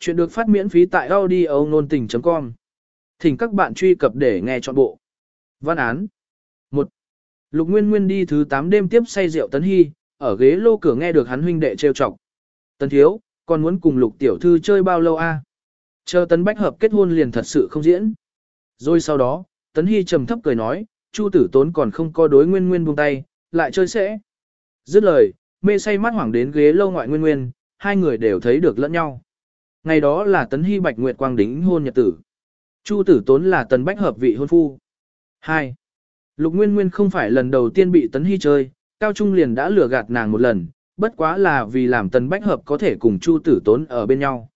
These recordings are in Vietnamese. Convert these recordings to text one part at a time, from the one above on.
Chuyện được phát miễn phí tại audio nôn tình.com. Thỉnh các bạn truy cập để nghe trọn bộ. Văn án 1. Lục Nguyên Nguyên đi thứ 8 đêm tiếp say rượu Tấn Hy, ở ghế lô cửa nghe được hắn huynh đệ trêu chọc. Tấn Thiếu, còn muốn cùng Lục Tiểu Thư chơi bao lâu a? Chờ Tấn Bách Hợp kết hôn liền thật sự không diễn. Rồi sau đó, Tấn Hy trầm thấp cười nói, Chu Tử Tốn còn không có đối Nguyên Nguyên buông tay, lại chơi sẽ. Dứt lời, mê say mắt hoảng đến ghế lâu ngoại Nguyên Nguyên, hai người đều thấy được lẫn nhau. Ngày đó là Tấn Hy Bạch Nguyệt Quang đính hôn nhật tử. Chu Tử Tốn là Tấn Bách hợp vị hôn phu. 2. Lục Nguyên Nguyên không phải lần đầu tiên bị Tấn Hy chơi, Cao Trung liền đã lừa gạt nàng một lần, bất quá là vì làm Tấn Bách hợp có thể cùng Chu Tử Tốn ở bên nhau.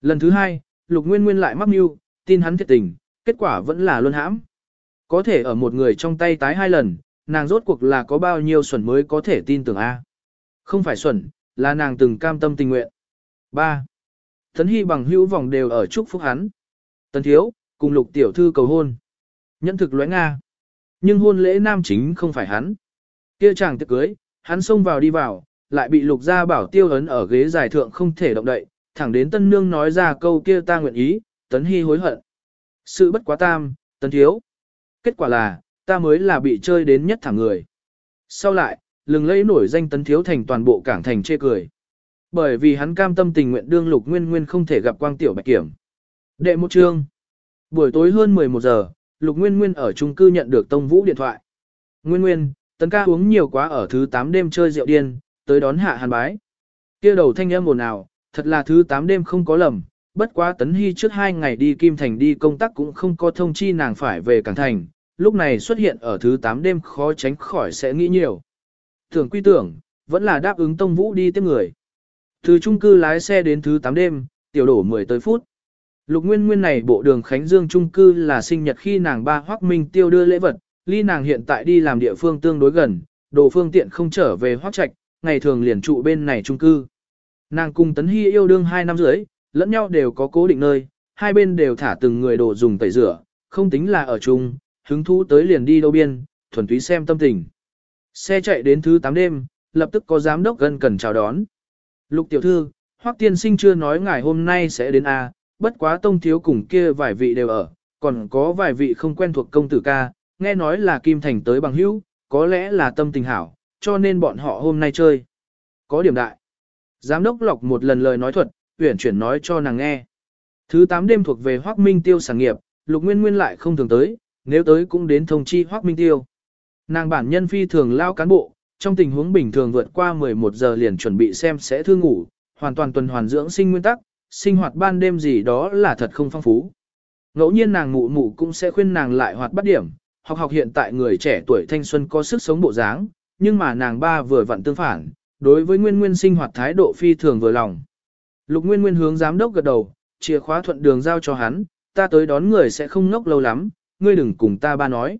Lần thứ hai, Lục Nguyên Nguyên lại mắc mưu, tin hắn thiệt tình, kết quả vẫn là luân hãm. Có thể ở một người trong tay tái hai lần, nàng rốt cuộc là có bao nhiêu xuẩn mới có thể tin tưởng A. Không phải xuẩn, là nàng từng cam tâm tình nguyện. 3. Tấn Hy bằng hữu vòng đều ở chúc phúc hắn. Tấn Thiếu, cùng lục tiểu thư cầu hôn. Nhẫn thực lóe Nga. Nhưng hôn lễ nam chính không phải hắn. Kia chàng tiệc cưới, hắn xông vào đi vào, lại bị lục gia bảo tiêu ấn ở ghế giải thượng không thể động đậy, thẳng đến tân nương nói ra câu kia ta nguyện ý, tấn hy hối hận. Sự bất quá tam, tấn thiếu. Kết quả là, ta mới là bị chơi đến nhất thẳng người. Sau lại, lừng lẫy nổi danh tấn thiếu thành toàn bộ cảng thành chê cười. Bởi vì hắn cam tâm tình nguyện đương lục nguyên nguyên không thể gặp quang tiểu bạch kiểm. Đệ một chương. Buổi tối hơn 11 giờ, lục nguyên nguyên ở trung cư nhận được tông vũ điện thoại. Nguyên nguyên, tấn ca uống nhiều quá ở thứ 8 đêm chơi rượu điên, tới đón hạ hàn bái. kia đầu thanh âm ồn ào, thật là thứ 8 đêm không có lầm, bất quá tấn hy trước hai ngày đi Kim Thành đi công tác cũng không có thông chi nàng phải về Cảng Thành, lúc này xuất hiện ở thứ 8 đêm khó tránh khỏi sẽ nghĩ nhiều. Tưởng quy tưởng, vẫn là đáp ứng Tông Vũ đi tiếp người. Từ trung cư lái xe đến thứ 8 đêm, tiểu đổ 10 tới phút. Lục Nguyên Nguyên này bộ đường Khánh Dương trung cư là sinh nhật khi nàng ba Hoắc Minh Tiêu đưa lễ vật, ly nàng hiện tại đi làm địa phương tương đối gần, đồ phương tiện không trở về Hoắc Trạch, ngày thường liền trụ bên này trung cư. Nàng cùng Tấn Hy yêu đương 2 năm rưỡi, lẫn nhau đều có cố định nơi, hai bên đều thả từng người đồ dùng tẩy rửa, không tính là ở chung, hứng thú tới liền đi đâu biên, thuần túy xem tâm tình. Xe chạy đến thứ 8 đêm, lập tức có giám đốc gần cần chào đón. Lục tiểu thư, Hoắc tiên sinh chưa nói ngài hôm nay sẽ đến A, bất quá tông thiếu cùng kia vài vị đều ở, còn có vài vị không quen thuộc công tử ca, nghe nói là Kim Thành tới bằng hữu, có lẽ là tâm tình hảo, cho nên bọn họ hôm nay chơi. Có điểm đại. Giám đốc lọc một lần lời nói thuật, uyển chuyển nói cho nàng nghe. Thứ 8 đêm thuộc về Hoắc Minh Tiêu sản nghiệp, Lục Nguyên Nguyên lại không thường tới, nếu tới cũng đến thông chi Hoắc Minh Tiêu. Nàng bản nhân phi thường lao cán bộ, trong tình huống bình thường vượt qua 11 giờ liền chuẩn bị xem sẽ thư ngủ, hoàn toàn tuần hoàn dưỡng sinh nguyên tắc, sinh hoạt ban đêm gì đó là thật không phong phú. Ngẫu nhiên nàng mụ mụ cũng sẽ khuyên nàng lại hoạt bắt điểm, học học hiện tại người trẻ tuổi thanh xuân có sức sống bộ dáng, nhưng mà nàng ba vừa vặn tương phản, đối với nguyên nguyên sinh hoạt thái độ phi thường vừa lòng. Lục Nguyên Nguyên hướng giám đốc gật đầu, chìa khóa thuận đường giao cho hắn, ta tới đón người sẽ không ngốc lâu lắm, ngươi đừng cùng ta ba nói.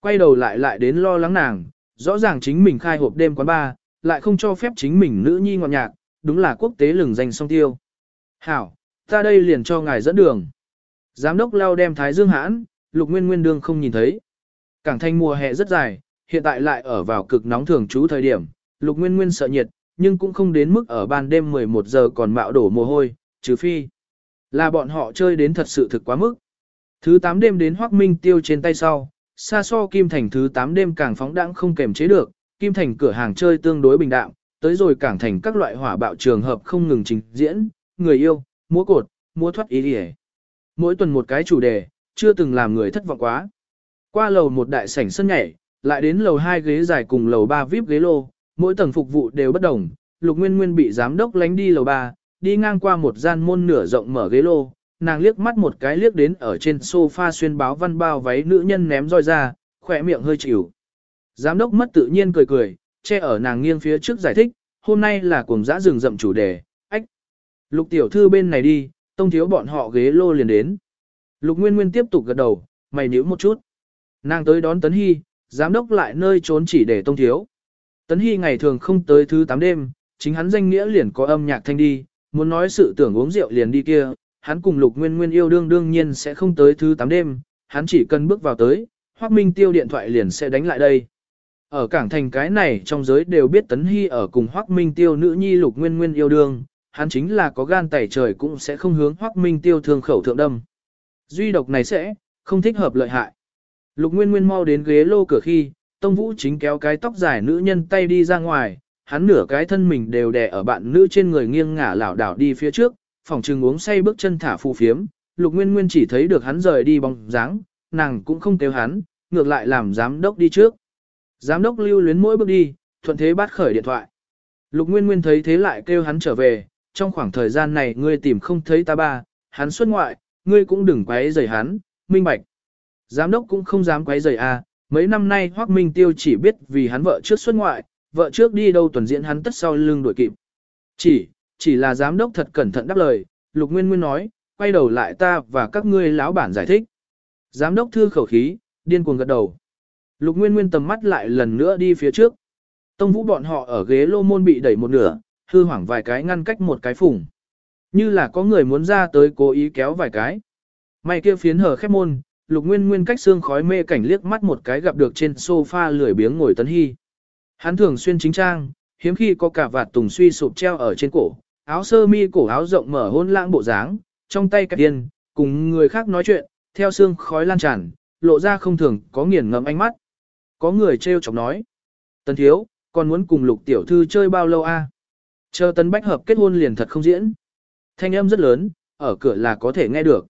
Quay đầu lại lại đến lo lắng nàng, rõ ràng chính mình khai hộp đêm quán ba, lại không cho phép chính mình nữ nhi ngọt nhạc, đúng là quốc tế lừng danh song tiêu. Hảo, ta đây liền cho ngài dẫn đường. Giám đốc lao đem Thái Dương hãn, Lục Nguyên Nguyên đương không nhìn thấy. Cảng thanh mùa hè rất dài, hiện tại lại ở vào cực nóng thường trú thời điểm, Lục Nguyên Nguyên sợ nhiệt, nhưng cũng không đến mức ở ban đêm 11 giờ còn mạo đổ mồ hôi, trừ phi. Là bọn họ chơi đến thật sự thực quá mức. Thứ 8 đêm đến Hoác Minh tiêu trên tay sau, xa so Kim Thành thứ 8 đêm càng phóng đãng không kềm chế được, Kim Thành cửa hàng chơi tương đối bình đạm, tới rồi cảng thành các loại hỏa bạo trường hợp không ngừng trình diễn, người yêu, múa cột, múa thoát ý đi Mỗi tuần một cái chủ đề, chưa từng làm người thất vọng quá. Qua lầu một đại sảnh sân nhảy, lại đến lầu hai ghế dài cùng lầu ba vip ghế lô, mỗi tầng phục vụ đều bất đồng. Lục Nguyên Nguyên bị giám đốc lánh đi lầu ba, đi ngang qua một gian môn nửa rộng mở ghế lô, nàng liếc mắt một cái liếc đến ở trên sofa xuyên báo văn bao váy nữ nhân ném roi ra, khỏe miệng hơi chịu. Giám đốc mất tự nhiên cười cười, che ở nàng nghiêng phía trước giải thích, hôm nay là cùng dã rừng rậm chủ đề, ách. Lục tiểu thư bên này đi, tông thiếu bọn họ ghế lô liền đến. Lục Nguyên Nguyên tiếp tục gật đầu, mày níu một chút. Nàng tới đón Tấn Hy, giám đốc lại nơi trốn chỉ để tông thiếu. Tấn Hy ngày thường không tới thứ 8 đêm, chính hắn danh nghĩa liền có âm nhạc thanh đi, muốn nói sự tưởng uống rượu liền đi kia, hắn cùng Lục Nguyên Nguyên yêu đương đương nhiên sẽ không tới thứ 8 đêm, hắn chỉ cần bước vào tới, Hoắc Minh Tiêu điện thoại liền sẽ đánh lại đây. Ở cảng thành cái này trong giới đều biết Tấn Hy ở cùng Hoắc Minh Tiêu nữ nhi Lục Nguyên Nguyên yêu đương, hắn chính là có gan tẩy trời cũng sẽ không hướng Hoắc Minh Tiêu thương khẩu thượng đâm. Duy độc này sẽ, không thích hợp lợi hại. Lục Nguyên Nguyên mau đến ghế lô cửa khi, Tông Vũ chính kéo cái tóc dài nữ nhân tay đi ra ngoài, hắn nửa cái thân mình đều đè ở bạn nữ trên người nghiêng ngả lảo đảo đi phía trước, phòng trừng uống say bước chân thả phù phiếm, Lục Nguyên Nguyên chỉ thấy được hắn rời đi bóng dáng, nàng cũng không kêu hắn, ngược lại làm giám đốc đi trước. Giám đốc lưu luyến mỗi bước đi, thuận thế bắt khởi điện thoại. Lục Nguyên Nguyên thấy thế lại kêu hắn trở về, trong khoảng thời gian này ngươi tìm không thấy ta ba, hắn xuất ngoại, ngươi cũng đừng quấy rầy hắn, minh bạch. Giám đốc cũng không dám quấy rầy a, à, mấy năm nay Hoắc Minh Tiêu chỉ biết vì hắn vợ trước xuất ngoại, vợ trước đi đâu tuần diễn hắn tất sau lưng đuổi kịp. Chỉ, chỉ là giám đốc thật cẩn thận đáp lời, Lục Nguyên Nguyên nói, quay đầu lại ta và các ngươi lão bản giải thích. Giám đốc thư khẩu khí, điên cuồng gật đầu. Lục Nguyên Nguyên tầm mắt lại lần nữa đi phía trước. Tông Vũ bọn họ ở ghế lô môn bị đẩy một nửa, hư hoảng vài cái ngăn cách một cái phủng. Như là có người muốn ra tới cố ý kéo vài cái. May kia phiến hở khép môn, Lục Nguyên Nguyên cách xương khói mê cảnh liếc mắt một cái gặp được trên sofa lười biếng ngồi Tấn Hy. Hắn thường xuyên chính trang, hiếm khi có cả vạt tùng suy sụp treo ở trên cổ, áo sơ mi cổ áo rộng mở hôn lãng bộ dáng, trong tay cặp điên, cùng người khác nói chuyện, theo xương khói lan tràn, lộ ra không thường có nghiền ngẫm ánh mắt. Có người trêu chọc nói, Tấn Thiếu, còn muốn cùng lục tiểu thư chơi bao lâu a? Chờ Tấn Bách Hợp kết hôn liền thật không diễn. Thanh âm rất lớn, ở cửa là có thể nghe được.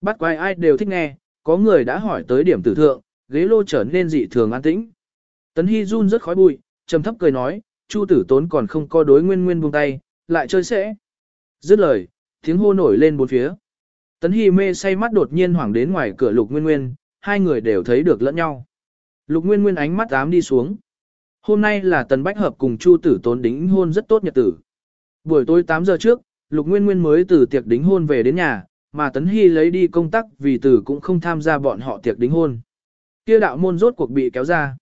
Bắt quay ai đều thích nghe, có người đã hỏi tới điểm tử thượng, ghế lô trở nên dị thường an tĩnh. Tấn Hy run rất khói bụi, trầm thấp cười nói, Chu tử tốn còn không có đối nguyên nguyên buông tay, lại chơi sẽ. Dứt lời, tiếng hô nổi lên bốn phía. Tấn Hy mê say mắt đột nhiên hoảng đến ngoài cửa lục nguyên nguyên, hai người đều thấy được lẫn nhau. Lục nguyên nguyên ánh mắt ám đi xuống. Hôm nay là Tần Bách Hợp cùng Chu tử tốn đính hôn rất tốt nhật tử. Buổi tối 8 giờ trước, Lục Nguyên Nguyên mới từ tiệc đính hôn về đến nhà, mà Tấn Hy lấy đi công tác vì tử cũng không tham gia bọn họ tiệc đính hôn. Kia đạo môn rốt cuộc bị kéo ra.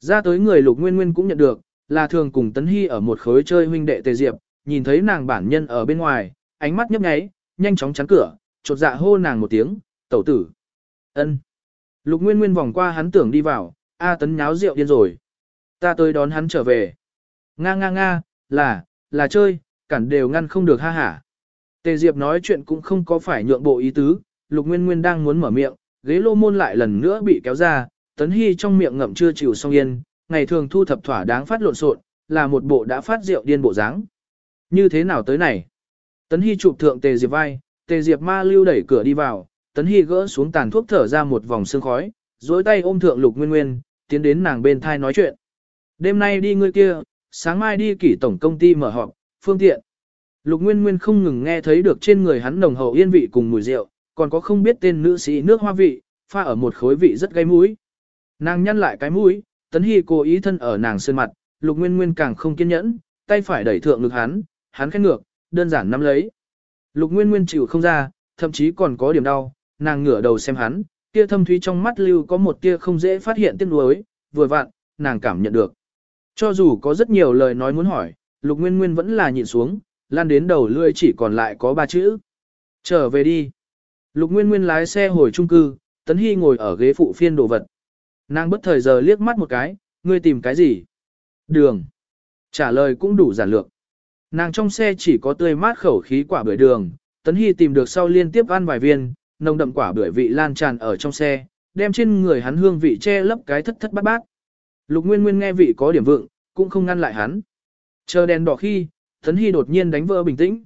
Ra tới người Lục Nguyên Nguyên cũng nhận được, là thường cùng Tấn Hy ở một khối chơi huynh đệ Tề Diệp, nhìn thấy nàng bản nhân ở bên ngoài, ánh mắt nhấp nháy, nhanh chóng chắn cửa, chột dạ hô nàng một tiếng, tẩu tử. ân. Lục Nguyên Nguyên vòng qua hắn tưởng đi vào, A Tấn nháo rượu điên rồi. Ta tới đón hắn trở về. Nga nga nga, là, là chơi, cản đều ngăn không được ha hả. Tề Diệp nói chuyện cũng không có phải nhượng bộ ý tứ, Lục Nguyên Nguyên đang muốn mở miệng, ghế lô môn lại lần nữa bị kéo ra, Tấn Hy trong miệng ngậm chưa chịu xong yên, ngày thường thu thập thỏa đáng phát lộn xộn, là một bộ đã phát rượu điên bộ dáng. Như thế nào tới này? Tấn Hy chụp thượng Tề Diệp vai, Tề Diệp ma lưu đẩy cửa đi vào, Tấn Hy gỡ xuống tàn thuốc thở ra một vòng sương khói, duỗi tay ôm thượng Lục Nguyên Nguyên, tiến đến nàng bên thai nói chuyện. Đêm nay đi ngươi kia, sáng mai đi kỷ tổng công ty mở họp, phương tiện. Lục Nguyên Nguyên không ngừng nghe thấy được trên người hắn nồng hậu yên vị cùng mùi rượu, còn có không biết tên nữ sĩ nước hoa vị, pha ở một khối vị rất gây mũi. Nàng nhăn lại cái mũi, Tấn Hy cố ý thân ở nàng sơn mặt, Lục Nguyên Nguyên càng không kiên nhẫn, tay phải đẩy thượng ngực hắn, hắn khét ngược, đơn giản nắm lấy. Lục Nguyên Nguyên chịu không ra, thậm chí còn có điểm đau, nàng ngửa đầu xem hắn, kia thâm thúy trong mắt lưu có một tia không dễ phát hiện tiếc nuối, vừa vặn, nàng cảm nhận được. Cho dù có rất nhiều lời nói muốn hỏi, Lục Nguyên Nguyên vẫn là nhịn xuống, lan đến đầu lươi chỉ còn lại có ba chữ. Trở về đi. Lục Nguyên Nguyên lái xe hồi trung cư, Tấn Hy ngồi ở ghế phụ phiên đồ vật. Nàng bất thời giờ liếc mắt một cái, ngươi tìm cái gì? Đường. Trả lời cũng đủ giản lược. Nàng trong xe chỉ có tươi mát khẩu khí quả bưởi đường, Tấn Hy tìm được sau liên tiếp ăn vài viên, nồng đậm quả bưởi vị lan tràn ở trong xe, đem trên người hắn hương vị che lấp cái thất thất bát bát. Lục Nguyên Nguyên nghe vị có điểm vượng, cũng không ngăn lại hắn. Chờ đèn đỏ khi, Tấn Hy đột nhiên đánh vỡ bình tĩnh.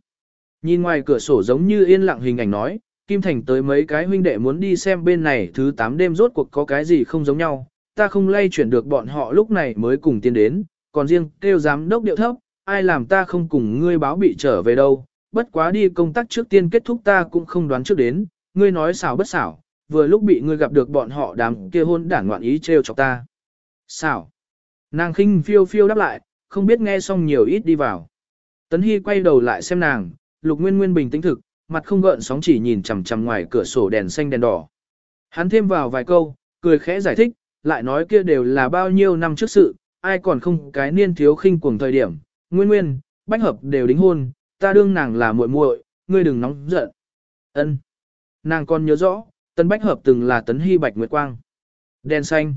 Nhìn ngoài cửa sổ giống như yên lặng hình ảnh nói, Kim Thành tới mấy cái huynh đệ muốn đi xem bên này thứ 8 đêm rốt cuộc có cái gì không giống nhau, ta không lay chuyển được bọn họ lúc này mới cùng tiến đến, còn riêng kêu giám đốc điệu thấp, ai làm ta không cùng ngươi báo bị trở về đâu, bất quá đi công tác trước tiên kết thúc ta cũng không đoán trước đến, ngươi nói xảo bất xảo, vừa lúc bị ngươi gặp được bọn họ đám kia hôn đảng ngoạn ý trêu chọc ta. Xảo. Nàng khinh phiêu phiêu đáp lại, không biết nghe xong nhiều ít đi vào. Tấn Hy quay đầu lại xem nàng, Lục Nguyên Nguyên bình tĩnh thực, mặt không gợn sóng chỉ nhìn chằm chằm ngoài cửa sổ đèn xanh đèn đỏ. Hắn thêm vào vài câu, cười khẽ giải thích, lại nói kia đều là bao nhiêu năm trước sự, ai còn không cái niên thiếu khinh cuồng thời điểm. Nguyên Nguyên, Bách Hợp đều đính hôn, ta đương nàng là muội muội, ngươi đừng nóng giận. Ân. Nàng còn nhớ rõ, Tân Bách Hợp từng là Tấn Hy Bạch Nguyệt Quang. Đen xanh.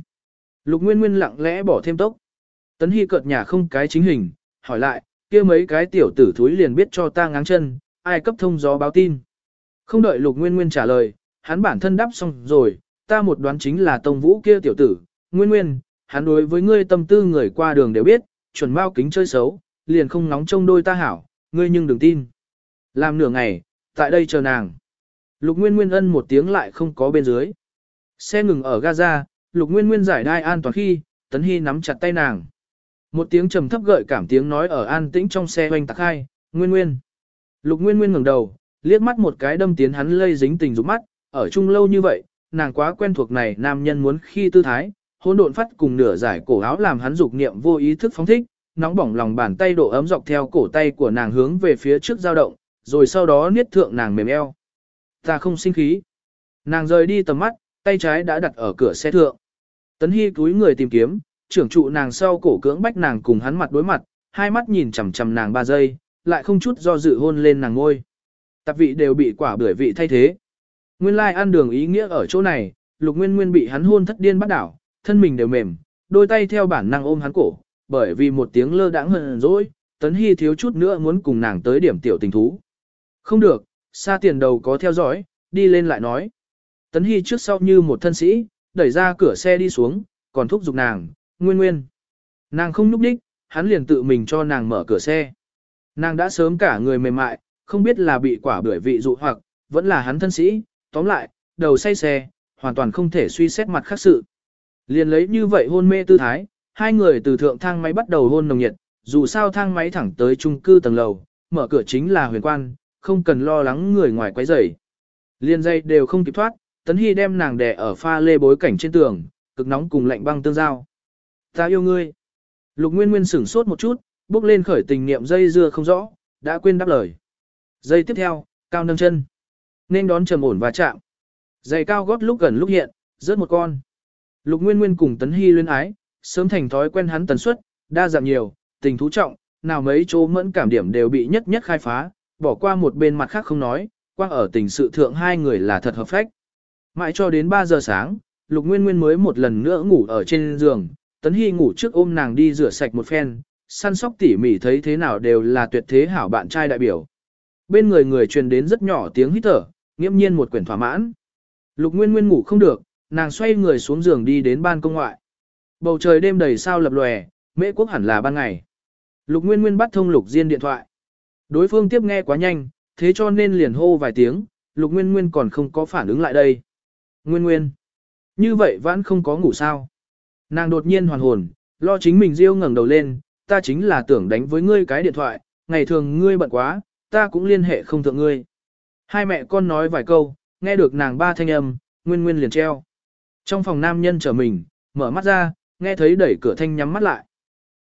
Lục Nguyên Nguyên lặng lẽ bỏ thêm tốc. Tấn Hy cợt nhà không cái chính hình, hỏi lại, kia mấy cái tiểu tử thúi liền biết cho ta ngáng chân, ai cấp thông gió báo tin. Không đợi Lục Nguyên Nguyên trả lời, hắn bản thân đáp xong rồi, ta một đoán chính là Tông Vũ kia tiểu tử, Nguyên Nguyên, hắn đối với ngươi tâm tư người qua đường đều biết, chuẩn mao kính chơi xấu, liền không nóng trông đôi ta hảo, ngươi nhưng đừng tin. Làm nửa ngày, tại đây chờ nàng. Lục Nguyên Nguyên ân một tiếng lại không có bên dưới. Xe ngừng ở Gaza, Lục Nguyên Nguyên giải đai an toàn khi, Tấn Hy nắm chặt tay nàng. Một tiếng trầm thấp gợi cảm tiếng nói ở an tĩnh trong xe hoành tạc hai, Nguyên Nguyên. Lục Nguyên Nguyên ngẩng đầu, liếc mắt một cái đâm tiến hắn lây dính tình dục mắt, ở chung lâu như vậy, nàng quá quen thuộc này nam nhân muốn khi tư thái, hỗn độn phát cùng nửa giải cổ áo làm hắn dục niệm vô ý thức phóng thích, nóng bỏng lòng bàn tay độ ấm dọc theo cổ tay của nàng hướng về phía trước dao động, rồi sau đó niết thượng nàng mềm eo. Ta không sinh khí. Nàng rời đi tầm mắt, tay trái đã đặt ở cửa xe thượng. Tấn Hy cúi người tìm kiếm, trưởng trụ nàng sau cổ cưỡng bách nàng cùng hắn mặt đối mặt, hai mắt nhìn chằm chằm nàng ba giây, lại không chút do dự hôn lên nàng ngôi. Tạp vị đều bị quả bưởi vị thay thế. Nguyên lai like ăn đường ý nghĩa ở chỗ này, lục nguyên nguyên bị hắn hôn thất điên bắt đảo, thân mình đều mềm, đôi tay theo bản năng ôm hắn cổ, bởi vì một tiếng lơ đãng hờn dỗi, tấn hy thiếu chút nữa muốn cùng nàng tới điểm tiểu tình thú. Không được, xa tiền đầu có theo dõi, đi lên lại nói. Tấn hy trước sau như một thân sĩ, đẩy ra cửa xe đi xuống, còn thúc giục nàng, nguyên nguyên. Nàng không nhúc đích, hắn liền tự mình cho nàng mở cửa xe. Nàng đã sớm cả người mềm mại, không biết là bị quả bưởi vị dụ hoặc, vẫn là hắn thân sĩ, tóm lại, đầu say xe, hoàn toàn không thể suy xét mặt khác sự. Liền lấy như vậy hôn mê tư thái, hai người từ thượng thang máy bắt đầu hôn nồng nhiệt, dù sao thang máy thẳng tới chung cư tầng lầu, mở cửa chính là huyền quan, không cần lo lắng người ngoài quấy rầy. Liên dây đều không kịp thoát, Tấn Hy đem nàng đè ở pha lê bối cảnh trên tường, cực nóng cùng lạnh băng tương giao. Ta yêu ngươi. Lục Nguyên Nguyên sửng sốt một chút, bước lên khởi tình niệm dây dưa không rõ, đã quên đáp lời. Dây tiếp theo, cao nâng chân. Nên đón trầm ổn và chạm. Giày cao gót lúc gần lúc hiện, rớt một con. Lục Nguyên Nguyên cùng Tấn Hy luyến ái, sớm thành thói quen hắn tần suất, đa dạng nhiều, tình thú trọng, nào mấy chỗ mẫn cảm điểm đều bị nhất nhất khai phá, bỏ qua một bên mặt khác không nói, quang ở tình sự thượng hai người là thật hợp phách. Mãi cho đến 3 giờ sáng, Lục Nguyên Nguyên mới một lần nữa ngủ ở trên giường, Tấn Hy ngủ trước ôm nàng đi rửa sạch một phen, săn sóc tỉ mỉ thấy thế nào đều là tuyệt thế hảo bạn trai đại biểu. Bên người người truyền đến rất nhỏ tiếng hít thở, nghiễm nhiên một quyển thỏa mãn. Lục Nguyên Nguyên ngủ không được, nàng xoay người xuống giường đi đến ban công ngoại. Bầu trời đêm đầy sao lập lòe, mễ quốc hẳn là ban ngày. Lục Nguyên Nguyên bắt thông Lục Diên điện thoại. Đối phương tiếp nghe quá nhanh, thế cho nên liền hô vài tiếng, Lục Nguyên Nguyên còn không có phản ứng lại đây. Nguyên Nguyên. Như vậy vẫn không có ngủ sao. Nàng đột nhiên hoàn hồn, lo chính mình riêu ngẩng đầu lên, ta chính là tưởng đánh với ngươi cái điện thoại, ngày thường ngươi bận quá, ta cũng liên hệ không thượng ngươi. Hai mẹ con nói vài câu, nghe được nàng ba thanh âm, Nguyên Nguyên liền treo. Trong phòng nam nhân trở mình, mở mắt ra, nghe thấy đẩy cửa thanh nhắm mắt lại.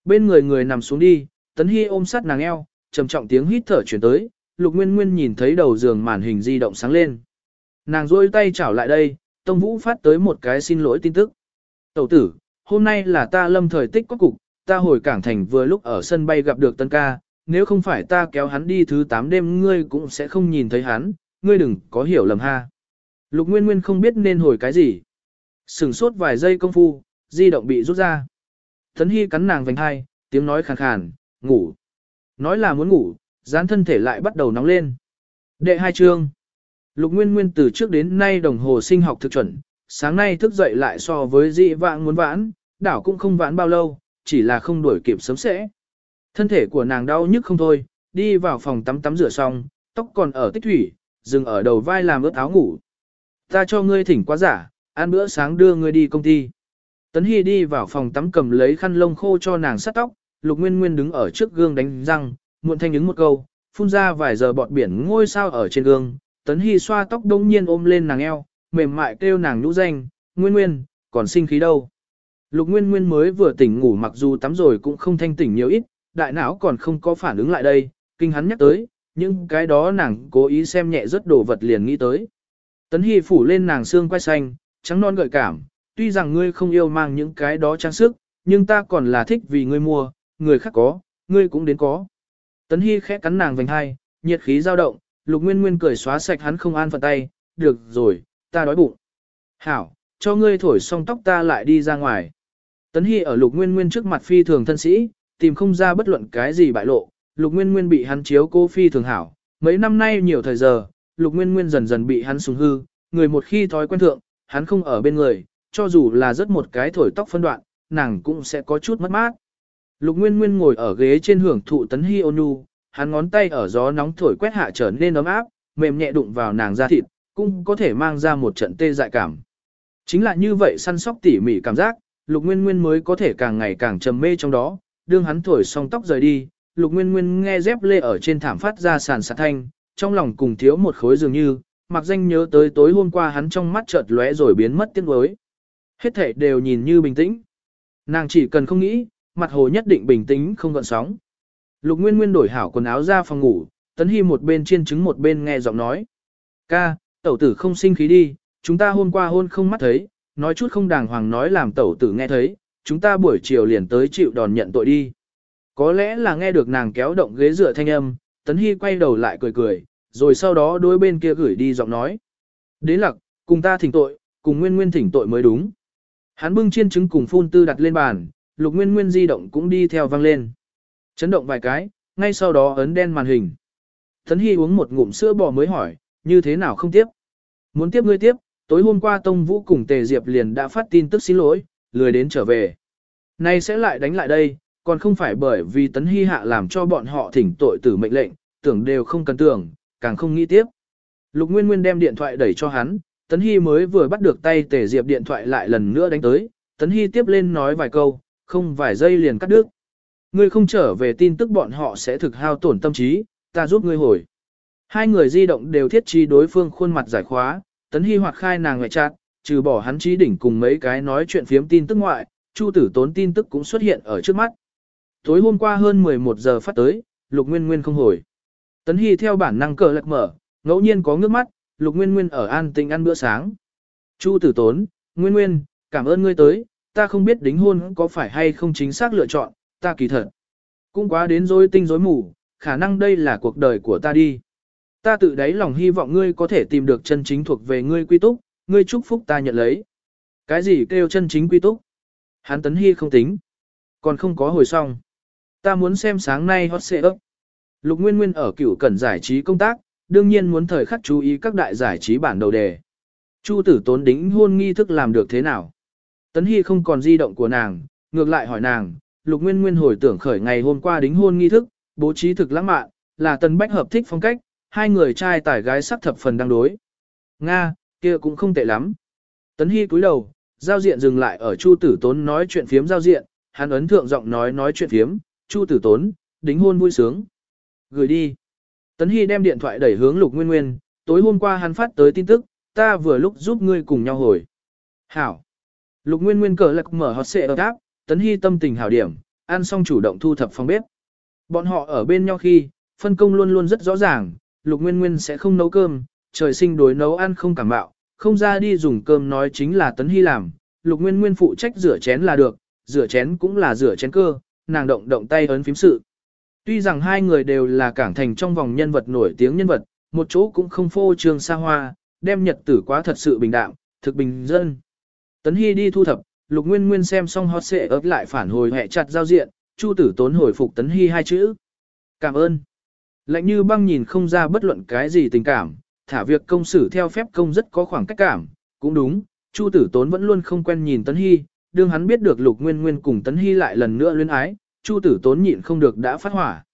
Bên người người nằm xuống đi, Tấn Hy ôm sát nàng eo, trầm trọng tiếng hít thở chuyển tới, Lục Nguyên Nguyên nhìn thấy đầu giường màn hình di động sáng lên. Nàng rôi tay chảo lại đây, Tông Vũ phát tới một cái xin lỗi tin tức. Tẩu tử, hôm nay là ta lâm thời tích có cục, ta hồi cảng thành vừa lúc ở sân bay gặp được Tân ca, nếu không phải ta kéo hắn đi thứ 8 đêm ngươi cũng sẽ không nhìn thấy hắn, ngươi đừng có hiểu lầm ha. Lục Nguyên Nguyên không biết nên hồi cái gì. Sừng sốt vài giây công phu, di động bị rút ra. Thấn Hy cắn nàng vành hai, tiếng nói khàn khàn, ngủ. Nói là muốn ngủ, dán thân thể lại bắt đầu nóng lên. Đệ hai chương. Lục Nguyên Nguyên từ trước đến nay đồng hồ sinh học thực chuẩn, sáng nay thức dậy lại so với dị vãng muốn vãn, đảo cũng không vãn bao lâu, chỉ là không đuổi kịp sớm sẽ. Thân thể của nàng đau nhức không thôi, đi vào phòng tắm tắm rửa xong, tóc còn ở tích thủy, dừng ở đầu vai làm ướt áo ngủ. Ta cho ngươi thỉnh quá giả, ăn bữa sáng đưa ngươi đi công ty. Tấn Hy đi vào phòng tắm cầm lấy khăn lông khô cho nàng sát tóc, Lục Nguyên Nguyên đứng ở trước gương đánh răng, muộn thanh ứng một câu, phun ra vài giờ bọt biển ngôi sao ở trên gương. Tấn Hy xoa tóc đông nhiên ôm lên nàng eo, mềm mại kêu nàng nhũ danh, Nguyên Nguyên, còn sinh khí đâu. Lục Nguyên Nguyên mới vừa tỉnh ngủ mặc dù tắm rồi cũng không thanh tỉnh nhiều ít, đại não còn không có phản ứng lại đây, kinh hắn nhắc tới, nhưng cái đó nàng cố ý xem nhẹ rất đồ vật liền nghĩ tới. Tấn Hy phủ lên nàng xương quay xanh, trắng non gợi cảm, tuy rằng ngươi không yêu mang những cái đó trang sức, nhưng ta còn là thích vì ngươi mua, người khác có, ngươi cũng đến có. Tấn Hy khẽ cắn nàng vành hai, nhiệt khí dao động, Lục Nguyên Nguyên cười xóa sạch hắn không an phận tay, được rồi, ta đói bụng. Hảo, cho ngươi thổi xong tóc ta lại đi ra ngoài. Tấn Hy ở Lục Nguyên Nguyên trước mặt phi thường thân sĩ, tìm không ra bất luận cái gì bại lộ, Lục Nguyên Nguyên bị hắn chiếu cô phi thường hảo. Mấy năm nay nhiều thời giờ, Lục Nguyên Nguyên dần dần bị hắn sùng hư, người một khi thói quen thượng, hắn không ở bên người, cho dù là rất một cái thổi tóc phân đoạn, nàng cũng sẽ có chút mất mát. Lục Nguyên Nguyên ngồi ở ghế trên hưởng thụ tấn hi ônu, hắn ngón tay ở gió nóng thổi quét hạ trở nên ấm áp, mềm nhẹ đụng vào nàng da thịt, cũng có thể mang ra một trận tê dại cảm. Chính là như vậy săn sóc tỉ mỉ cảm giác, Lục Nguyên Nguyên mới có thể càng ngày càng trầm mê trong đó, đương hắn thổi xong tóc rời đi, Lục Nguyên Nguyên nghe dép lê ở trên thảm phát ra sàn sạt thanh, trong lòng cùng thiếu một khối dường như, mặc danh nhớ tới tối hôm qua hắn trong mắt chợt lóe rồi biến mất tiếng đối. Hết thể đều nhìn như bình tĩnh. Nàng chỉ cần không nghĩ, mặt hồ nhất định bình tĩnh không gợn sóng. Lục Nguyên Nguyên đổi hảo quần áo ra phòng ngủ, Tấn Hy một bên chiên trứng một bên nghe giọng nói. Ca, tẩu tử không sinh khí đi, chúng ta hôm qua hôn không mắt thấy, nói chút không đàng hoàng nói làm tẩu tử nghe thấy, chúng ta buổi chiều liền tới chịu đòn nhận tội đi. Có lẽ là nghe được nàng kéo động ghế dựa thanh âm, Tấn Hy quay đầu lại cười cười, rồi sau đó đối bên kia gửi đi giọng nói. Đến lặc, cùng ta thỉnh tội, cùng nguyên nguyên thỉnh tội mới đúng. Hắn bưng chiên trứng cùng phun tư đặt lên bàn, lục nguyên nguyên di động cũng đi theo vang lên. Chấn động vài cái, ngay sau đó ấn đen màn hình. Tấn Hy uống một ngụm sữa bò mới hỏi, như thế nào không tiếp? Muốn tiếp ngươi tiếp, tối hôm qua Tông Vũ cùng Tề Diệp liền đã phát tin tức xin lỗi, lười đến trở về. Nay sẽ lại đánh lại đây, còn không phải bởi vì Tấn Hy hạ làm cho bọn họ thỉnh tội tử mệnh lệnh, tưởng đều không cần tưởng, càng không nghĩ tiếp. Lục Nguyên Nguyên đem điện thoại đẩy cho hắn, Tấn Hy mới vừa bắt được tay Tề Diệp điện thoại lại lần nữa đánh tới, Tấn Hy tiếp lên nói vài câu, không vài giây liền cắt đứt. Ngươi không trở về tin tức bọn họ sẽ thực hao tổn tâm trí, ta giúp ngươi hồi. Hai người di động đều thiết trí đối phương khuôn mặt giải khóa, Tấn Hy hoạt khai nàng ngoại chặt, trừ bỏ hắn trí đỉnh cùng mấy cái nói chuyện phiếm tin tức ngoại, Chu tử tốn tin tức cũng xuất hiện ở trước mắt. Tối hôm qua hơn 11 giờ phát tới, Lục Nguyên Nguyên không hồi. Tấn Hy theo bản năng cờ lật mở, ngẫu nhiên có ngước mắt, Lục Nguyên Nguyên ở an tĩnh ăn bữa sáng. Chu tử tốn, Nguyên Nguyên, cảm ơn ngươi tới, ta không biết đính hôn có phải hay không chính xác lựa chọn, ta kỳ thật. Cũng quá đến rối tinh rối mù, khả năng đây là cuộc đời của ta đi. Ta tự đáy lòng hy vọng ngươi có thể tìm được chân chính thuộc về ngươi quy túc, ngươi chúc phúc ta nhận lấy. Cái gì kêu chân chính quy túc? Hán tấn hy không tính. Còn không có hồi xong. Ta muốn xem sáng nay hot xệ ấp. Lục Nguyên Nguyên ở cửu cẩn giải trí công tác, đương nhiên muốn thời khắc chú ý các đại giải trí bản đầu đề. Chu tử tốn đính hôn nghi thức làm được thế nào? Tấn Hy không còn di động của nàng, ngược lại hỏi nàng, Lục Nguyên Nguyên hồi tưởng khởi ngày hôm qua đính hôn nghi thức, bố trí thực lãng mạn, là Tân Bách hợp thích phong cách, hai người trai tải gái sắc thập phần đang đối. Nga, kia cũng không tệ lắm. Tấn Hy cúi đầu, giao diện dừng lại ở Chu Tử Tốn nói chuyện phiếm giao diện, hắn ấn thượng giọng nói nói chuyện phiếm, Chu Tử Tốn, đính hôn vui sướng. Gửi đi. Tấn Hy đem điện thoại đẩy hướng Lục Nguyên Nguyên, tối hôm qua hắn phát tới tin tức, ta vừa lúc giúp ngươi cùng nhau hồi. Hảo. Lục Nguyên Nguyên cờ lạc mở hot xệ ở đáp, Tấn Hy tâm tình hảo điểm, ăn xong chủ động thu thập phòng bếp. Bọn họ ở bên nhau khi, phân công luôn luôn rất rõ ràng, Lục Nguyên Nguyên sẽ không nấu cơm, trời sinh đối nấu ăn không cảm bạo, không ra đi dùng cơm nói chính là Tấn Hy làm, Lục Nguyên Nguyên phụ trách rửa chén là được, rửa chén cũng là rửa chén cơ, nàng động động tay ấn phím sự. Tuy rằng hai người đều là cảng thành trong vòng nhân vật nổi tiếng nhân vật, một chỗ cũng không phô trương xa hoa, đem nhật tử quá thật sự bình đạm, thực bình dân. Tấn Hy đi thu thập, Lục Nguyên Nguyên xem xong hot xệ ớt lại phản hồi hẹ chặt giao diện, Chu tử tốn hồi phục Tấn Hy hai chữ. Cảm ơn. Lạnh như băng nhìn không ra bất luận cái gì tình cảm, thả việc công xử theo phép công rất có khoảng cách cảm, cũng đúng, Chu tử tốn vẫn luôn không quen nhìn Tấn Hy, đương hắn biết được Lục Nguyên Nguyên cùng Tấn Hy lại lần nữa luyến ái, Chu tử tốn nhịn không được đã phát hỏa.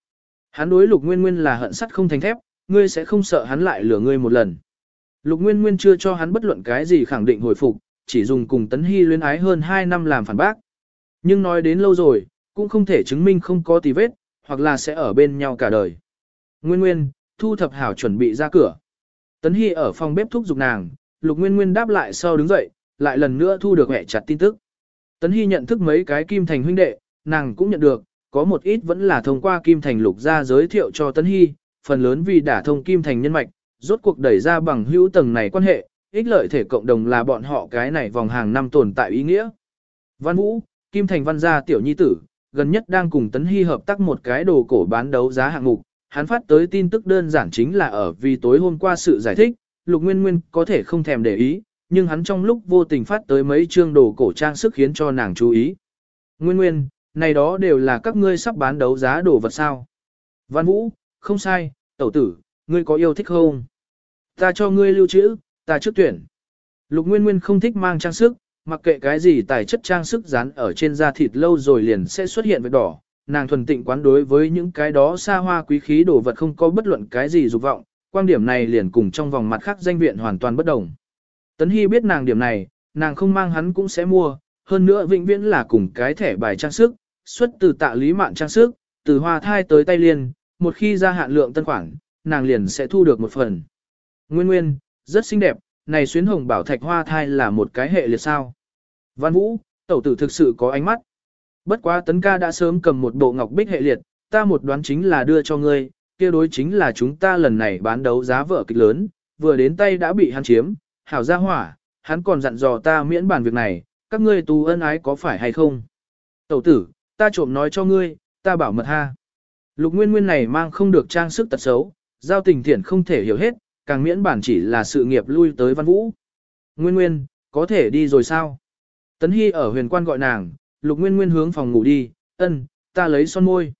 Hắn đối Lục Nguyên Nguyên là hận sắt không thành thép, ngươi sẽ không sợ hắn lại lừa ngươi một lần. Lục Nguyên Nguyên chưa cho hắn bất luận cái gì khẳng định hồi phục, chỉ dùng cùng Tấn Hy luyến ái hơn 2 năm làm phản bác. Nhưng nói đến lâu rồi, cũng không thể chứng minh không có tì vết, hoặc là sẽ ở bên nhau cả đời. Nguyên Nguyên, thu thập hảo chuẩn bị ra cửa. Tấn Hy ở phòng bếp thúc giục nàng, Lục Nguyên Nguyên đáp lại sau đứng dậy, lại lần nữa thu được hẹ chặt tin tức. Tấn Hy nhận thức mấy cái kim thành huynh đệ, nàng cũng nhận được, có một ít vẫn là thông qua kim thành lục ra giới thiệu cho Tấn Hy, phần lớn vì đã thông kim thành nhân mạch, rốt cuộc đẩy ra bằng hữu tầng này quan hệ, ích lợi thể cộng đồng là bọn họ cái này vòng hàng năm tồn tại ý nghĩa. Văn Vũ, Kim Thành Văn gia tiểu nhi tử, gần nhất đang cùng Tấn Hy hợp tác một cái đồ cổ bán đấu giá hạng mục, hắn phát tới tin tức đơn giản chính là ở vì tối hôm qua sự giải thích, Lục Nguyên Nguyên có thể không thèm để ý, nhưng hắn trong lúc vô tình phát tới mấy chương đồ cổ trang sức khiến cho nàng chú ý. Nguyên Nguyên, này đó đều là các ngươi sắp bán đấu giá đồ vật sao. Văn Vũ, không sai, tẩu tử, ngươi có yêu thích không? Ta cho ngươi lưu trữ, ta trước tuyển. Lục Nguyên Nguyên không thích mang trang sức, mặc kệ cái gì tài chất trang sức dán ở trên da thịt lâu rồi liền sẽ xuất hiện vết đỏ. Nàng thuần tịnh quán đối với những cái đó xa hoa quý khí đồ vật không có bất luận cái gì dục vọng, quan điểm này liền cùng trong vòng mặt khác danh viện hoàn toàn bất đồng. Tấn Hy biết nàng điểm này, nàng không mang hắn cũng sẽ mua, hơn nữa vĩnh viễn là cùng cái thẻ bài trang sức, xuất từ tạ lý mạn trang sức, từ hoa thai tới tay liên, một khi ra hạn lượng tân khoản, nàng liền sẽ thu được một phần. Nguyên nguyên, rất xinh đẹp, này xuyến hồng bảo thạch hoa thai là một cái hệ liệt sao. Văn Vũ, tẩu tử thực sự có ánh mắt. Bất quá tấn ca đã sớm cầm một bộ ngọc bích hệ liệt, ta một đoán chính là đưa cho ngươi, kia đối chính là chúng ta lần này bán đấu giá vợ kịch lớn, vừa đến tay đã bị hắn chiếm, hảo ra hỏa, hắn còn dặn dò ta miễn bàn việc này, các ngươi tù ân ái có phải hay không? Tẩu tử, ta trộm nói cho ngươi, ta bảo mật ha. Lục nguyên nguyên này mang không được trang sức tật xấu, giao tình thiện không thể hiểu hết, càng miễn bản chỉ là sự nghiệp lui tới văn vũ. Nguyên nguyên, có thể đi rồi sao? Tấn Hy ở huyền quan gọi nàng, lục nguyên nguyên hướng phòng ngủ đi, ân, ta lấy son môi.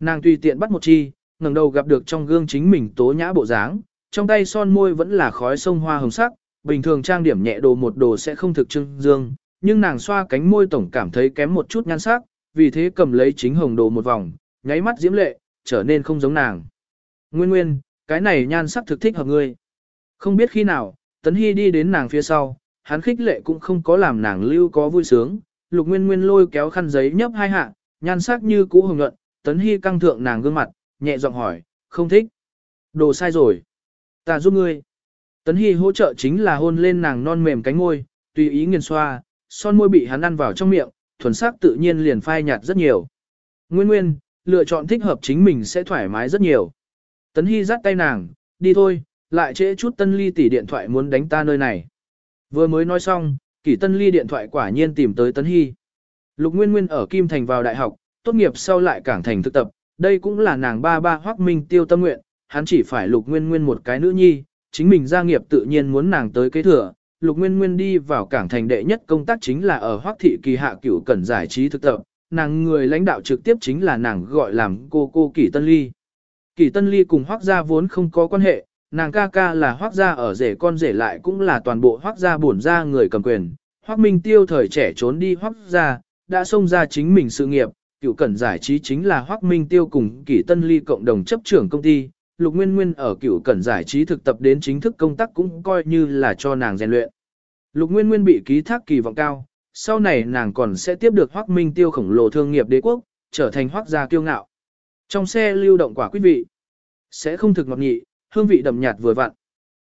Nàng tùy tiện bắt một chi, ngẩng đầu gặp được trong gương chính mình tố nhã bộ dáng, trong tay son môi vẫn là khói sông hoa hồng sắc, bình thường trang điểm nhẹ đồ một đồ sẽ không thực trưng dương, nhưng nàng xoa cánh môi tổng cảm thấy kém một chút nhan sắc, vì thế cầm lấy chính hồng đồ một vòng, nháy mắt diễm lệ, trở nên không giống nàng. Nguyên nguyên, cái này nhan sắc thực thích hợp ngươi. Không biết khi nào, Tấn Hy đi đến nàng phía sau, hắn khích lệ cũng không có làm nàng lưu có vui sướng, lục nguyên nguyên lôi kéo khăn giấy nhấp hai hạ, nhan sắc như cũ hồng nhuận, Tấn Hy căng thượng nàng gương mặt, nhẹ giọng hỏi, không thích. Đồ sai rồi. Ta giúp ngươi. Tấn Hy hỗ trợ chính là hôn lên nàng non mềm cánh môi, tùy ý nghiền xoa, son môi bị hắn ăn vào trong miệng, thuần sắc tự nhiên liền phai nhạt rất nhiều. Nguyên nguyên, lựa chọn thích hợp chính mình sẽ thoải mái rất nhiều. Tấn Hy dắt tay nàng, đi thôi, lại trễ chút tân ly tỷ điện thoại muốn đánh ta nơi này. Vừa mới nói xong, kỷ tân ly điện thoại quả nhiên tìm tới Tấn Hy. Lục Nguyên Nguyên ở Kim Thành vào đại học, tốt nghiệp sau lại cảng thành thực tập, đây cũng là nàng ba ba hoác minh tiêu tâm nguyện, hắn chỉ phải Lục Nguyên Nguyên một cái nữ nhi, chính mình gia nghiệp tự nhiên muốn nàng tới kế thừa. Lục Nguyên Nguyên đi vào cảng thành đệ nhất công tác chính là ở Hoắc thị kỳ hạ cửu cẩn giải trí thực tập, nàng người lãnh đạo trực tiếp chính là nàng gọi làm cô cô Kỷ Tân Ly. Kỷ Tân Ly cùng Hoắc gia vốn không có quan hệ, nàng ca ca là Hoắc gia ở rể con rể lại cũng là toàn bộ Hoắc gia bổn gia người cầm quyền. Hoắc Minh Tiêu thời trẻ trốn đi Hoắc gia, đã xông ra chính mình sự nghiệp, cựu cẩn giải trí chính là Hoắc Minh Tiêu cùng Kỷ Tân Ly cộng đồng chấp trưởng công ty. Lục Nguyên Nguyên ở cựu cẩn giải trí thực tập đến chính thức công tác cũng coi như là cho nàng rèn luyện. Lục Nguyên Nguyên bị ký thác kỳ vọng cao, sau này nàng còn sẽ tiếp được Hoắc Minh Tiêu khổng lồ thương nghiệp đế quốc, trở thành Hoắc gia kiêu ngạo. Trong xe lưu động quả quý vị, sẽ không thực ngọt nhị, hương vị đậm nhạt vừa vặn.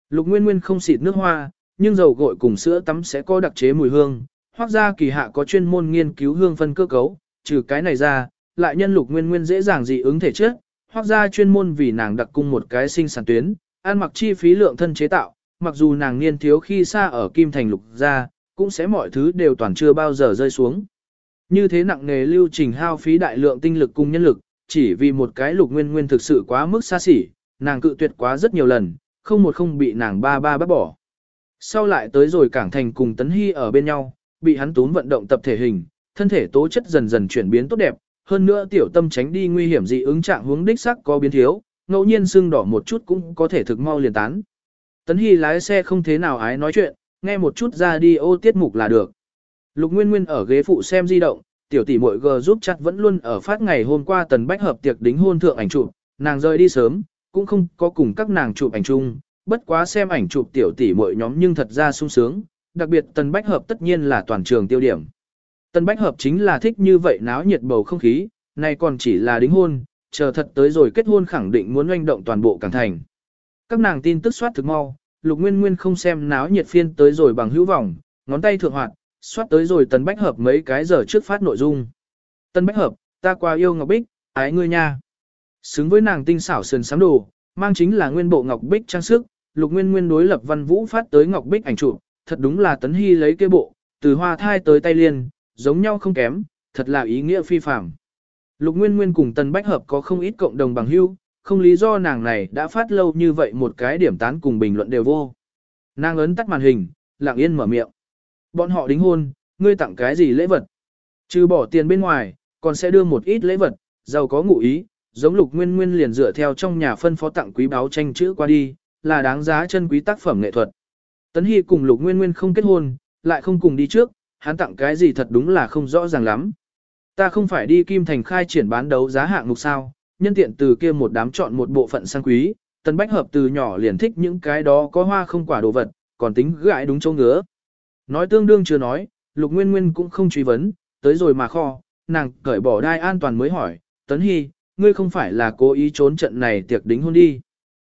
Lục Nguyên Nguyên không xịt nước hoa, nhưng dầu gội cùng sữa tắm sẽ có đặc chế mùi hương. Hoắc gia kỳ hạ có chuyên môn nghiên cứu hương phân cơ cấu, trừ cái này ra, lại nhân Lục Nguyên Nguyên dễ dàng dị ứng thể chất hoác gia chuyên môn vì nàng đặc cung một cái sinh sản tuyến, ăn mặc chi phí lượng thân chế tạo, mặc dù nàng niên thiếu khi xa ở Kim Thành Lục gia, cũng sẽ mọi thứ đều toàn chưa bao giờ rơi xuống. Như thế nặng nề lưu trình hao phí đại lượng tinh lực cùng nhân lực, chỉ vì một cái lục nguyên nguyên thực sự quá mức xa xỉ, nàng cự tuyệt quá rất nhiều lần, không một không bị nàng ba ba bắt bỏ. Sau lại tới rồi cảng thành cùng Tấn Hy ở bên nhau, bị hắn tún vận động tập thể hình, thân thể tố chất dần dần chuyển biến tốt đẹp, hơn nữa tiểu tâm tránh đi nguy hiểm dị ứng trạng hướng đích sắc có biến thiếu, ngẫu nhiên sưng đỏ một chút cũng có thể thực mau liền tán. Tấn Hy lái xe không thế nào ái nói chuyện, nghe một chút ra đi ô tiết mục là được. Lục Nguyên Nguyên ở ghế phụ xem di động, tiểu tỷ muội G giúp chặt vẫn luôn ở phát ngày hôm qua tần bách hợp tiệc đính hôn thượng ảnh chụp, nàng rời đi sớm, cũng không có cùng các nàng chụp ảnh chung, bất quá xem ảnh chụp tiểu tỷ muội nhóm nhưng thật ra sung sướng, đặc biệt tần bách hợp tất nhiên là toàn trường tiêu điểm. Tần bách hợp chính là thích như vậy náo nhiệt bầu không khí, nay còn chỉ là đính hôn, chờ thật tới rồi kết hôn khẳng định muốn oanh động toàn bộ cảng thành. Các nàng tin tức soát thực mau, Lục Nguyên Nguyên không xem náo nhiệt phiên tới rồi bằng hữu vọng, ngón tay thượng hoạt, soát tới rồi Tần Bách Hợp mấy cái giờ trước phát nội dung. Tần Bách Hợp, ta qua yêu Ngọc Bích, ái ngươi nha. Xứng với nàng tinh xảo sườn sám đồ, mang chính là nguyên bộ Ngọc Bích trang sức, Lục Nguyên Nguyên đối lập Văn Vũ phát tới Ngọc Bích ảnh chụp, thật đúng là Tấn Hy lấy cái bộ, từ hoa thai tới tay liên, giống nhau không kém, thật là ý nghĩa phi phàm. Lục Nguyên Nguyên cùng Tần Bách Hợp có không ít cộng đồng bằng hữu, không lý do nàng này đã phát lâu như vậy một cái điểm tán cùng bình luận đều vô. Nàng ấn tắt màn hình, lặng yên mở miệng. Bọn họ đính hôn, ngươi tặng cái gì lễ vật? Trừ bỏ tiền bên ngoài, còn sẽ đưa một ít lễ vật, giàu có ngụ ý, giống lục nguyên nguyên liền dựa theo trong nhà phân phó tặng quý báo tranh chữ qua đi, là đáng giá chân quý tác phẩm nghệ thuật. Tấn Hy cùng lục nguyên nguyên không kết hôn, lại không cùng đi trước, hắn tặng cái gì thật đúng là không rõ ràng lắm. Ta không phải đi Kim Thành khai triển bán đấu giá hạng mục sao, nhân tiện từ kia một đám chọn một bộ phận sang quý, Tần Bách Hợp từ nhỏ liền thích những cái đó có hoa không quả đồ vật, còn tính gãi đúng chỗ ngứa. Nói tương đương chưa nói, Lục Nguyên Nguyên cũng không truy vấn, tới rồi mà kho, nàng cởi bỏ đai an toàn mới hỏi, Tấn Hy, ngươi không phải là cố ý trốn trận này tiệc đính hôn đi.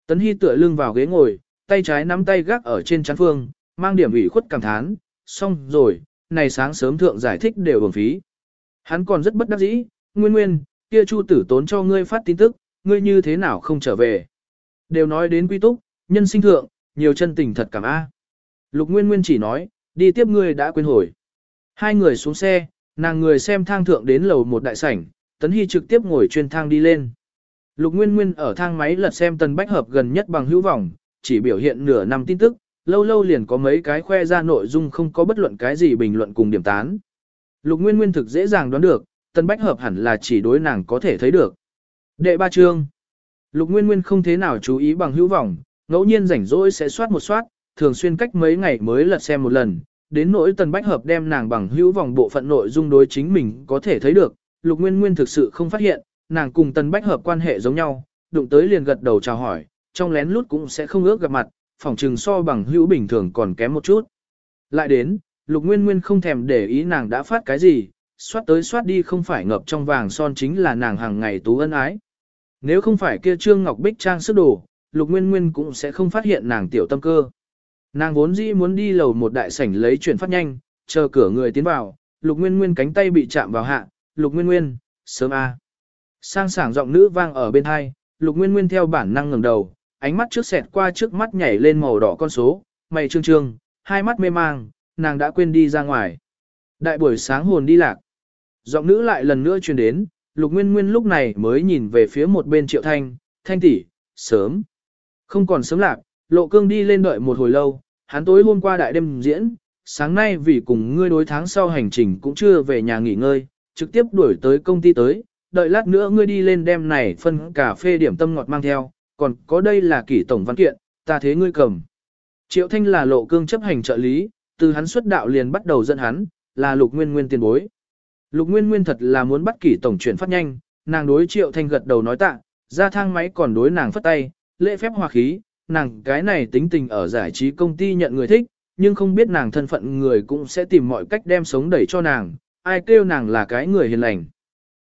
Tấn Hy tựa lưng vào ghế ngồi, tay trái nắm tay gác ở trên chán phương, mang điểm ủy khuất cảm thán, xong rồi, này sáng sớm thượng giải thích đều uổng phí. Hắn còn rất bất đắc dĩ, nguyên nguyên, kia chu tử tốn cho ngươi phát tin tức, ngươi như thế nào không trở về. Đều nói đến quy túc, nhân sinh thượng, nhiều chân tình thật cảm a. Lục Nguyên Nguyên chỉ nói, đi tiếp ngươi đã quên hồi. Hai người xuống xe, nàng người xem thang thượng đến lầu một đại sảnh, Tấn Hy trực tiếp ngồi chuyên thang đi lên. Lục Nguyên Nguyên ở thang máy lật xem Tần Bách Hợp gần nhất bằng hữu vọng, chỉ biểu hiện nửa năm tin tức, lâu lâu liền có mấy cái khoe ra nội dung không có bất luận cái gì bình luận cùng điểm tán. Lục Nguyên Nguyên thực dễ dàng đoán được, Tần Bách Hợp hẳn là chỉ đối nàng có thể thấy được. Đệ ba chương. Lục Nguyên Nguyên không thế nào chú ý bằng hữu vọng, ngẫu nhiên rảnh rỗi sẽ soát một soát, thường xuyên cách mấy ngày mới lật xem một lần, đến nỗi Tần Bách Hợp đem nàng bằng hữu vòng bộ phận nội dung đối chính mình có thể thấy được, Lục Nguyên Nguyên thực sự không phát hiện, nàng cùng Tần Bách Hợp quan hệ giống nhau, đụng tới liền gật đầu chào hỏi, trong lén lút cũng sẽ không ước gặp mặt, phỏng trừng so bằng hữu bình thường còn kém một chút. Lại đến, Lục Nguyên Nguyên không thèm để ý nàng đã phát cái gì, soát tới soát đi không phải ngập trong vàng son chính là nàng hàng ngày tú ân ái. Nếu không phải kia Trương Ngọc Bích trang sức đồ, Lục Nguyên Nguyên cũng sẽ không phát hiện nàng tiểu tâm cơ. Nàng vốn dĩ muốn đi lầu một đại sảnh lấy chuyển phát nhanh, chờ cửa người tiến vào, Lục Nguyên Nguyên cánh tay bị chạm vào hạ, Lục Nguyên Nguyên, sớm a. Sang sảng giọng nữ vang ở bên hai, Lục Nguyên Nguyên theo bản năng ngẩng đầu, ánh mắt trước xẹt qua trước mắt nhảy lên màu đỏ con số, mày trương trương, hai mắt mê mang, nàng đã quên đi ra ngoài. Đại buổi sáng hồn đi lạc. Giọng nữ lại lần nữa truyền đến, Lục Nguyên Nguyên lúc này mới nhìn về phía một bên Triệu Thanh, Thanh tỷ, sớm. Không còn sớm lạc, Lộ Cương đi lên đợi một hồi lâu, hắn tối hôm qua đại đêm diễn, sáng nay vì cùng ngươi đối tháng sau hành trình cũng chưa về nhà nghỉ ngơi, trực tiếp đuổi tới công ty tới, đợi lát nữa ngươi đi lên đem này phân cà phê điểm tâm ngọt mang theo, còn có đây là kỷ tổng văn kiện, ta thế ngươi cầm. Triệu Thanh là Lộ Cương chấp hành trợ lý, từ hắn xuất đạo liền bắt đầu dẫn hắn, là Lục Nguyên Nguyên tiền bối. Lục Nguyên Nguyên thật là muốn bắt kỷ tổng chuyển phát nhanh, nàng đối Triệu Thanh gật đầu nói tạ, ra thang máy còn đối nàng phất tay, lễ phép hòa khí, nàng cái này tính tình ở giải trí công ty nhận người thích, nhưng không biết nàng thân phận người cũng sẽ tìm mọi cách đem sống đẩy cho nàng, ai kêu nàng là cái người hiền lành.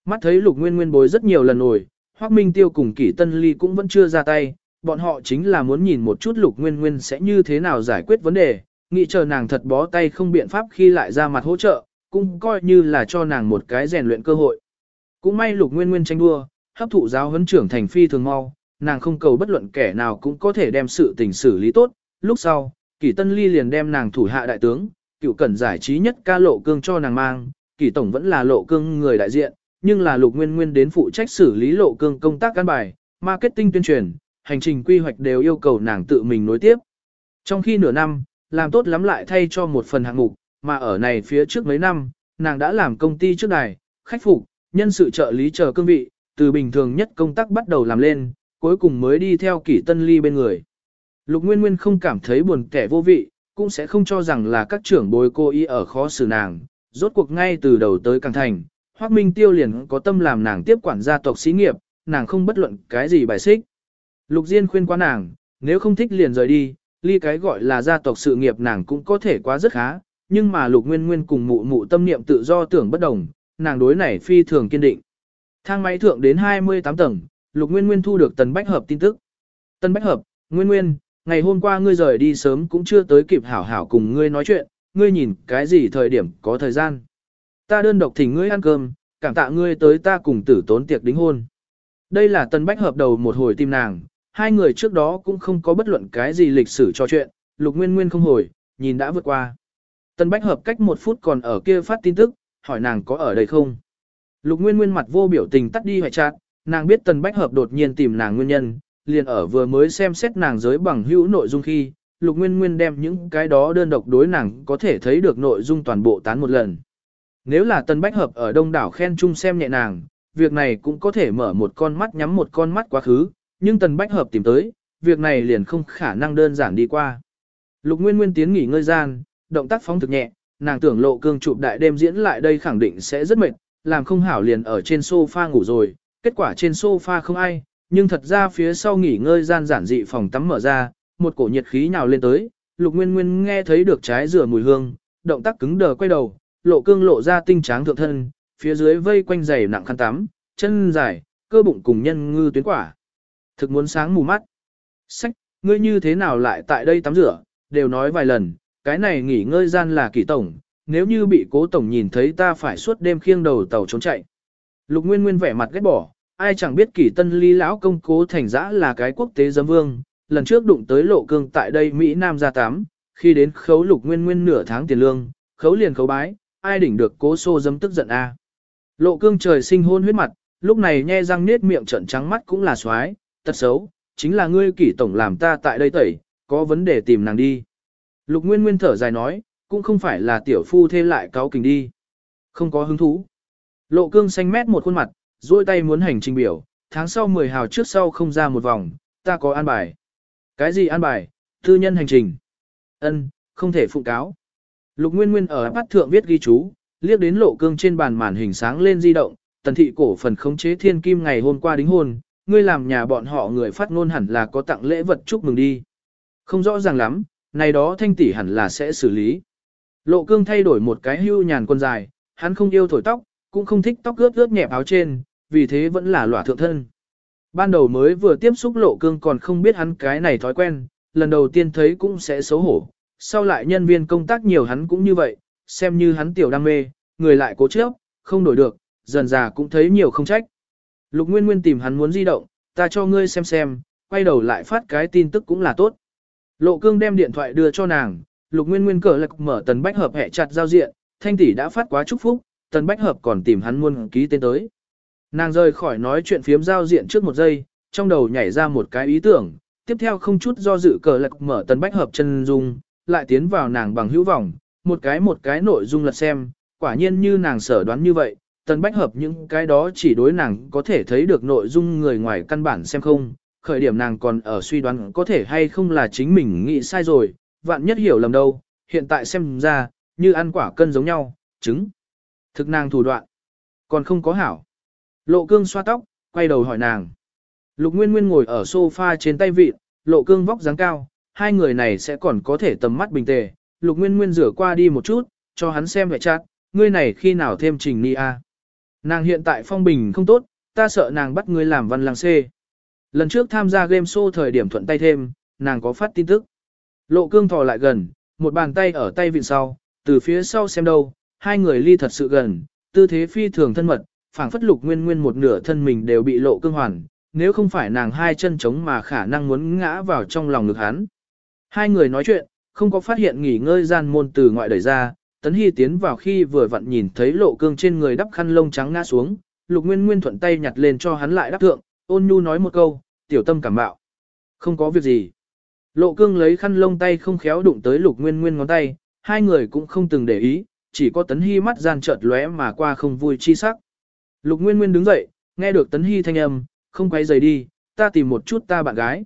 Mắt thấy Lục Nguyên Nguyên bối rất nhiều lần rồi, Hoắc Minh Tiêu cùng Kỷ Tân Ly cũng vẫn chưa ra tay, bọn họ chính là muốn nhìn một chút Lục Nguyên Nguyên sẽ như thế nào giải quyết vấn đề, nghĩ chờ nàng thật bó tay không biện pháp khi lại ra mặt hỗ trợ, cũng coi như là cho nàng một cái rèn luyện cơ hội. Cũng may Lục Nguyên Nguyên tranh đua, hấp thụ giáo huấn trưởng thành phi thường mau, nàng không cầu bất luận kẻ nào cũng có thể đem sự tình xử lý tốt. Lúc sau, Kỷ Tân Ly liền đem nàng thủ hạ đại tướng, cựu cẩn giải trí nhất ca lộ cương cho nàng mang, Kỷ Tổng vẫn là lộ cương người đại diện, nhưng là Lục Nguyên Nguyên đến phụ trách xử lý lộ cương công tác căn bài, marketing tuyên truyền, hành trình quy hoạch đều yêu cầu nàng tự mình nối tiếp. Trong khi nửa năm, làm tốt lắm lại thay cho một phần hạng mục, mà ở này phía trước mấy năm, nàng đã làm công ty trước đài, khách phục, nhân sự trợ lý chờ cương vị, từ bình thường nhất công tác bắt đầu làm lên, cuối cùng mới đi theo kỷ tân ly bên người. Lục Nguyên Nguyên không cảm thấy buồn kẻ vô vị, cũng sẽ không cho rằng là các trưởng bối cô ý ở khó xử nàng, rốt cuộc ngay từ đầu tới càng thành, Hoác Minh Tiêu liền có tâm làm nàng tiếp quản gia tộc xí nghiệp, nàng không bất luận cái gì bài xích. Lục Diên khuyên qua nàng, nếu không thích liền rời đi, ly cái gọi là gia tộc sự nghiệp nàng cũng có thể quá rất khá, nhưng mà Lục Nguyên Nguyên cùng mụ mụ tâm niệm tự do tưởng bất đồng, nàng đối này phi thường kiên định. Thang máy thượng đến 28 tầng, Lục Nguyên Nguyên thu được Tần Bách Hợp tin tức. Tần Bách Hợp, Nguyên Nguyên, ngày hôm qua ngươi rời đi sớm cũng chưa tới kịp hảo hảo cùng ngươi nói chuyện, ngươi nhìn cái gì thời điểm có thời gian. Ta đơn độc thỉnh ngươi ăn cơm, cảm tạ ngươi tới ta cùng tử tốn tiệc đính hôn. Đây là Tần Bách Hợp đầu một hồi tim nàng, hai người trước đó cũng không có bất luận cái gì lịch sử trò chuyện, Lục Nguyên Nguyên không hồi, nhìn đã vượt qua. Tần Bách Hợp cách một phút còn ở kia phát tin tức, hỏi nàng có ở đây không. Lục Nguyên Nguyên mặt vô biểu tình tắt đi hoại chát, nàng biết Tần Bách Hợp đột nhiên tìm nàng nguyên nhân, liền ở vừa mới xem xét nàng giới bằng hữu nội dung khi, Lục Nguyên Nguyên đem những cái đó đơn độc đối nàng có thể thấy được nội dung toàn bộ tán một lần. Nếu là Tần Bách Hợp ở đông đảo khen chung xem nhẹ nàng, việc này cũng có thể mở một con mắt nhắm một con mắt quá khứ, nhưng Tần Bách Hợp tìm tới, việc này liền không khả năng đơn giản đi qua. Lục Nguyên Nguyên tiến nghỉ ngơi gian, động tác phóng thực nhẹ, nàng tưởng lộ cương chụp đại đêm diễn lại đây khẳng định sẽ rất mệt, làm không hảo liền ở trên sofa ngủ rồi, kết quả trên sofa không ai, nhưng thật ra phía sau nghỉ ngơi gian giản dị phòng tắm mở ra, một cổ nhiệt khí nhào lên tới, Lục Nguyên Nguyên nghe thấy được trái rửa mùi hương, động tác cứng đờ quay đầu, lộ cương lộ ra tinh tráng thượng thân, phía dưới vây quanh giày nặng khăn tắm, chân dài, cơ bụng cùng nhân ngư tuyến quả. Thực muốn sáng mù mắt. Sách, ngươi như thế nào lại tại đây tắm rửa, đều nói vài lần, cái này nghỉ ngơi gian là kỳ tổng, nếu như bị cố tổng nhìn thấy ta phải suốt đêm khiêng đầu tàu trốn chạy. Lục Nguyên Nguyên vẻ mặt ghét bỏ, ai chẳng biết kỳ tân ly lão công cố thành giã là cái quốc tế giấm vương, lần trước đụng tới lộ cương tại đây Mỹ Nam ra tám, khi đến khấu lục nguyên nguyên nửa tháng tiền lương, khấu liền khấu bái, ai đỉnh được cố xô dấm tức giận a. Lộ cương trời sinh hôn huyết mặt, lúc này nhe răng nết miệng trận trắng mắt cũng là xoái, tật xấu, chính là ngươi kỷ tổng làm ta tại đây tẩy, có vấn đề tìm nàng đi. Lục nguyên nguyên thở dài nói, cũng không phải là tiểu phu thêm lại cáo kình đi. Không có hứng thú. Lộ cương xanh mét một khuôn mặt, duỗi tay muốn hành trình biểu, tháng sau 10 hào trước sau không ra một vòng, ta có an bài. Cái gì an bài? Tư nhân hành trình. Ân, không thể phụ cáo. Lục Nguyên Nguyên ở bắt thượng viết ghi chú, liếc đến lộ cương trên bàn màn hình sáng lên di động, tần thị cổ phần khống chế thiên kim ngày hôm qua đính hôn, ngươi làm nhà bọn họ người phát ngôn hẳn là có tặng lễ vật chúc mừng đi. Không rõ ràng lắm, này đó thanh tỷ hẳn là sẽ xử lý. Lộ cương thay đổi một cái hưu nhàn quần dài, hắn không yêu thổi tóc, cũng không thích tóc ướt ướt nhẹp áo trên, vì thế vẫn là lỏa thượng thân. Ban đầu mới vừa tiếp xúc lộ cương còn không biết hắn cái này thói quen, lần đầu tiên thấy cũng sẽ xấu hổ. Sau lại nhân viên công tác nhiều hắn cũng như vậy, xem như hắn tiểu đam mê, người lại cố chấp, không đổi được, dần già cũng thấy nhiều không trách. Lục Nguyên Nguyên tìm hắn muốn di động, ta cho ngươi xem xem, quay đầu lại phát cái tin tức cũng là tốt. Lộ cương đem điện thoại đưa cho nàng, Lục Nguyên Nguyên cờ lạc mở tần bách hợp hẹ chặt giao diện, thanh tỷ đã phát quá chúc phúc, tần bách hợp còn tìm hắn muốn ký tên tới. Nàng rời khỏi nói chuyện phiếm giao diện trước một giây, trong đầu nhảy ra một cái ý tưởng, tiếp theo không chút do dự cờ lạc mở tần bách hợp chân dung, lại tiến vào nàng bằng hữu vọng, một cái một cái nội dung lật xem, quả nhiên như nàng sở đoán như vậy, tần bách hợp những cái đó chỉ đối nàng có thể thấy được nội dung người ngoài căn bản xem không, khởi điểm nàng còn ở suy đoán có thể hay không là chính mình nghĩ sai rồi, vạn nhất hiểu lầm đâu, hiện tại xem ra, như ăn quả cân giống nhau, trứng. Thực nàng thủ đoạn, còn không có hảo. Lộ cương xoa tóc, quay đầu hỏi nàng. Lục Nguyên Nguyên ngồi ở sofa trên tay vịt, lộ cương vóc dáng cao, hai người này sẽ còn có thể tầm mắt bình tề. Lục Nguyên Nguyên rửa qua đi một chút, cho hắn xem vẻ chát, ngươi này khi nào thêm trình ni a? Nàng hiện tại phong bình không tốt, ta sợ nàng bắt ngươi làm văn lang C. Lần trước tham gia game show thời điểm thuận tay thêm, nàng có phát tin tức. Lộ cương thò lại gần, một bàn tay ở tay vịn sau, từ phía sau xem đâu, hai người ly thật sự gần, tư thế phi thường thân mật, phảng phất lục nguyên nguyên một nửa thân mình đều bị lộ cương hoàn, nếu không phải nàng hai chân trống mà khả năng muốn ngã vào trong lòng ngực hắn. Hai người nói chuyện, không có phát hiện nghỉ ngơi gian môn từ ngoại đẩy ra, tấn hy tiến vào khi vừa vặn nhìn thấy lộ cương trên người đắp khăn lông trắng ngã xuống, lục nguyên nguyên thuận tay nhặt lên cho hắn lại đắp thượng, ôn nhu nói một câu, tiểu tâm cảm bạo. Không có việc gì. Lộ cương lấy khăn lông tay không khéo đụng tới lục nguyên nguyên ngón tay, hai người cũng không từng để ý, chỉ có tấn hy mắt gian chợt lóe mà qua không vui chi sắc. Lục Nguyên Nguyên đứng dậy, nghe được Tấn Hy thanh âm, không quay giày đi, ta tìm một chút ta bạn gái.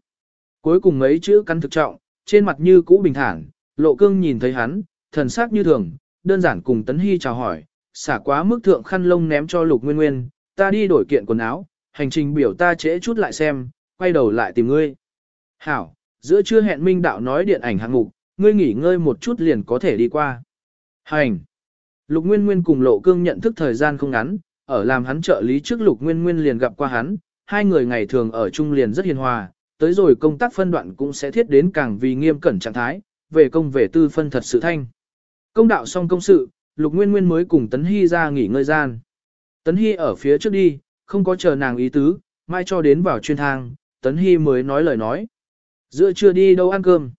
Cuối cùng mấy chữ cắn thực trọng, trên mặt như cũ bình thản, lộ cương nhìn thấy hắn, thần sắc như thường, đơn giản cùng Tấn Hy chào hỏi, xả quá mức thượng khăn lông ném cho Lục Nguyên Nguyên, ta đi đổi kiện quần áo, hành trình biểu ta trễ chút lại xem, quay đầu lại tìm ngươi. Hảo, giữa trưa hẹn minh đạo nói điện ảnh hạng mục, ngươi nghỉ ngơi một chút liền có thể đi qua. Hành. Lục Nguyên Nguyên cùng Lộ Cương nhận thức thời gian không ngắn, ở làm hắn trợ lý trước Lục Nguyên Nguyên liền gặp qua hắn, hai người ngày thường ở chung liền rất hiền hòa, tới rồi công tác phân đoạn cũng sẽ thiết đến càng vì nghiêm cẩn trạng thái, về công về tư phân thật sự thanh. Công đạo xong công sự, Lục Nguyên Nguyên mới cùng Tấn Hy ra nghỉ ngơi gian. Tấn Hy ở phía trước đi, không có chờ nàng ý tứ, mai cho đến vào chuyên thang, Tấn Hy mới nói lời nói. Giữa chưa đi đâu ăn cơm.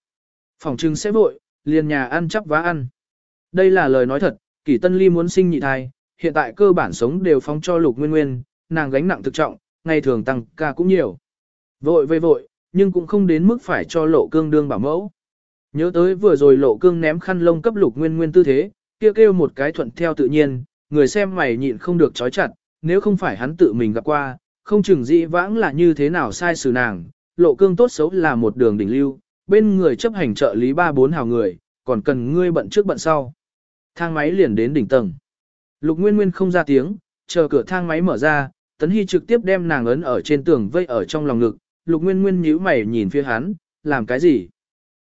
Phòng trưng sẽ vội, liền nhà ăn chắp vá ăn. Đây là lời nói thật, kỷ Tân Ly muốn sinh nhị thai, hiện tại cơ bản sống đều phóng cho lục nguyên nguyên, nàng gánh nặng thực trọng, ngày thường tăng ca cũng nhiều. Vội về vội, nhưng cũng không đến mức phải cho lộ cương đương bảo mẫu. Nhớ tới vừa rồi lộ cương ném khăn lông cấp lục nguyên nguyên tư thế, kia kêu, kêu một cái thuận theo tự nhiên, người xem mày nhịn không được chói chặt, nếu không phải hắn tự mình gặp qua, không chừng dĩ vãng là như thế nào sai xử nàng, lộ cương tốt xấu là một đường đỉnh lưu, bên người chấp hành trợ lý ba bốn hào người, còn cần ngươi bận trước bận sau. Thang máy liền đến đỉnh tầng. Lục Nguyên Nguyên không ra tiếng, chờ cửa thang máy mở ra, Tấn Hy trực tiếp đem nàng ấn ở trên tường vây ở trong lòng ngực, Lục Nguyên Nguyên nhíu mày nhìn phía hắn, làm cái gì?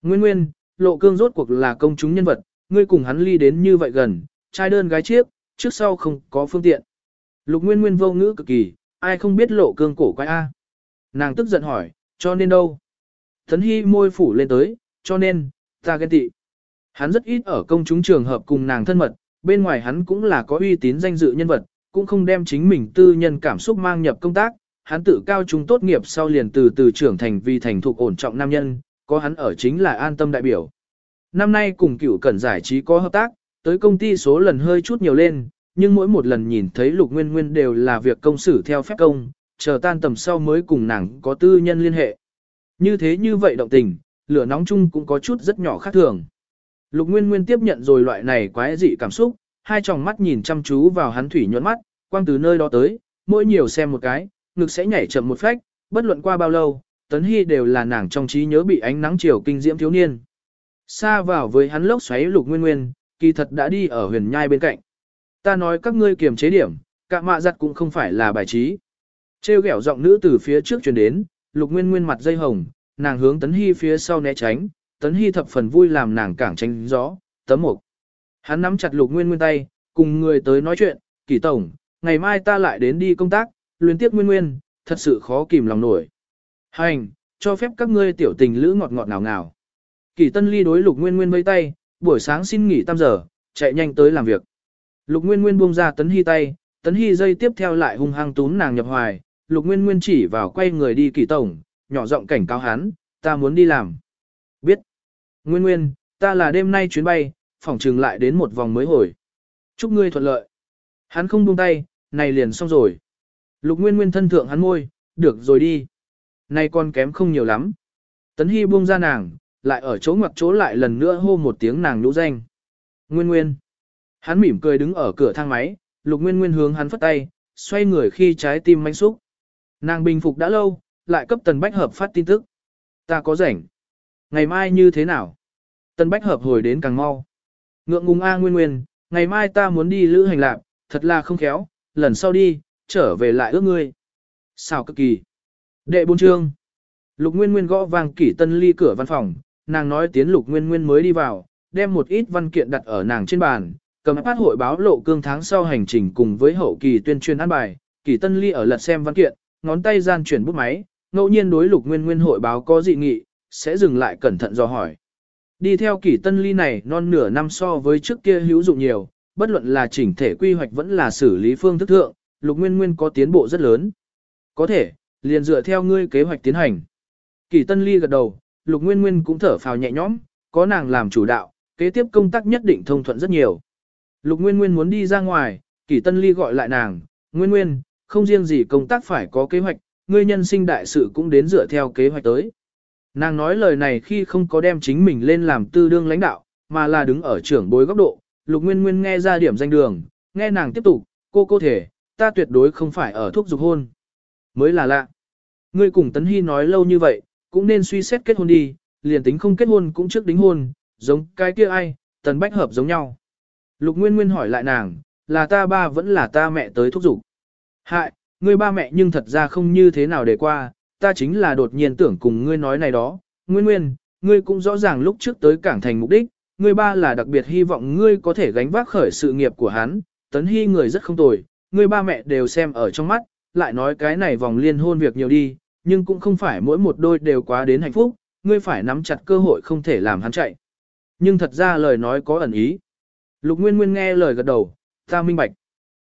Nguyên Nguyên, lộ cương rốt cuộc là công chúng nhân vật, ngươi cùng hắn ly đến như vậy gần, trai đơn gái chiếc, trước sau không có phương tiện. Lục Nguyên Nguyên vô ngữ cực kỳ, ai không biết lộ cương cổ quái A. Nàng tức giận hỏi, cho nên đâu? Thấn Hy môi phủ lên tới, cho nên, ta ghen tị. Hắn rất ít ở công chúng trường hợp cùng nàng thân mật, bên ngoài hắn cũng là có uy tín danh dự nhân vật, cũng không đem chính mình tư nhân cảm xúc mang nhập công tác. Hắn tự cao trung tốt nghiệp sau liền từ từ trưởng thành vì thành thục ổn trọng nam nhân, có hắn ở chính là an tâm đại biểu. Năm nay cùng cựu cẩn giải trí có hợp tác, tới công ty số lần hơi chút nhiều lên, nhưng mỗi một lần nhìn thấy lục nguyên nguyên đều là việc công xử theo phép công, chờ tan tầm sau mới cùng nàng có tư nhân liên hệ. Như thế như vậy động tình, lửa nóng chung cũng có chút rất nhỏ khác thường. Lục Nguyên Nguyên tiếp nhận rồi loại này quái dị cảm xúc, hai tròng mắt nhìn chăm chú vào hắn thủy nhuận mắt, quang từ nơi đó tới, mỗi nhiều xem một cái, ngực sẽ nhảy chậm một phách, bất luận qua bao lâu, Tấn Hy đều là nàng trong trí nhớ bị ánh nắng chiều kinh diễm thiếu niên. Xa vào với hắn lốc xoáy Lục Nguyên Nguyên, kỳ thật đã đi ở huyền nhai bên cạnh. Ta nói các ngươi kiềm chế điểm, cả mạ giặt cũng không phải là bài trí. Trêu ghẹo giọng nữ từ phía trước truyền đến, Lục Nguyên Nguyên mặt dây hồng, nàng hướng Tấn Hy phía sau né tránh, Tấn Hy thập phần vui làm nàng cảng tránh gió, tấm mục. Hắn nắm chặt Lục Nguyên Nguyên tay, cùng người tới nói chuyện, kỳ tổng, ngày mai ta lại đến đi công tác, luyến tiếp Nguyên Nguyên, thật sự khó kìm lòng nổi. Hành, cho phép các ngươi tiểu tình lữ ngọt ngọt ngào ngào. Kỳ Tân Ly đối Lục Nguyên Nguyên vẫy tay, buổi sáng xin nghỉ tam giờ, chạy nhanh tới làm việc. Lục Nguyên Nguyên buông ra Tấn Hy tay, Tấn Hy dây tiếp theo lại hung hăng túm nàng nhập hoài, Lục Nguyên Nguyên chỉ vào quay người đi kỳ tổng, nhỏ giọng cảnh cáo hắn, ta muốn đi làm. Biết. Nguyên Nguyên, ta là đêm nay chuyến bay, phỏng trừng lại đến một vòng mới hồi. Chúc ngươi thuận lợi. Hắn không buông tay, này liền xong rồi. Lục Nguyên Nguyên thân thượng hắn môi, được rồi đi. Nay con kém không nhiều lắm. Tấn Hy buông ra nàng, lại ở chỗ ngoặc chỗ lại lần nữa hô một tiếng nàng nhũ danh. Nguyên Nguyên. Hắn mỉm cười đứng ở cửa thang máy, Lục Nguyên Nguyên hướng hắn phất tay, xoay người khi trái tim manh xúc. Nàng bình phục đã lâu, lại cấp Tần Bách Hợp phát tin tức. Ta có rảnh. Ngày mai như thế nào? Tần Bách Hợp hồi đến càng mau. Ngượng ngùng A Nguyên Nguyên, ngày mai ta muốn đi lữ hành lạc, thật là không khéo, lần sau đi, trở về lại ước ngươi. Sao cực kỳ. Đệ bốn chương. Lục Nguyên Nguyên gõ vang kỷ tân ly cửa văn phòng, nàng nói tiến Lục Nguyên Nguyên mới đi vào, đem một ít văn kiện đặt ở nàng trên bàn, cầm phát hội báo lộ cương tháng sau hành trình cùng với hậu kỳ tuyên truyền an bài, kỷ tân ly ở lật xem văn kiện, ngón tay gian chuyển bút máy, ngẫu nhiên đối Lục Nguyên Nguyên hội báo có dị nghị, sẽ dừng lại cẩn thận do hỏi. Đi theo kỷ tân ly này non nửa năm so với trước kia hữu dụng nhiều, bất luận là chỉnh thể quy hoạch vẫn là xử lý phương thức thượng, Lục Nguyên Nguyên có tiến bộ rất lớn. Có thể, liền dựa theo ngươi kế hoạch tiến hành. Kỷ tân ly gật đầu, Lục Nguyên Nguyên cũng thở phào nhẹ nhõm, có nàng làm chủ đạo, kế tiếp công tác nhất định thông thuận rất nhiều. Lục Nguyên Nguyên muốn đi ra ngoài, Kỷ Tân Ly gọi lại nàng, Nguyên Nguyên, không riêng gì công tác phải có kế hoạch, ngươi nhân sinh đại sự cũng đến dựa theo kế hoạch tới. Nàng nói lời này khi không có đem chính mình lên làm tư đương lãnh đạo, mà là đứng ở trưởng bối góc độ, Lục Nguyên Nguyên nghe ra điểm danh đường, nghe nàng tiếp tục, cô cô thể, ta tuyệt đối không phải ở thuốc dục hôn. Mới là lạ. Ngươi cùng Tấn Hy nói lâu như vậy, cũng nên suy xét kết hôn đi, liền tính không kết hôn cũng trước đính hôn, giống cái kia ai, Tần Bách Hợp giống nhau. Lục Nguyên Nguyên hỏi lại nàng, là ta ba vẫn là ta mẹ tới thúc giục. Hại, ngươi ba mẹ nhưng thật ra không như thế nào để qua, ta chính là đột nhiên tưởng cùng ngươi nói này đó. Nguyên Nguyên, ngươi cũng rõ ràng lúc trước tới cảng thành mục đích, ngươi ba là đặc biệt hy vọng ngươi có thể gánh vác khởi sự nghiệp của hắn, tấn hy người rất không tồi, ngươi ba mẹ đều xem ở trong mắt, lại nói cái này vòng liên hôn việc nhiều đi, nhưng cũng không phải mỗi một đôi đều quá đến hạnh phúc, ngươi phải nắm chặt cơ hội không thể làm hắn chạy. Nhưng thật ra lời nói có ẩn ý. Lục Nguyên Nguyên nghe lời gật đầu, ta minh bạch.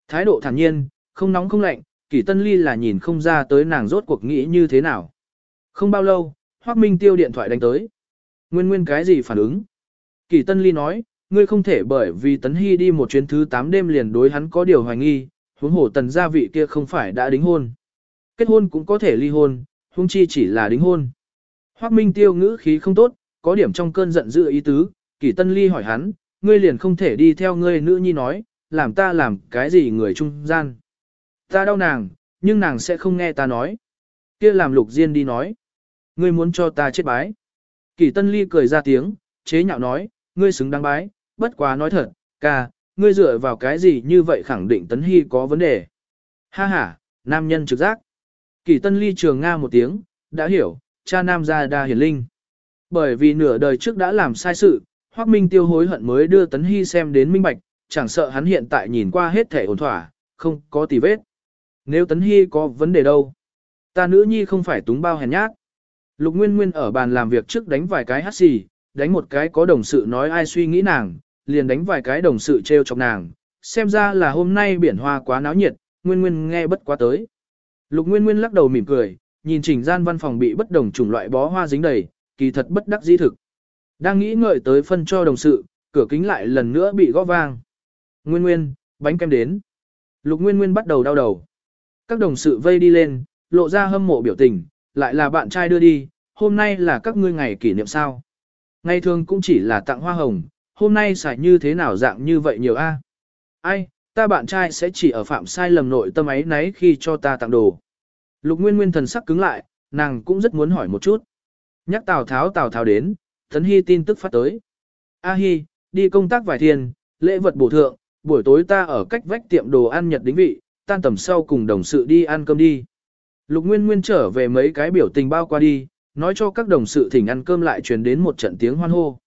Thái độ thản nhiên, không nóng không lạnh, Kỷ Tân Ly là nhìn không ra tới nàng rốt cuộc nghĩ như thế nào. Không bao lâu, Hoắc Minh tiêu điện thoại đánh tới. Nguyên Nguyên cái gì phản ứng? Kỷ Tân Ly nói, ngươi không thể bởi vì Tấn Hy đi một chuyến thứ 8 đêm liền đối hắn có điều hoài nghi, huống hồ tần gia vị kia không phải đã đính hôn. Kết hôn cũng có thể ly hôn, huống chi chỉ là đính hôn. Hoắc Minh tiêu ngữ khí không tốt, có điểm trong cơn giận dữ ý tứ, Kỷ Tân Ly hỏi hắn, ngươi liền không thể đi theo ngươi nữ nhi nói, làm ta làm cái gì người trung gian. Ta đau nàng, nhưng nàng sẽ không nghe ta nói. kia làm lục diên đi nói. Ngươi muốn cho ta chết bái. Kỷ tân ly cười ra tiếng, chế nhạo nói, ngươi xứng đáng bái, bất quá nói thật, ca, ngươi dựa vào cái gì như vậy khẳng định tấn hy có vấn đề. Ha ha, nam nhân trực giác. Kỳ tân ly trường Nga một tiếng, đã hiểu, cha nam gia đa hiển linh. Bởi vì nửa đời trước đã làm sai sự, Hoác Minh tiêu hối hận mới đưa Tấn Hy xem đến minh bạch, chẳng sợ hắn hiện tại nhìn qua hết thể ổn thỏa, không có tì vết. Nếu Tấn Hy có vấn đề đâu? Ta nữ nhi không phải túng bao hèn nhát. Lục Nguyên Nguyên ở bàn làm việc trước đánh vài cái hát xì, đánh một cái có đồng sự nói ai suy nghĩ nàng, liền đánh vài cái đồng sự treo chọc nàng. Xem ra là hôm nay biển hoa quá náo nhiệt, Nguyên Nguyên nghe bất quá tới. Lục Nguyên Nguyên lắc đầu mỉm cười, nhìn chỉnh gian văn phòng bị bất đồng chủng loại bó hoa dính đầy, kỳ thật bất đắc dĩ thực. Đang nghĩ ngợi tới phân cho đồng sự, cửa kính lại lần nữa bị gõ vang. Nguyên Nguyên, bánh kem đến. Lục Nguyên Nguyên bắt đầu đau đầu. Các đồng sự vây đi lên, lộ ra hâm mộ biểu tình, lại là bạn trai đưa đi, hôm nay là các ngươi ngày kỷ niệm sao. Ngày thường cũng chỉ là tặng hoa hồng, hôm nay xài như thế nào dạng như vậy nhiều a? Ai, ta bạn trai sẽ chỉ ở phạm sai lầm nội tâm ấy nấy khi cho ta tặng đồ. Lục Nguyên Nguyên thần sắc cứng lại, nàng cũng rất muốn hỏi một chút. Nhắc Tào Tháo Tào Tháo đến, Tấn Hy tin tức phát tới. A hy đi công tác vài thiên, lễ vật bổ thượng, buổi tối ta ở cách vách tiệm đồ ăn nhật đính vị, tan tầm sau cùng đồng sự đi ăn cơm đi. Lục Nguyên Nguyên trở về mấy cái biểu tình bao qua đi, nói cho các đồng sự thỉnh ăn cơm lại truyền đến một trận tiếng hoan hô.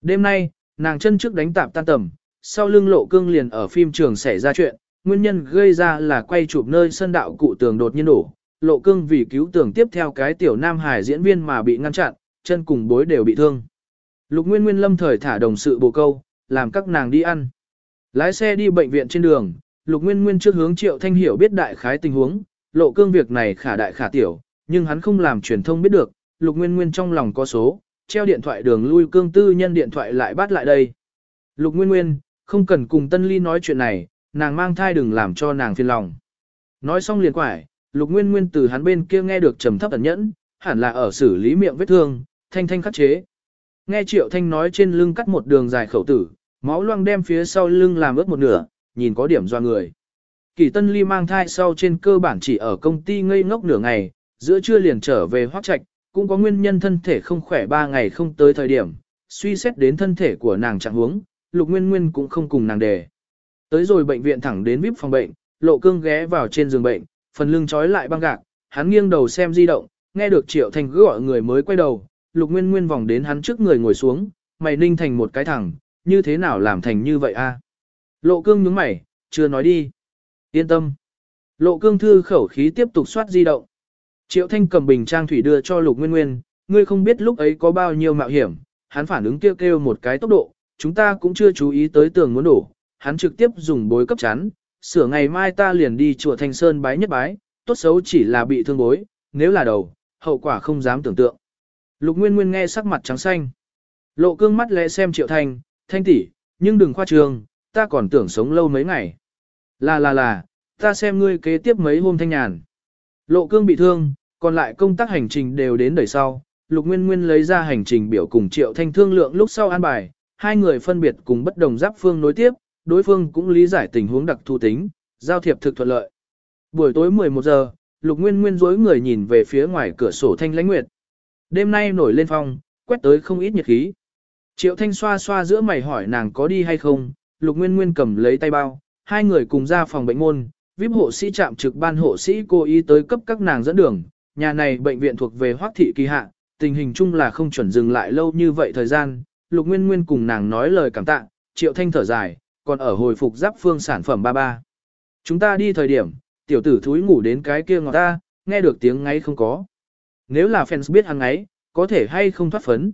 Đêm nay, nàng chân trước đánh tạp tan tầm, sau lưng lộ cương liền ở phim trường xảy ra chuyện, nguyên nhân gây ra là quay chụp nơi sân đạo cụ tường đột nhiên đổ, lộ cương vì cứu tường tiếp theo cái tiểu nam hải diễn viên mà bị ngăn chặn, chân cùng bối đều bị thương. Lục Nguyên Nguyên lâm thời thả đồng sự bồ câu, làm các nàng đi ăn. Lái xe đi bệnh viện trên đường, Lục Nguyên Nguyên trước hướng Triệu Thanh Hiểu biết đại khái tình huống, lộ cương việc này khả đại khả tiểu, nhưng hắn không làm truyền thông biết được, Lục Nguyên Nguyên trong lòng có số, treo điện thoại đường lui cương tư nhân điện thoại lại bắt lại đây. Lục Nguyên Nguyên, không cần cùng Tân Ly nói chuyện này, nàng mang thai đừng làm cho nàng phiền lòng. Nói xong liền quải, Lục Nguyên Nguyên từ hắn bên kia nghe được trầm thấp ẩn nhẫn, hẳn là ở xử lý miệng vết thương, thanh thanh khắc chế. Nghe Triệu Thanh nói trên lưng cắt một đường dài khẩu tử, máu loang đem phía sau lưng làm ướt một nửa, nhìn có điểm doa người. Kỳ Tân Ly mang thai sau trên cơ bản chỉ ở công ty ngây ngốc nửa ngày, giữa trưa liền trở về hoác trạch, cũng có nguyên nhân thân thể không khỏe ba ngày không tới thời điểm, suy xét đến thân thể của nàng trạng huống, Lục Nguyên Nguyên cũng không cùng nàng đề. Tới rồi bệnh viện thẳng đến VIP phòng bệnh, Lộ Cương ghé vào trên giường bệnh, phần lưng trói lại băng gạc, hắn nghiêng đầu xem di động, nghe được Triệu Thành gọi người mới quay đầu, Lục Nguyên Nguyên vòng đến hắn trước người ngồi xuống, mày ninh thành một cái thẳng, như thế nào làm thành như vậy a? Lộ Cương nhướng mày, chưa nói đi. Yên tâm. Lộ Cương thư khẩu khí tiếp tục soát di động. Triệu Thanh cầm bình trang thủy đưa cho Lục Nguyên Nguyên, ngươi không biết lúc ấy có bao nhiêu mạo hiểm, hắn phản ứng kêu kêu một cái tốc độ, chúng ta cũng chưa chú ý tới tường muốn đổ, hắn trực tiếp dùng bối cấp chắn, sửa ngày mai ta liền đi chùa Thanh Sơn bái nhất bái, tốt xấu chỉ là bị thương bối, nếu là đầu, hậu quả không dám tưởng tượng. Lục Nguyên Nguyên nghe sắc mặt trắng xanh. Lộ cương mắt lẽ xem Triệu Thanh, Thanh tỷ, nhưng đừng khoa trường, ta còn tưởng sống lâu mấy ngày. Là là là, ta xem ngươi kế tiếp mấy hôm thanh nhàn. Lộ cương bị thương, còn lại công tác hành trình đều đến đời sau. Lục Nguyên Nguyên lấy ra hành trình biểu cùng Triệu Thanh thương lượng lúc sau an bài, hai người phân biệt cùng bất đồng giáp phương nối tiếp, đối phương cũng lý giải tình huống đặc thù tính, giao thiệp thực thuận lợi. Buổi tối 11 giờ, Lục Nguyên Nguyên dối người nhìn về phía ngoài cửa sổ thanh lãnh nguyệt. Đêm nay nổi lên phong, quét tới không ít nhiệt khí. Triệu Thanh xoa xoa giữa mày hỏi nàng có đi hay không, Lục Nguyên Nguyên cầm lấy tay bao, hai người cùng ra phòng bệnh môn, VIP hộ sĩ trạm trực ban hộ sĩ cố ý tới cấp các nàng dẫn đường, nhà này bệnh viện thuộc về Hoắc thị kỳ hạ, tình hình chung là không chuẩn dừng lại lâu như vậy thời gian, Lục Nguyên Nguyên cùng nàng nói lời cảm tạ, Triệu Thanh thở dài, còn ở hồi phục giáp phương sản phẩm ba ba. Chúng ta đi thời điểm, tiểu tử thúi ngủ đến cái kia ngọt ta, nghe được tiếng ngáy không có. Nếu là fans biết hắn ngáy, có thể hay không thoát phấn.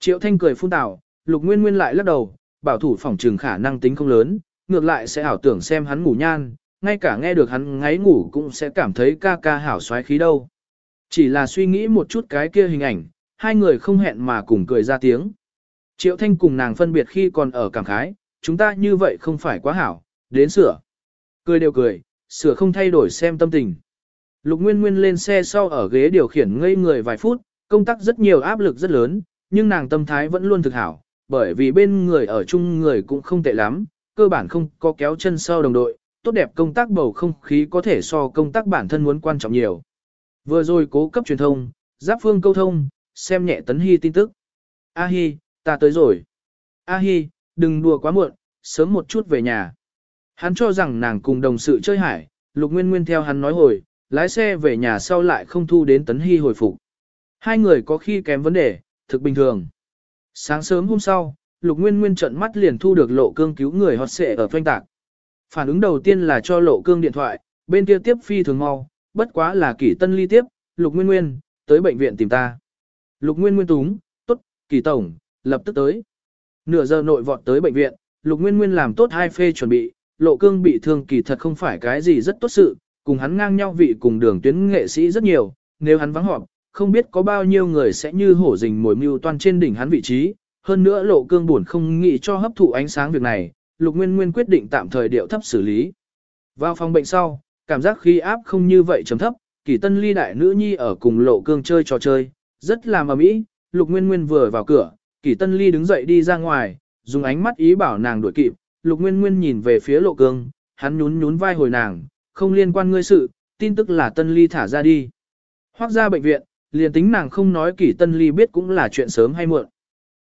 Triệu Thanh cười phun tảo, Lục Nguyên Nguyên lại lắc đầu, bảo thủ phòng trường khả năng tính không lớn, ngược lại sẽ ảo tưởng xem hắn ngủ nhan, ngay cả nghe được hắn ngáy ngủ cũng sẽ cảm thấy ca ca hảo xoáy khí đâu. Chỉ là suy nghĩ một chút cái kia hình ảnh, hai người không hẹn mà cùng cười ra tiếng. Triệu Thanh cùng nàng phân biệt khi còn ở cảm khái, chúng ta như vậy không phải quá hảo, đến sửa. Cười đều cười, sửa không thay đổi xem tâm tình. Lục Nguyên Nguyên lên xe sau ở ghế điều khiển ngây người vài phút, công tác rất nhiều áp lực rất lớn, nhưng nàng tâm thái vẫn luôn thực hảo, bởi vì bên người ở chung người cũng không tệ lắm, cơ bản không có kéo chân sau đồng đội, tốt đẹp công tác bầu không khí có thể so công tác bản thân muốn quan trọng nhiều. Vừa rồi cố cấp truyền thông, giáp phương câu thông, xem nhẹ Tấn Hy tin tức. A Hi, ta tới rồi. A Hi, đừng đùa quá muộn, sớm một chút về nhà. Hắn cho rằng nàng cùng đồng sự chơi hải, Lục Nguyên Nguyên theo hắn nói hồi, lái xe về nhà sau lại không thu đến Tấn Hy hồi phục. Hai người có khi kém vấn đề, thực bình thường. Sáng sớm hôm sau, Lục Nguyên Nguyên trận mắt liền thu được lộ cương cứu người hot xệ ở doanh tạc. Phản ứng đầu tiên là cho lộ cương điện thoại, bên kia tiếp phi thường mau, bất quá là kỷ tân ly tiếp, Lục Nguyên Nguyên, tới bệnh viện tìm ta. Lục Nguyên Nguyên túng, tốt, kỷ tổng, lập tức tới. Nửa giờ nội vọt tới bệnh viện, Lục Nguyên Nguyên làm tốt hai phê chuẩn bị, lộ cương bị thương kỳ thật không phải cái gì rất tốt sự, cùng hắn ngang nhau vị cùng đường tuyến nghệ sĩ rất nhiều, nếu hắn vắng họp, không biết có bao nhiêu người sẽ như hổ rình mồi mưu toan trên đỉnh hắn vị trí, hơn nữa lộ cương buồn không nghĩ cho hấp thụ ánh sáng việc này, Lục Nguyên Nguyên quyết định tạm thời điệu thấp xử lý. Vào phòng bệnh sau, cảm giác khi áp không như vậy trầm thấp, kỳ tân ly đại nữ nhi ở cùng lộ cương chơi trò chơi, rất là ầm ĩ. Lục Nguyên Nguyên vừa vào cửa, kỳ tân ly đứng dậy đi ra ngoài, dùng ánh mắt ý bảo nàng đuổi kịp, Lục Nguyên Nguyên nhìn về phía lộ cương, hắn nhún nhún vai hồi nàng, không liên quan ngươi sự, tin tức là tân ly thả ra đi. Hoác ra bệnh viện, liền tính nàng không nói kỳ tân ly biết cũng là chuyện sớm hay muộn.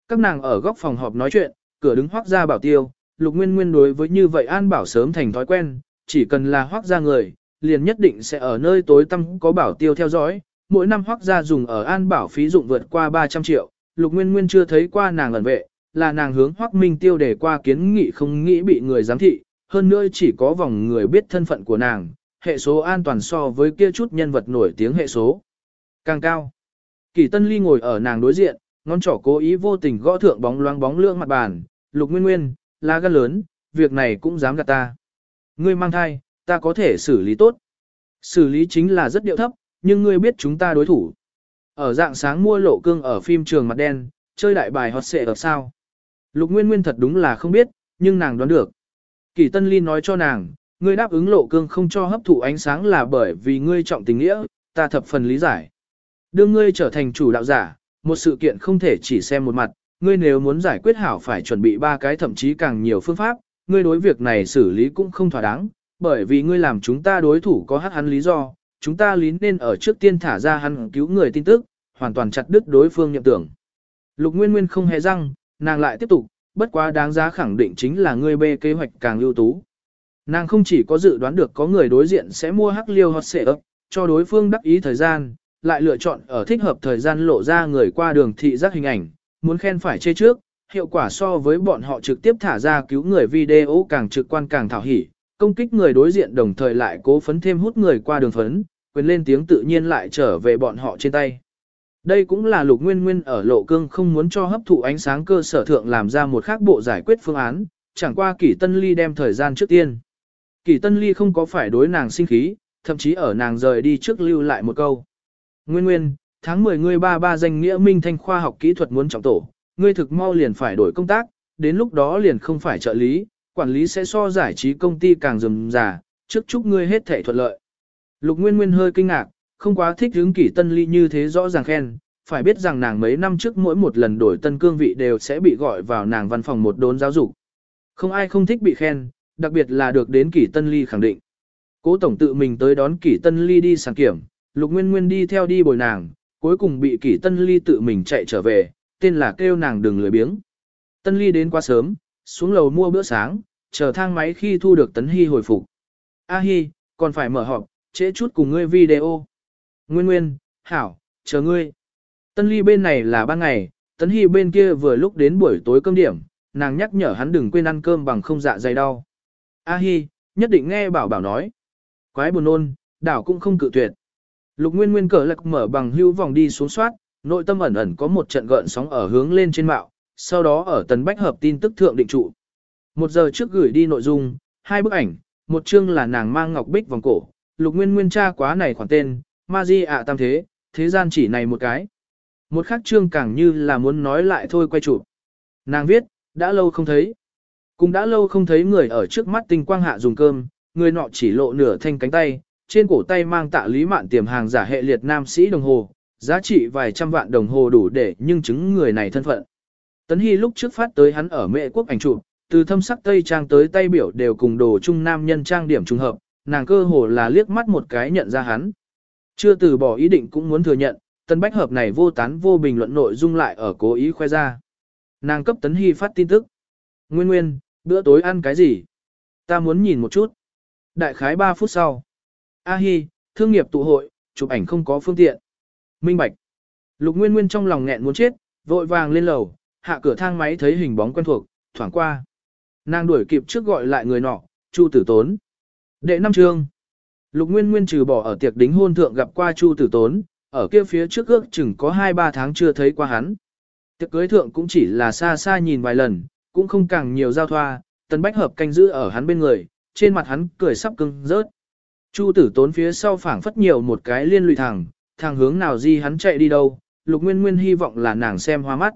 Các nàng ở góc phòng họp nói chuyện, cửa đứng hoác ra bảo tiêu, lục nguyên nguyên đối với như vậy an bảo sớm thành thói quen, chỉ cần là hoác ra người, liền nhất định sẽ ở nơi tối tăm có bảo tiêu theo dõi. Mỗi năm hoác ra dùng ở an bảo phí dụng vượt qua 300 triệu, lục nguyên nguyên chưa thấy qua nàng ẩn vệ, là nàng hướng hoác minh tiêu để qua kiến nghị không nghĩ bị người giám thị, hơn nữa chỉ có vòng người biết thân phận của nàng, hệ số an toàn so với kia chút nhân vật nổi tiếng hệ số. Càng cao. Kỳ Tân Ly ngồi ở nàng đối diện, ngón trỏ cố ý vô tình gõ thượng bóng loáng bóng lượng mặt bàn, Lục Nguyên Nguyên, là gan lớn, việc này cũng dám gạt ta. Ngươi mang thai, ta có thể xử lý tốt. Xử lý chính là rất điệu thấp, nhưng ngươi biết chúng ta đối thủ. Ở dạng sáng mua lộ cương ở phim trường mặt đen, chơi đại bài hot xệ ở sao. Lục Nguyên Nguyên thật đúng là không biết, nhưng nàng đoán được. Kỳ Tân Ly nói cho nàng, ngươi đáp ứng lộ cương không cho hấp thụ ánh sáng là bởi vì ngươi trọng tình nghĩa, ta thập phần lý giải. Đưa ngươi trở thành chủ đạo giả, một sự kiện không thể chỉ xem một mặt, ngươi nếu muốn giải quyết hảo phải chuẩn bị ba cái thậm chí càng nhiều phương pháp, ngươi đối việc này xử lý cũng không thỏa đáng, bởi vì ngươi làm chúng ta đối thủ có hắc hắn lý do, chúng ta lý nên ở trước tiên thả ra hắn cứu người tin tức, hoàn toàn chặt đứt đối phương nhậm tưởng. Lục Nguyên Nguyên không hề răng, nàng lại tiếp tục, bất quá đáng giá khẳng định chính là ngươi bê kế hoạch càng ưu tú. Nàng không chỉ có dự đoán được có người đối diện sẽ mua hắc liêu hoặc xệ ấp, cho đối phương đắc ý thời gian, lại lựa chọn ở thích hợp thời gian lộ ra người qua đường thị giác hình ảnh, muốn khen phải chê trước, hiệu quả so với bọn họ trực tiếp thả ra cứu người video càng trực quan càng thảo hỉ, công kích người đối diện đồng thời lại cố phấn thêm hút người qua đường phấn, quyền lên tiếng tự nhiên lại trở về bọn họ trên tay. Đây cũng là lục nguyên nguyên ở lộ cương không muốn cho hấp thụ ánh sáng cơ sở thượng làm ra một khác bộ giải quyết phương án, chẳng qua kỷ tân ly đem thời gian trước tiên. Kỷ tân ly không có phải đối nàng sinh khí, thậm chí ở nàng rời đi trước lưu lại một câu. Nguyên nguyên, tháng 10 ngươi ba ba danh nghĩa minh thanh khoa học kỹ thuật muốn trọng tổ, ngươi thực mau liền phải đổi công tác, đến lúc đó liền không phải trợ lý, quản lý sẽ so giải trí công ty càng rườm rà, trước chúc ngươi hết thể thuận lợi. Lục Nguyên Nguyên hơi kinh ngạc, không quá thích hướng kỷ tân ly như thế rõ ràng khen, phải biết rằng nàng mấy năm trước mỗi một lần đổi tân cương vị đều sẽ bị gọi vào nàng văn phòng một đốn giáo dục. Không ai không thích bị khen, đặc biệt là được đến kỷ tân ly khẳng định. Cố tổng tự mình tới đón kỷ tân ly đi sàng kiểm, lục nguyên nguyên đi theo đi bồi nàng, cuối cùng bị kỷ tân ly tự mình chạy trở về, tên là kêu nàng đừng lười biếng. Tân ly đến quá sớm, xuống lầu mua bữa sáng, chờ thang máy khi thu được tấn hy hồi phục. A hi, còn phải mở họp, trễ chút cùng ngươi video. Nguyên nguyên, hảo, chờ ngươi. Tân ly bên này là ban ngày, tấn hy bên kia vừa lúc đến buổi tối cơm điểm, nàng nhắc nhở hắn đừng quên ăn cơm bằng không dạ dày đau. A hi, nhất định nghe bảo bảo nói. Quái buồn nôn, đảo cũng không cự tuyệt. Lục Nguyên Nguyên cờ lạc mở bằng hưu vòng đi xuống soát, nội tâm ẩn ẩn có một trận gợn sóng ở hướng lên trên mạo, sau đó ở tần bách hợp tin tức thượng định trụ. Một giờ trước gửi đi nội dung, hai bức ảnh, một chương là nàng mang ngọc bích vòng cổ, Lục Nguyên Nguyên tra quá này khoản tên, ma di ạ tam thế, thế gian chỉ này một cái. Một khác chương càng như là muốn nói lại thôi quay chụp. Nàng viết, đã lâu không thấy. Cũng đã lâu không thấy người ở trước mắt tinh quang hạ dùng cơm, người nọ chỉ lộ nửa thanh cánh tay, trên cổ tay mang tạ lý mạn tiềm hàng giả hệ liệt nam sĩ đồng hồ, giá trị vài trăm vạn đồng hồ đủ để nhưng chứng người này thân phận. Tấn Hy lúc trước phát tới hắn ở mệ quốc ảnh chụp, từ thâm sắc tây trang tới tay biểu đều cùng đồ trung nam nhân trang điểm trùng hợp, nàng cơ hồ là liếc mắt một cái nhận ra hắn. Chưa từ bỏ ý định cũng muốn thừa nhận, tân bách hợp này vô tán vô bình luận nội dung lại ở cố ý khoe ra. Nàng cấp tấn hy phát tin tức. Nguyên nguyên, bữa tối ăn cái gì? Ta muốn nhìn một chút. Đại khái 3 phút sau. A hi, thương nghiệp tụ hội, chụp ảnh không có phương tiện. Minh bạch. Lục Nguyên Nguyên trong lòng nghẹn muốn chết, vội vàng lên lầu, hạ cửa thang máy thấy hình bóng quen thuộc, thoảng qua. Nàng đuổi kịp trước gọi lại người nọ, Chu Tử Tốn. Đệ năm chương. Lục Nguyên Nguyên trừ bỏ ở tiệc đính hôn thượng gặp qua Chu Tử Tốn, ở kia phía trước ước chừng có 2-3 tháng chưa thấy qua hắn. Tiệc cưới thượng cũng chỉ là xa xa nhìn vài lần, cũng không càng nhiều giao thoa, Tần Bách Hợp canh giữ ở hắn bên người, trên mặt hắn cười sắp cưng rớt. Chu tử tốn phía sau phảng phất nhiều một cái liên lụy thẳng, thằng hướng nào gì hắn chạy đi đâu, lục nguyên nguyên hy vọng là nàng xem hoa mắt.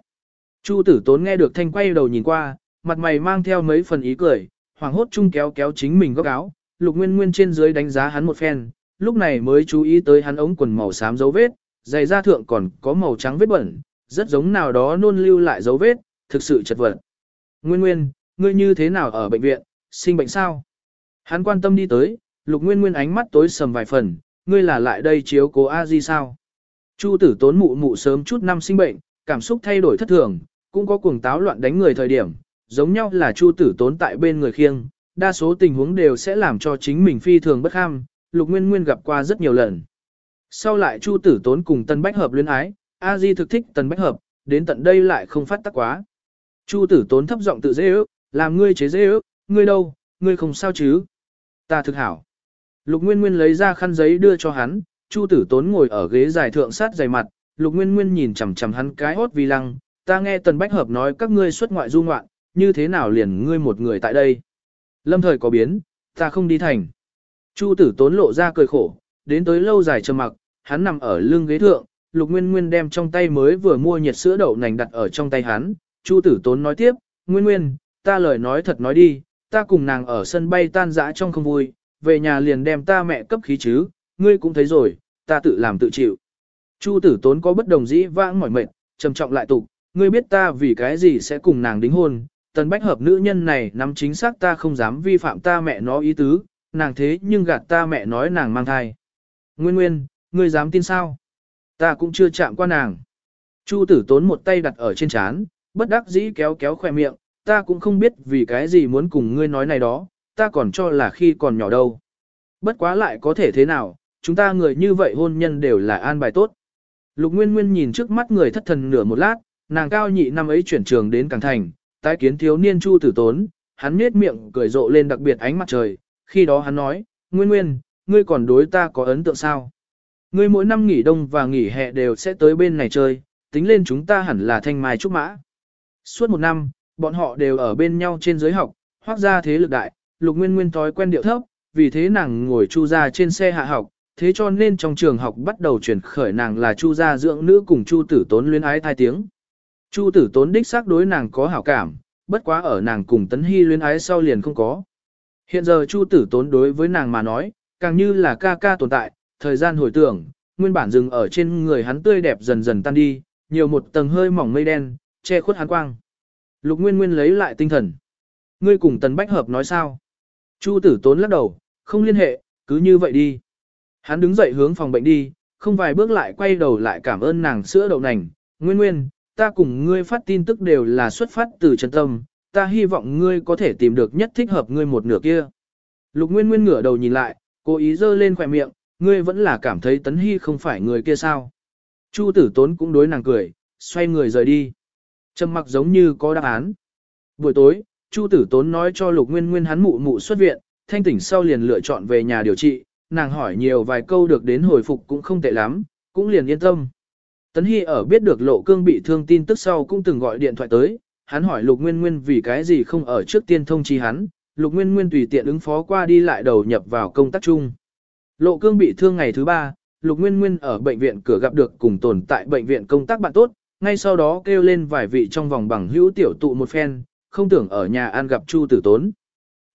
Chu tử tốn nghe được thanh quay đầu nhìn qua, mặt mày mang theo mấy phần ý cười, hoàng hốt chung kéo kéo chính mình góc áo, lục nguyên nguyên trên dưới đánh giá hắn một phen, lúc này mới chú ý tới hắn ống quần màu xám dấu vết, giày da thượng còn có màu trắng vết bẩn, rất giống nào đó nôn lưu lại dấu vết, thực sự chật vật. Nguyên nguyên, ngươi như thế nào ở bệnh viện, sinh bệnh sao? Hắn quan tâm đi tới, lục nguyên nguyên ánh mắt tối sầm vài phần, ngươi là lại đây chiếu cố a di sao? Chu tử tốn mụ mụ sớm chút năm sinh bệnh, cảm xúc thay đổi thất thường, cũng có cuồng táo loạn đánh người thời điểm, giống nhau là chu tử tốn tại bên người khiêng, đa số tình huống đều sẽ làm cho chính mình phi thường bất ham, lục nguyên nguyên gặp qua rất nhiều lần. Sau lại chu tử tốn cùng tân bách hợp luyến ái, a di thực thích tân bách hợp, đến tận đây lại không phát tắc quá. Chu tử tốn thấp giọng tự dễ ước, làm ngươi chế dễ ước, ngươi đâu, ngươi không sao chứ? Ta thực hảo. Lục Nguyên Nguyên lấy ra khăn giấy đưa cho hắn, Chu Tử Tốn ngồi ở ghế dài thượng sát dày mặt, Lục Nguyên Nguyên nhìn chằm chằm hắn cái hốt vì lăng, ta nghe Tần Bách Hợp nói các ngươi xuất ngoại du ngoạn, như thế nào liền ngươi một người tại đây? Lâm thời có biến, ta không đi thành. Chu Tử Tốn lộ ra cười khổ, đến tới lâu dài trầm mặc, hắn nằm ở lưng ghế thượng, Lục Nguyên Nguyên đem trong tay mới vừa mua nhiệt sữa đậu nành đặt ở trong tay hắn, Chu Tử Tốn nói tiếp, Nguyên Nguyên, ta lời nói thật nói đi, ta cùng nàng ở sân bay tan dã trong không vui, về nhà liền đem ta mẹ cấp khí chứ, ngươi cũng thấy rồi, ta tự làm tự chịu. Chu tử tốn có bất đồng dĩ vãng mỏi mệt, trầm trọng lại tục, ngươi biết ta vì cái gì sẽ cùng nàng đính hôn, tần bách hợp nữ nhân này nắm chính xác ta không dám vi phạm ta mẹ nó ý tứ, nàng thế nhưng gạt ta mẹ nói nàng mang thai. Nguyên nguyên, ngươi dám tin sao? Ta cũng chưa chạm qua nàng. Chu tử tốn một tay đặt ở trên chán, bất đắc dĩ kéo kéo khoe miệng, ta cũng không biết vì cái gì muốn cùng ngươi nói này đó, ta còn cho là khi còn nhỏ đâu. Bất quá lại có thể thế nào, chúng ta người như vậy hôn nhân đều là an bài tốt. Lục Nguyên Nguyên nhìn trước mắt người thất thần nửa một lát, nàng cao nhị năm ấy chuyển trường đến Càng Thành, tái kiến thiếu niên Chu Tử Tốn, hắn nết miệng cười rộ lên đặc biệt ánh mặt trời, khi đó hắn nói, Nguyên Nguyên, ngươi còn đối ta có ấn tượng sao? Ngươi mỗi năm nghỉ đông và nghỉ hè đều sẽ tới bên này chơi, tính lên chúng ta hẳn là thanh mai trúc mã. Suốt một năm, bọn họ đều ở bên nhau trên giới học, hoác ra thế lực đại, lục nguyên nguyên thói quen điệu thấp, vì thế nàng ngồi chu ra trên xe hạ học, thế cho nên trong trường học bắt đầu chuyển khởi nàng là chu gia dưỡng nữ cùng chu tử tốn luyến ái thai tiếng. Chu tử tốn đích xác đối nàng có hảo cảm, bất quá ở nàng cùng tấn hy luyến ái sau liền không có. Hiện giờ chu tử tốn đối với nàng mà nói, càng như là ca ca tồn tại, thời gian hồi tưởng, nguyên bản dừng ở trên người hắn tươi đẹp dần dần tan đi, nhiều một tầng hơi mỏng mây đen, che khuất hắn quang. Lục Nguyên Nguyên lấy lại tinh thần. Ngươi cùng Tần Bách Hợp nói sao? Chu tử tốn lắc đầu, không liên hệ, cứ như vậy đi. Hắn đứng dậy hướng phòng bệnh đi, không vài bước lại quay đầu lại cảm ơn nàng sữa đậu nành. Nguyên Nguyên, ta cùng ngươi phát tin tức đều là xuất phát từ chân tâm, ta hy vọng ngươi có thể tìm được nhất thích hợp ngươi một nửa kia. Lục Nguyên Nguyên ngửa đầu nhìn lại, cố ý dơ lên khỏe miệng, ngươi vẫn là cảm thấy Tấn Hy không phải người kia sao. Chu tử tốn cũng đối nàng cười, xoay người rời đi. Trầm mặc giống như có đáp án. Buổi tối, Chu Tử Tốn nói cho Lục Nguyên Nguyên hắn mụ mụ xuất viện, thanh tỉnh sau liền lựa chọn về nhà điều trị, nàng hỏi nhiều vài câu được đến hồi phục cũng không tệ lắm, cũng liền yên tâm. Tấn Hy ở biết được Lộ Cương bị thương tin tức sau cũng từng gọi điện thoại tới, hắn hỏi Lục Nguyên Nguyên vì cái gì không ở trước tiên thông chi hắn, Lục Nguyên Nguyên tùy tiện ứng phó qua đi lại đầu nhập vào công tác chung. Lộ Cương bị thương ngày thứ ba, Lục Nguyên Nguyên ở bệnh viện cửa gặp được cùng tồn tại bệnh viện công tác bạn tốt, ngay sau đó kêu lên vài vị trong vòng bằng hữu tiểu tụ một phen, không tưởng ở nhà ăn gặp Chu Tử Tốn.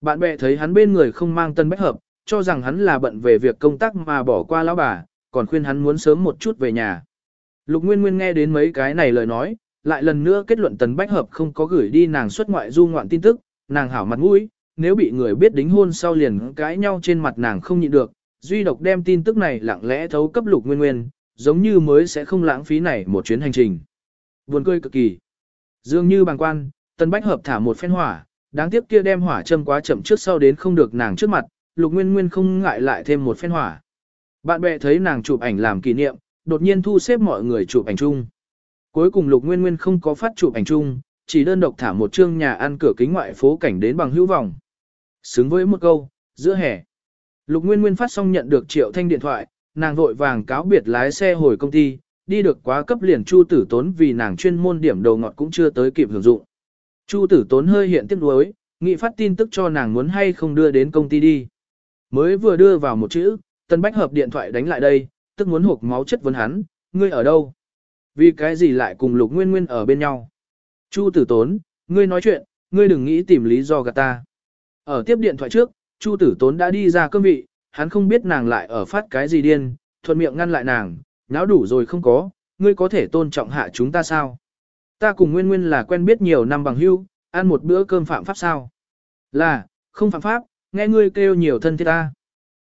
Bạn bè thấy hắn bên người không mang tân bách hợp, cho rằng hắn là bận về việc công tác mà bỏ qua lão bà, còn khuyên hắn muốn sớm một chút về nhà. Lục Nguyên Nguyên nghe đến mấy cái này lời nói, lại lần nữa kết luận tần bách hợp không có gửi đi nàng xuất ngoại du ngoạn tin tức, nàng hảo mặt mũi, nếu bị người biết đính hôn sau liền cãi nhau trên mặt nàng không nhịn được, duy độc đem tin tức này lặng lẽ thấu cấp lục nguyên nguyên, giống như mới sẽ không lãng phí này một chuyến hành trình. Buồn cười cực kỳ. Dường như bằng quan, Tân Bách Hợp thả một phen hỏa, đáng tiếc kia đem hỏa châm quá chậm trước sau đến không được nàng trước mặt, Lục Nguyên Nguyên không ngại lại thêm một phen hỏa. Bạn bè thấy nàng chụp ảnh làm kỷ niệm, đột nhiên thu xếp mọi người chụp ảnh chung. Cuối cùng Lục Nguyên Nguyên không có phát chụp ảnh chung, chỉ đơn độc thả một chương nhà ăn cửa kính ngoại phố cảnh đến bằng hữu vòng. Xứng với một câu, giữa hè. Lục Nguyên Nguyên phát xong nhận được Triệu Thanh điện thoại, nàng vội vàng cáo biệt lái xe hồi công ty, đi được quá cấp liền Chu Tử Tốn vì nàng chuyên môn điểm đầu ngọt cũng chưa tới kịp hưởng dụng. Chu Tử Tốn hơi hiện tiếc nuối, nghị phát tin tức cho nàng muốn hay không đưa đến công ty đi. Mới vừa đưa vào một chữ, Tân Bách Hợp điện thoại đánh lại đây, tức muốn hộp máu chất vấn hắn, ngươi ở đâu? Vì cái gì lại cùng Lục Nguyên Nguyên ở bên nhau? Chu Tử Tốn, ngươi nói chuyện, ngươi đừng nghĩ tìm lý do gạt ta. Ở tiếp điện thoại trước, Chu Tử Tốn đã đi ra cơm vị, hắn không biết nàng lại ở phát cái gì điên, thuận miệng ngăn lại nàng, náo đủ rồi không có, ngươi có thể tôn trọng hạ chúng ta sao? Ta cùng Nguyên Nguyên là quen biết nhiều năm bằng hữu, ăn một bữa cơm phạm pháp sao? Là, không phạm pháp, nghe ngươi kêu nhiều thân thiết ta.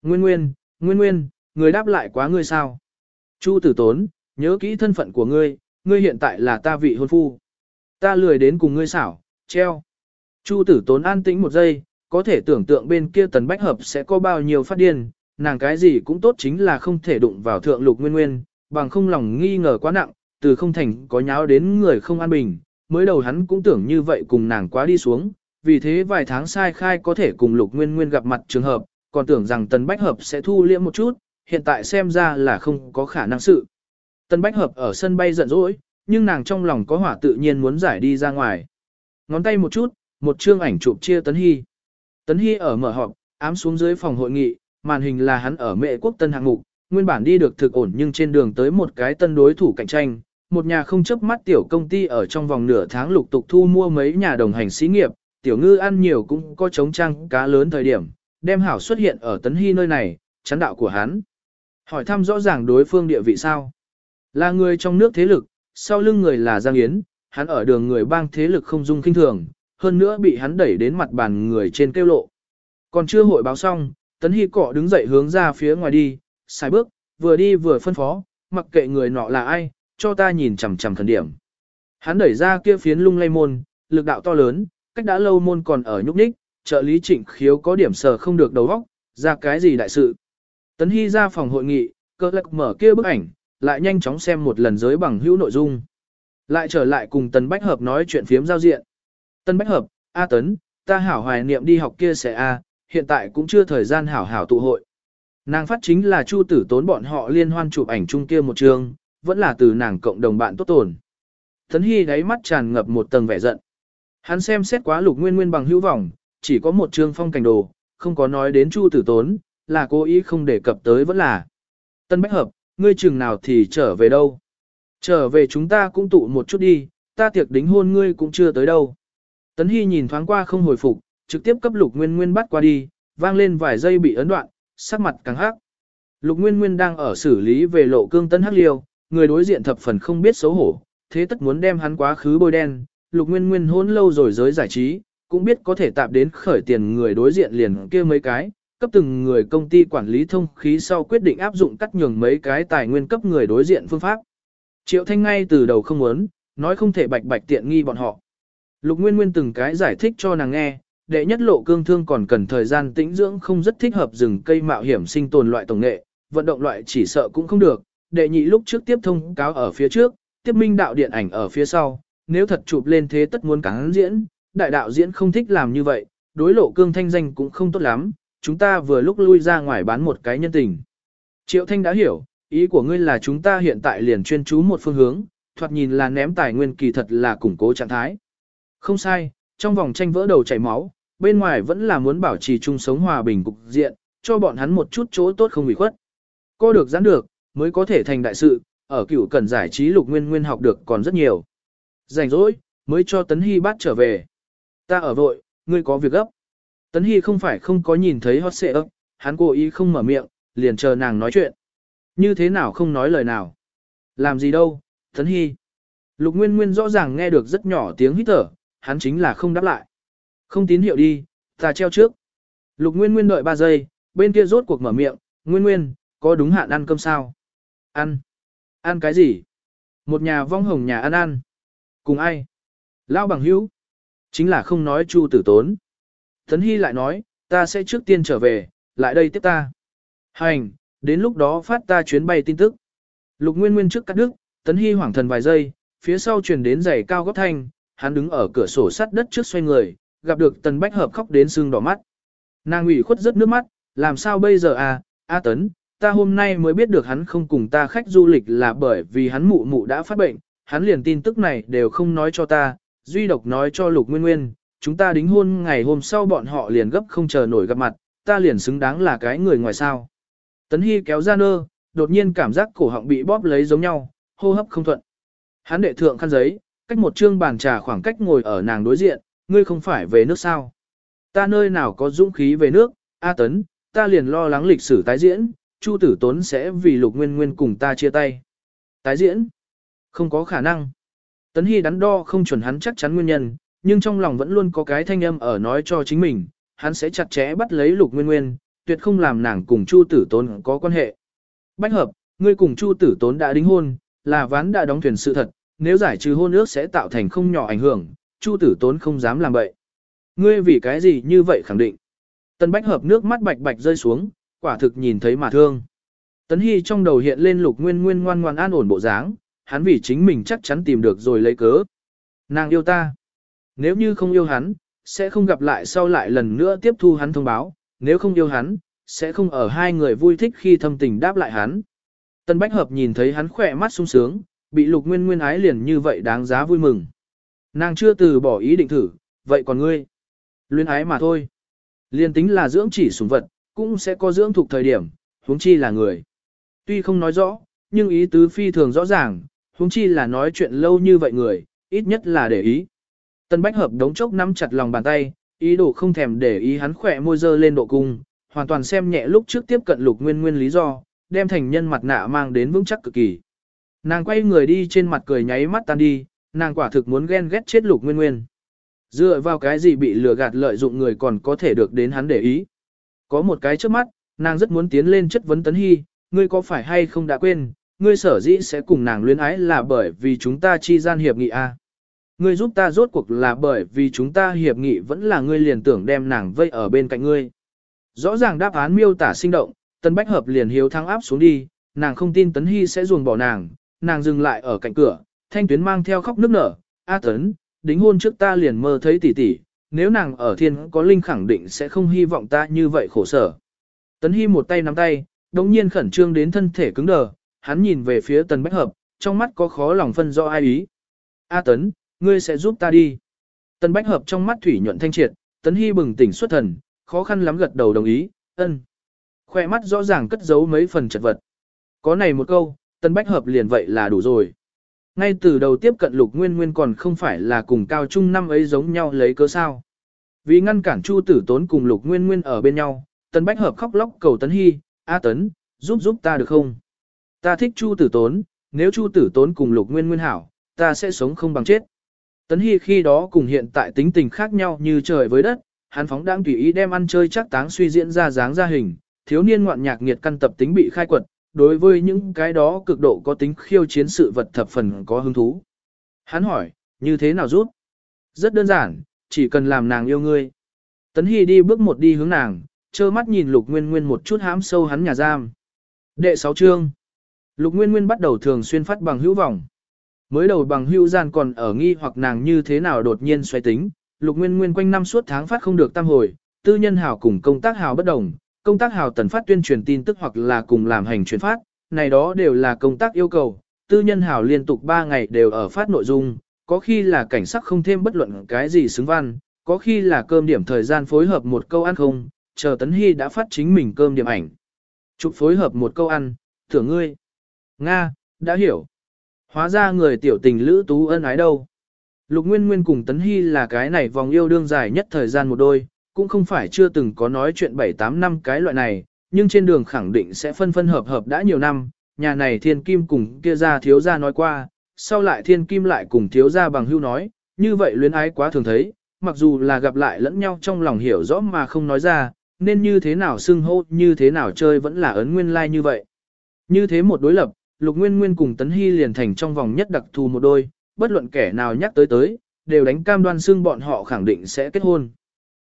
Nguyên Nguyên, Nguyên Nguyên, người đáp lại quá ngươi sao? Chu tử tốn, nhớ kỹ thân phận của ngươi, ngươi hiện tại là ta vị hôn phu. Ta lười đến cùng ngươi xảo, treo. Chu tử tốn an tĩnh một giây, có thể tưởng tượng bên kia tần bách hợp sẽ có bao nhiêu phát điên, nàng cái gì cũng tốt chính là không thể đụng vào thượng lục nguyên nguyên, bằng không lòng nghi ngờ quá nặng, từ không thành có nháo đến người không an bình, mới đầu hắn cũng tưởng như vậy cùng nàng quá đi xuống, vì thế vài tháng sai khai có thể cùng lục nguyên nguyên gặp mặt trường hợp, còn tưởng rằng tần bách hợp sẽ thu liễm một chút, hiện tại xem ra là không có khả năng sự. Tần bách hợp ở sân bay giận dỗi, nhưng nàng trong lòng có hỏa tự nhiên muốn giải đi ra ngoài. Ngón tay một chút, một chương ảnh chụp chia Tấn Hy. Tấn Hy ở mở họp, ám xuống dưới phòng hội nghị, màn hình là hắn ở mệ quốc tân hạng mục, nguyên bản đi được thực ổn nhưng trên đường tới một cái tân đối thủ cạnh tranh, một nhà không chấp mắt tiểu công ty ở trong vòng nửa tháng lục tục thu mua mấy nhà đồng hành xí nghiệp, tiểu ngư ăn nhiều cũng có chống trăng cá lớn thời điểm, đem hảo xuất hiện ở Tấn Hy nơi này, chắn đạo của hắn. Hỏi thăm rõ ràng đối phương địa vị sao? Là người trong nước thế lực, sau lưng người là Giang Yến, hắn ở đường người bang thế lực không dung kinh thường, hơn nữa bị hắn đẩy đến mặt bàn người trên kêu lộ. Còn chưa hội báo xong, Tấn Hy cọ đứng dậy hướng ra phía ngoài đi, sai bước, vừa đi vừa phân phó, mặc kệ người nọ là ai, cho ta nhìn chằm chằm thần điểm. Hắn đẩy ra kia phiến lung lay môn, lực đạo to lớn, cách đã lâu môn còn ở nhúc nhích, trợ lý trịnh khiếu có điểm sờ không được đầu óc, ra cái gì đại sự. Tấn Hy ra phòng hội nghị, cơ lạc mở kia bức ảnh, lại nhanh chóng xem một lần giới bằng hữu nội dung. Lại trở lại cùng Tần Bách Hợp nói chuyện phiếm giao diện. tần Bách Hợp, A Tấn, ta hảo hoài niệm đi học kia sẽ A, hiện tại cũng chưa thời gian hảo hảo tụ hội. Nàng phát chính là Chu Tử Tốn bọn họ liên hoan chụp ảnh chung kia một trường, vẫn là từ nàng cộng đồng bạn tốt tồn. Tấn Hy đáy mắt tràn ngập một tầng vẻ giận. Hắn xem xét quá lục nguyên nguyên bằng hữu vọng, chỉ có một trường phong cảnh đồ, không có nói đến Chu Tử Tốn, là cố ý không đề cập tới vẫn là. Tân Bách Hợp, ngươi chừng nào thì trở về đâu? Trở về chúng ta cũng tụ một chút đi, ta tiệc đính hôn ngươi cũng chưa tới đâu. Tấn Hy nhìn thoáng qua không hồi phục, trực tiếp cấp Lục Nguyên Nguyên bắt qua đi, vang lên vài giây bị ấn đoạn, sắc mặt càng hắc. Lục Nguyên Nguyên đang ở xử lý về lộ cương tân hắc liêu, người đối diện thập phần không biết xấu hổ, thế tất muốn đem hắn quá khứ bôi đen. Lục Nguyên Nguyên hôn lâu rồi giới giải trí, cũng biết có thể tạp đến khởi tiền người đối diện liền kia mấy cái, cấp từng người công ty quản lý thông khí sau quyết định áp dụng cắt nhường mấy cái tài nguyên cấp người đối diện phương pháp. Triệu Thanh ngay từ đầu không muốn, nói không thể bạch bạch tiện nghi bọn họ. Lục Nguyên Nguyên từng cái giải thích cho nàng nghe, đệ nhất lộ cương thương còn cần thời gian tĩnh dưỡng không rất thích hợp rừng cây mạo hiểm sinh tồn loại tổng nghệ, vận động loại chỉ sợ cũng không được. Đệ nhị lúc trước tiếp thông cáo ở phía trước, tiếp minh đạo điện ảnh ở phía sau, nếu thật chụp lên thế tất muốn cắn diễn, đại đạo diễn không thích làm như vậy, đối lộ cương thanh danh cũng không tốt lắm, chúng ta vừa lúc lui ra ngoài bán một cái nhân tình. Triệu Thanh đã hiểu, ý của ngươi là chúng ta hiện tại liền chuyên chú một phương hướng, thoạt nhìn là ném tài nguyên kỳ thật là củng cố trạng thái. Không sai, trong vòng tranh vỡ đầu chảy máu, bên ngoài vẫn là muốn bảo trì chung sống hòa bình cục diện, cho bọn hắn một chút chỗ tốt không bị khuất. Cô được giãn được, mới có thể thành đại sự, ở cựu cần giải trí lục nguyên nguyên học được còn rất nhiều. Rảnh rỗi, mới cho Tấn Hy bắt trở về. Ta ở vội, ngươi có việc gấp. Tấn Hy không phải không có nhìn thấy hot xệ ấp, hắn cố ý không mở miệng, liền chờ nàng nói chuyện. Như thế nào không nói lời nào. Làm gì đâu, Tấn Hy. Lục Nguyên Nguyên rõ ràng nghe được rất nhỏ tiếng hít thở, hắn chính là không đáp lại. Không tín hiệu đi, ta treo trước. Lục Nguyên Nguyên đợi 3 giây, bên kia rốt cuộc mở miệng, Nguyên Nguyên, có đúng hạn ăn cơm sao? Ăn. Ăn cái gì? Một nhà vong hồng nhà ăn ăn. Cùng ai? Lão bằng hữu. Chính là không nói chu tử tốn. Thấn Hy lại nói, ta sẽ trước tiên trở về, lại đây tiếp ta. Hành, đến lúc đó phát ta chuyến bay tin tức. Lục Nguyên Nguyên trước cắt đứt, Tấn Hy hoảng thần vài giây, phía sau truyền đến giày cao gấp thanh, hắn đứng ở cửa sổ sắt đất trước xoay người, gặp được Tần Bách Hợp khóc đến sưng đỏ mắt. Nàng ủy khuất rất nước mắt, làm sao bây giờ à, A Tấn, ta hôm nay mới biết được hắn không cùng ta khách du lịch là bởi vì hắn mụ mụ đã phát bệnh, hắn liền tin tức này đều không nói cho ta, duy độc nói cho Lục Nguyên Nguyên, chúng ta đính hôn ngày hôm sau bọn họ liền gấp không chờ nổi gặp mặt, ta liền xứng đáng là cái người ngoài sao. Tấn Hy kéo ra nơ, đột nhiên cảm giác cổ họng bị bóp lấy giống nhau, hô hấp không thuận. Hắn đệ thượng khăn giấy, cách một trương bàn trà khoảng cách ngồi ở nàng đối diện, ngươi không phải về nước sao? Ta nơi nào có dũng khí về nước, A Tấn, ta liền lo lắng lịch sử tái diễn, Chu Tử Tốn sẽ vì Lục Nguyên Nguyên cùng ta chia tay. Tái diễn? Không có khả năng. Tấn Hy đắn đo không chuẩn hắn chắc chắn nguyên nhân, nhưng trong lòng vẫn luôn có cái thanh âm ở nói cho chính mình, hắn sẽ chặt chẽ bắt lấy Lục Nguyên Nguyên, tuyệt không làm nàng cùng Chu Tử Tốn có quan hệ. Bách hợp, ngươi cùng Chu Tử Tốn đã đính hôn, là ván đã đóng thuyền sự thật, nếu giải trừ hôn ước sẽ tạo thành không nhỏ ảnh hưởng, Chu Tử Tốn không dám làm vậy. Ngươi vì cái gì như vậy khẳng định? Tần Bách hợp nước mắt bạch bạch rơi xuống, quả thực nhìn thấy mà thương. Tấn Hy trong đầu hiện lên Lục Nguyên Nguyên ngoan ngoan an ổn bộ dáng, hắn vì chính mình chắc chắn tìm được rồi lấy cớ. Nàng yêu ta. Nếu như không yêu hắn, sẽ không gặp lại sau lại lần nữa tiếp thu hắn thông báo, nếu không yêu hắn, sẽ không ở hai người vui thích khi thâm tình đáp lại hắn. Tân Bách Hợp nhìn thấy hắn khỏe mắt sung sướng, bị lục nguyên nguyên ái liền như vậy đáng giá vui mừng. Nàng chưa từ bỏ ý định thử, vậy còn ngươi? Luyến ái mà thôi. Liên tính là dưỡng chỉ sủng vật, cũng sẽ có dưỡng thuộc thời điểm, huống chi là người. Tuy không nói rõ, nhưng ý tứ phi thường rõ ràng, huống chi là nói chuyện lâu như vậy người, ít nhất là để ý. Tân Bách Hợp đống chốc nắm chặt lòng bàn tay, ý đồ không thèm để ý hắn khỏe môi dơ lên độ cung, hoàn toàn xem nhẹ lúc trước tiếp cận lục nguyên nguyên lý do, đem thành nhân mặt nạ mang đến vững chắc cực kỳ. Nàng quay người đi trên mặt cười nháy mắt tan đi, nàng quả thực muốn ghen ghét chết lục nguyên nguyên. Dựa vào cái gì bị lừa gạt lợi dụng người còn có thể được đến hắn để ý. Có một cái trước mắt, nàng rất muốn tiến lên chất vấn tấn hy, ngươi có phải hay không đã quên, ngươi sở dĩ sẽ cùng nàng luyến ái là bởi vì chúng ta chi gian hiệp nghị a. Ngươi giúp ta rốt cuộc là bởi vì chúng ta hiệp nghị vẫn là ngươi liền tưởng đem nàng vây ở bên cạnh ngươi. Rõ ràng đáp án miêu tả sinh động, Tân Bách Hợp liền hiếu thắng áp xuống đi, nàng không tin Tấn Hy sẽ ruồng bỏ nàng, nàng dừng lại ở cạnh cửa, thanh tuyến mang theo khóc nước nở, A Tấn, đính hôn trước ta liền mơ thấy tỷ tỷ, nếu nàng ở thiên có linh khẳng định sẽ không hy vọng ta như vậy khổ sở. Tấn Hy một tay nắm tay, đồng nhiên khẩn trương đến thân thể cứng đờ, hắn nhìn về phía Tần Bách Hợp, trong mắt có khó lòng phân rõ ai ý. A Tấn, ngươi sẽ giúp ta đi. Tần Bách Hợp trong mắt thủy nhuận thanh triệt, Tấn Hy bừng tỉnh xuất thần, khó khăn lắm gật đầu đồng ý, ân. Khoe mắt rõ ràng cất giấu mấy phần chật vật. Có này một câu, Tần Bách Hợp liền vậy là đủ rồi. Ngay từ đầu tiếp cận Lục Nguyên Nguyên còn không phải là cùng cao trung năm ấy giống nhau lấy cớ sao. Vì ngăn cản Chu Tử Tốn cùng Lục Nguyên Nguyên ở bên nhau, Tân Bách Hợp khóc lóc cầu Tấn Hy, A Tấn, giúp giúp ta được không? Ta thích Chu Tử Tốn, nếu Chu Tử Tốn cùng Lục Nguyên Nguyên hảo, ta sẽ sống không bằng chết. Tấn Hy khi đó cùng hiện tại tính tình khác nhau như trời với đất, hắn phóng đang tùy ý đem ăn chơi chắc táng suy diễn ra dáng ra hình, thiếu niên ngoạn nhạc nghiệt căn tập tính bị khai quật, đối với những cái đó cực độ có tính khiêu chiến sự vật thập phần có hứng thú. Hắn hỏi, như thế nào giúp? Rất đơn giản, chỉ cần làm nàng yêu ngươi. Tấn Hy đi bước một đi hướng nàng, trơ mắt nhìn Lục Nguyên Nguyên một chút hãm sâu hắn nhà giam. Đệ 6 chương. Lục Nguyên Nguyên bắt đầu thường xuyên phát bằng hữu vọng. Mới đầu bằng hữu gian còn ở nghi hoặc nàng như thế nào đột nhiên xoay tính, Lục Nguyên Nguyên quanh năm suốt tháng phát không được tam hồi, tư nhân hào cùng công tác hào bất đồng, công tác hào tần phát tuyên truyền tin tức hoặc là cùng làm hành truyền phát, này đó đều là công tác yêu cầu, tư nhân hào liên tục 3 ngày đều ở phát nội dung, có khi là cảnh sắc không thêm bất luận cái gì xứng văn, có khi là cơm điểm thời gian phối hợp một câu ăn không, chờ Tấn Hy đã phát chính mình cơm điểm ảnh. Chụp phối hợp một câu ăn, thưởng ngươi. Nga, đã hiểu. Hóa ra người tiểu tình lữ tú ân ái đâu. Lục Nguyên Nguyên cùng Tấn Hy là cái này vòng yêu đương dài nhất thời gian một đôi, cũng không phải chưa từng có nói chuyện 7-8 năm cái loại này, nhưng trên đường khẳng định sẽ phân phân hợp hợp đã nhiều năm, nhà này thiên kim cùng kia ra thiếu gia nói qua, sau lại thiên kim lại cùng thiếu gia bằng hưu nói, như vậy luyến ái quá thường thấy, mặc dù là gặp lại lẫn nhau trong lòng hiểu rõ mà không nói ra, nên như thế nào xưng hô như thế nào chơi vẫn là ấn nguyên lai like như vậy. Như thế một đối lập, Lục Nguyên Nguyên cùng Tấn Hy liền thành trong vòng nhất đặc thù một đôi, bất luận kẻ nào nhắc tới tới, đều đánh cam đoan xưng bọn họ khẳng định sẽ kết hôn.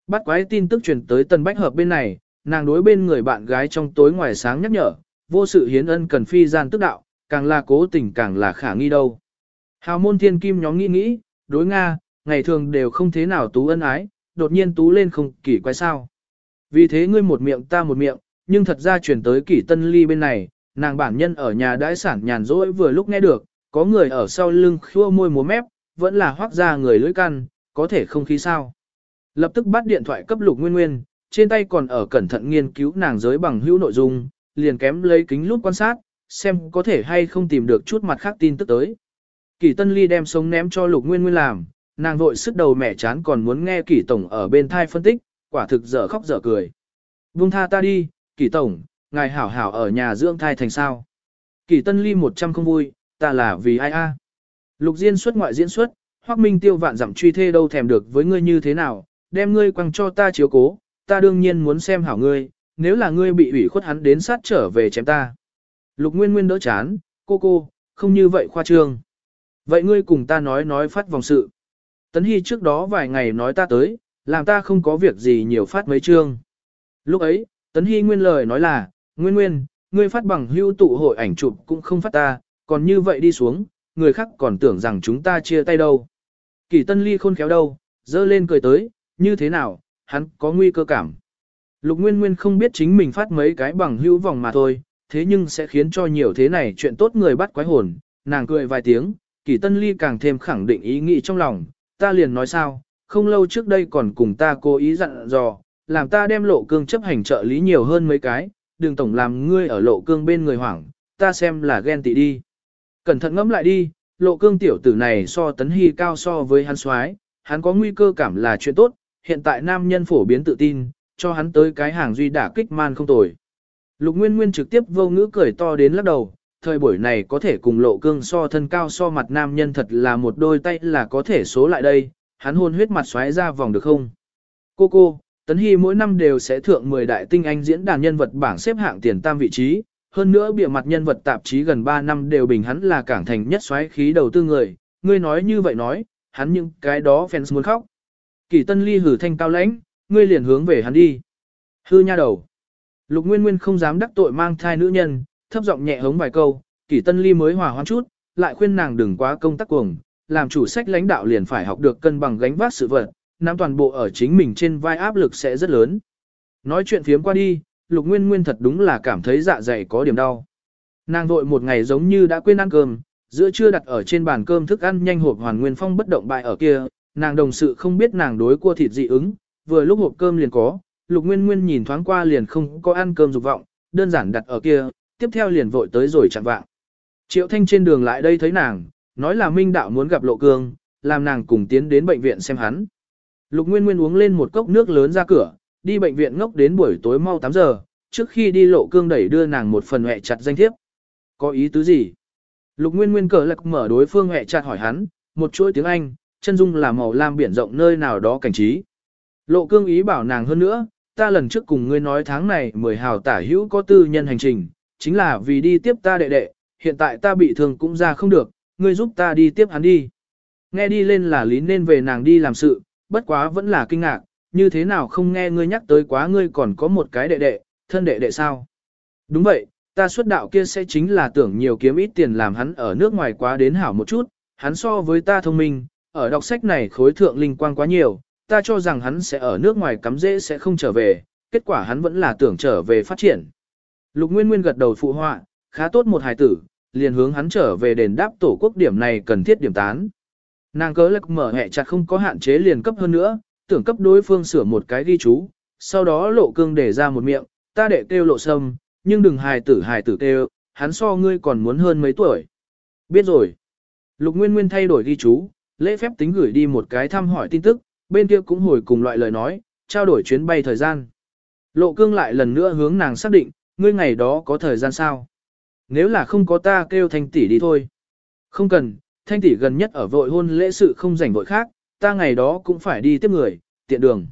Bắt quái tin tức truyền tới Tân Bách Hợp bên này, nàng đối bên người bạn gái trong tối ngoài sáng nhắc nhở, vô sự hiến ân cần phi gian tức đạo, càng là cố tình càng là khả nghi đâu. Hào môn thiên kim nhóm nghĩ nghĩ, đối Nga, ngày thường đều không thế nào tú ân ái, đột nhiên tú lên không kỳ quái sao. Vì thế ngươi một miệng ta một miệng, nhưng thật ra chuyển tới kỷ tân ly bên này, nàng bản nhân ở nhà đãi sản nhàn rỗi vừa lúc nghe được, có người ở sau lưng khua môi múa mép, vẫn là hoác ra người lưỡi căn, có thể không khí sao. Lập tức bắt điện thoại cấp lục nguyên nguyên, trên tay còn ở cẩn thận nghiên cứu nàng giới bằng hữu nội dung, liền kém lấy kính lút quan sát, xem có thể hay không tìm được chút mặt khác tin tức tới. Kỷ Tân Ly đem sống ném cho Lục Nguyên Nguyên làm, nàng vội sức đầu mẹ chán còn muốn nghe Kỷ Tổng ở bên thai phân tích, quả thực dở khóc dở cười. Vung tha ta đi, Kỷ Tổng, ngài hảo hảo ở nhà dưỡng thai thành sao. Kỷ Tân Ly một trăm không vui, ta là vì ai a? Lục Diên xuất ngoại diễn xuất, Hoắc Minh tiêu vạn dặm truy thê đâu thèm được với ngươi như thế nào, đem ngươi quăng cho ta chiếu cố, ta đương nhiên muốn xem hảo ngươi, nếu là ngươi bị ủy khuất hắn đến sát trở về chém ta. Lục Nguyên Nguyên đỡ chán, cô cô, không như vậy khoa trương. Vậy ngươi cùng ta nói nói phát vòng sự. Tấn Hy trước đó vài ngày nói ta tới, làm ta không có việc gì nhiều phát mấy chương. Lúc ấy, Tấn Hy nguyên lời nói là, Nguyên Nguyên, ngươi phát bằng hưu tụ hội ảnh chụp cũng không phát ta, còn như vậy đi xuống, người khác còn tưởng rằng chúng ta chia tay đâu. Kỳ Tân Ly khôn khéo đâu, dơ lên cười tới, như thế nào, hắn có nguy cơ cảm. Lục Nguyên Nguyên không biết chính mình phát mấy cái bằng hữu vòng mà thôi, thế nhưng sẽ khiến cho nhiều thế này chuyện tốt người bắt quái hồn, nàng cười vài tiếng, Kỳ Tân Ly càng thêm khẳng định ý nghĩ trong lòng, ta liền nói sao, không lâu trước đây còn cùng ta cố ý dặn dò, làm ta đem lộ cương chấp hành trợ lý nhiều hơn mấy cái, đừng tổng làm ngươi ở lộ cương bên người hoảng, ta xem là ghen tị đi. Cẩn thận ngẫm lại đi, lộ cương tiểu tử này so tấn hy cao so với hắn soái hắn có nguy cơ cảm là chuyện tốt, hiện tại nam nhân phổ biến tự tin, cho hắn tới cái hàng duy đả kích man không tồi. Lục Nguyên Nguyên trực tiếp vô ngữ cười to đến lắc đầu, thời buổi này có thể cùng lộ cương so thân cao so mặt nam nhân thật là một đôi tay là có thể số lại đây, hắn hôn huyết mặt xoáy ra vòng được không? Cô cô, Tấn Hy mỗi năm đều sẽ thượng 10 đại tinh anh diễn đàn nhân vật bảng xếp hạng tiền tam vị trí, hơn nữa bịa mặt nhân vật tạp chí gần 3 năm đều bình hắn là cảng thành nhất xoáy khí đầu tư người, ngươi nói như vậy nói, hắn những cái đó fans muốn khóc. Kỳ Tân Ly hử thanh cao lãnh, ngươi liền hướng về hắn đi. Hư nha đầu. Lục Nguyên Nguyên không dám đắc tội mang thai nữ nhân, thấp giọng nhẹ hống vài câu, Kỷ Tân Ly mới hòa hoãn chút, lại khuyên nàng đừng quá công tác cuồng, làm chủ sách lãnh đạo liền phải học được cân bằng gánh vác sự vật, nắm toàn bộ ở chính mình trên vai áp lực sẽ rất lớn. Nói chuyện phiếm qua đi, Lục Nguyên Nguyên thật đúng là cảm thấy dạ dày có điểm đau. Nàng vội một ngày giống như đã quên ăn cơm, giữa trưa đặt ở trên bàn cơm thức ăn nhanh hộp hoàn nguyên phong bất động bại ở kia, nàng đồng sự không biết nàng đối cua thịt dị ứng, vừa lúc hộp cơm liền có, Lục Nguyên Nguyên nhìn thoáng qua liền không có ăn cơm dục vọng, đơn giản đặt ở kia, tiếp theo liền vội tới rồi chặn vạng. Triệu Thanh trên đường lại đây thấy nàng, nói là Minh Đạo muốn gặp Lộ Cương, làm nàng cùng tiến đến bệnh viện xem hắn. Lục Nguyên Nguyên uống lên một cốc nước lớn ra cửa, đi bệnh viện ngốc đến buổi tối mau 8 giờ, trước khi đi Lộ Cương đẩy đưa nàng một phần hẹ chặt danh thiếp. Có ý tứ gì? Lục Nguyên Nguyên cờ lạc mở đối phương hẹ chặt hỏi hắn, một chuỗi tiếng Anh, chân dung là màu lam biển rộng nơi nào đó cảnh trí. Lộ Cương ý bảo nàng hơn nữa, ta lần trước cùng ngươi nói tháng này mười hào tả hữu có tư nhân hành trình, chính là vì đi tiếp ta đệ đệ, hiện tại ta bị thương cũng ra không được, ngươi giúp ta đi tiếp hắn đi. Nghe đi lên là lý nên về nàng đi làm sự, bất quá vẫn là kinh ngạc, như thế nào không nghe ngươi nhắc tới quá ngươi còn có một cái đệ đệ, thân đệ đệ sao? Đúng vậy, ta xuất đạo kia sẽ chính là tưởng nhiều kiếm ít tiền làm hắn ở nước ngoài quá đến hảo một chút, hắn so với ta thông minh, ở đọc sách này khối thượng linh quang quá nhiều, ta cho rằng hắn sẽ ở nước ngoài cắm dễ sẽ không trở về, kết quả hắn vẫn là tưởng trở về phát triển. Lục Nguyên Nguyên gật đầu phụ họa, khá tốt một hài tử, liền hướng hắn trở về đền đáp tổ quốc điểm này cần thiết điểm tán. Nàng cớ lực mở hẹ chặt không có hạn chế liền cấp hơn nữa, tưởng cấp đối phương sửa một cái ghi chú, sau đó lộ cương để ra một miệng, ta đệ kêu lộ sâm, nhưng đừng hài tử hài tử kêu, hắn so ngươi còn muốn hơn mấy tuổi. Biết rồi. Lục Nguyên Nguyên thay đổi ghi chú, lễ phép tính gửi đi một cái thăm hỏi tin tức, bên kia cũng hồi cùng loại lời nói, trao đổi chuyến bay thời gian. Lộ cương lại lần nữa hướng nàng xác định, ngươi ngày đó có thời gian sao? Nếu là không có ta kêu thanh tỷ đi thôi. Không cần, thanh tỷ gần nhất ở vội hôn lễ sự không rảnh vội khác, ta ngày đó cũng phải đi tiếp người, tiện đường.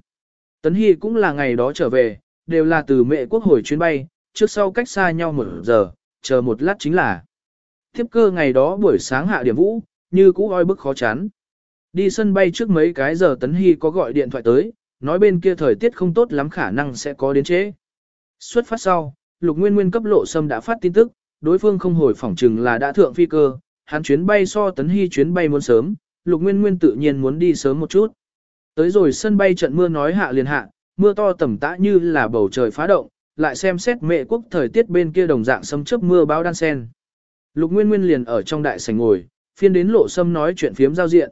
Tấn Hy cũng là ngày đó trở về, đều là từ mẹ quốc hồi chuyến bay, trước sau cách xa nhau một giờ, chờ một lát chính là. Tiếp cơ ngày đó buổi sáng hạ điểm vũ, như cũ oi bức khó chán. Đi sân bay trước mấy cái giờ Tấn Hy có gọi điện thoại tới, nói bên kia thời tiết không tốt lắm khả năng sẽ có đến trễ. Xuất phát sau, Lục Nguyên Nguyên cấp lộ sâm đã phát tin tức, đối phương không hồi phỏng chừng là đã thượng phi cơ, hắn chuyến bay so Tấn Hy chuyến bay muốn sớm, Lục Nguyên Nguyên tự nhiên muốn đi sớm một chút. Tới rồi sân bay trận mưa nói hạ liền hạ, mưa to tầm tã như là bầu trời phá động, lại xem xét mẹ quốc thời tiết bên kia đồng dạng sấm chớp mưa báo đan sen. Lục Nguyên Nguyên liền ở trong đại sảnh ngồi, phiên đến lộ sâm nói chuyện phiếm giao diện.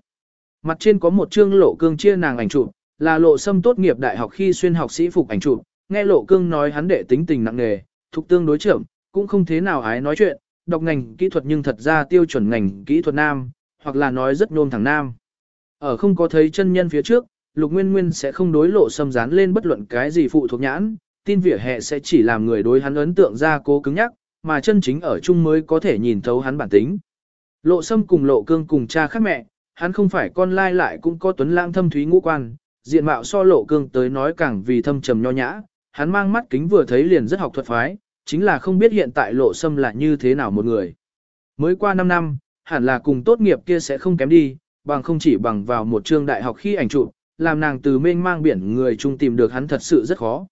Mặt trên có một chương lộ cương chia nàng ảnh chụp, là lộ sâm tốt nghiệp đại học khi xuyên học sĩ phục ảnh chụp, nghe lộ cương nói hắn đệ tính tình nặng nề, thuộc tương đối trưởng, cũng không thế nào ái nói chuyện, đọc ngành kỹ thuật nhưng thật ra tiêu chuẩn ngành kỹ thuật nam, hoặc là nói rất nôm thẳng nam. Ở không có thấy chân nhân phía trước, Lục Nguyên Nguyên sẽ không đối lộ xâm dán lên bất luận cái gì phụ thuộc nhãn, tin vỉa hè sẽ chỉ làm người đối hắn ấn tượng ra cố cứng nhắc, mà chân chính ở chung mới có thể nhìn thấu hắn bản tính. Lộ Sâm cùng Lộ Cương cùng cha khác mẹ, hắn không phải con lai lại cũng có tuấn lãng thâm thúy ngũ quan, diện mạo so Lộ Cương tới nói càng vì thâm trầm nho nhã, hắn mang mắt kính vừa thấy liền rất học thuật phái, chính là không biết hiện tại Lộ Sâm là như thế nào một người. Mới qua 5 năm, hẳn là cùng tốt nghiệp kia sẽ không kém đi, bằng không chỉ bằng vào một trường đại học khi ảnh chụp, làm nàng từ mênh mang biển người chung tìm được hắn thật sự rất khó.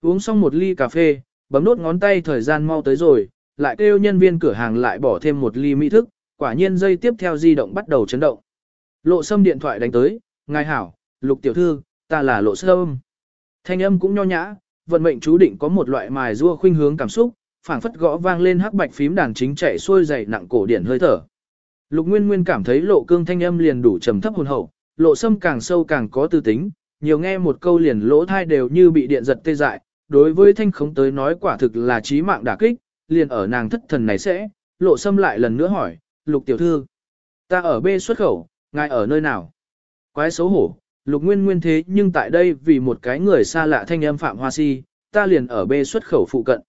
Uống xong một ly cà phê, bấm nốt ngón tay thời gian mau tới rồi, lại kêu nhân viên cửa hàng lại bỏ thêm một ly mỹ thức, quả nhiên dây tiếp theo di động bắt đầu chấn động. Lộ sâm điện thoại đánh tới, ngài hảo, lục tiểu thư, ta là lộ sâm. Thanh âm cũng nho nhã, vận mệnh chú định có một loại mài rua khuynh hướng cảm xúc, phảng phất gõ vang lên hắc bạch phím đàn chính chạy xuôi dày nặng cổ điển hơi thở. Lục Nguyên Nguyên cảm thấy lộ cương thanh âm liền đủ trầm thấp hồn hậu, lộ sâm càng sâu càng có tư tính, nhiều nghe một câu liền lỗ thai đều như bị điện giật tê dại, đối với thanh khống tới nói quả thực là trí mạng đả kích, liền ở nàng thất thần này sẽ, lộ sâm lại lần nữa hỏi, lục tiểu thư, ta ở B xuất khẩu, ngài ở nơi nào? Quái xấu hổ, lục nguyên nguyên thế nhưng tại đây vì một cái người xa lạ thanh âm phạm hoa si, ta liền ở B xuất khẩu phụ cận.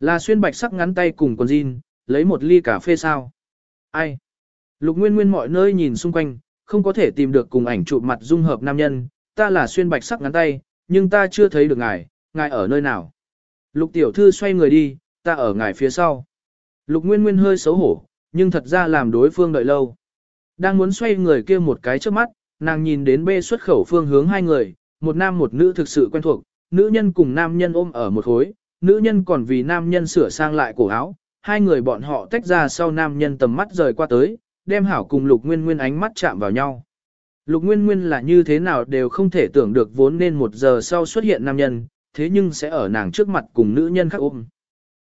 Là xuyên bạch sắc ngắn tay cùng con jean, lấy một ly cà phê sao? Ai? Lục nguyên nguyên mọi nơi nhìn xung quanh, không có thể tìm được cùng ảnh chụp mặt dung hợp nam nhân, ta là xuyên bạch sắc ngắn tay, nhưng ta chưa thấy được ngài, ngài ở nơi nào. Lục tiểu thư xoay người đi, ta ở ngài phía sau. Lục Nguyên Nguyên hơi xấu hổ, nhưng thật ra làm đối phương đợi lâu. Đang muốn xoay người kia một cái trước mắt, nàng nhìn đến bê xuất khẩu phương hướng hai người, một nam một nữ thực sự quen thuộc, nữ nhân cùng nam nhân ôm ở một khối, nữ nhân còn vì nam nhân sửa sang lại cổ áo, hai người bọn họ tách ra sau nam nhân tầm mắt rời qua tới, đem hảo cùng Lục Nguyên Nguyên ánh mắt chạm vào nhau. Lục Nguyên Nguyên là như thế nào đều không thể tưởng được vốn nên một giờ sau xuất hiện nam nhân, thế nhưng sẽ ở nàng trước mặt cùng nữ nhân khác ôm.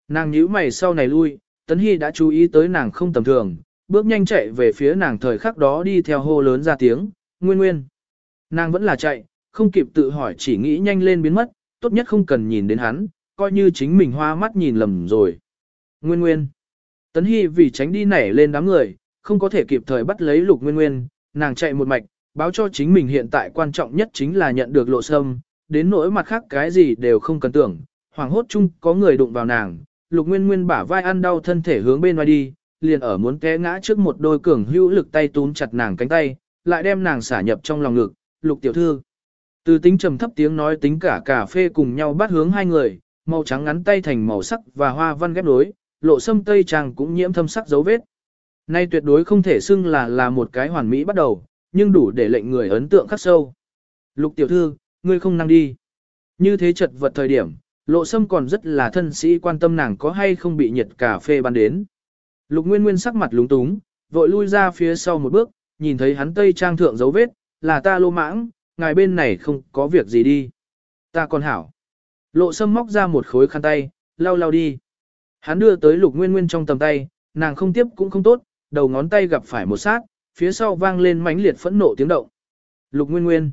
Nàng nhíu mày sau này lui, Tấn Hy đã chú ý tới nàng không tầm thường, bước nhanh chạy về phía nàng thời khắc đó đi theo hô lớn ra tiếng, Nguyên Nguyên. Nàng vẫn là chạy, không kịp tự hỏi chỉ nghĩ nhanh lên biến mất, tốt nhất không cần nhìn đến hắn, coi như chính mình hoa mắt nhìn lầm rồi. Nguyên Nguyên. Tấn Hy vì tránh đi nảy lên đám người, không có thể kịp thời bắt lấy lục Nguyên Nguyên, nàng chạy một mạch, báo cho chính mình hiện tại quan trọng nhất chính là nhận được lộ sâm, đến nỗi mặt khác cái gì đều không cần tưởng, hoàng hốt chung có người đụng vào nàng, lục nguyên nguyên bả vai ăn đau thân thể hướng bên ngoài đi, liền ở muốn té ngã trước một đôi cường hữu lực tay túm chặt nàng cánh tay, lại đem nàng xả nhập trong lòng ngực, lục tiểu thư. Từ tính trầm thấp tiếng nói tính cả cà phê cùng nhau bắt hướng hai người, màu trắng ngắn tay thành màu sắc và hoa văn ghép nối, lộ sâm tây trang cũng nhiễm thâm sắc dấu vết. Nay tuyệt đối không thể xưng là là một cái hoàn mỹ bắt đầu, nhưng đủ để lệnh người ấn tượng khắc sâu. Lục tiểu thư, ngươi không năng đi. Như thế chật vật thời điểm, lộ sâm còn rất là thân sĩ quan tâm nàng có hay không bị nhiệt cà phê ban đến. Lục Nguyên Nguyên sắc mặt lúng túng, vội lui ra phía sau một bước, nhìn thấy hắn tây trang thượng dấu vết, là ta lô mãng, ngài bên này không có việc gì đi. Ta còn hảo. Lộ sâm móc ra một khối khăn tay, lau lau đi. Hắn đưa tới lục nguyên nguyên trong tầm tay, nàng không tiếp cũng không tốt, đầu ngón tay gặp phải một sát, phía sau vang lên mãnh liệt phẫn nộ tiếng động. Lục nguyên nguyên.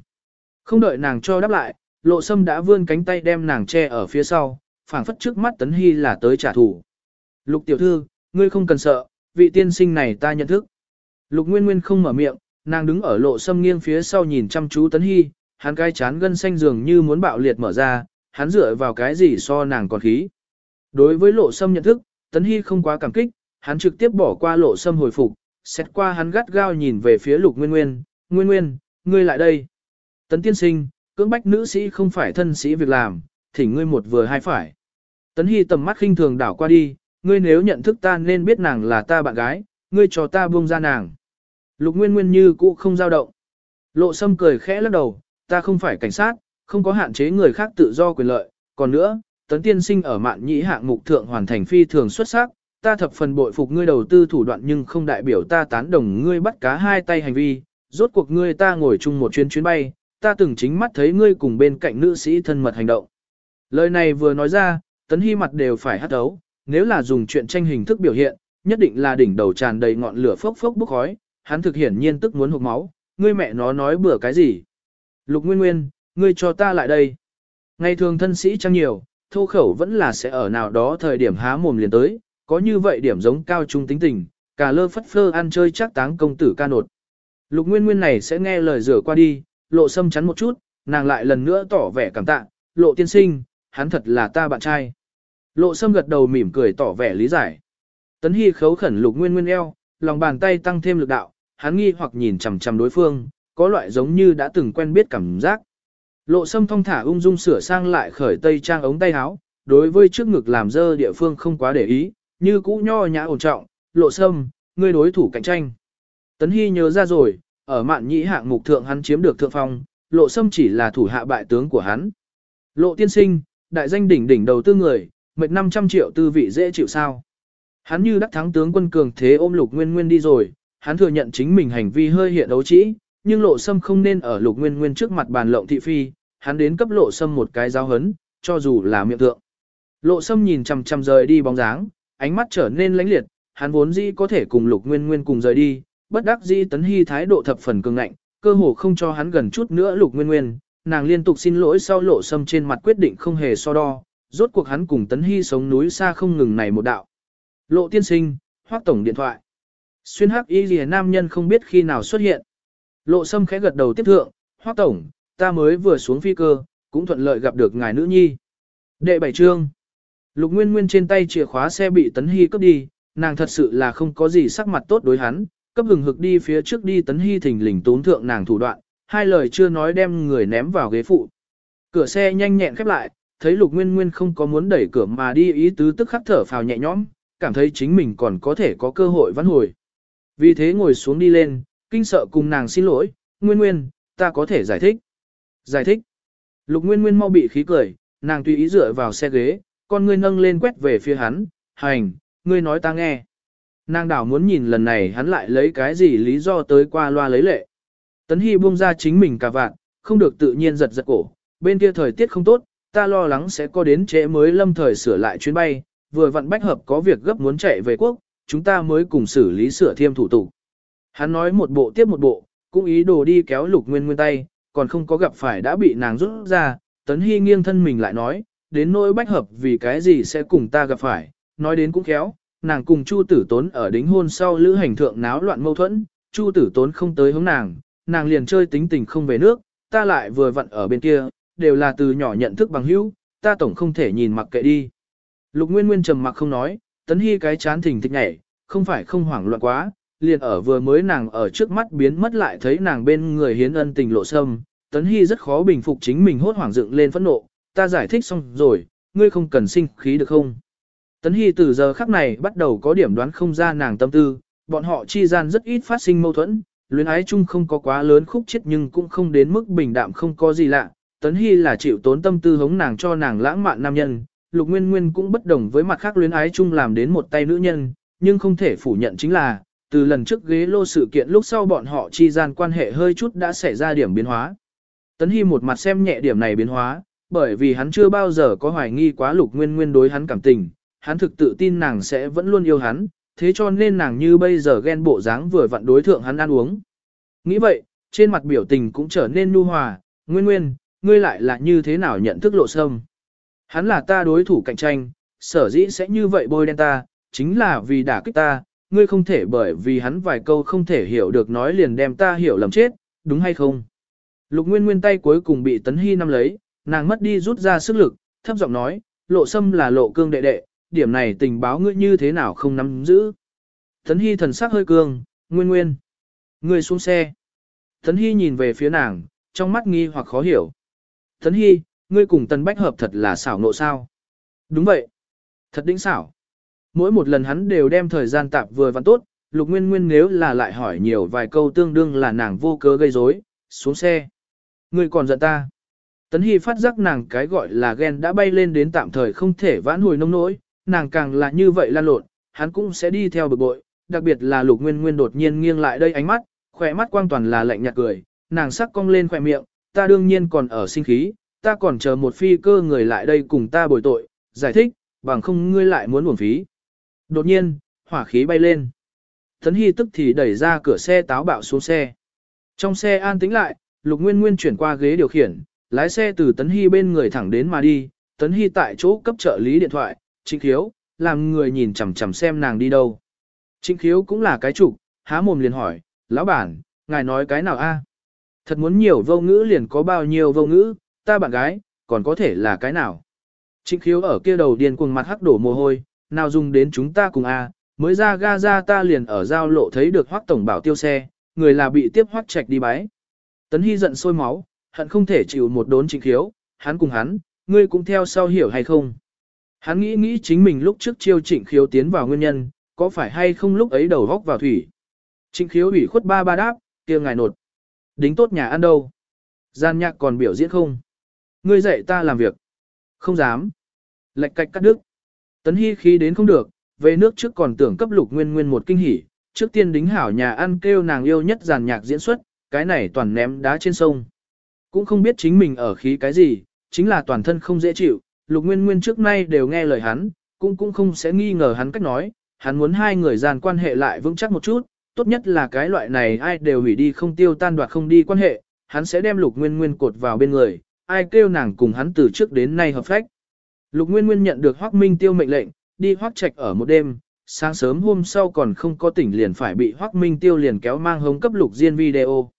Không đợi nàng cho đáp lại, lộ sâm đã vươn cánh tay đem nàng che ở phía sau, phảng phất trước mắt tấn hy là tới trả thù. Lục tiểu thư, ngươi không cần sợ, vị tiên sinh này ta nhận thức. Lục nguyên nguyên không mở miệng, nàng đứng ở lộ sâm nghiêng phía sau nhìn chăm chú tấn hy, hắn cai chán gân xanh dường như muốn bạo liệt mở ra, hắn dựa vào cái gì so nàng còn khí. Đối với lộ sâm nhận thức, tấn hy không quá cảm kích, hắn trực tiếp bỏ qua lộ sâm hồi phục, xét qua hắn gắt gao nhìn về phía lục nguyên nguyên, nguyên nguyên, ngươi lại đây. Tấn tiên sinh, cưỡng bách nữ sĩ không phải thân sĩ việc làm, thỉnh ngươi một vừa hai phải. Tấn Hy tầm mắt khinh thường đảo qua đi, ngươi nếu nhận thức ta nên biết nàng là ta bạn gái, ngươi cho ta buông ra nàng. Lục Nguyên Nguyên như cũ không dao động. Lộ Sâm cười khẽ lắc đầu, ta không phải cảnh sát, không có hạn chế người khác tự do quyền lợi, còn nữa, tấn tiên sinh ở mạn nhĩ hạng mục thượng hoàn thành phi thường xuất sắc, ta thập phần bội phục ngươi đầu tư thủ đoạn nhưng không đại biểu ta tán đồng ngươi bắt cá hai tay hành vi, rốt cuộc ngươi ta ngồi chung một chuyến chuyến bay, ta từng chính mắt thấy ngươi cùng bên cạnh nữ sĩ thân mật hành động. Lời này vừa nói ra, tấn hy mặt đều phải hắt ấu, nếu là dùng chuyện tranh hình thức biểu hiện, nhất định là đỉnh đầu tràn đầy ngọn lửa phốc phốc bốc khói, hắn thực hiển nhiên tức muốn hụt máu, ngươi mẹ nó nói bừa cái gì. Lục Nguyên Nguyên, ngươi cho ta lại đây. Ngày thường thân sĩ trang nhiều, thô khẩu vẫn là sẽ ở nào đó thời điểm há mồm liền tới, có như vậy điểm giống cao trung tính tình, cả lơ phất phơ ăn chơi chắc táng công tử ca nột. Lục Nguyên Nguyên này sẽ nghe lời rửa qua đi, lộ sâm chắn một chút, nàng lại lần nữa tỏ vẻ cảm tạ, lộ tiên sinh, hắn thật là ta bạn trai. Lộ sâm gật đầu mỉm cười tỏ vẻ lý giải. Tấn Hy khấu khẩn Lục Nguyên Nguyên eo, lòng bàn tay tăng thêm lực đạo, hắn nghi hoặc nhìn chằm chằm đối phương, có loại giống như đã từng quen biết cảm giác. Lộ sâm thong thả ung dung sửa sang lại khởi tây trang ống tay áo, đối với trước ngực làm dơ địa phương không quá để ý, như cũ nho nhã ổn trọng, lộ sâm, ngươi đối thủ cạnh tranh. Tấn Hy nhớ ra rồi, ở mạn nhĩ hạng mục thượng hắn chiếm được thượng phong, lộ sâm chỉ là thủ hạ bại tướng của hắn. Lộ tiên sinh, đại danh đỉnh đỉnh đầu tư người, mệt 500 triệu tư vị dễ chịu sao. Hắn như đắc thắng tướng quân cường thế ôm lục nguyên nguyên đi rồi, hắn thừa nhận chính mình hành vi hơi hiện đấu trĩ, nhưng lộ sâm không nên ở lục nguyên nguyên trước mặt bàn lộng thị phi, hắn đến cấp lộ sâm một cái giáo hấn, cho dù là miệng tượng. Lộ sâm nhìn chằm chằm rời đi bóng dáng, ánh mắt trở nên lãnh liệt, hắn vốn dĩ có thể cùng lục nguyên nguyên cùng rời đi, bất đắc dĩ tấn hy thái độ thập phần cường ngạnh, cơ hồ không cho hắn gần chút nữa lục nguyên nguyên, nàng liên tục xin lỗi sau lộ sâm trên mặt quyết định không hề so đo, rốt cuộc hắn cùng tấn hy sống núi xa không ngừng này một đạo. Lộ tiên sinh, hoác tổng điện thoại. Xuyên hắc y lìa nam nhân không biết khi nào xuất hiện. Lộ sâm khẽ gật đầu tiếp thượng, hoác tổng, ta mới vừa xuống phi cơ, cũng thuận lợi gặp được ngài nữ nhi. Đệ bảy trương. Lục Nguyên Nguyên trên tay chìa khóa xe bị Tấn Hy cướp đi, nàng thật sự là không có gì sắc mặt tốt đối hắn, cấp hừng hực đi phía trước đi Tấn Hy thình lình tốn thượng nàng thủ đoạn, hai lời chưa nói đem người ném vào ghế phụ. Cửa xe nhanh nhẹn khép lại, thấy Lục Nguyên Nguyên không có muốn đẩy cửa mà đi ý tứ tức khắc thở phào nhẹ nhõm, cảm thấy chính mình còn có thể có cơ hội vãn hồi. Vì thế ngồi xuống đi lên, kinh sợ cùng nàng xin lỗi, Nguyên Nguyên, ta có thể giải thích. Giải thích. Lục Nguyên Nguyên mau bị khí cười, nàng tùy ý dựa vào xe ghế, con ngươi nâng lên quét về phía hắn, hành, ngươi nói ta nghe. Nàng đảo muốn nhìn lần này hắn lại lấy cái gì lý do tới qua loa lấy lệ. Tấn Hy buông ra chính mình cả vạn, không được tự nhiên giật giật cổ, bên kia thời tiết không tốt, ta lo lắng sẽ có đến trễ mới lâm thời sửa lại chuyến bay, vừa vặn bách hợp có việc gấp muốn chạy về quốc, chúng ta mới cùng xử lý sửa thêm thủ tục. Hắn nói một bộ tiếp một bộ, cũng ý đồ đi kéo lục nguyên nguyên tay, còn không có gặp phải đã bị nàng rút ra, tấn hy nghiêng thân mình lại nói, đến nỗi bách hợp vì cái gì sẽ cùng ta gặp phải, nói đến cũng khéo, nàng cùng Chu Tử Tốn ở đính hôn sau lữ hành thượng náo loạn mâu thuẫn, Chu Tử Tốn không tới hướng nàng, nàng liền chơi tính tình không về nước, ta lại vừa vặn ở bên kia, đều là từ nhỏ nhận thức bằng hữu, ta tổng không thể nhìn mặc kệ đi. Lục Nguyên Nguyên trầm mặc không nói, tấn hy cái chán thình thịch nhảy, không phải không hoảng loạn quá, liền ở vừa mới nàng ở trước mắt biến mất lại thấy nàng bên người hiến ân tình lộ sâm, tấn hy rất khó bình phục chính mình hốt hoảng dựng lên phẫn nộ, ta giải thích xong rồi, ngươi không cần sinh khí được không? Tấn Hy từ giờ khắc này bắt đầu có điểm đoán không ra nàng tâm tư, bọn họ chi gian rất ít phát sinh mâu thuẫn, luyến ái chung không có quá lớn khúc chết nhưng cũng không đến mức bình đạm không có gì lạ. Tấn Hy là chịu tốn tâm tư hống nàng cho nàng lãng mạn nam nhân, Lục Nguyên Nguyên cũng bất đồng với mặt khác luyến ái chung làm đến một tay nữ nhân, nhưng không thể phủ nhận chính là, từ lần trước ghế lô sự kiện lúc sau bọn họ chi gian quan hệ hơi chút đã xảy ra điểm biến hóa. Tấn Hy một mặt xem nhẹ điểm này biến hóa, bởi vì hắn chưa bao giờ có hoài nghi quá lục nguyên nguyên đối hắn cảm tình, hắn thực tự tin nàng sẽ vẫn luôn yêu hắn, thế cho nên nàng như bây giờ ghen bộ dáng vừa vặn đối thượng hắn ăn uống. Nghĩ vậy, trên mặt biểu tình cũng trở nên nu hòa, nguyên nguyên, ngươi lại là như thế nào nhận thức lộ sâm. Hắn là ta đối thủ cạnh tranh, sở dĩ sẽ như vậy bôi đen ta, chính là vì đả kích ta, ngươi không thể bởi vì hắn vài câu không thể hiểu được nói liền đem ta hiểu lầm chết, đúng hay không? Lục Nguyên Nguyên tay cuối cùng bị Tấn Hy nắm lấy, nàng mất đi rút ra sức lực, thấp giọng nói, lộ sâm là lộ cương đệ đệ, điểm này tình báo ngươi như thế nào không nắm giữ. Tấn Hy thần sắc hơi cương, nguyên nguyên. Ngươi xuống xe. Tấn Hy nhìn về phía nàng, trong mắt nghi hoặc khó hiểu. Tấn Hy, ngươi cùng Tần Bách hợp thật là xảo nộ sao? Đúng vậy. Thật đỉnh xảo. Mỗi một lần hắn đều đem thời gian tạp vừa văn tốt, Lục Nguyên Nguyên nếu là lại hỏi nhiều vài câu tương đương là nàng vô cớ gây rối, xuống xe. Ngươi còn giận ta. Tấn Hy phát giác nàng cái gọi là ghen đã bay lên đến tạm thời không thể vãn hồi nông nỗi, nàng càng là như vậy lan lộn, hắn cũng sẽ đi theo bực bội, đặc biệt là Lục Nguyên Nguyên đột nhiên nghiêng lại đây ánh mắt, khỏe mắt quang toàn là lạnh nhạt cười, nàng sắc cong lên khỏe miệng, ta đương nhiên còn ở sinh khí, ta còn chờ một phi cơ người lại đây cùng ta bồi tội, giải thích, bằng không ngươi lại muốn uổng phí. Đột nhiên, hỏa khí bay lên. Tấn Hy tức thì đẩy ra cửa xe táo bạo xuống xe. Trong xe an tĩnh lại, Lục Nguyên Nguyên chuyển qua ghế điều khiển, lái xe từ Tấn Hy bên người thẳng đến mà đi, Tấn Hy tại chỗ cấp trợ lý điện thoại, Trịnh Khiếu, làm người nhìn chằm chằm xem nàng đi đâu. Trịnh Khiếu cũng là cái chủ, há mồm liền hỏi, lão bản, ngài nói cái nào a? Thật muốn nhiều vô ngữ liền có bao nhiêu vô ngữ, ta bạn gái, còn có thể là cái nào? Trịnh Khiếu ở kia đầu điên cuồng mặt hắc đổ mồ hôi, nào dùng đến chúng ta cùng a, mới ra ga ra ta liền ở giao lộ thấy được hoắc tổng bảo tiêu xe, người là bị tiếp hoắc trạch đi bái. Tấn Hy giận sôi máu, hận không thể chịu một đốn trịnh khiếu, hắn cùng hắn, ngươi cũng theo sau hiểu hay không. Hắn nghĩ nghĩ chính mình lúc trước chiêu trịnh khiếu tiến vào nguyên nhân, có phải hay không lúc ấy đầu góc vào thủy. Trịnh khiếu ủy khuất ba ba đáp, kia ngài nột. Đính tốt nhà ăn đâu? Gian nhạc còn biểu diễn không? Ngươi dạy ta làm việc. Không dám. Lệch cạch cắt đứt. Tấn Hy khí đến không được, về nước trước còn tưởng cấp lục nguyên nguyên một kinh hỉ, trước tiên đính hảo nhà ăn kêu nàng yêu nhất giàn nhạc diễn xuất, cái này toàn ném đá trên sông. Cũng không biết chính mình ở khí cái gì, chính là toàn thân không dễ chịu, lục nguyên nguyên trước nay đều nghe lời hắn, cũng cũng không sẽ nghi ngờ hắn cách nói, hắn muốn hai người dàn quan hệ lại vững chắc một chút, tốt nhất là cái loại này ai đều hủy đi không tiêu tan đoạt không đi quan hệ, hắn sẽ đem lục nguyên nguyên cột vào bên người, ai kêu nàng cùng hắn từ trước đến nay hợp phách. Lục Nguyên Nguyên nhận được Hoắc Minh Tiêu mệnh lệnh, đi Hoắc Trạch ở một đêm, sáng sớm hôm sau còn không có tỉnh liền phải bị Hoắc Minh Tiêu liền kéo mang hống cấp Lục Diên video.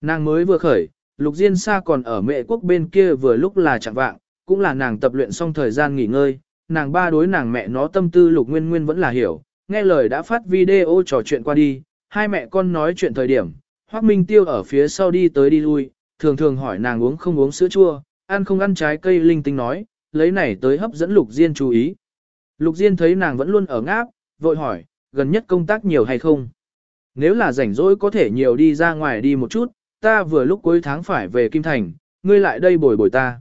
Nàng mới vừa khởi, Lục Diên Sa còn ở mẹ quốc bên kia vừa lúc là chẳng vạng, cũng là nàng tập luyện xong thời gian nghỉ ngơi, nàng ba đối nàng mẹ nó tâm tư Lục Nguyên Nguyên vẫn là hiểu, nghe lời đã phát video trò chuyện qua đi, hai mẹ con nói chuyện thời điểm, Hoắc Minh Tiêu ở phía sau đi tới đi lui, thường thường hỏi nàng uống không uống sữa chua, ăn không ăn trái cây linh tinh nói, lấy này tới hấp dẫn Lục Diên chú ý. Lục Diên thấy nàng vẫn luôn ở ngáp, vội hỏi, gần nhất công tác nhiều hay không? Nếu là rảnh rỗi có thể nhiều đi ra ngoài đi một chút, ta vừa lúc cuối tháng phải về Kim Thành, ngươi lại đây bồi bồi ta.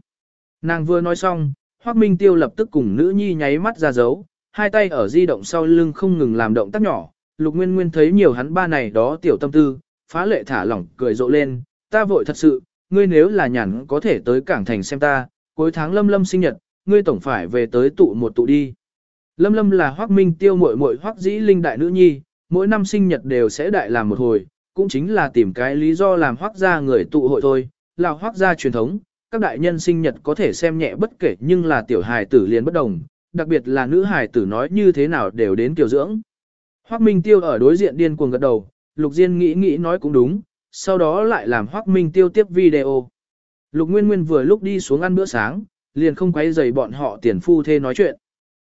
Nàng vừa nói xong, Hoác Minh Tiêu lập tức cùng nữ nhi nháy mắt ra dấu, hai tay ở di động sau lưng không ngừng làm động tác nhỏ. Lục Nguyên Nguyên thấy nhiều hắn ba này đó tiểu tâm tư, phá lệ thả lỏng cười rộ lên, ta vội thật sự, ngươi nếu là nhàn có thể tới cảng thành xem ta, cuối tháng lâm lâm sinh nhật, ngươi tổng phải về tới tụ một tụ đi. Lâm lâm là hoác minh tiêu muội muội hoác dĩ linh đại nữ nhi, mỗi năm sinh nhật đều sẽ đại làm một hồi, cũng chính là tìm cái lý do làm hoác gia người tụ hội thôi, là hoác gia truyền thống, các đại nhân sinh nhật có thể xem nhẹ bất kể nhưng là tiểu hài tử liền bất đồng, đặc biệt là nữ hài tử nói như thế nào đều đến tiểu dưỡng. Hoác Minh Tiêu ở đối diện điên cuồng gật đầu, Lục Diên nghĩ nghĩ nói cũng đúng, sau đó lại làm Hoác Minh Tiêu tiếp video. Lục Nguyên Nguyên vừa lúc đi xuống ăn bữa sáng, liền không quấy rầy bọn họ tiền phu thê nói chuyện.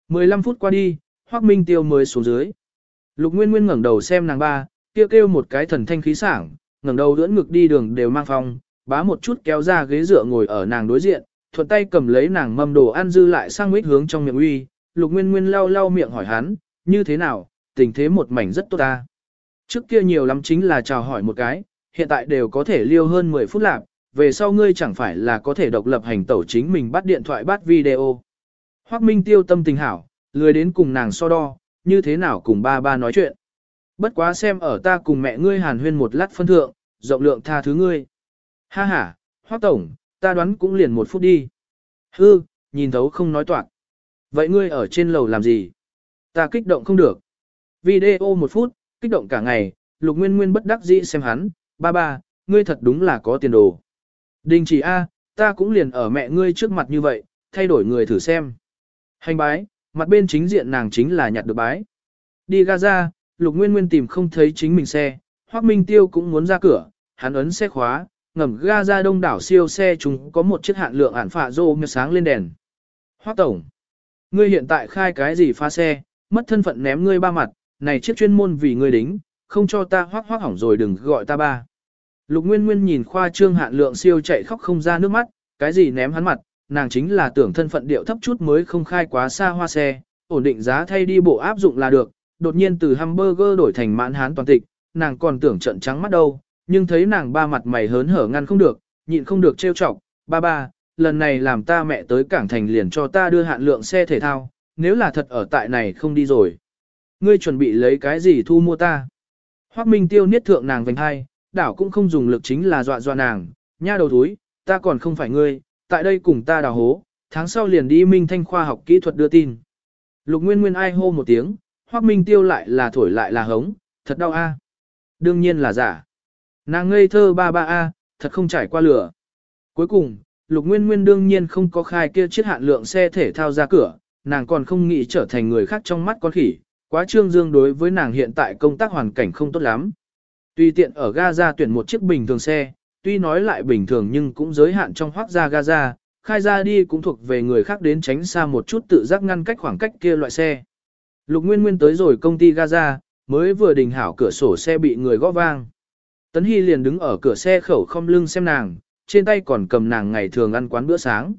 15 phút qua đi, Hoắc Minh Tiêu mới xuống dưới. Lục Nguyên Nguyên ngẩng đầu xem nàng ba, kêu kêu một cái thần thanh khí sảng, ngẩng đầu đỡ ngực đi đường đều mang phong, bá một chút kéo ra ghế dựa ngồi ở nàng đối diện, thuận tay cầm lấy nàng mâm đồ ăn dư lại sang mít hướng trong miệng uy. Lục Nguyên Nguyên lau lau miệng hỏi hắn, như thế nào, tình thế một mảnh rất tốt ta. Trước kia nhiều lắm chính là chào hỏi một cái, hiện tại đều có thể liêu hơn 10 phút lạc, về sau ngươi chẳng phải là có thể độc lập hành tẩu chính mình bắt điện thoại bắt video. Hoắc Minh tiêu tâm tình hảo, lười đến cùng nàng so đo, như thế nào cùng ba ba nói chuyện. Bất quá xem ở ta cùng mẹ ngươi hàn huyên một lát phân thượng, rộng lượng tha thứ ngươi. Ha ha, Hoắc Tổng, ta đoán cũng liền một phút đi. Hư, nhìn thấu không nói toạc. Vậy ngươi ở trên lầu làm gì? Ta kích động không được. Video một phút, kích động cả ngày, lục nguyên nguyên bất đắc dĩ xem hắn, ba ba, ngươi thật đúng là có tiền đồ. Đình chỉ A, ta cũng liền ở mẹ ngươi trước mặt như vậy, thay đổi người thử xem. Hành bái, mặt bên chính diện nàng chính là nhặt được bái. Đi Gaza, Lục Nguyên Nguyên tìm không thấy chính mình xe, Hoắc Minh Tiêu cũng muốn ra cửa, hắn ấn xe khóa, ngầm Gaza đông đảo siêu xe chúng có một chiếc hạn lượng ản phạ rô như sáng lên đèn. Hoắc Tổng, ngươi hiện tại khai cái gì pha xe, mất thân phận ném ngươi ba mặt, này chiếc chuyên môn vì ngươi đính, không cho ta hoác hoác hỏng rồi đừng gọi ta ba. Lục Nguyên Nguyên nhìn khoa trương hạn lượng siêu chạy khóc không ra nước mắt, cái gì ném hắn mặt, nàng chính là tưởng thân phận điệu thấp chút mới không khai quá xa hoa xe, ổn định giá thay đi bộ áp dụng là được, đột nhiên từ hamburger đổi thành mãn hán toàn tịch, nàng còn tưởng trận trắng mắt đâu, nhưng thấy nàng ba mặt mày hớn hở ngăn không được, nhịn không được trêu chọc, ba ba, lần này làm ta mẹ tới cảng thành liền cho ta đưa hạn lượng xe thể thao, nếu là thật ở tại này không đi rồi. Ngươi chuẩn bị lấy cái gì thu mua ta? Hoác Minh Tiêu niết thượng nàng vành hai, đảo cũng không dùng lực chính là dọa dọa nàng, nha đầu thúi, ta còn không phải ngươi, tại đây cùng ta đào hố, tháng sau liền đi Minh Thanh khoa học kỹ thuật đưa tin. Lục Nguyên Nguyên ai hô một tiếng, Hoác Minh Tiêu lại là thổi lại là hống, thật đau a. Đương nhiên là giả. Nàng ngây thơ ba ba a, thật không trải qua lửa. Cuối cùng, Lục Nguyên Nguyên đương nhiên không có khai kia chiếc hạn lượng xe thể thao ra cửa, nàng còn không nghĩ trở thành người khác trong mắt con khỉ, quá trương dương đối với nàng hiện tại công tác hoàn cảnh không tốt lắm. Tuy tiện ở Gaza tuyển một chiếc bình thường xe, tuy nói lại bình thường nhưng cũng giới hạn trong hoác ra Gaza, khai ra đi cũng thuộc về người khác đến tránh xa một chút tự giác ngăn cách khoảng cách kia loại xe. Lục Nguyên Nguyên tới rồi công ty Gaza, mới vừa đình hảo cửa sổ xe bị người gõ vang. Tấn Hy liền đứng ở cửa xe khẩu không lưng xem nàng, trên tay còn cầm nàng ngày thường ăn quán bữa sáng.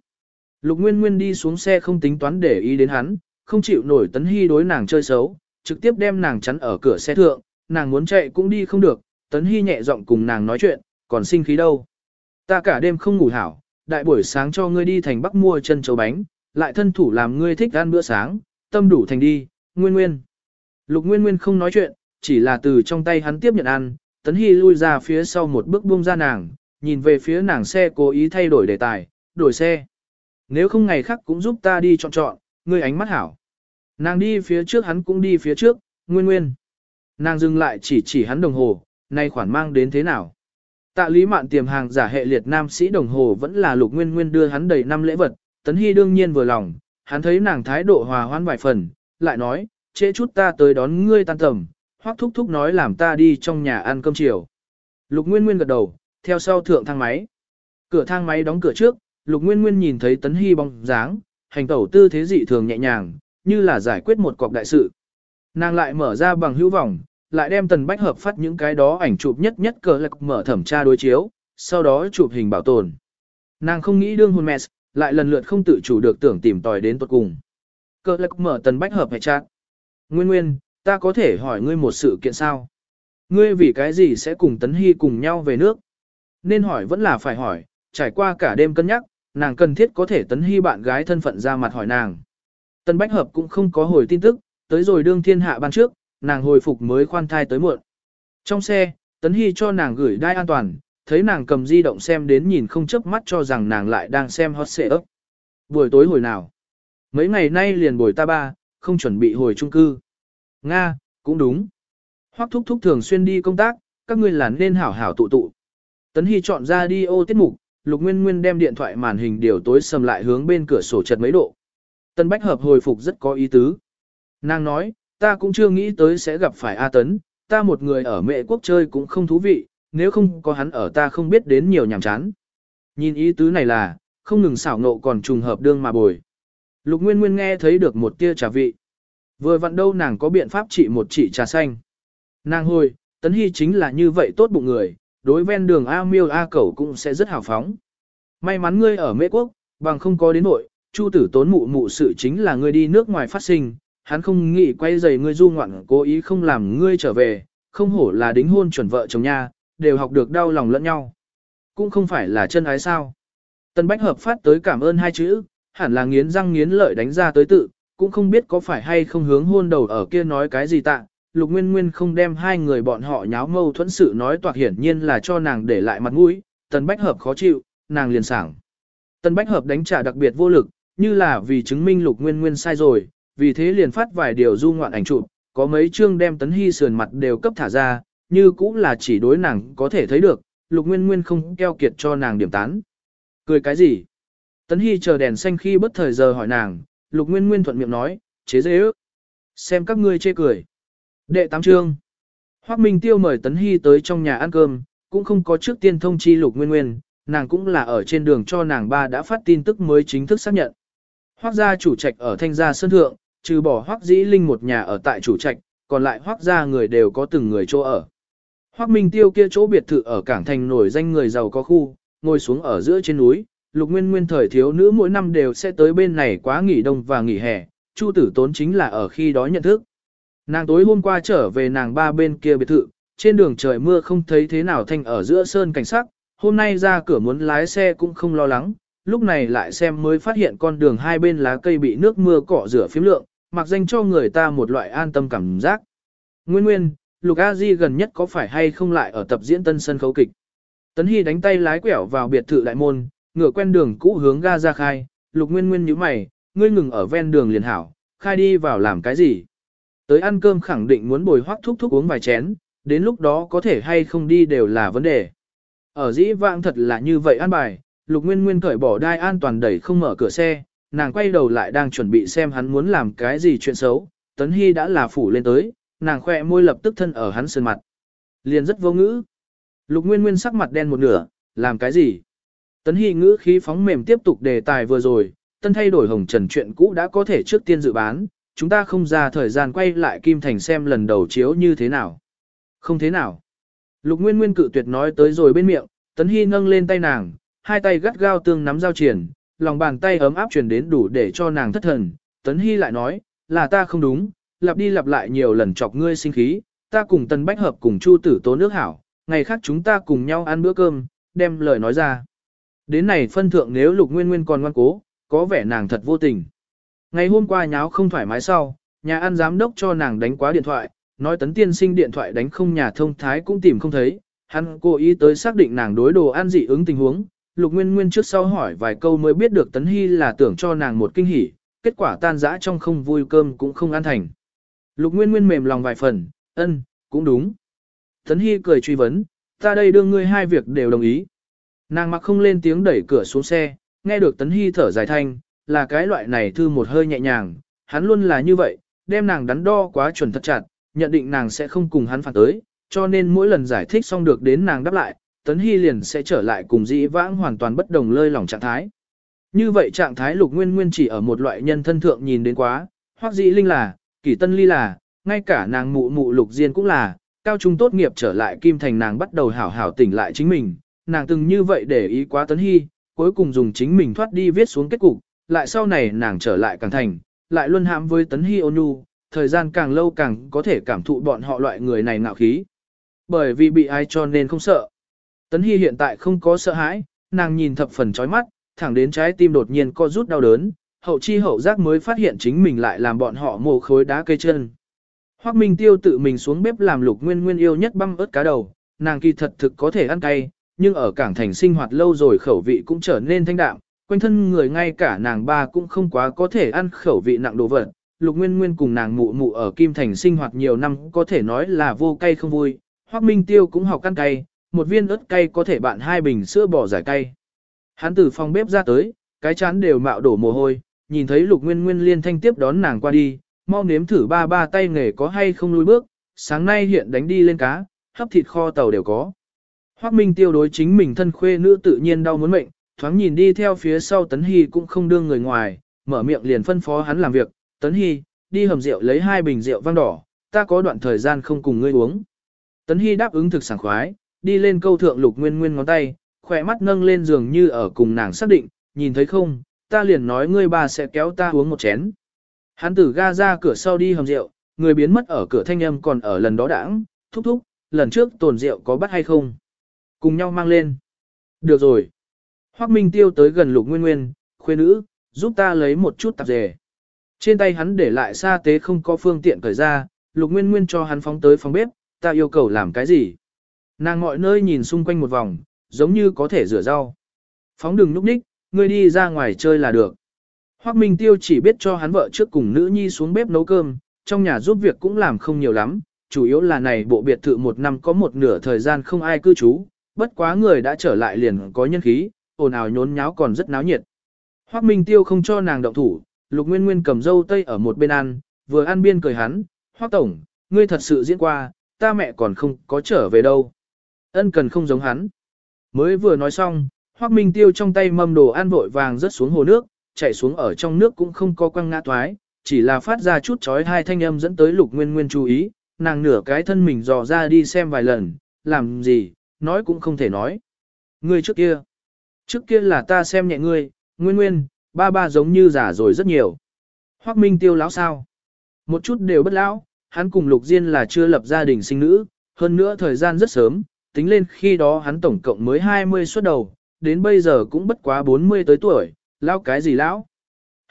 Lục Nguyên Nguyên đi xuống xe không tính toán để ý đến hắn, không chịu nổi Tấn Hy đối nàng chơi xấu, trực tiếp đem nàng chắn ở cửa xe thượng, nàng muốn chạy cũng đi không được, Tấn Hy nhẹ giọng cùng nàng nói chuyện, còn sinh khí đâu. Ta cả đêm không ngủ hảo, đại buổi sáng cho ngươi đi thành Bắc mua chân chấu bánh, lại thân thủ làm ngươi thích ăn bữa sáng, tâm đủ thành đi, Nguyên Nguyên. Lục Nguyên Nguyên không nói chuyện, chỉ là từ trong tay hắn tiếp nhận ăn, Tấn Hy lui ra phía sau một bước buông ra nàng, nhìn về phía nàng xe cố ý thay đổi đề tài, đổi xe. Nếu không ngày khác cũng giúp ta đi chọn chọn, ngươi ánh mắt hảo. Nàng đi phía trước hắn cũng đi phía trước, nguyên nguyên. Nàng dừng lại chỉ chỉ hắn đồng hồ, nay khoản mang đến thế nào. Tạ lý mạn tiềm hàng giả hệ liệt nam sĩ đồng hồ vẫn là lục nguyên nguyên đưa hắn đầy năm lễ vật, tấn hy đương nhiên vừa lòng, hắn thấy nàng thái độ hòa hoãn vài phần, lại nói, trễ chút ta tới đón ngươi tan tầm, hoắc thúc thúc nói làm ta đi trong nhà ăn cơm chiều. Lục nguyên nguyên gật đầu, theo sau thượng thang máy. Cửa thang máy đóng cửa trước, Lục Nguyên Nguyên nhìn thấy Tấn Hy bóng dáng, hành tẩu tư thế dị thường nhẹ nhàng, như là giải quyết một cọc đại sự. Nàng lại mở ra bằng hữu vọng, lại đem Tần Bách hợp phát những cái đó ảnh chụp nhất nhất cờ lạc mở thẩm tra đối chiếu, sau đó chụp hình bảo tồn. Nàng không nghĩ đương hôn mẹ, lại lần lượt không tự chủ được tưởng tìm tòi đến tuật cùng. Cờ lạc mở Tần Bách hợp hệ trạng. Nguyên Nguyên, ta có thể hỏi ngươi một sự kiện sao? Ngươi vì cái gì sẽ cùng Tấn Hy cùng nhau về nước? Nên hỏi vẫn là phải hỏi, trải qua cả đêm cân nhắc, nàng cần thiết có thể tấn hy bạn gái thân phận ra mặt hỏi nàng. Tân Bách Hợp cũng không có hồi tin tức, tới rồi đương thiên hạ ban trước, nàng hồi phục mới khoan thai tới muộn. Trong xe, Tấn Hy cho nàng gửi đai an toàn, thấy nàng cầm di động xem đến nhìn không chớp mắt cho rằng nàng lại đang xem hot xệ ấp. Buổi tối hồi nào? Mấy ngày nay liền buổi ta ba, không chuẩn bị hồi trung cư. Nga, cũng đúng. Hoắc thúc thúc thường xuyên đi công tác, các ngươi là nên hảo hảo tụ tụ. Tấn Hy chọn ra đi ô tiết mục, Lục Nguyên Nguyên đem điện thoại màn hình điều tối sầm lại hướng bên cửa sổ chật mấy độ. Tân Bách Hợp hồi phục rất có ý tứ. Nàng nói, ta cũng chưa nghĩ tới sẽ gặp phải A Tấn, ta một người ở mẹ quốc chơi cũng không thú vị, nếu không có hắn ở ta không biết đến nhiều nhảm chán. Nhìn ý tứ này là, không ngừng xảo nộ còn trùng hợp đương mà bồi. Lục Nguyên Nguyên nghe thấy được một tia trà vị. Vừa vặn đâu nàng có biện pháp trị một trị trà xanh. Nàng hồi, Tấn Hy chính là như vậy tốt bụng người, đối ven đường A miêu A cẩu cũng sẽ rất hào phóng. May mắn ngươi ở Mễ Quốc, bằng không có đến nội, Chu tử tốn mụ mụ sự chính là ngươi đi nước ngoài phát sinh, hắn không nghĩ quay giày ngươi du ngoạn cố ý không làm ngươi trở về, không hổ là đính hôn chuẩn vợ chồng nha, đều học được đau lòng lẫn nhau. Cũng không phải là chân ái sao. Tân Bách hợp phát tới cảm ơn hai chữ, hẳn là nghiến răng nghiến lợi đánh ra tới tự, cũng không biết có phải hay không hướng hôn đầu ở kia nói cái gì tạ, Lục Nguyên Nguyên không đem hai người bọn họ nháo mâu thuẫn sự nói toạc hiển nhiên là cho nàng để lại mặt mũi, Tần Bách Hợp khó chịu, nàng liền sảng. Tần Bách Hợp đánh trả đặc biệt vô lực, như là vì chứng minh Lục Nguyên Nguyên sai rồi, vì thế liền phát vài điều du ngoạn ảnh chụp, có mấy chương đem Tấn Hy sườn mặt đều cấp thả ra, như cũng là chỉ đối nàng có thể thấy được, Lục Nguyên Nguyên không keo kiệt cho nàng điểm tán. Cười cái gì? Tấn Hy chờ đèn xanh khi bất thời giờ hỏi nàng, Lục Nguyên Nguyên thuận miệng nói, chế dễ ước. Xem các ngươi chê cười. Đệ tám chương. Hoắc Minh Tiêu mời Tấn Hy tới trong nhà ăn cơm, cũng không có trước tiên thông chi Lục Nguyên Nguyên, nàng cũng là ở trên đường cho nàng ba đã phát tin tức mới chính thức xác nhận. Hoắc gia chủ trạch ở Thanh gia Sơn Thượng, trừ bỏ Hoắc Dĩ Linh một nhà ở tại chủ trạch, còn lại Hoắc gia người đều có từng người chỗ ở. Hoắc Minh Tiêu kia chỗ biệt thự ở cảng thành nổi danh người giàu có khu, ngồi xuống ở giữa trên núi, Lục Nguyên Nguyên thời thiếu nữ mỗi năm đều sẽ tới bên này quá nghỉ đông và nghỉ hè, Chu Tử Tốn chính là ở khi đó nhận thức. Nàng tối hôm qua trở về nàng ba bên kia biệt thự, trên đường trời mưa không thấy thế nào thanh ở giữa sơn cảnh sắc, hôm nay ra cửa muốn lái xe cũng không lo lắng, lúc này lại xem mới phát hiện con đường hai bên lá cây bị nước mưa cọ rửa phím lượng, mặc danh cho người ta một loại an tâm cảm giác. Nguyên nguyên, Lục A Di gần nhất có phải hay không lại ở tập diễn tân sân khấu kịch. Tấn Hy đánh tay lái quẹo vào biệt thự đại môn, ngựa quen đường cũ hướng ga ra khai, Lục Nguyên Nguyên nhíu mày, ngươi ngừng ở ven đường liền hảo, khai đi vào làm cái gì? Tới ăn cơm khẳng định muốn bồi hoác thúc thúc uống vài chén, đến lúc đó có thể hay không đi đều là vấn đề. Ở dĩ vãng thật là như vậy an bài, Lục Nguyên Nguyên cởi bỏ đai an toàn đẩy không mở cửa xe, nàng quay đầu lại đang chuẩn bị xem hắn muốn làm cái gì chuyện xấu, Tấn Hy đã là phủ lên tới, nàng khoe môi lập tức thân ở hắn sơn mặt. Liền rất vô ngữ. Lục Nguyên Nguyên sắc mặt đen một nửa, làm cái gì? Tấn Hy ngữ khí phóng mềm tiếp tục đề tài vừa rồi, tân thay đổi hồng trần chuyện cũ đã có thể trước tiên dự bán, chúng ta không ra thời gian quay lại Kim Thành xem lần đầu chiếu như thế nào. Không thế nào. Lục Nguyên Nguyên cự tuyệt nói tới rồi bên miệng, Tấn Hy nâng lên tay nàng, hai tay gắt gao tương nắm giao triển, lòng bàn tay ấm áp truyền đến đủ để cho nàng thất thần. Tấn Hy lại nói, là ta không đúng, lặp đi lặp lại nhiều lần chọc ngươi sinh khí, ta cùng Tân Bách Hợp cùng Chu Tử Tố nước hảo, ngày khác chúng ta cùng nhau ăn bữa cơm, đem lời nói ra. Đến này phân thượng nếu Lục Nguyên Nguyên còn ngoan cố, có vẻ nàng thật vô tình. Ngày hôm qua nháo không thoải mái sau, nhà ăn giám đốc cho nàng đánh quá điện thoại, nói tấn tiên sinh điện thoại đánh không nhà thông thái cũng tìm không thấy, hắn cố ý tới xác định nàng đối đồ ăn dị ứng tình huống, Lục Nguyên Nguyên trước sau hỏi vài câu mới biết được Tấn Hy là tưởng cho nàng một kinh hỉ, kết quả tan dã trong không vui cơm cũng không ăn thành. Lục Nguyên Nguyên mềm lòng vài phần, ân, cũng đúng. Tấn Hy cười truy vấn, ta đây đưa ngươi hai việc đều đồng ý. Nàng mặc không lên tiếng đẩy cửa xuống xe, nghe được Tấn Hy thở dài thanh, là cái loại này thư một hơi nhẹ nhàng, hắn luôn là như vậy, đem nàng đắn đo quá chuẩn thật chặt, nhận định nàng sẽ không cùng hắn phản tới, cho nên mỗi lần giải thích xong được đến nàng đáp lại, Tấn Hy liền sẽ trở lại cùng dĩ vãng hoàn toàn bất đồng lơi lỏng trạng thái. Như vậy trạng thái lục nguyên nguyên chỉ ở một loại nhân thân thượng nhìn đến quá, hoặc dĩ linh là, kỷ tân ly là, ngay cả nàng mụ mụ lục diên cũng là, cao trung tốt nghiệp trở lại kim thành nàng bắt đầu hảo hảo tỉnh lại chính mình, nàng từng như vậy để ý quá Tấn Hy, cuối cùng dùng chính mình thoát đi viết xuống kết cục, lại sau này nàng trở lại càng thành, lại luân hãm với Tấn Hy ônu, thời gian càng lâu càng có thể cảm thụ bọn họ loại người này ngạo khí. Bởi vì bị ai cho nên không sợ. Tấn Hy hiện tại không có sợ hãi, nàng nhìn thập phần chói mắt, thẳng đến trái tim đột nhiên co rút đau đớn, hậu chi hậu giác mới phát hiện chính mình lại làm bọn họ mồ khối đá cây chân. Hoắc Minh Tiêu tự mình xuống bếp làm lục nguyên nguyên yêu nhất băm ớt cá đầu, nàng kỳ thật thực có thể ăn cay, nhưng ở cảng thành sinh hoạt lâu rồi khẩu vị cũng trở nên thanh đạm, quanh thân người ngay cả nàng ba cũng không quá có thể ăn khẩu vị nặng đồ vật. Lục Nguyên Nguyên cùng nàng mụ mụ ở Kim Thành sinh hoạt nhiều năm có thể nói là vô cay không vui. Hoắc Minh Tiêu cũng học ăn cay, một viên ớt cay có thể bạn hai bình sữa bò giải cay. Hắn từ phòng bếp ra tới, cái chán đều mạo đổ mồ hôi, nhìn thấy Lục Nguyên Nguyên liên thanh tiếp đón nàng qua đi, mau nếm thử ba ba tay nghề có hay không lùi bước, sáng nay hiện đánh đi lên cá, hấp thịt kho tàu đều có. Hoắc Minh Tiêu đối chính mình thân khuê nữ tự nhiên đau muốn mệnh, thoáng nhìn đi theo phía sau Tấn Hy cũng không đương người ngoài, mở miệng liền phân phó hắn làm việc, Tấn Hy, đi hầm rượu lấy hai bình rượu vang đỏ, ta có đoạn thời gian không cùng ngươi uống. Tấn Hy đáp ứng thực sảng khoái, đi lên câu thượng lục nguyên nguyên ngón tay, khỏe mắt nâng lên giường như ở cùng nàng xác định, nhìn thấy không, ta liền nói ngươi bà sẽ kéo ta uống một chén. Hắn tử ga ra cửa sau đi hầm rượu, người biến mất ở cửa thanh âm còn ở lần đó đãng, thúc thúc, lần trước tồn rượu có bắt hay không? Cùng nhau mang lên. Được rồi. Hoắc Minh Tiêu tới gần Lục Nguyên Nguyên, khuê nữ, giúp ta lấy một chút tạp dề. Trên tay hắn để lại sa tế không có phương tiện cởi ra, Lục Nguyên Nguyên cho hắn phóng tới phòng bếp, ta yêu cầu làm cái gì? Nàng mọi nơi nhìn xung quanh một vòng, giống như có thể rửa rau. Phóng đừng núp ních, ngươi đi ra ngoài chơi là được. Hoắc Minh Tiêu chỉ biết cho hắn vợ trước cùng nữ nhi xuống bếp nấu cơm, trong nhà giúp việc cũng làm không nhiều lắm, chủ yếu là này bộ biệt thự một năm có một nửa thời gian không ai cư trú, bất quá người đã trở lại liền có nhân khí, ồn ào nhốn nháo còn rất náo nhiệt. Hoắc Minh Tiêu không cho nàng động thủ, Lục Nguyên Nguyên cầm dâu tây ở một bên ăn, vừa ăn biên cười hắn, Hoắc Tổng, ngươi thật sự diễn qua, ta mẹ còn không có trở về đâu. Ân cần không giống hắn. Mới vừa nói xong, Hoắc Minh Tiêu trong tay mâm đồ ăn vội vàng rớt xuống hồ nước, chạy xuống ở trong nước cũng không có quăng ngã toái, chỉ là phát ra chút chói hai thanh âm dẫn tới Lục Nguyên Nguyên chú ý, nàng nửa cái thân mình dò ra đi xem vài lần, làm gì, nói cũng không thể nói. Ngươi trước kia, trước kia là ta xem nhẹ ngươi, nguyên nguyên, ba ba giống như già rồi rất nhiều. Hoác Minh tiêu lão sao? Một chút đều bất lão, hắn cùng Lục Diên là chưa lập gia đình sinh nữ, hơn nữa thời gian rất sớm, tính lên khi đó hắn tổng cộng mới 20 xuất đầu, đến bây giờ cũng bất quá 40 tới tuổi, lão cái gì lão?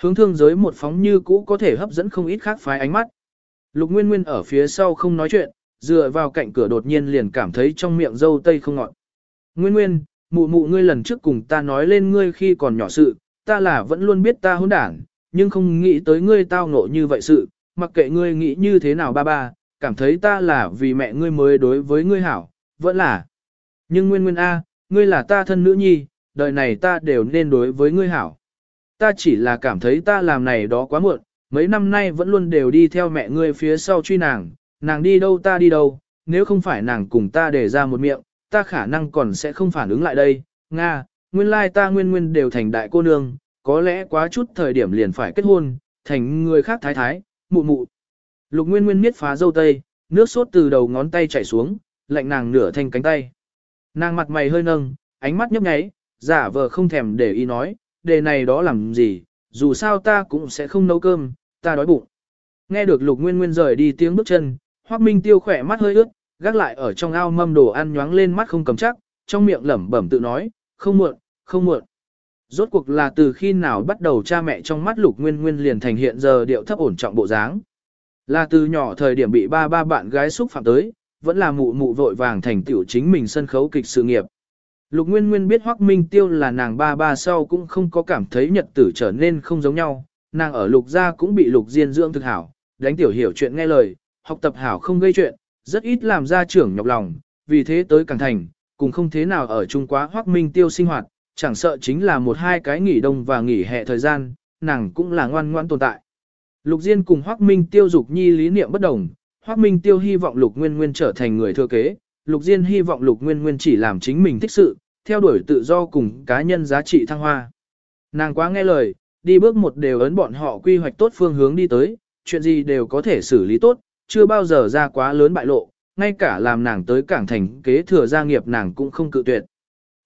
Hướng thương giới một phóng như cũ có thể hấp dẫn không ít khác phái ánh mắt. Lục Nguyên Nguyên ở phía sau không nói chuyện, dựa vào cạnh cửa đột nhiên liền cảm thấy trong miệng dâu tây không ngọt. Nguyên Nguyên, mụ mụ ngươi lần trước cùng ta nói lên ngươi khi còn nhỏ sự, ta là vẫn luôn biết ta hỗn đảng, nhưng không nghĩ tới ngươi tao ngộ như vậy sự, mặc kệ ngươi nghĩ như thế nào ba ba, cảm thấy ta là vì mẹ ngươi mới đối với ngươi hảo, vẫn là. Nhưng Nguyên Nguyên A, ngươi là ta thân nữ nhi, đời này ta đều nên đối với ngươi hảo. Ta chỉ là cảm thấy ta làm này đó quá muộn, mấy năm nay vẫn luôn đều đi theo mẹ ngươi phía sau truy nàng, nàng đi đâu ta đi đâu, nếu không phải nàng cùng ta để ra một miệng, ta khả năng còn sẽ không phản ứng lại đây. Nga, nguyên lai ta nguyên nguyên đều thành đại cô nương, có lẽ quá chút thời điểm liền phải kết hôn, thành người khác thái thái, mụ mụ. Lục nguyên nguyên miết phá dâu tây, nước sốt từ đầu ngón tay chảy xuống, lạnh nàng nửa thành cánh tay. Nàng mặt mày hơi nâng, ánh mắt nhấp nháy, giả vờ không thèm để ý nói, đề này đó làm gì, dù sao ta cũng sẽ không nấu cơm, ta đói bụng. Nghe được lục nguyên nguyên rời đi tiếng bước chân, Hoắc Minh Tiêu khỏe mắt hơi ướt, gác lại ở trong ao mâm đồ ăn nhoáng lên mắt không cầm chắc, trong miệng lẩm bẩm tự nói, không muộn, không muộn. Rốt cuộc là từ khi nào bắt đầu cha mẹ trong mắt lục nguyên nguyên liền thành hiện giờ điệu thấp ổn trọng bộ dáng. Là từ nhỏ thời điểm bị ba ba bạn gái xúc phạm tới, vẫn là mụ mụ vội vàng thành tiểu chính mình sân khấu kịch sự nghiệp. Lục Nguyên Nguyên biết Hoắc Minh Tiêu là nàng ba ba sau cũng không có cảm thấy nhật tử trở nên không giống nhau, nàng ở lục gia cũng bị lục diên dưỡng thực hảo, đánh tiểu hiểu chuyện nghe lời, học tập hảo không gây chuyện, rất ít làm gia trưởng nhọc lòng, vì thế tới càng thành, cùng không thế nào ở chung quá hoác Minh Tiêu sinh hoạt, chẳng sợ chính là một hai cái nghỉ đông và nghỉ hè thời gian, nàng cũng là ngoan ngoãn tồn tại. Lục Diên cùng Hoắc Minh Tiêu dục nhi lý niệm bất đồng, Hoắc Minh Tiêu hy vọng Lục Nguyên Nguyên trở thành người thừa kế, Lục Diên hy vọng Lục Nguyên Nguyên chỉ làm chính mình thích sự, theo đuổi tự do cùng cá nhân giá trị thăng hoa. Nàng quá nghe lời, đi bước một đều ấn bọn họ quy hoạch tốt phương hướng đi tới, chuyện gì đều có thể xử lý tốt, chưa bao giờ ra quá lớn bại lộ, ngay cả làm nàng tới cảng thành kế thừa gia nghiệp nàng cũng không cự tuyệt.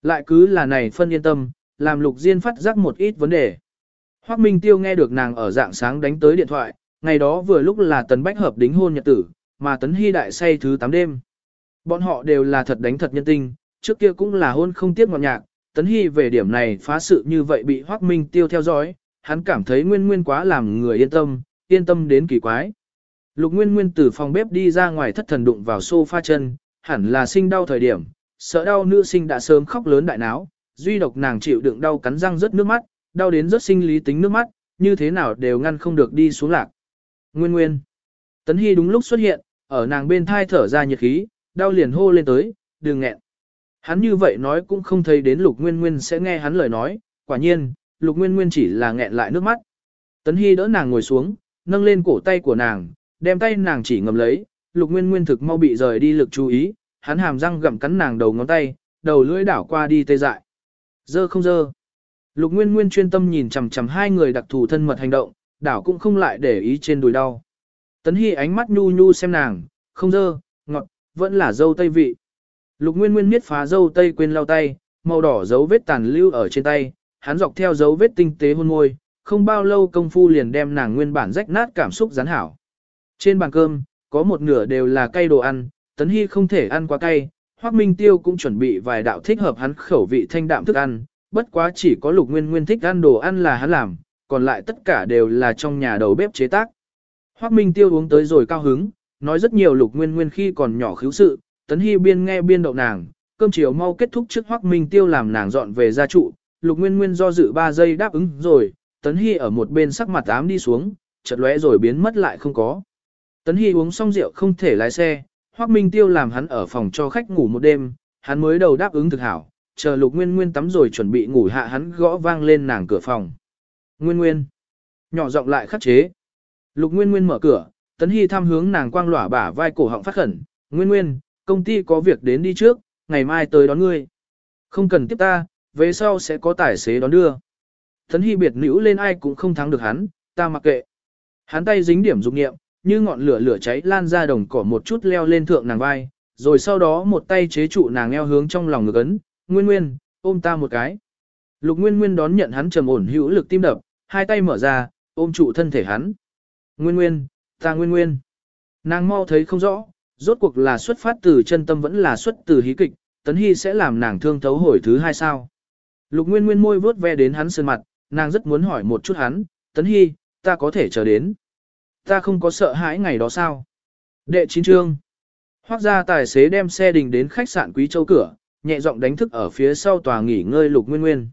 Lại cứ là này phân yên tâm, làm lục diên phát giác một ít vấn đề. Hoác Minh Tiêu nghe được nàng ở dạng sáng đánh tới điện thoại, ngày đó vừa lúc là tấn bách hợp đính hôn nhật tử, mà tấn hy đại say thứ 8 đêm. Bọn họ đều là thật đánh thật nhân tinh, trước kia cũng là hôn không tiếc ngọt nhạc, tấn hy về điểm này phá sự như vậy bị Hoác Minh Tiêu theo dõi, hắn cảm thấy nguyên nguyên quá làm người yên tâm, yên tâm đến kỳ quái. Lục Nguyên Nguyên từ phòng bếp đi ra ngoài thất thần đụng vào sofa chân, hẳn là sinh đau thời điểm, sợ đau nữ sinh đã sớm khóc lớn đại náo, duy độc nàng chịu đựng đau cắn răng rất nước mắt, đau đến rất sinh lý tính nước mắt, như thế nào đều ngăn không được đi xuống lạc. Nguyên Nguyên. Tấn Hy đúng lúc xuất hiện, ở nàng bên thai thở ra nhiệt khí, đau liền hô lên tới, đừng nghẹn. Hắn như vậy nói cũng không thấy đến Lục Nguyên Nguyên sẽ nghe hắn lời nói, quả nhiên, Lục Nguyên Nguyên chỉ là nghẹn lại nước mắt. Tấn Hy đỡ nàng ngồi xuống, nâng lên cổ tay của nàng, đem tay nàng chỉ ngầm lấy, Lục Nguyên Nguyên thực mau bị rời đi lực chú ý, hắn hàm răng gặm cắn nàng đầu ngón tay, đầu lưỡi đảo qua đi tê dại. Dơ không dơ. Lục Nguyên Nguyên chuyên tâm nhìn chằm chằm hai người đặc thù thân mật hành động, đảo cũng không lại để ý trên đùi đau. Tấn Hy ánh mắt nhu nhu xem nàng, không dơ, ngọt, vẫn là dâu tây vị. Lục Nguyên Nguyên miết phá dâu tây quên lau tay, màu đỏ dấu vết tàn lưu ở trên tay, hắn dọc theo dấu vết tinh tế hôn môi, không bao lâu công phu liền đem nàng nguyên bản rách nát cảm xúc rắn hảo. Trên bàn cơm, có một nửa đều là cay đồ ăn, Tấn Hy không thể ăn quá cay, Hoắc Minh Tiêu cũng chuẩn bị vài đạo thích hợp hắn khẩu vị thanh đạm thức ăn, bất quá chỉ có Lục Nguyên Nguyên thích ăn đồ ăn là hắn làm, còn lại tất cả đều là trong nhà đầu bếp chế tác. Hoắc Minh Tiêu uống tới rồi cao hứng, nói rất nhiều Lục Nguyên Nguyên khi còn nhỏ khiếu sự, Tấn Hy biên nghe biên đậu nàng, cơm chiều mau kết thúc trước Hoắc Minh Tiêu làm nàng dọn về gia trụ, Lục Nguyên Nguyên do dự 3 giây đáp ứng rồi, Tấn Hy ở một bên sắc mặt ám đi xuống, chợt lóe rồi biến mất lại không có. Tấn Hy uống xong rượu không thể lái xe, Hoắc Minh Tiêu làm hắn ở phòng cho khách ngủ một đêm, hắn mới đầu đáp ứng thực hảo, chờ Lục Nguyên Nguyên tắm rồi chuẩn bị ngủ hạ hắn gõ vang lên nàng cửa phòng. Nguyên Nguyên. Nhỏ giọng lại khắc chế. Lục Nguyên Nguyên mở cửa, Tấn Hy tham hướng nàng quang lỏa bả vai cổ họng phát khẩn. Nguyên Nguyên, công ty có việc đến đi trước, ngày mai tới đón ngươi. Không cần tiếp ta, về sau sẽ có tài xế đón đưa. Tấn Hy biệt nữ lên ai cũng không thắng được hắn, ta mặc kệ. Hắn tay dính điểm dục nghiệm, như ngọn lửa lửa cháy lan ra đồng cỏ một chút leo lên thượng nàng vai, rồi sau đó một tay chế trụ nàng eo hướng trong lòng ngực ấn, Nguyên Nguyên, ôm ta một cái. Lục Nguyên Nguyên đón nhận hắn trầm ổn hữu lực tim đập, hai tay mở ra, ôm trụ thân thể hắn. Nguyên Nguyên, ta Nguyên Nguyên. Nàng mau thấy không rõ, rốt cuộc là xuất phát từ chân tâm vẫn là xuất từ hí kịch, Tấn Hy sẽ làm nàng thương thấu hồi thứ hai sao. Lục Nguyên Nguyên môi vớt ve đến hắn sơn mặt, nàng rất muốn hỏi một chút hắn, Tấn Hy, ta có thể chờ đến. Ta không có sợ hãi ngày đó sao? Đệ chín trương. Hoác ra tài xế đem xe đình đến khách sạn Quý Châu cửa, nhẹ giọng đánh thức ở phía sau tòa nghỉ ngơi Lục Nguyên Nguyên.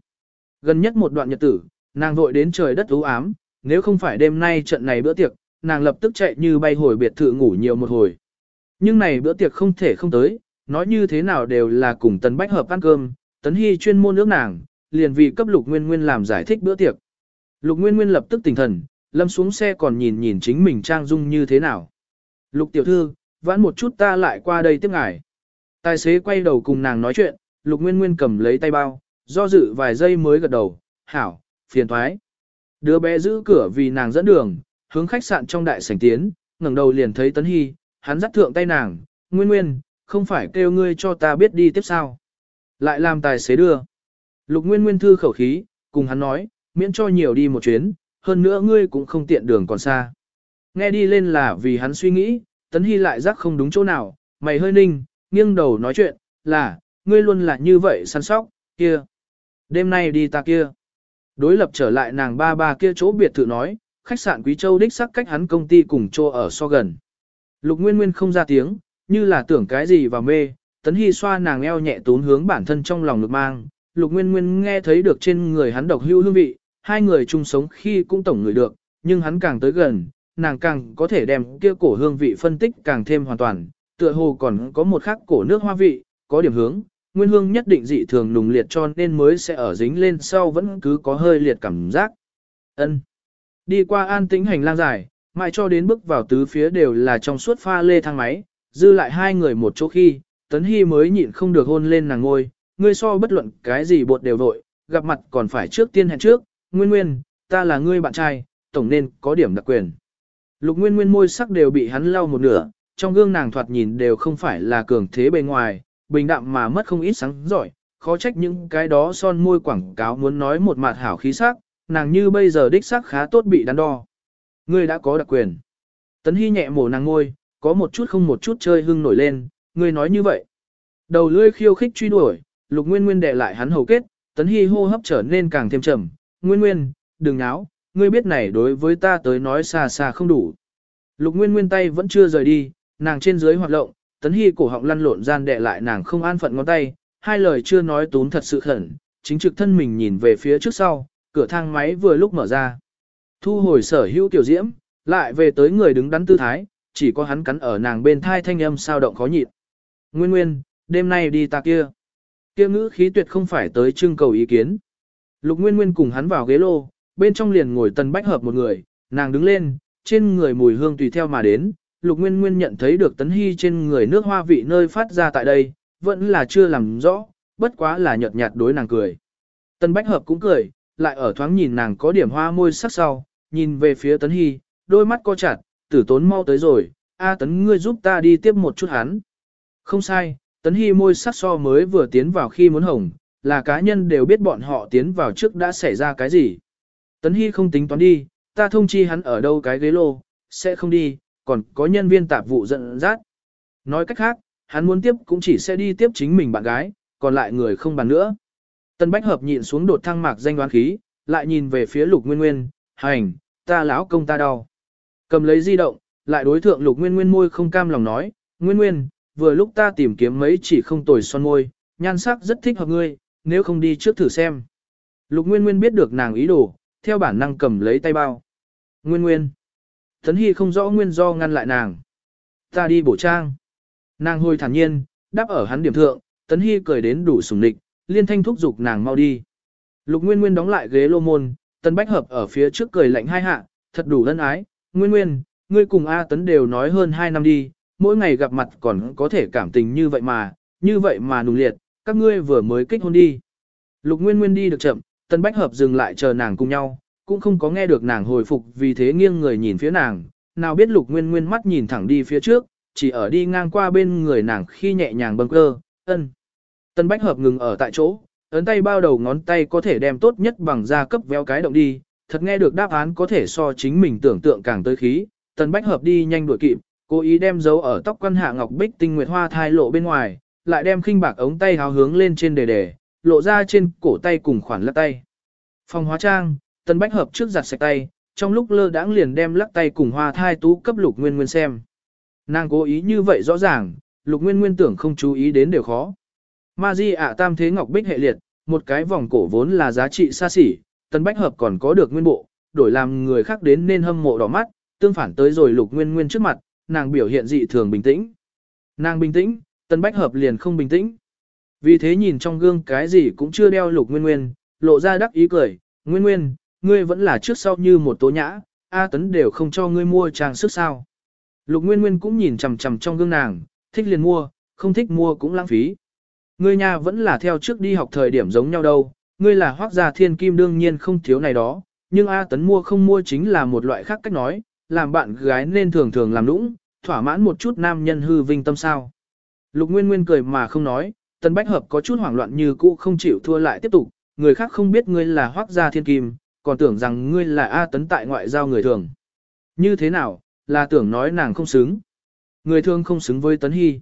Gần nhất một đoạn nhật tử, nàng vội đến trời đất u ám, nếu không phải đêm nay trận này bữa tiệc, nàng lập tức chạy như bay hồi biệt thự ngủ nhiều một hồi. Nhưng này bữa tiệc không thể không tới, nói như thế nào đều là cùng Tấn Bách Hợp ăn cơm, Tấn Hy chuyên môn nước nàng, liền vì cấp Lục Nguyên Nguyên làm giải thích bữa tiệc. Lục Nguyên Nguyên lập tức tỉnh thần, lâm xuống xe còn nhìn nhìn chính mình trang dung như thế nào. Lục tiểu thư, vãn một chút ta lại qua đây tiếp ngài. Tài xế quay đầu cùng nàng nói chuyện, Lục Nguyên Nguyên cầm lấy tay bao, do dự vài giây mới gật đầu, hảo, phiền thoái. Đứa bé giữ cửa vì nàng dẫn đường, hướng khách sạn trong đại sảnh tiến, ngẩng đầu liền thấy Tấn Hy, hắn dắt thượng tay nàng, Nguyên Nguyên, không phải kêu ngươi cho ta biết đi tiếp sao. Lại làm tài xế đưa. Lục Nguyên Nguyên thư khẩu khí, cùng hắn nói, miễn cho nhiều đi một chuyến, hơn nữa ngươi cũng không tiện đường còn xa. Nghe đi lên là vì hắn suy nghĩ, Tấn Hy lại giác không đúng chỗ nào, mày hơi ninh, nghiêng đầu nói chuyện, là, ngươi luôn là như vậy săn sóc, kia. Đêm nay đi ta kia. Đối lập trở lại nàng ba ba kia chỗ biệt thự nói, khách sạn Quý Châu đích sắc cách hắn công ty cùng chỗ ở so gần. Lục Nguyên Nguyên không ra tiếng, như là tưởng cái gì và mê, Tấn Hy xoa nàng eo nhẹ tốn hướng bản thân trong lòng lực mang. Lục Nguyên Nguyên nghe thấy được trên người hắn độc hưu hương vị, hai người chung sống khi cũng tổng người được, nhưng hắn càng tới gần, nàng càng có thể đem kia cổ hương vị phân tích càng thêm hoàn toàn, tựa hồ còn có một khắc cổ nước hoa vị, có điểm hướng, nguyên hương nhất định dị thường nùng liệt cho nên mới sẽ ở dính lên sau vẫn cứ có hơi liệt cảm giác. Ân. Đi qua an tĩnh hành lang dài, mãi cho đến bước vào tứ phía đều là trong suốt pha lê thang máy, dư lại hai người một chỗ khi, Tấn Hy mới nhịn không được hôn lên nàng ngôi, ngươi so bất luận cái gì bột đều vội, gặp mặt còn phải trước tiên hẹn trước, nguyên nguyên, ta là ngươi bạn trai, tổng nên có điểm đặc quyền. Lục nguyên nguyên môi sắc đều bị hắn lau một nửa, trong gương nàng thoạt nhìn đều không phải là cường thế bề ngoài, bình đạm mà mất không ít sáng giỏi, khó trách những cái đó son môi quảng cáo muốn nói một mặt hảo khí sắc, nàng như bây giờ đích sắc khá tốt bị đắn đo. Ngươi đã có đặc quyền. Tấn Hy nhẹ mổ nàng ngôi, có một chút không một chút chơi hưng nổi lên, ngươi nói như vậy. Đầu lưỡi khiêu khích truy đuổi, lục nguyên nguyên đè lại hắn hầu kết, Tấn Hy hô hấp trở nên càng thêm trầm, nguyên nguyên, đừng náo, ngươi biết này đối với ta tới nói xa xa không đủ. Lục nguyên nguyên tay vẫn chưa rời đi, nàng trên dưới hoạt động, tấn hy cổ họng lăn lộn gian đệ lại nàng không an phận ngón tay, hai lời chưa nói tún thật sự khẩn, chính trực thân mình nhìn về phía trước sau, cửa thang máy vừa lúc mở ra. Thu hồi sở hữu tiểu diễm, lại về tới người đứng đắn tư thái, chỉ có hắn cắn ở nàng bên thai thanh âm sao động khó nhịn. Nguyên nguyên, đêm nay đi ta kia. Kia ngữ khí tuyệt không phải tới trưng cầu ý kiến. Lục Nguyên Nguyên cùng hắn vào ghế lô, bên trong liền ngồi Tần Bách Hợp một người, nàng đứng lên, trên người mùi hương tùy theo mà đến, Lục Nguyên Nguyên nhận thấy được Tấn Hy trên người nước hoa vị nơi phát ra tại đây, vẫn là chưa làm rõ, bất quá là nhợt nhạt đối nàng cười. Tần Bách Hợp cũng cười, lại ở thoáng nhìn nàng có điểm hoa môi sắc sau, nhìn về phía Tấn Hy, đôi mắt co chặt, tử tốn mau tới rồi, a Tấn ngươi giúp ta đi tiếp một chút hắn. Không sai, Tấn Hy môi sắc so mới vừa tiến vào khi muốn hồng, là cá nhân đều biết bọn họ tiến vào trước đã xảy ra cái gì. Tấn Hy không tính toán đi, ta thông chi hắn ở đâu cái ghế lô, sẽ không đi, còn có nhân viên tạp vụ giận dắt. Nói cách khác, hắn muốn tiếp cũng chỉ sẽ đi tiếp chính mình bạn gái, còn lại người không bàn nữa. Tân Bách Hợp nhịn xuống đột thăng mạc danh đoán khí, lại nhìn về phía Lục Nguyên Nguyên, hành, ta lão công ta đau. Cầm lấy di động, lại đối thượng Lục Nguyên Nguyên môi không cam lòng nói, Nguyên Nguyên, vừa lúc ta tìm kiếm mấy chỉ không tồi son môi, nhan sắc rất thích hợp ngươi, nếu không đi trước thử xem. Lục Nguyên Nguyên biết được nàng ý đồ, theo bản năng cầm lấy tay bao. Nguyên Nguyên. Thấn Hy không rõ nguyên do ngăn lại nàng. Ta đi bổ trang. Nàng hồi thản nhiên, đáp ở hắn điểm thượng, Tấn Hy cười đến đủ sùng nịch, liên thanh thúc giục nàng mau đi. Lục Nguyên Nguyên đóng lại ghế lô môn, Tấn Bách Hợp ở phía trước cười lạnh hai hạ, thật đủ ân ái. Nguyên Nguyên, ngươi cùng A Tấn đều nói hơn hai năm đi, mỗi ngày gặp mặt còn có thể cảm tình như vậy mà, như vậy mà nùng liệt, các ngươi vừa mới kết hôn đi. Lục Nguyên Nguyên đi được chậm, Tân Bách Hợp dừng lại chờ nàng cùng nhau, cũng không có nghe được nàng hồi phục vì thế nghiêng người nhìn phía nàng, nào biết Lục Nguyên Nguyên mắt nhìn thẳng đi phía trước, chỉ ở đi ngang qua bên người nàng khi nhẹ nhàng bâng cơ, ân. Tân Bách Hợp ngừng ở tại chỗ, ấn tay bao đầu ngón tay có thể đem tốt nhất bằng da cấp véo cái động đi, thật nghe được đáp án có thể so chính mình tưởng tượng càng tới khí. Tân Bách Hợp đi nhanh đuổi kịp, cố ý đem dấu ở tóc quan hạ ngọc bích tinh nguyệt hoa thai lộ bên ngoài, lại đem khinh bạc ống tay háo hướng lên trên đề đề, lộ ra trên cổ tay cùng khoản lắc tay. Phòng hóa trang, Tân Bách Hợp trước giặt sạch tay, trong lúc lơ đãng liền đem lắc tay cùng hoa thai tú cấp lục nguyên nguyên xem. Nàng cố ý như vậy rõ ràng, lục nguyên nguyên tưởng không chú ý đến đều khó. Ma di ạ tam thế ngọc bích hệ liệt, một cái vòng cổ vốn là giá trị xa xỉ, tân bách hợp còn có được nguyên bộ, đổi làm người khác đến nên hâm mộ đỏ mắt, tương phản tới rồi lục nguyên nguyên trước mặt, nàng biểu hiện dị thường bình tĩnh. Nàng bình tĩnh, tân bách hợp liền không bình tĩnh. Vì thế nhìn trong gương cái gì cũng chưa đeo lục nguyên nguyên, lộ ra đắc ý cười, nguyên nguyên, ngươi vẫn là trước sau như một tố nhã, A tấn đều không cho ngươi mua trang sức sao. Lục nguyên nguyên cũng nhìn chằm chằm trong gương nàng, thích liền mua, không thích mua cũng lãng phí. Ngươi nhà vẫn là theo trước đi học thời điểm giống nhau đâu, ngươi là hoác gia thiên kim đương nhiên không thiếu này đó, nhưng A tấn mua không mua chính là một loại khác cách nói, làm bạn gái nên thường thường làm lũng, thỏa mãn một chút nam nhân hư vinh tâm sao. Lục Nguyên Nguyên cười mà không nói, Tần Bách Hợp có chút hoảng loạn như cũ không chịu thua lại tiếp tục, người khác không biết ngươi là hoác gia thiên kim, còn tưởng rằng ngươi là A tấn tại ngoại giao người thường. Như thế nào, là tưởng nói nàng không xứng. Người thường không xứng với tấn hy.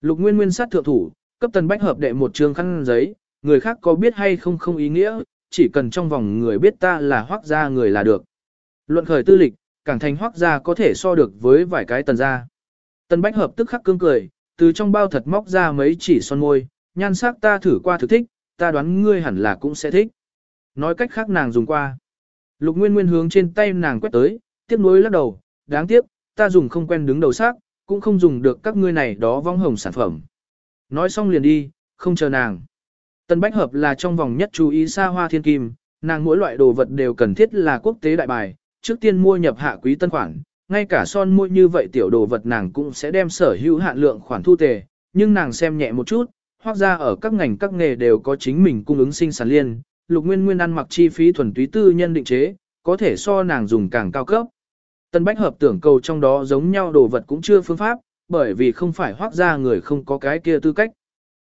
Lục Nguyên Nguyên sát thượng thủ, cấp Tần Bách Hợp đệ một trường khăn giấy, người khác có biết hay không không ý nghĩa, chỉ cần trong vòng người biết ta là hoác gia người là được. Luận khởi tư lịch, cảng thành hoác gia có thể so được với vài cái tần gia. Tần Bách Hợp tức khắc cương cười, từ trong bao thật móc ra mấy chỉ son môi, nhan sắc ta thử qua thử thích, ta đoán ngươi hẳn là cũng sẽ thích. Nói cách khác nàng dùng qua. Lục Nguyên Nguyên hướng trên tay nàng quét tới, tiếc nuối lắc đầu, đáng tiếc, ta dùng không quen đứng đầu sắc, cũng không dùng được các ngươi này đó vong hồng sản phẩm. Nói xong liền đi, không chờ nàng. Tân Bách Hợp là trong vòng nhất chú ý xa hoa thiên kim, nàng mỗi loại đồ vật đều cần thiết là quốc tế đại bài, trước tiên mua nhập hạ quý tân khoản, ngay cả son môi như vậy tiểu đồ vật nàng cũng sẽ đem sở hữu hạn lượng khoản thu tề, nhưng nàng xem nhẹ một chút, hoặc ra ở các ngành các nghề đều có chính mình cung ứng sinh sản liên, lục nguyên nguyên ăn mặc chi phí thuần túy tư nhân định chế, có thể so nàng dùng càng cao cấp. Tân Bách Hợp tưởng cầu trong đó giống nhau đồ vật cũng chưa phương pháp, bởi vì không phải hoác ra người không có cái kia tư cách.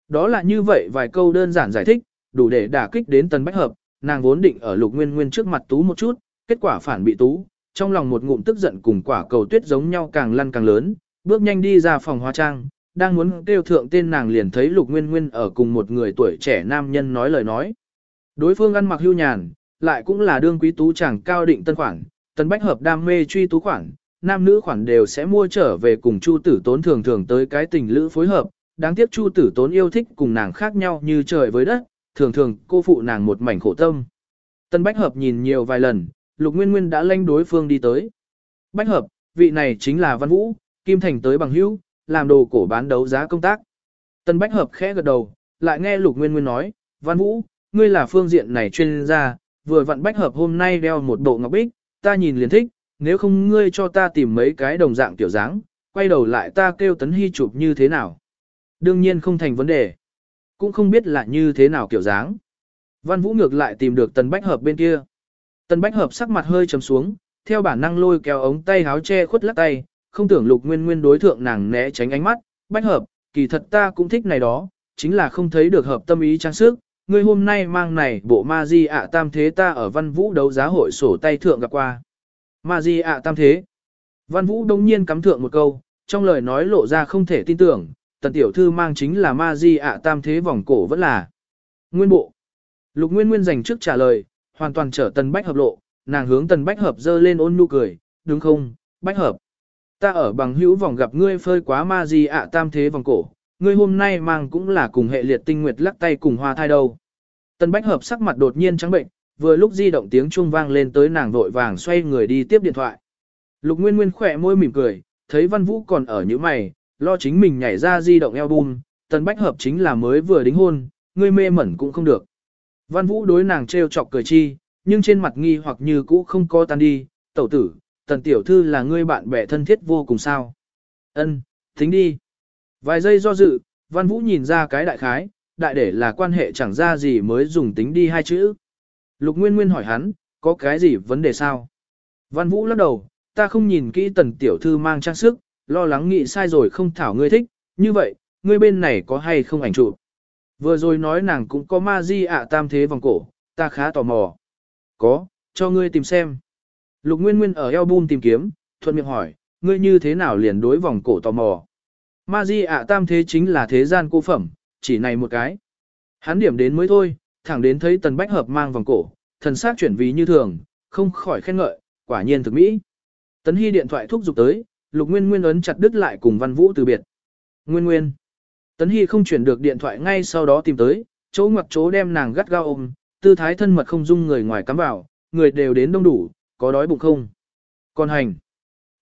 Đó là như vậy vài câu đơn giản giải thích, đủ để đả kích đến Tân Bách Hợp, nàng vốn định ở lục nguyên nguyên trước mặt tú một chút, kết quả phản bị tú, trong lòng một ngụm tức giận cùng quả cầu tuyết giống nhau càng lăn càng lớn, bước nhanh đi ra phòng hóa trang, đang muốn kêu thượng tên nàng liền thấy lục nguyên nguyên ở cùng một người tuổi trẻ nam nhân nói lời nói. Đối phương ăn mặc hưu nhàn, lại cũng là đương quý tú chẳng cao định tân khoản, tân bách hợp đam mê truy tú khoản, nam nữ khoản đều sẽ mua trở về cùng Chu Tử Tốn thường thường tới cái tình lữ phối hợp, đáng tiếc Chu Tử Tốn yêu thích cùng nàng khác nhau như trời với đất, thường thường cô phụ nàng một mảnh khổ tâm. Tân Bách Hợp nhìn nhiều vài lần, Lục Nguyên Nguyên đã lanh đối phương đi tới. Bách Hợp, vị này chính là Văn Vũ, Kim Thành tới bằng hữu, làm đồ cổ bán đấu giá công tác. Tân Bách Hợp khẽ gật đầu, lại nghe Lục Nguyên Nguyên nói, Văn Vũ, ngươi là phương diện này chuyên gia, vừa vặn Bách Hợp hôm nay đeo một bộ ngọc bích, ta nhìn liền thích, nếu không ngươi cho ta tìm mấy cái đồng dạng tiểu dáng, quay đầu lại ta kêu tấn hy chụp như thế nào. Đương nhiên không thành vấn đề. Cũng không biết là như thế nào kiểu dáng. Văn Vũ ngược lại tìm được Tần Bách Hợp bên kia. Tần Bách Hợp sắc mặt hơi trầm xuống, theo bản năng lôi kéo ống tay háo che khuất lắc tay, không tưởng lục nguyên nguyên đối thượng nàng né tránh ánh mắt. Bách Hợp, kỳ thật ta cũng thích này đó, chính là không thấy được hợp tâm ý trang sức. Ngươi hôm nay mang này bộ ma di ạ tam thế ta ở văn vũ đấu giá hội sổ tay thượng gặp qua. Ma di ạ tam thế. Văn vũ đông nhiên cắm thượng một câu, trong lời nói lộ ra không thể tin tưởng, tần tiểu thư mang chính là ma di ạ tam thế vòng cổ vẫn là. Nguyên bộ. Lục Nguyên Nguyên dành trước trả lời, hoàn toàn trở tần bách hợp lộ, nàng hướng tần bách hợp dơ lên ôn nhu cười, đúng không, bách hợp. Ta ở bằng hữu vòng gặp ngươi phơi quá ma gì ạ tam thế vòng cổ, ngươi hôm nay mang cũng là cùng hệ liệt tinh nguyệt lắc tay cùng hoa thai đâu. Tần bách hợp sắc mặt đột nhiên trắng bệnh, vừa lúc di động tiếng chuông vang lên tới nàng vội vàng xoay người đi tiếp điện thoại. Lục Nguyên Nguyên khỏe môi mỉm cười, thấy Văn Vũ còn ở như mày, lo chính mình nhảy ra di động album, tần bách hợp chính là mới vừa đính hôn, ngươi mê mẩn cũng không được. Văn Vũ đối nàng trêu chọc cười chi, nhưng trên mặt nghi hoặc như cũ không có tan đi, tẩu tử, tần tiểu thư là ngươi bạn bè thân thiết vô cùng sao. Ân, tính đi. Vài giây do dự, Văn Vũ nhìn ra cái đại khái, đại để là quan hệ chẳng ra gì mới dùng tính đi hai chữ. Lục Nguyên Nguyên hỏi hắn, có cái gì vấn đề sao? Văn Vũ lắc đầu, ta không nhìn kỹ tần tiểu thư mang trang sức, lo lắng nghĩ sai rồi không thảo ngươi thích, như vậy, ngươi bên này có hay không ảnh chụp? Vừa rồi nói nàng cũng có ma di ạ tam thế vòng cổ, ta khá tò mò. Có, cho ngươi tìm xem. Lục Nguyên Nguyên ở album tìm kiếm, thuận miệng hỏi, ngươi như thế nào liền đối vòng cổ tò mò. Ma di ạ tam thế chính là thế gian cô phẩm, chỉ này một cái. Hắn điểm đến mới thôi, thẳng đến thấy tần bách hợp mang vòng cổ, thần sắc chuyển ví như thường, không khỏi khen ngợi, quả nhiên thực mỹ. Tấn Hy điện thoại thúc giục tới, Lục Nguyên Nguyên ấn chặt đứt lại cùng Văn Vũ từ biệt. Nguyên Nguyên. Tấn Hy không chuyển được điện thoại ngay sau đó tìm tới, chỗ ngoặc chỗ đem nàng gắt gao ôm, tư thái thân mật không dung người ngoài cắm vào, người đều đến đông đủ, có đói bụng không? Còn hành.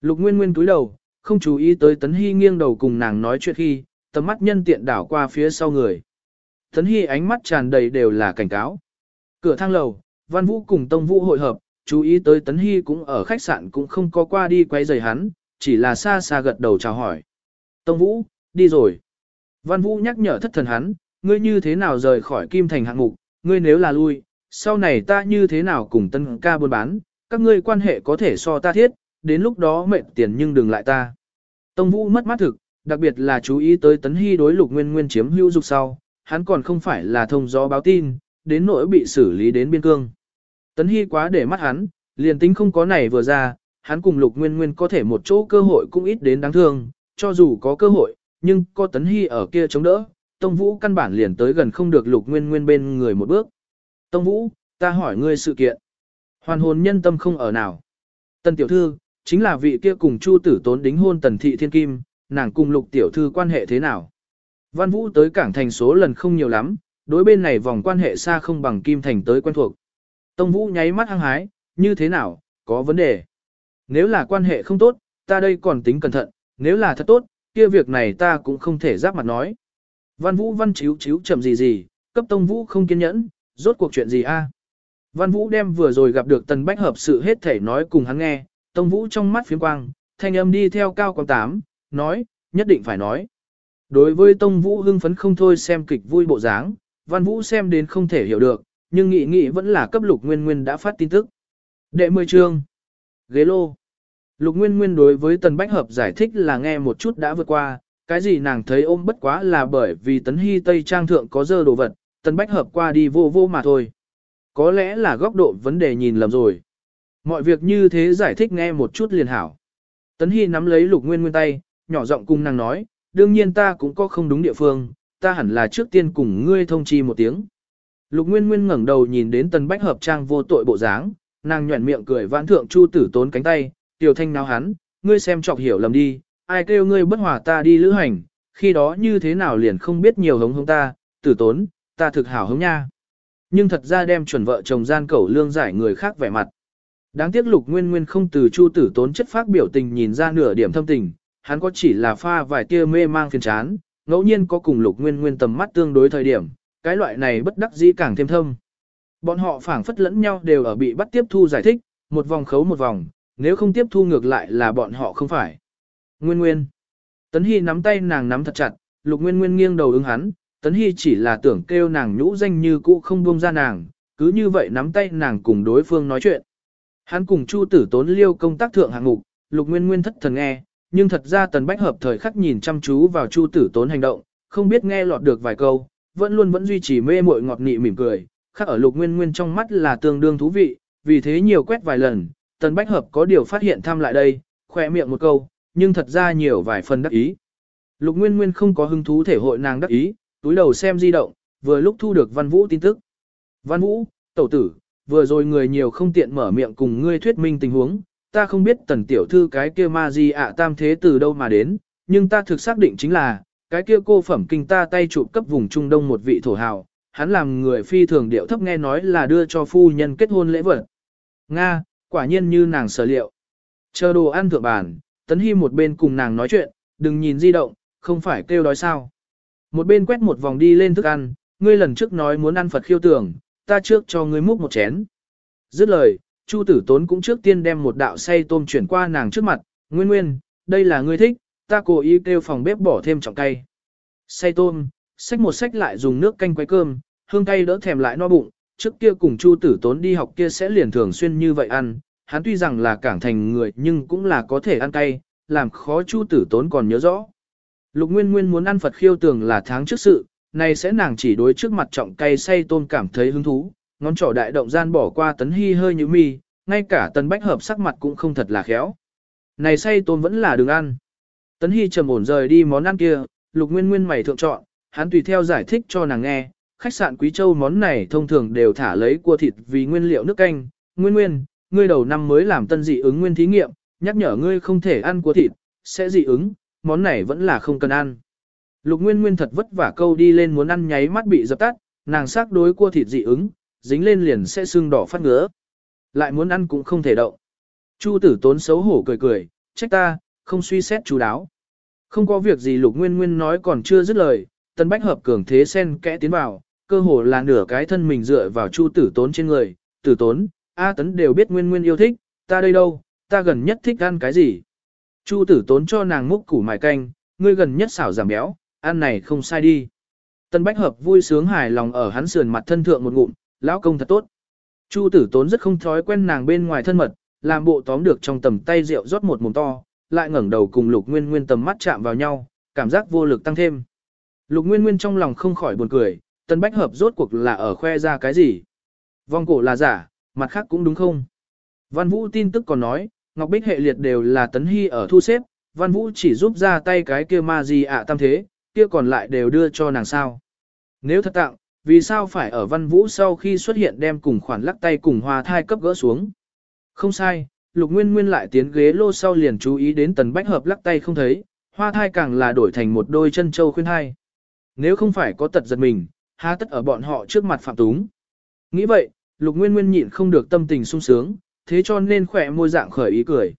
Lục Nguyên Nguyên túi đầu, không chú ý tới Tấn Hy nghiêng đầu cùng nàng nói chuyện khi, tầm mắt nhân tiện đảo qua phía sau người. Tấn Hy ánh mắt tràn đầy đều là cảnh cáo. Cửa thang lầu, Văn Vũ cùng Tông Vũ hội hợp, chú ý tới Tấn Hy cũng ở khách sạn cũng không có qua đi quay rời hắn, chỉ là xa xa gật đầu chào hỏi. Tông Vũ, đi rồi. Văn Vũ nhắc nhở thất thần hắn, ngươi như thế nào rời khỏi Kim Thành hạng mục, ngươi nếu là lui, sau này ta như thế nào cùng tân ca buôn bán, các ngươi quan hệ có thể so ta thiết, đến lúc đó mệt tiền nhưng đừng lại ta. Tông Vũ mất mát thực, đặc biệt là chú ý tới Tấn Hy đối lục nguyên nguyên chiếm hữu dục sau, hắn còn không phải là thông gió báo tin, đến nỗi bị xử lý đến biên cương. Tấn Hy quá để mắt hắn, liền tính không có này vừa ra, hắn cùng lục nguyên nguyên có thể một chỗ cơ hội cũng ít đến đáng thương, cho dù có cơ hội, nhưng có Tấn Hy ở kia chống đỡ, Tông Vũ căn bản liền tới gần không được lục nguyên nguyên bên người một bước. Tông Vũ, ta hỏi ngươi sự kiện. Hoàn hồn nhân tâm không ở nào. Tân tiểu thư, chính là vị kia cùng Chu tử tốn đính hôn tần thị thiên kim, nàng cùng lục tiểu thư quan hệ thế nào? Văn Vũ tới cảng thành số lần không nhiều lắm, đối bên này vòng quan hệ xa không bằng kim thành tới quen thuộc. Tông Vũ nháy mắt hăng hái, như thế nào, có vấn đề. Nếu là quan hệ không tốt, ta đây còn tính cẩn thận, nếu là thật tốt, kia việc này ta cũng không thể giáp mặt nói. Văn Vũ văn chiếu chiếu chậm gì gì, cấp Tông Vũ không kiên nhẫn, rốt cuộc chuyện gì a? Văn Vũ đem vừa rồi gặp được Tần Bách hợp sự hết thể nói cùng hắn nghe, Tông Vũ trong mắt phiếm quang, thanh âm đi theo cao quang tám, nói, nhất định phải nói. Đối với Tông Vũ hưng phấn không thôi xem kịch vui bộ dáng, Văn Vũ xem đến không thể hiểu được, nhưng nghị nghị vẫn là cấp Lục Nguyên Nguyên đã phát tin tức. Đệ mười chương. Ghế lô. Lục Nguyên Nguyên đối với Tần Bách Hợp giải thích là nghe một chút đã vượt qua, cái gì nàng thấy ôm bất quá là bởi vì Tấn Hy Tây Trang thượng có dơ đồ vật, Tần Bách Hợp qua đi vô vô mà thôi. Có lẽ là góc độ vấn đề nhìn lầm rồi. Mọi việc như thế giải thích nghe một chút liền hảo. Tấn Hy nắm lấy Lục Nguyên Nguyên tay, nhỏ giọng cùng nàng nói, đương nhiên ta cũng có không đúng địa phương, ta hẳn là trước tiên cùng ngươi thông chi một tiếng. Lục Nguyên Nguyên ngẩng đầu nhìn đến Tần Bách Hợp trang vô tội bộ dáng, nàng nhọn miệng cười vãn thượng Chu Tử Tốn cánh tay, tiểu thanh nào hắn, ngươi xem chọc hiểu lầm đi, ai kêu ngươi bất hòa ta đi lữ hành, khi đó như thế nào liền không biết nhiều hống hống ta, Tử Tốn, ta thực hảo hống nha. Nhưng thật ra đem chuẩn vợ chồng gian cẩu lương giải người khác vẻ mặt. Đáng tiếc Lục Nguyên Nguyên không từ Chu Tử Tốn chất phát biểu tình nhìn ra nửa điểm thâm tình, hắn có chỉ là pha vài tia mê mang phiền chán, ngẫu nhiên có cùng lục nguyên nguyên tầm mắt tương đối thời điểm, cái loại này bất đắc dĩ càng thêm thâm. Bọn họ phảng phất lẫn nhau đều ở bị bắt tiếp thu giải thích, một vòng khấu một vòng, nếu không tiếp thu ngược lại là bọn họ không phải. Nguyên Nguyên. Tấn Hy nắm tay nàng nắm thật chặt, Lục Nguyên Nguyên nghiêng đầu ứng hắn, Tấn Hy chỉ là tưởng kêu nàng nhũ danh như cũ không buông ra nàng, cứ như vậy nắm tay nàng cùng đối phương nói chuyện. Hắn cùng Chu Tử Tốn liêu công tác thượng hạng mục, Lục Nguyên Nguyên thất thần nghe, nhưng thật ra Tần Bách Hợp thời khắc nhìn chăm chú vào Chu Tử Tốn hành động, không biết nghe lọt được vài câu, vẫn luôn vẫn duy trì mê muội ngọt nị mỉm cười, khác ở Lục Nguyên Nguyên trong mắt là tương đương thú vị, vì thế nhiều quét vài lần, Tần Bách Hợp có điều phát hiện thăm lại đây, khỏe miệng một câu, nhưng thật ra nhiều vài phần đắc ý. Lục Nguyên Nguyên không có hứng thú thể hội nàng đắc ý, túi đầu xem di động, vừa lúc thu được Văn Vũ tin tức. Văn Vũ, tẩu tử, vừa rồi người nhiều không tiện mở miệng cùng ngươi thuyết minh tình huống, ta không biết tần tiểu thư cái kia ma di ạ tam thế từ đâu mà đến, nhưng ta thực xác định chính là, cái kia cô phẩm kinh ta tay chụp cấp vùng Trung Đông một vị thổ hào, hắn làm người phi thường điệu thấp nghe nói là đưa cho phu nhân kết hôn lễ vật. Nga, quả nhiên như nàng sở liệu. Chờ đồ ăn thượng bàn, tấn hy một bên cùng nàng nói chuyện, đừng nhìn di động, không phải kêu đói sao. Một bên quét một vòng đi lên thức ăn, ngươi lần trước nói muốn ăn Phật khiêu tưởng, ta trước cho ngươi múc một chén. Dứt lời, Chu tử tốn cũng trước tiên đem một đạo say tôm chuyển qua nàng trước mặt, nguyên nguyên, đây là ngươi thích, ta cố ý kêu phòng bếp bỏ thêm trọng cay. Say tôm, xách một xách lại dùng nước canh quấy cơm, hương cay đỡ thèm lại no bụng, trước kia cùng Chu tử tốn đi học kia sẽ liền thường xuyên như vậy ăn, hắn tuy rằng là cảng thành người nhưng cũng là có thể ăn cay, làm khó Chu Tử Tốn còn nhớ rõ. Lục Nguyên Nguyên muốn ăn Phật khiêu tường là tháng trước sự, này sẽ nàng chỉ đối trước mặt trọng cay say tôm cảm thấy hứng thú, ngón trỏ đại động gian bỏ qua tấn hy hơi như mi, ngay cả tần bách hợp sắc mặt cũng không thật là khéo. Này say tôm vẫn là đường ăn. Tấn hy trầm ổn rời đi món ăn kia, lục nguyên nguyên mày thượng chọn, hắn tùy theo giải thích cho nàng nghe, khách sạn Quý Châu món này thông thường đều thả lấy cua thịt vì nguyên liệu nước canh, nguyên nguyên, ngươi đầu năm mới làm tân dị ứng nguyên thí nghiệm, nhắc nhở ngươi không thể ăn cua thịt, sẽ dị ứng, món này vẫn là không cần ăn. Lục Nguyên Nguyên thật vất vả câu đi lên muốn ăn nháy mắt bị dập tắt, nàng xác đối cua thịt dị ứng, dính lên liền sẽ sưng đỏ phát ngứa. Lại muốn ăn cũng không thể động. Chu tử tốn xấu hổ cười cười, trách ta, không suy xét chú đáo. Không có việc gì Lục Nguyên Nguyên nói còn chưa dứt lời, Tân Bách hợp cường thế sen kẽ tiến vào, cơ hồ là nửa cái thân mình dựa vào Chu tử tốn trên người, tử tốn, A tấn đều biết Nguyên Nguyên yêu thích, ta đây đâu, ta gần nhất thích ăn cái gì. Chu tử tốn cho nàng múc củ mài canh, ngươi gần nhất xảo giảm béo, ăn này không sai đi. Tân Bách Hợp vui sướng hài lòng ở hắn sườn mặt thân thượng một ngụm, lão công thật tốt. Chu tử tốn rất không thói quen nàng bên ngoài thân mật, làm bộ tóm được trong tầm tay rượu rót một mồm to, lại ngẩng đầu cùng lục nguyên nguyên tầm mắt chạm vào nhau, cảm giác vô lực tăng thêm. Lục nguyên nguyên trong lòng không khỏi buồn cười, Tân Bách Hợp rốt cuộc là ở khoe ra cái gì. Vong cổ là giả, mặt khác cũng đúng không. Văn Vũ tin tức còn nói, Ngọc Bích hệ liệt đều là Tấn Hy ở thu xếp, Văn Vũ chỉ giúp ra tay cái kia ma gì ạ tam thế, kia còn lại đều đưa cho nàng sao. Nếu thật tặng, vì sao phải ở Văn Vũ sau khi xuất hiện đem cùng khoản lắc tay cùng hoa thai cấp gỡ xuống. Không sai, Lục Nguyên Nguyên lại tiến ghế lô sau liền chú ý đến tần bách hợp lắc tay không thấy, hoa thai càng là đổi thành một đôi chân châu khuyên hai. Nếu không phải có tật giật mình, há tất ở bọn họ trước mặt phạm túng. Nghĩ vậy, Lục Nguyên Nguyên nhịn không được tâm tình sung sướng, thế cho nên khỏe môi dạng khởi ý cười.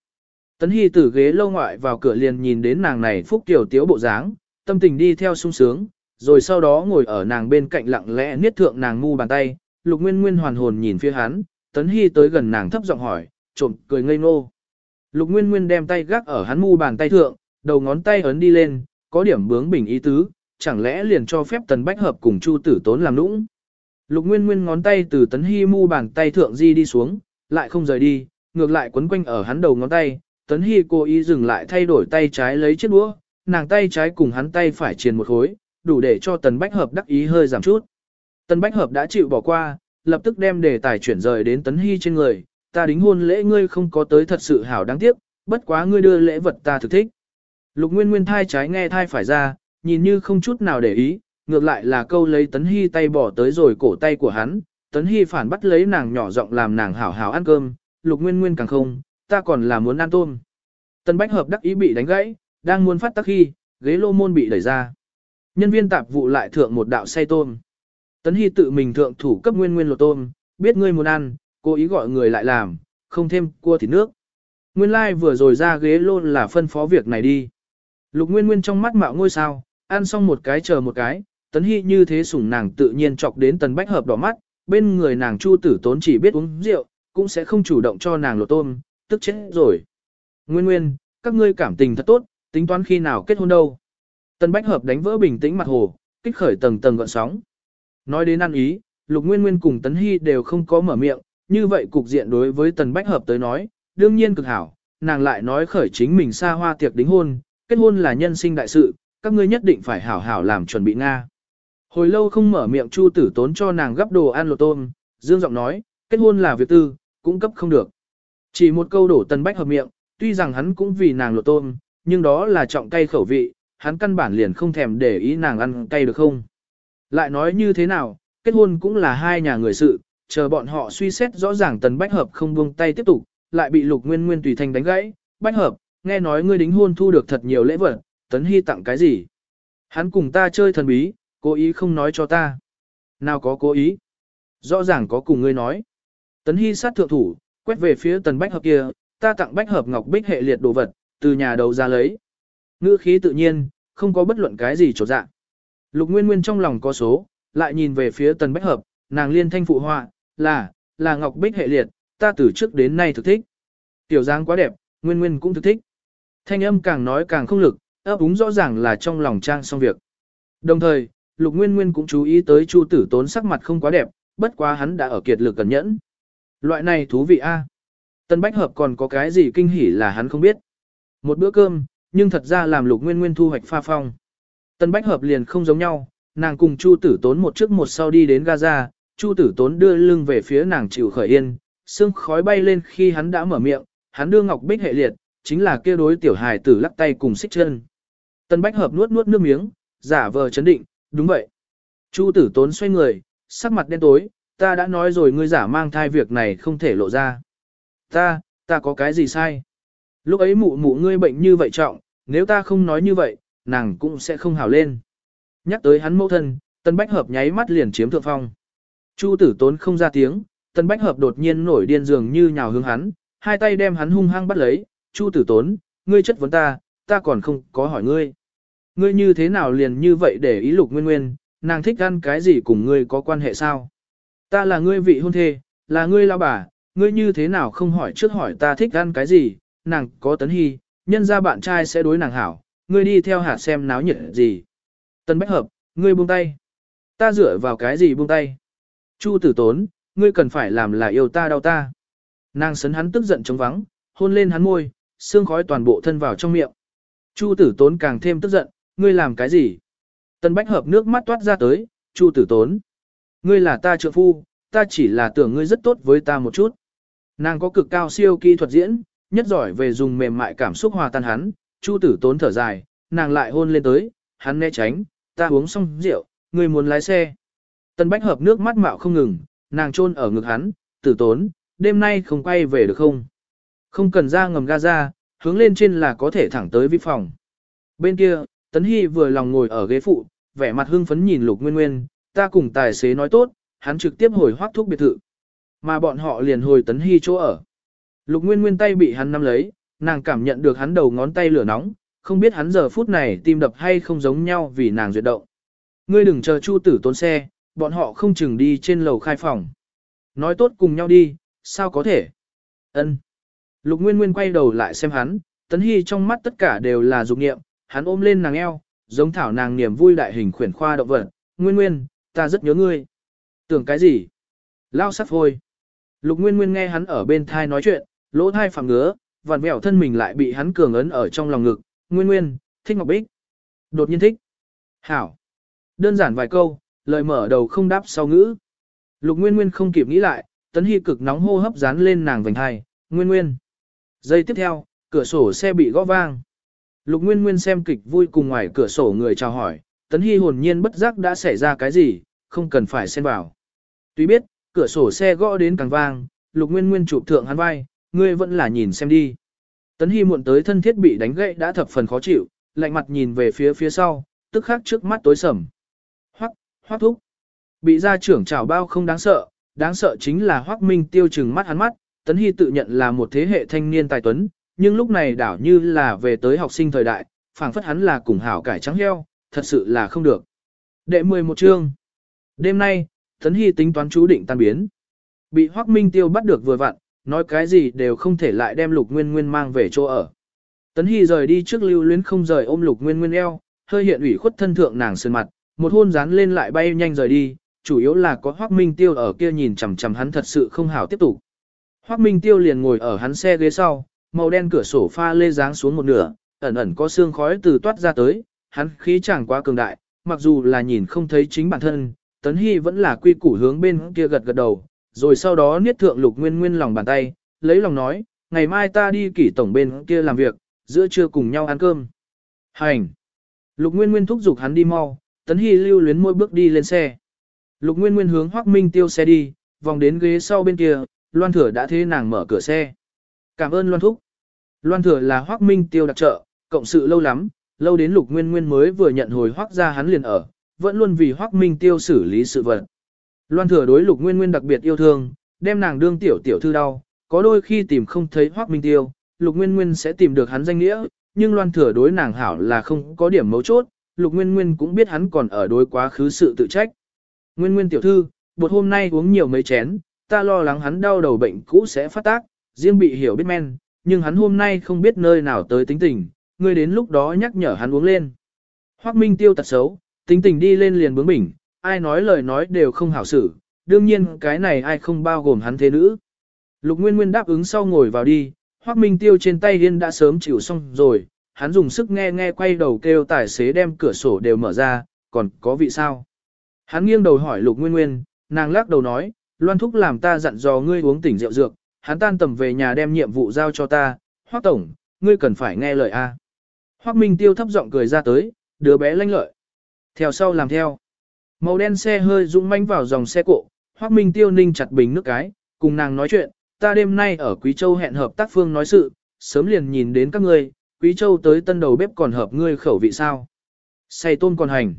Tấn Hy từ ghế lâu ngoại vào cửa liền nhìn đến nàng này phúc tiểu tiếu bộ dáng, tâm tình đi theo sung sướng, rồi sau đó ngồi ở nàng bên cạnh lặng lẽ niết thượng nàng ngu bàn tay, lục nguyên nguyên hoàn hồn nhìn phía hắn, Tấn Hy tới gần nàng thấp giọng hỏi, trộm cười ngây ngô. Lục nguyên nguyên đem tay gác ở hắn ngu bàn tay thượng, đầu ngón tay ấn đi lên, có điểm bướng bình ý tứ, chẳng lẽ liền cho phép tần bách hợp cùng chu tử tốn làm nũng. Lục nguyên nguyên ngón tay từ tấn hy mu bàn tay thượng di đi xuống, lại không rời đi, ngược lại quấn quanh ở hắn đầu ngón tay, tấn hy cố ý dừng lại thay đổi tay trái lấy chiếc đũa, nàng tay trái cùng hắn tay phải triền một khối, đủ để cho tần bách hợp đắc ý hơi giảm chút. Tần bách hợp đã chịu bỏ qua, lập tức đem đề tài chuyển rời đến tấn hy trên người, ta đính hôn lễ ngươi không có tới thật sự hảo đáng tiếc, bất quá ngươi đưa lễ vật ta thực thích. Lục nguyên nguyên thai trái nghe thai phải ra, nhìn như không chút nào để ý, ngược lại là câu lấy tấn hy tay bỏ tới rồi cổ tay của hắn, tấn hy phản bắt lấy nàng nhỏ giọng làm nàng hảo hảo ăn cơm, lục nguyên nguyên càng không, ta còn là muốn ăn tôm. Tân bách hợp đắc ý bị đánh gãy, đang muốn phát tắc khi, ghế lô môn bị đẩy ra. Nhân viên tạp vụ lại thượng một đạo say tôm. Tấn Hy tự mình thượng thủ cấp nguyên nguyên lột tôm, biết ngươi muốn ăn, cố ý gọi người lại làm, không thêm cua thịt nước. Nguyên lai like vừa rồi ra ghế lô là phân phó việc này đi. Lục Nguyên Nguyên trong mắt mạo ngôi sao, ăn xong một cái chờ một cái, Tấn Hy như thế sủng nàng tự nhiên chọc đến Tần Bách Hợp đỏ mắt, bên người nàng Chu Tử Tốn chỉ biết uống rượu, cũng sẽ không chủ động cho nàng lột tôm, tức chết rồi. Nguyên Nguyên, các ngươi cảm tình thật tốt, tính toán khi nào kết hôn đâu. Tần Bách Hợp đánh vỡ bình tĩnh mặt hồ, kích khởi tầng tầng gợn sóng. Nói đến ăn ý, Lục Nguyên Nguyên cùng Tấn Hy đều không có mở miệng, như vậy cục diện đối với Tần Bách Hợp tới nói, đương nhiên cực hảo, nàng lại nói khởi chính mình xa hoa tiệc đính hôn, kết hôn là nhân sinh đại sự, các ngươi nhất định phải hảo hảo làm chuẩn bị Nga. Hồi lâu không mở miệng Chu Tử Tốn cho nàng gấp đồ ăn lột tôm, dương giọng nói, kết hôn là việc tư, cũng cấp không được. Chỉ một câu đổ Tần Bách Hợp miệng, tuy rằng hắn cũng vì nàng lột tôm, nhưng đó là trọng cay khẩu vị, hắn căn bản liền không thèm để ý nàng ăn cay được không. Lại nói như thế nào, kết hôn cũng là hai nhà người sự, chờ bọn họ suy xét rõ ràng tần bách hợp không buông tay tiếp tục, lại bị lục nguyên nguyên tùy thành đánh gãy, bách hợp, nghe nói ngươi đính hôn thu được thật nhiều lễ vật, tấn hy tặng cái gì. Hắn cùng ta chơi thần bí, cố ý không nói cho ta. Nào có cố ý? Rõ ràng có cùng ngươi nói. Tấn hy sát thượng thủ, quét về phía tần bách hợp kia, ta tặng bách hợp ngọc bích hệ liệt đồ vật, từ nhà đầu ra lấy. Ngữ khí tự nhiên, không có bất luận cái gì trột dạ. Lục Nguyên Nguyên trong lòng có số, lại nhìn về phía Tần Bách Hợp, nàng liên thanh phụ họa, là, là Ngọc Bích hệ liệt, ta từ trước đến nay thực thích. Tiểu dáng quá đẹp, Nguyên Nguyên cũng thực thích. Thanh âm càng nói càng không lực, ấp úng rõ ràng là trong lòng trang xong việc. Đồng thời, Lục Nguyên Nguyên cũng chú ý tới Chu Tử Tốn sắc mặt không quá đẹp, bất quá hắn đã ở kiệt lực cẩn nhẫn. Loại này thú vị a. Tần Bách Hợp còn có cái gì kinh hỉ là hắn không biết. Một bữa cơm, nhưng thật ra làm lục nguyên nguyên thu hoạch pha phong. Tân Bách Hợp liền không giống nhau, nàng cùng Chu Tử Tốn một trước một sau đi đến Gaza, Chu Tử Tốn đưa lưng về phía nàng chịu khởi yên, sương khói bay lên khi hắn đã mở miệng, hắn đưa ngọc bích hệ liệt, chính là kia đối tiểu hài tử lắc tay cùng xích chân. Tân Bách Hợp nuốt nuốt nước miếng, giả vờ chấn định, đúng vậy. Chu Tử Tốn xoay người, sắc mặt đen tối, ta đã nói rồi ngươi giả mang thai việc này không thể lộ ra. Ta, ta có cái gì sai? Lúc ấy mụ mụ ngươi bệnh như vậy trọng, nếu ta không nói như vậy, nàng cũng sẽ không hào lên. Nhắc tới hắn mẫu thân, Tân Bách Hợp nháy mắt liền chiếm thượng phong. Chu tử tốn không ra tiếng, Tân Bách Hợp đột nhiên nổi điên dường như nhào hướng hắn, hai tay đem hắn hung hăng bắt lấy, Chu tử tốn, ngươi chất vấn ta, ta còn không có hỏi ngươi. Ngươi như thế nào liền như vậy để ý lục nguyên nguyên, nàng thích ăn cái gì cùng ngươi có quan hệ sao? Ta là ngươi vị hôn thê, là ngươi lao bà, ngươi như thế nào không hỏi trước hỏi ta thích ăn cái gì, nàng có tấn hy, nhân ra bạn trai sẽ đối nàng hảo, ngươi đi theo hạt xem náo nhiệt gì. Tân Bách Hợp, ngươi buông tay. Ta dựa vào cái gì buông tay? Chu tử tốn, ngươi cần phải làm là yêu ta đau ta. Nàng sấn hắn tức giận chống vắng, hôn lên hắn môi, xương khói toàn bộ thân vào trong miệng. Chu tử tốn càng thêm tức giận, ngươi làm cái gì? Tân Bách Hợp nước mắt toát ra tới, Chu tử tốn. Ngươi là ta trợ phu, ta chỉ là tưởng ngươi rất tốt với ta một chút. Nàng có cực cao siêu kỹ thuật diễn, nhất giỏi về dùng mềm mại cảm xúc hòa tan hắn, Chu tử tốn thở dài, nàng lại hôn lên tới, hắn né tránh, ta uống xong rượu, ngươi muốn lái xe. Tân Bách Hợp nước mắt mạo không ngừng, nàng chôn ở ngực hắn, tử tốn, đêm nay không quay về được không? Không cần ra ngầm ga ra, hướng lên trên là có thể thẳng tới vi phòng. Bên kia, Tấn Hy vừa lòng ngồi ở ghế phụ, vẻ mặt hưng phấn nhìn Lục Nguyên Nguyên, ta cùng tài xế nói tốt, hắn trực tiếp hồi hoác thuốc biệt thự. Mà bọn họ liền hồi Tấn Hy chỗ ở. Lục Nguyên Nguyên tay bị hắn nắm lấy, nàng cảm nhận được hắn đầu ngón tay lửa nóng, không biết hắn giờ phút này tim đập hay không giống nhau vì nàng duyệt động. Ngươi đừng chờ Chu tử tốn xe, bọn họ không chừng đi trên lầu khai phòng. Nói tốt cùng nhau đi, sao có thể? Ân. Lục Nguyên Nguyên quay đầu lại xem hắn, Tấn Hy trong mắt tất cả đều là dục nghiệm, hắn ôm lên nàng eo, giống thảo nàng niềm vui đại hình khuyển khoa động vật. Nguyên Nguyên, ta rất nhớ ngươi. Tưởng cái gì? Lao sắt phôi. Lục Nguyên Nguyên nghe hắn ở bên thai nói chuyện, lỗ thai phẳng ngứa, vặn vẹo thân mình lại bị hắn cường ấn ở trong lòng ngực. Nguyên Nguyên, thích Ngọc Bích. Đột nhiên thích. Hảo. Đơn giản vài câu, lời mở đầu không đáp sau ngữ. Lục Nguyên Nguyên không kịp nghĩ lại, tấn hy cực nóng hô hấp dán lên nàng vành hai. Nguyên Nguyên. Giây tiếp theo, cửa sổ xe bị gõ vang. Lục Nguyên Nguyên xem kịch vui cùng ngoài cửa sổ người chào hỏi, tấn hy hồn nhiên bất giác đã xảy ra cái gì, không cần phải xen vào. Tuy biết, cửa sổ xe gõ đến càng vang, Lục Nguyên Nguyên chụp thượng hắn vai, ngươi vẫn là nhìn xem đi. Tấn Hy muộn tới thân thiết bị đánh gậy đã thập phần khó chịu, lạnh mặt nhìn về phía phía sau, tức khắc trước mắt tối sầm. Hoắc, Hoắc thúc. Bị gia trưởng chào bao không đáng sợ, đáng sợ chính là Hoắc Minh tiêu chừng mắt hắn mắt, Tấn Hy tự nhận là một thế hệ thanh niên tài tuấn, nhưng lúc này đảo như là về tới học sinh thời đại, phảng phất hắn là cùng hảo cải trắng heo, thật sự là không được. Đệ 11 chương. Đêm nay, Tấn Hy tính toán chú định tan biến. Bị Hoắc Minh tiêu bắt được vừa vặn, nói cái gì đều không thể lại đem Lục Nguyên Nguyên mang về chỗ ở. Tấn Hy rời đi trước lưu luyến không rời ôm Lục Nguyên Nguyên eo, hơi hiện ủy khuất thân thượng nàng sơn mặt, một hôn dán lên lại bay nhanh rời đi, chủ yếu là có Hoắc Minh Tiêu ở kia nhìn chằm chằm hắn thật sự không hảo tiếp tục. Hoắc Minh Tiêu liền ngồi ở hắn xe ghế sau, màu đen cửa sổ pha lê dáng xuống một nửa, ẩn ẩn có xương khói từ toát ra tới, hắn khí chẳng quá cường đại, mặc dù là nhìn không thấy chính bản thân, Tấn Hy vẫn là quy củ hướng bên kia gật gật đầu, rồi sau đó niết thượng Lục Nguyên Nguyên lòng bàn tay, lấy lòng nói, ngày mai ta đi kỷ tổng bên kia làm việc, giữa trưa cùng nhau ăn cơm. Hành! Lục Nguyên Nguyên thúc giục hắn đi mau, Tấn Hy lưu luyến môi bước đi lên xe. Lục Nguyên Nguyên hướng Hoắc Minh Tiêu xe đi, vòng đến ghế sau bên kia, Loan thửa đã thế nàng mở cửa xe. Cảm ơn Loan Thúc. Loan Thừa là Hoắc Minh Tiêu đặc trợ, cộng sự lâu lắm, lâu đến Lục Nguyên Nguyên mới vừa nhận hồi Hoắc ra hắn liền ở, vẫn luôn vì Hoắc Minh Tiêu xử lý sự vật. Loan Thừa đối Lục Nguyên Nguyên đặc biệt yêu thương, đem nàng đương tiểu tiểu thư đau, có đôi khi tìm không thấy Hoắc Minh Tiêu, Lục Nguyên Nguyên sẽ tìm được hắn danh nghĩa, nhưng Loan Thừa đối nàng hảo là không có điểm mấu chốt, Lục Nguyên Nguyên cũng biết hắn còn ở đối quá khứ sự tự trách. Nguyên Nguyên tiểu thư, buổi hôm nay uống nhiều mấy chén, ta lo lắng hắn đau đầu bệnh cũ sẽ phát tác, riêng bị hiểu biết men, nhưng hắn hôm nay không biết nơi nào tới tính tình, ngươi đến lúc đó nhắc nhở hắn uống lên. Hoắc Minh tiêu tật xấu, tính tình đi lên liền bướng bỉnh, ai nói lời nói đều không hảo xử, đương nhiên cái này ai không bao gồm hắn thế nữ. Lục Nguyên Nguyên đáp ứng sau ngồi vào đi, Hoắc Minh Tiêu trên tay điên đã sớm chịu xong rồi, hắn dùng sức nghe nghe quay đầu kêu tài xế đem cửa sổ đều mở ra, còn có vị sao? Hắn nghiêng đầu hỏi Lục Nguyên Nguyên, nàng lắc đầu nói, Loan Thúc làm ta dặn dò ngươi uống tỉnh rượu dược, hắn tan tầm về nhà đem nhiệm vụ giao cho ta, Hoắc Tổng, ngươi cần phải nghe lời A. Hoắc Minh Tiêu thấp giọng cười ra tới, đứa bé lanh lợi. Theo sau làm theo. Màu đen xe hơi dũng manh vào dòng xe cộ, Hoắc Minh Tiêu ninh chặt bình nước cái, cùng nàng nói chuyện, ta đêm nay ở Quý Châu hẹn hợp tác phương nói sự, sớm liền nhìn đến các ngươi, Quý Châu tới tân đầu bếp còn hợp ngươi khẩu vị sao. Xay tôm còn hành.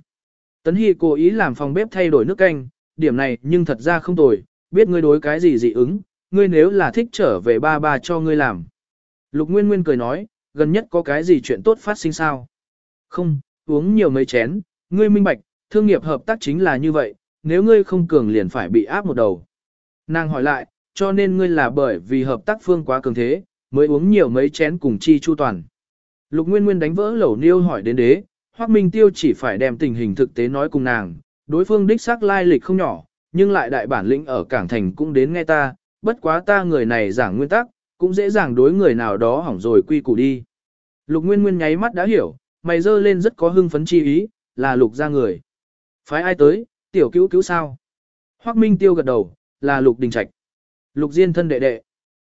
Tấn Hy cố ý làm phòng bếp thay đổi nước canh, điểm này nhưng thật ra không tồi, biết ngươi đối cái gì dị ứng, ngươi nếu là thích trở về ba ba cho ngươi làm. Lục Nguyên Nguyên cười nói, gần nhất có cái gì chuyện tốt phát sinh sao? Không, uống nhiều mấy chén, ngươi minh bạch, thương nghiệp hợp tác chính là như vậy, nếu ngươi không cường liền phải bị áp một đầu. Nàng hỏi lại, cho nên ngươi là bởi vì hợp tác phương quá cường thế, mới uống nhiều mấy chén cùng chi chu toàn. Lục Nguyên Nguyên đánh vỡ lẩu niêu hỏi đến đế, Hoắc Minh Tiêu chỉ phải đem tình hình thực tế nói cùng nàng, đối phương đích xác lai lịch không nhỏ, nhưng lại đại bản lĩnh ở Cảng Thành cũng đến nghe ta, bất quá ta người này giảng nguyên tắc, cũng dễ dàng đối người nào đó hỏng rồi quy củ đi. Lục Nguyên Nguyên nháy mắt đã hiểu, mày dơ lên rất có hưng phấn chi ý, là lục ra người. Phái ai tới, tiểu cứu cứu sao? Hoắc Minh Tiêu gật đầu, là lục đình trạch. Lục Diên thân đệ đệ.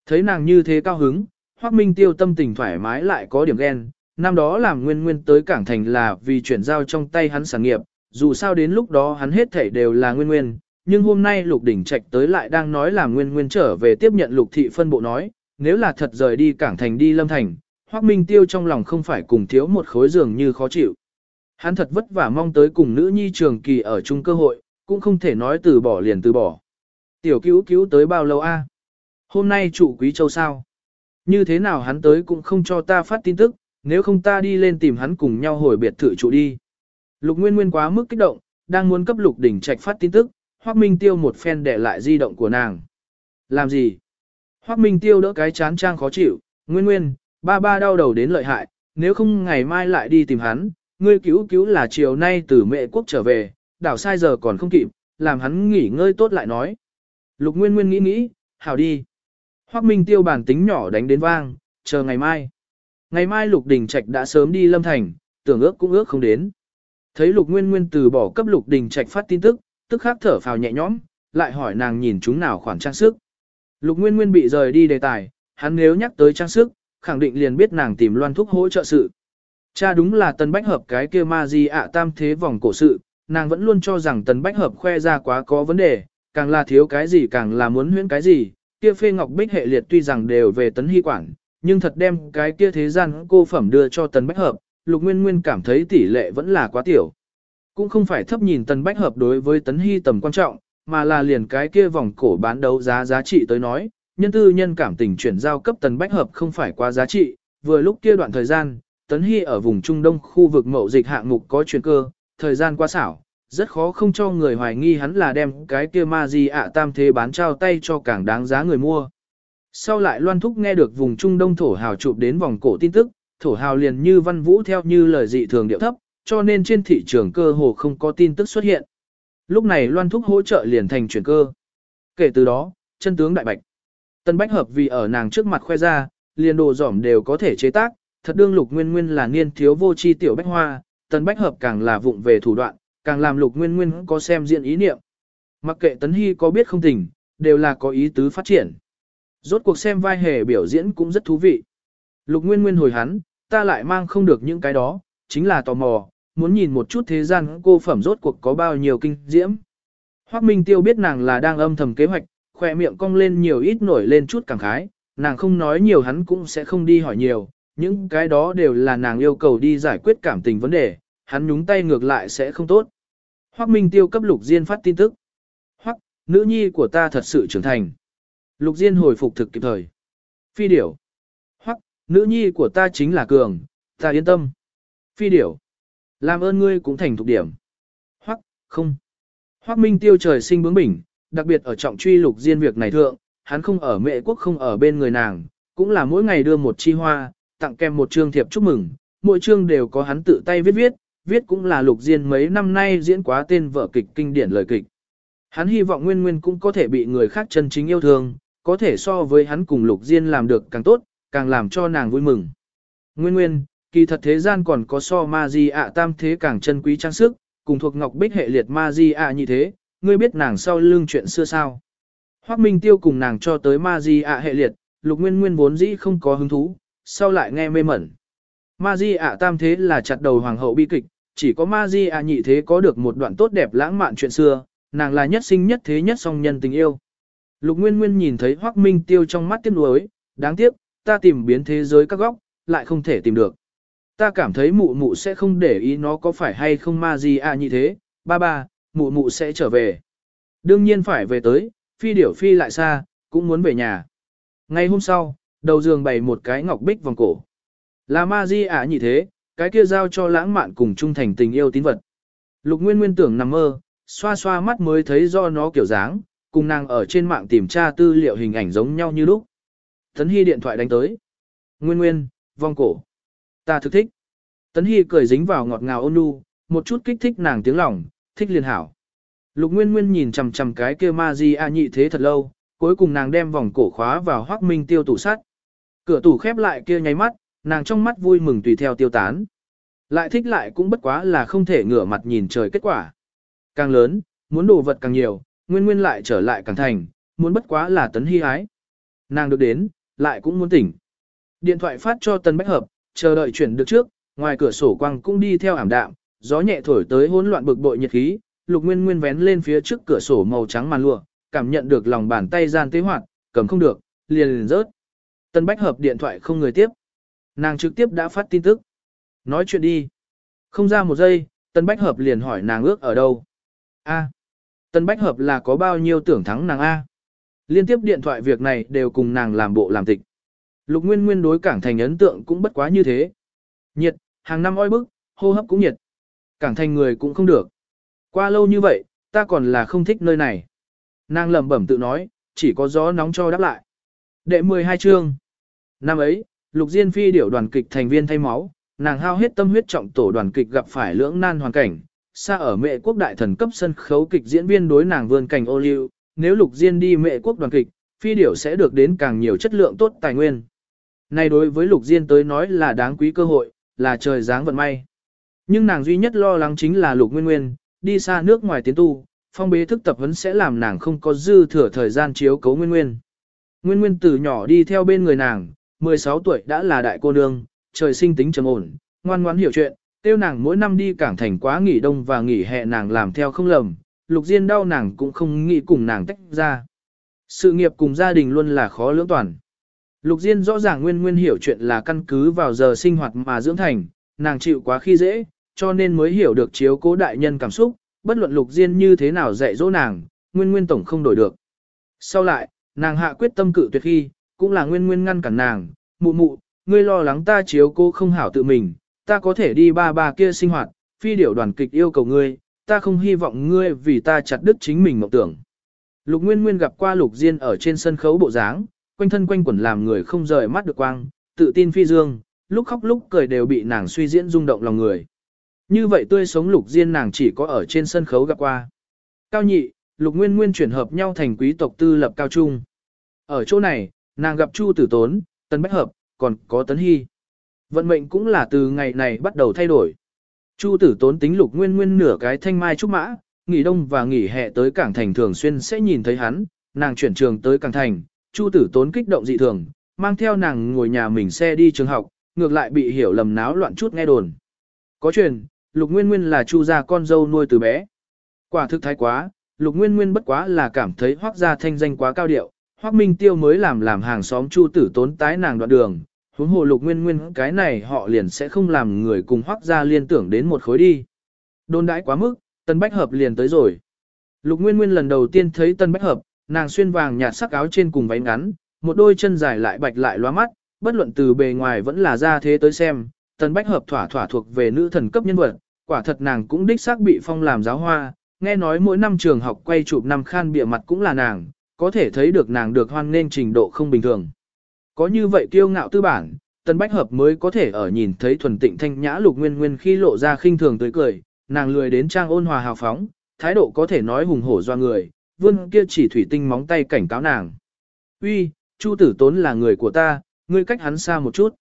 Thấy nàng như thế cao hứng, Hoắc Minh Tiêu tâm tình thoải mái lại có điểm ghen. Năm đó làm nguyên nguyên tới Cảng Thành là vì chuyển giao trong tay hắn sản nghiệp, dù sao đến lúc đó hắn hết thảy đều là nguyên nguyên, nhưng hôm nay Lục Đỉnh Trạch tới lại đang nói là nguyên nguyên trở về tiếp nhận Lục Thị phân bộ nói, nếu là thật rời đi Cảng Thành đi Lâm Thành, Hoắc Minh Tiêu trong lòng không phải cùng thiếu một khối giường như khó chịu. Hắn thật vất vả mong tới cùng nữ nhi trường kỳ ở chung cơ hội, cũng không thể nói từ bỏ liền từ bỏ. Tiểu cứu cứu tới bao lâu a? Hôm nay trụ quý châu sao? Như thế nào hắn tới cũng không cho ta phát tin tức, nếu không ta đi lên tìm hắn cùng nhau hồi biệt thự trụ đi. Lục Nguyên Nguyên quá mức kích động, đang muốn cấp Lục Đỉnh Trạch phát tin tức, Hoắc Minh Tiêu một phen để lại di động của nàng. Làm gì? Hoắc Minh Tiêu đỡ cái chán trang khó chịu, Nguyên Nguyên, ba ba đau đầu đến lợi hại, nếu không ngày mai lại đi tìm hắn, ngươi cứu cứu là chiều nay từ mẹ quốc trở về, đảo sai giờ còn không kịp, làm hắn nghỉ ngơi tốt lại nói. Lục Nguyên Nguyên nghĩ nghĩ, hảo đi. Hoắc Minh Tiêu bản tính nhỏ đánh đến vang, chờ ngày mai. Ngày mai Lục Đình Trạch đã sớm đi Lâm Thành, tưởng ước cũng ước không đến. Thấy Lục Nguyên Nguyên từ bỏ cấp Lục Đình Trạch phát tin tức, tức khắc thở phào nhẹ nhõm, lại hỏi nàng nhìn chúng nào khoản trang sức. Lục Nguyên Nguyên bị rời đi đề tài, hắn nếu nhắc tới trang sức, khẳng định liền biết nàng tìm loan thúc hỗ trợ sự. Cha đúng là Tần Bách Hợp cái kia ma di ạ tam thế vòng cổ sự, nàng vẫn luôn cho rằng Tần Bách Hợp khoe ra quá có vấn đề, càng là thiếu cái gì càng là muốn huyễn cái gì, kia phê ngọc bích hệ liệt tuy rằng đều về tấn hy quản, nhưng thật đem cái kia thế gian cô phẩm đưa cho Tần Bách Hợp, Lục Nguyên Nguyên cảm thấy tỷ lệ vẫn là quá tiểu. Cũng không phải thấp nhìn Tần Bách Hợp đối với tấn hy tầm quan trọng, mà là liền cái kia vòng cổ bán đấu giá giá trị tới nói, nhân tư nhân cảm tình chuyển giao cấp Tần Bách Hợp không phải quá giá trị, vừa lúc kia đoạn thời gian, Tấn Hy ở vùng Trung Đông khu vực mậu dịch hạng mục có chuyển cơ, thời gian qua xảo, rất khó không cho người hoài nghi hắn là đem cái kia ma gì ạ tam thế bán trao tay cho càng đáng giá người mua. Sau lại Loan Thúc nghe được vùng Trung Đông thổ hào chụp đến vòng cổ tin tức, thổ hào liền như văn vũ theo như lời dị thường điệu thấp, cho nên trên thị trường cơ hồ không có tin tức xuất hiện. Lúc này Loan Thúc hỗ trợ liền thành chuyển cơ. Kể từ đó, chân tướng đại bạch. Tân Bách Hợp vì ở nàng trước mặt khoe ra, liền đồ giỏm đều có thể chế tác, thật đương lục nguyên nguyên là niên thiếu vô chi tiểu bách hoa, Tân Bách Hợp càng là vụng về thủ đoạn, càng làm lục nguyên nguyên có xem diện ý niệm. Mặc kệ Tấn Hy có biết không tình, đều là có ý tứ phát triển. Rốt cuộc xem vai hề biểu diễn cũng rất thú vị. Lục nguyên nguyên hồi hắn, ta lại mang không được những cái đó, chính là tò mò, muốn nhìn một chút thế gian cô phẩm rốt cuộc có bao nhiêu kinh diễm. Hoác Minh Tiêu biết nàng là đang âm thầm kế hoạch, khỏe miệng cong lên nhiều ít nổi lên chút cảm khái, nàng không nói nhiều hắn cũng sẽ không đi hỏi nhiều, những cái đó đều là nàng yêu cầu đi giải quyết cảm tình vấn đề, hắn nhúng tay ngược lại sẽ không tốt. Hoắc Minh Tiêu cấp Lục Diên phát tin tức. Hoắc, nữ nhi của ta thật sự trưởng thành. Lục Diên hồi phục thực kịp thời. Phi điểu. Hoắc, nữ nhi của ta chính là Cường, ta yên tâm. Phi điểu. Làm ơn ngươi cũng thành thục điểm. Hoắc, không. Hoắc Minh Tiêu trời sinh bướng bỉnh, đặc biệt ở trọng truy Lục Diên việc này thượng, hắn không ở mẹ quốc không ở bên người nàng, cũng là mỗi ngày đưa một chi hoa, tặng kèm một chương thiệp chúc mừng, mỗi chương đều có hắn tự tay viết viết, viết cũng là Lục Diên mấy năm nay diễn quá tên vở kịch kinh điển lời kịch. Hắn hy vọng Nguyên Nguyên cũng có thể bị người khác chân chính yêu thương, có thể so với hắn cùng Lục Diên làm được càng tốt, càng làm cho nàng vui mừng. Nguyên nguyên, kỳ thật thế gian còn có so ma di ạ tam thế càng chân quý trang sức, cùng thuộc ngọc bích hệ liệt ma di ạ như thế, ngươi biết nàng sau lưng chuyện xưa sao. Hoác Minh Tiêu cùng nàng cho tới ma di ạ hệ liệt, lục nguyên nguyên vốn dĩ không có hứng thú, sau lại nghe mê mẩn. Ma di ạ tam thế là chặt đầu hoàng hậu bi kịch, chỉ có ma di ạ nhị thế có được một đoạn tốt đẹp lãng mạn chuyện xưa, nàng là nhất sinh nhất thế nhất song nhân tình yêu. Lục Nguyên Nguyên nhìn thấy Hoắc Minh Tiêu trong mắt tiếc nuối, đáng tiếc, ta tìm biến thế giới các góc, lại không thể tìm được. Ta cảm thấy mụ mụ sẽ không để ý nó có phải hay không ma gì à như thế, ba ba, mụ mụ sẽ trở về. Đương nhiên phải về tới, phi điểu phi lại xa, cũng muốn về nhà. Ngày hôm sau, đầu giường bày một cái ngọc bích vòng cổ. Là ma di ả như thế, cái kia giao cho lãng mạn cùng trung thành tình yêu tín vật. Lục Nguyên Nguyên tưởng nằm mơ, xoa xoa mắt mới thấy do nó kiểu dáng, cùng nàng ở trên mạng tìm tra tư liệu hình ảnh giống nhau như lúc. Thấn Hy điện thoại đánh tới. Nguyên Nguyên, vòng cổ. Ta thực thích. Tấn Hy cười dính vào ngọt ngào ôn nhu, một chút kích thích nàng tiếng lòng, thích liền hảo. Lục Nguyên Nguyên nhìn chằm chằm cái kia ma di a nhị thế thật lâu, cuối cùng nàng đem vòng cổ khóa vào hoác minh tiêu tủ sắt. Cửa tủ khép lại kia nháy mắt, nàng trong mắt vui mừng tùy theo tiêu tán. Lại thích lại cũng bất quá là không thể ngửa mặt nhìn trời kết quả. Càng lớn, muốn đồ vật càng nhiều, nguyên nguyên lại trở lại càng thành, muốn bất quá là tấn hy ái. Nàng được đến, lại cũng muốn tỉnh. Điện thoại phát cho Tân Bách Hợp, chờ đợi chuyển được trước, ngoài cửa sổ quang cũng đi theo ảm đạm, gió nhẹ thổi tới hỗn loạn bực bội nhiệt khí, Lục Nguyên Nguyên vén lên phía trước cửa sổ màu trắng màn lụa, cảm nhận được lòng bàn tay gian tế hoạt, cầm không được, liền liền rớt. Tân Bách Hợp điện thoại không người tiếp. Nàng trực tiếp đã phát tin tức. Nói chuyện đi. Không ra một giây, Tân Bách Hợp liền hỏi nàng ước ở đâu. A. Tân Bách Hợp là có bao nhiêu tưởng thắng nàng A. Liên tiếp điện thoại việc này đều cùng nàng làm bộ làm tịch. Lục Nguyên Nguyên đối cảng thành ấn tượng cũng bất quá như thế. Nhiệt, hàng năm oi bức, hô hấp cũng nhiệt. Cảng thành người cũng không được. Qua lâu như vậy, ta còn là không thích nơi này. Nàng lẩm bẩm tự nói, chỉ có gió nóng cho đáp lại. Đệ 12 chương. Năm ấy, Lục Diên Phi điểu đoàn kịch thành viên thay máu, nàng hao hết tâm huyết trọng tổ đoàn kịch gặp phải lưỡng nan hoàn cảnh, xa ở mẹ quốc đại thần cấp sân khấu kịch diễn viên đối nàng vươn cảnh ô liu, nếu Lục Diên đi mẹ quốc đoàn kịch, Phi điểu sẽ được đến càng nhiều chất lượng tốt tài nguyên. Này đối với Lục Diên tới nói là đáng quý cơ hội, là trời dáng vận may. Nhưng nàng duy nhất lo lắng chính là Lục Nguyên Nguyên, đi xa nước ngoài tiến tu, phong bế thức tập vấn sẽ làm nàng không có dư thừa thời gian chiếu cấu Nguyên Nguyên. Nguyên Nguyên từ nhỏ đi theo bên người nàng, 16 tuổi đã là đại cô nương, trời sinh tính trầm ổn, ngoan ngoãn hiểu chuyện, tiêu nàng mỗi năm đi cảng thành quá nghỉ đông và nghỉ hè nàng làm theo không lầm, Lục Diên đau nàng cũng không nghĩ cùng nàng tách ra. Sự nghiệp cùng gia đình luôn là khó lưỡng toàn. Lục Diên rõ ràng nguyên nguyên hiểu chuyện là căn cứ vào giờ sinh hoạt mà dưỡng thành, nàng chịu quá khi dễ, cho nên mới hiểu được chiếu cố đại nhân cảm xúc, bất luận Lục Diên như thế nào dạy dỗ nàng, nguyên nguyên tổng không đổi được. Sau lại, nàng hạ quyết tâm cự tuyệt khi, cũng là nguyên nguyên ngăn cản nàng, mụ mụ, ngươi lo lắng ta chiếu cố không hảo tự mình, ta có thể đi ba ba kia sinh hoạt, phi điểu đoàn kịch yêu cầu ngươi, ta không hy vọng ngươi vì ta chặt đứt chính mình mộng tưởng. Lục Nguyên Nguyên gặp qua Lục Diên ở trên sân khấu bộ dáng, quanh thân quanh quẩn làm người không rời mắt được quang, tự tin phi dương, lúc khóc lúc cười đều bị nàng suy diễn rung động lòng người. Như vậy tươi sống lục diên nàng chỉ có ở trên sân khấu gặp qua. Cao nhị, lục nguyên nguyên chuyển hợp nhau thành quý tộc tư lập cao trung. Ở chỗ này, nàng gặp Chu Tử Tốn, Tân Bách Hợp, còn có Tấn Hy. Vận mệnh cũng là từ ngày này bắt đầu thay đổi. Chu Tử Tốn tính lục nguyên nguyên nửa cái thanh mai trúc mã, nghỉ đông và nghỉ hè tới cảng thành thường xuyên sẽ nhìn thấy hắn, nàng chuyển trường tới cảng thành, Chu tử tốn kích động dị thường, mang theo nàng ngồi nhà mình xe đi trường học, ngược lại bị hiểu lầm náo loạn chút nghe đồn. Có truyền, Lục Nguyên Nguyên là Chu gia con dâu nuôi từ bé. Quả thực thái quá, Lục Nguyên Nguyên bất quá là cảm thấy Hoắc gia thanh danh quá cao điệu, Hoắc Minh Tiêu mới làm làm hàng xóm Chu tử tốn tái nàng đoạn đường, huống hồ Lục Nguyên Nguyên cái này họ liền sẽ không làm người cùng Hoắc gia liên tưởng đến một khối đi. Đôn đãi quá mức, Tân Bách Hợp liền tới rồi. Lục Nguyên Nguyên lần đầu tiên thấy Tân Bách Hợp, nàng xuyên vàng nhạt sắc áo trên cùng váy ngắn, một đôi chân dài lại bạch lại loa mắt, bất luận từ bề ngoài vẫn là ra thế tới xem, tần bách hợp thỏa thỏa thuộc về nữ thần cấp nhân vật, quả thật nàng cũng đích xác bị phong làm giáo hoa, nghe nói mỗi năm trường học quay chụp năm khan bịa mặt cũng là nàng, có thể thấy được nàng được hoan nên trình độ không bình thường. Có như vậy kiêu ngạo tư bản, tần bách hợp mới có thể ở nhìn thấy thuần tịnh thanh nhã lục nguyên nguyên khi lộ ra khinh thường tới cười, nàng lười đến trang ôn hòa hào phóng, thái độ có thể nói hùng hổ do người, vươn kia chỉ thủy tinh móng tay cảnh cáo nàng. Uy, Chu tử tốn là người của ta, ngươi cách hắn xa một chút.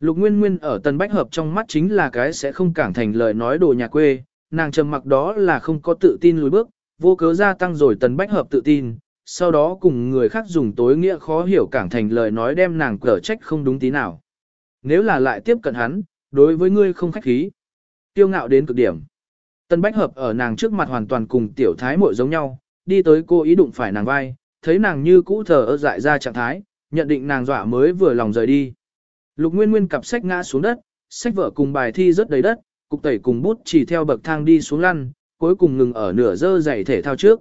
Lục Nguyên Nguyên ở Tân Bách Hợp trong mắt chính là cái sẽ không cảng thành lời nói đồ nhà quê, nàng trầm mặc đó là không có tự tin lùi bước, vô cớ gia tăng rồi Tân Bách Hợp tự tin, sau đó cùng người khác dùng tối nghĩa khó hiểu cảng thành lời nói đem nàng cở trách không đúng tí nào. Nếu là lại tiếp cận hắn, đối với ngươi không khách khí. Tiêu ngạo đến cực điểm. Tân Bách Hợp ở nàng trước mặt hoàn toàn cùng tiểu thái muội giống nhau, đi tới cô ý đụng phải nàng vai, thấy nàng như cũ thờ ơ dại ra trạng thái, nhận định nàng dọa mới vừa lòng rời đi. Lục Nguyên Nguyên cặp sách ngã xuống đất, sách vở cùng bài thi rất đầy đất, cục tẩy cùng bút chỉ theo bậc thang đi xuống lăn, cuối cùng ngừng ở nửa dơ giày thể thao trước.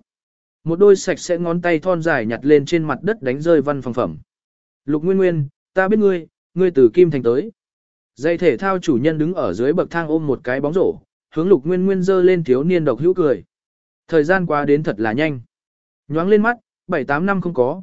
Một đôi sạch sẽ ngón tay thon dài nhặt lên trên mặt đất đánh rơi văn phòng phẩm. Lục Nguyên Nguyên, ta biết ngươi, ngươi từ Kim Thành tới. Giày thể thao chủ nhân đứng ở dưới bậc thang ôm một cái bóng rổ, hướng Lục Nguyên Nguyên dơ lên thiếu niên độc hữu cười. Thời gian qua đến thật là nhanh. Nhoáng lên mắt, 7-8 năm không có.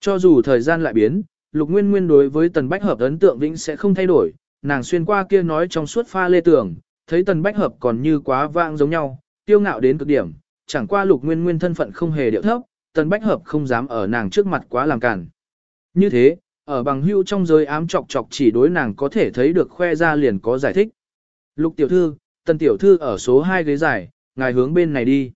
Cho dù thời gian lại biến, Lục Nguyên Nguyên đối với Tần Bách Hợp ấn tượng vĩnh sẽ không thay đổi, nàng xuyên qua kia nói trong suốt pha lê tường, thấy Tần Bách Hợp còn như quá vãng giống nhau, tiêu ngạo đến cực điểm, chẳng qua Lục Nguyên Nguyên thân phận không hề điệu thấp, Tần Bách Hợp không dám ở nàng trước mặt quá làm cản. Như thế, ở bằng hữu trong giới ám chọc chọc chỉ đối nàng có thể thấy được khoe ra liền có giải thích. Lục tiểu thư, Tần tiểu thư ở số 2 ghế giải, ngài hướng bên này đi.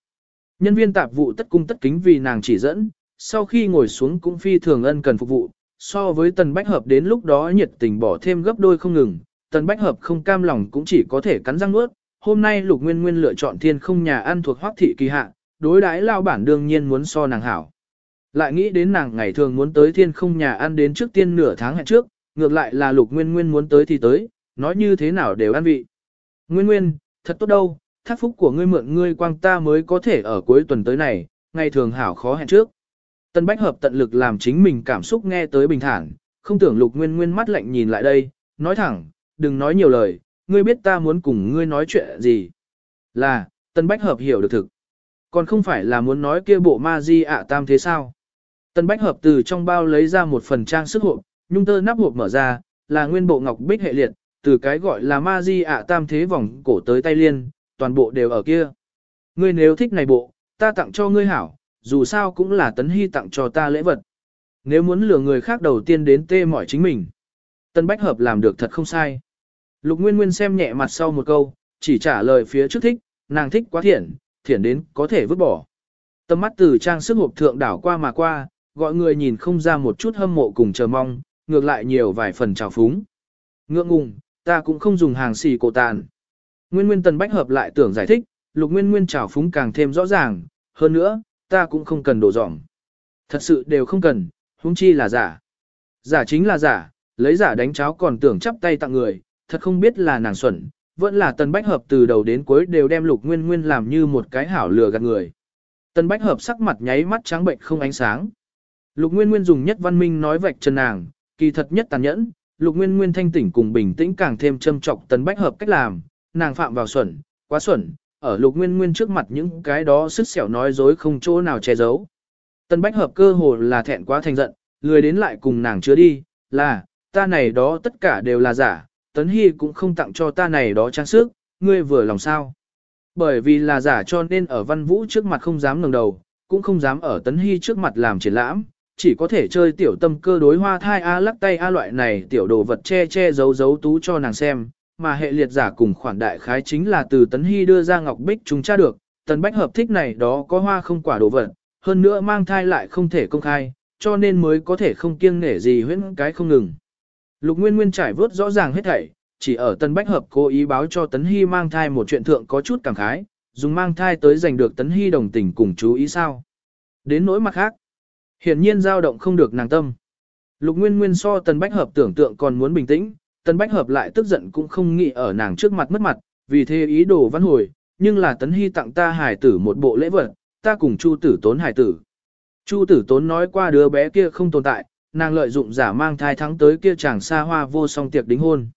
Nhân viên tạp vụ tất cung tất kính vì nàng chỉ dẫn, sau khi ngồi xuống cũng phi thường ân cần phục vụ, so với Tần Bách Hợp đến lúc đó nhiệt tình bỏ thêm gấp đôi không ngừng, Tần Bách Hợp không cam lòng cũng chỉ có thể cắn răng nuốt. Hôm nay Lục Nguyên Nguyên lựa chọn thiên không nhà ăn thuộc Hoắc thị kỳ hạ, đối đãi lao bản đương nhiên muốn so nàng hảo. Lại nghĩ đến nàng ngày thường muốn tới thiên không nhà ăn đến trước tiên nửa tháng hẹn trước, ngược lại là Lục Nguyên Nguyên muốn tới thì tới, nói như thế nào đều ăn vị. Nguyên Nguyên, thật tốt đâu, thác phúc của ngươi mượn ngươi quang ta mới có thể ở cuối tuần tới này, ngày thường hảo khó hẹn trước. Tân Bách Hợp tận lực làm chính mình cảm xúc nghe tới bình thản, không tưởng Lục Nguyên Nguyên mắt lạnh nhìn lại đây, nói thẳng, đừng nói nhiều lời, ngươi biết ta muốn cùng ngươi nói chuyện gì. Là, Tân Bách Hợp hiểu được thực. Còn không phải là muốn nói kia bộ ma di ạ tam thế sao. Tân Bách Hợp từ trong bao lấy ra một phần trang sức hộp, nhung tơ nắp hộp mở ra, là nguyên bộ ngọc bích hệ liệt, từ cái gọi là ma di ạ tam thế vòng cổ tới tay liên, toàn bộ đều ở kia. Ngươi nếu thích này bộ, ta tặng cho ngươi hảo, dù sao cũng là tấn hy tặng cho ta lễ vật. Nếu muốn lừa người khác đầu tiên đến tê mỏi chính mình. Tân Bách Hợp làm được thật không sai. Lục Nguyên Nguyên xem nhẹ mặt sau một câu, chỉ trả lời phía trước thích, nàng thích quá thiện, thiện đến có thể vứt bỏ. Tâm mắt từ trang sức hộp thượng đảo qua mà qua, gọi người nhìn không ra một chút hâm mộ cùng chờ mong, ngược lại nhiều vài phần trào phúng. Ngượng ngùng, ta cũng không dùng hàng xì cổ tàn. Nguyên Nguyên Tần Bách Hợp lại tưởng giải thích, Lục Nguyên Nguyên trào phúng càng thêm rõ ràng, hơn nữa, ta cũng không cần đổ dỏng. Thật sự đều không cần, huống chi là giả. Giả chính là giả, lấy giả đánh cháo còn tưởng chắp tay tặng người, thật không biết là nàng xuẩn, vẫn là Tần Bách Hợp từ đầu đến cuối đều đem Lục Nguyên Nguyên làm như một cái hảo lừa gạt người. Tần Bách Hợp sắc mặt nháy mắt trắng bệnh không ánh sáng. Lục Nguyên Nguyên dùng nhất văn minh nói vạch chân nàng, kỳ thật nhất tàn nhẫn, Lục Nguyên Nguyên thanh tỉnh cùng bình tĩnh càng thêm châm trọng Tần Bách Hợp cách làm, nàng phạm vào xuẩn, quá xuẩn, ở lục nguyên nguyên trước mặt những cái đó sức xẻo nói dối không chỗ nào che giấu. Tân Bách Hợp cơ hồ là thẹn quá thành giận, lười đến lại cùng nàng chứa đi, là, ta này đó tất cả đều là giả, Tấn Hy cũng không tặng cho ta này đó trang sức, ngươi vừa lòng sao. Bởi vì là giả cho nên ở Văn Vũ trước mặt không dám ngẩng đầu, cũng không dám ở Tấn Hy trước mặt làm triển lãm, chỉ có thể chơi tiểu tâm cơ đối hoa thai A lắc tay A loại này tiểu đồ vật che che giấu giấu tú cho nàng xem, mà hệ liệt giả cùng khoản đại khái chính là từ Tấn Hy đưa ra Ngọc Bích chúng tra được, Tần Bách hợp thích này đó có hoa không quả đồ vật, hơn nữa mang thai lại không thể công khai, cho nên mới có thể không kiêng nể gì huyễn cái không ngừng. Lục Nguyên Nguyên trải vớt rõ ràng hết thảy, chỉ ở Tần Bách hợp cố ý báo cho Tấn Hy mang thai một chuyện thượng có chút cảm khái, dùng mang thai tới giành được Tấn Hy đồng tình cùng chú ý sao. Đến nỗi mặt khác, hiển nhiên dao động không được nàng tâm. Lục Nguyên Nguyên so Tần Bách hợp tưởng tượng còn muốn bình tĩnh, Tấn Bách Hợp lại tức giận cũng không nghĩ ở nàng trước mặt mất mặt, vì thế ý đồ văn hồi, nhưng là Tấn Hy tặng ta hải tử một bộ lễ vật, ta cùng Chu tử tốn hải tử. Chu tử tốn nói qua đứa bé kia không tồn tại, nàng lợi dụng giả mang thai thắng tới kia chàng xa hoa vô song tiệc đính hôn.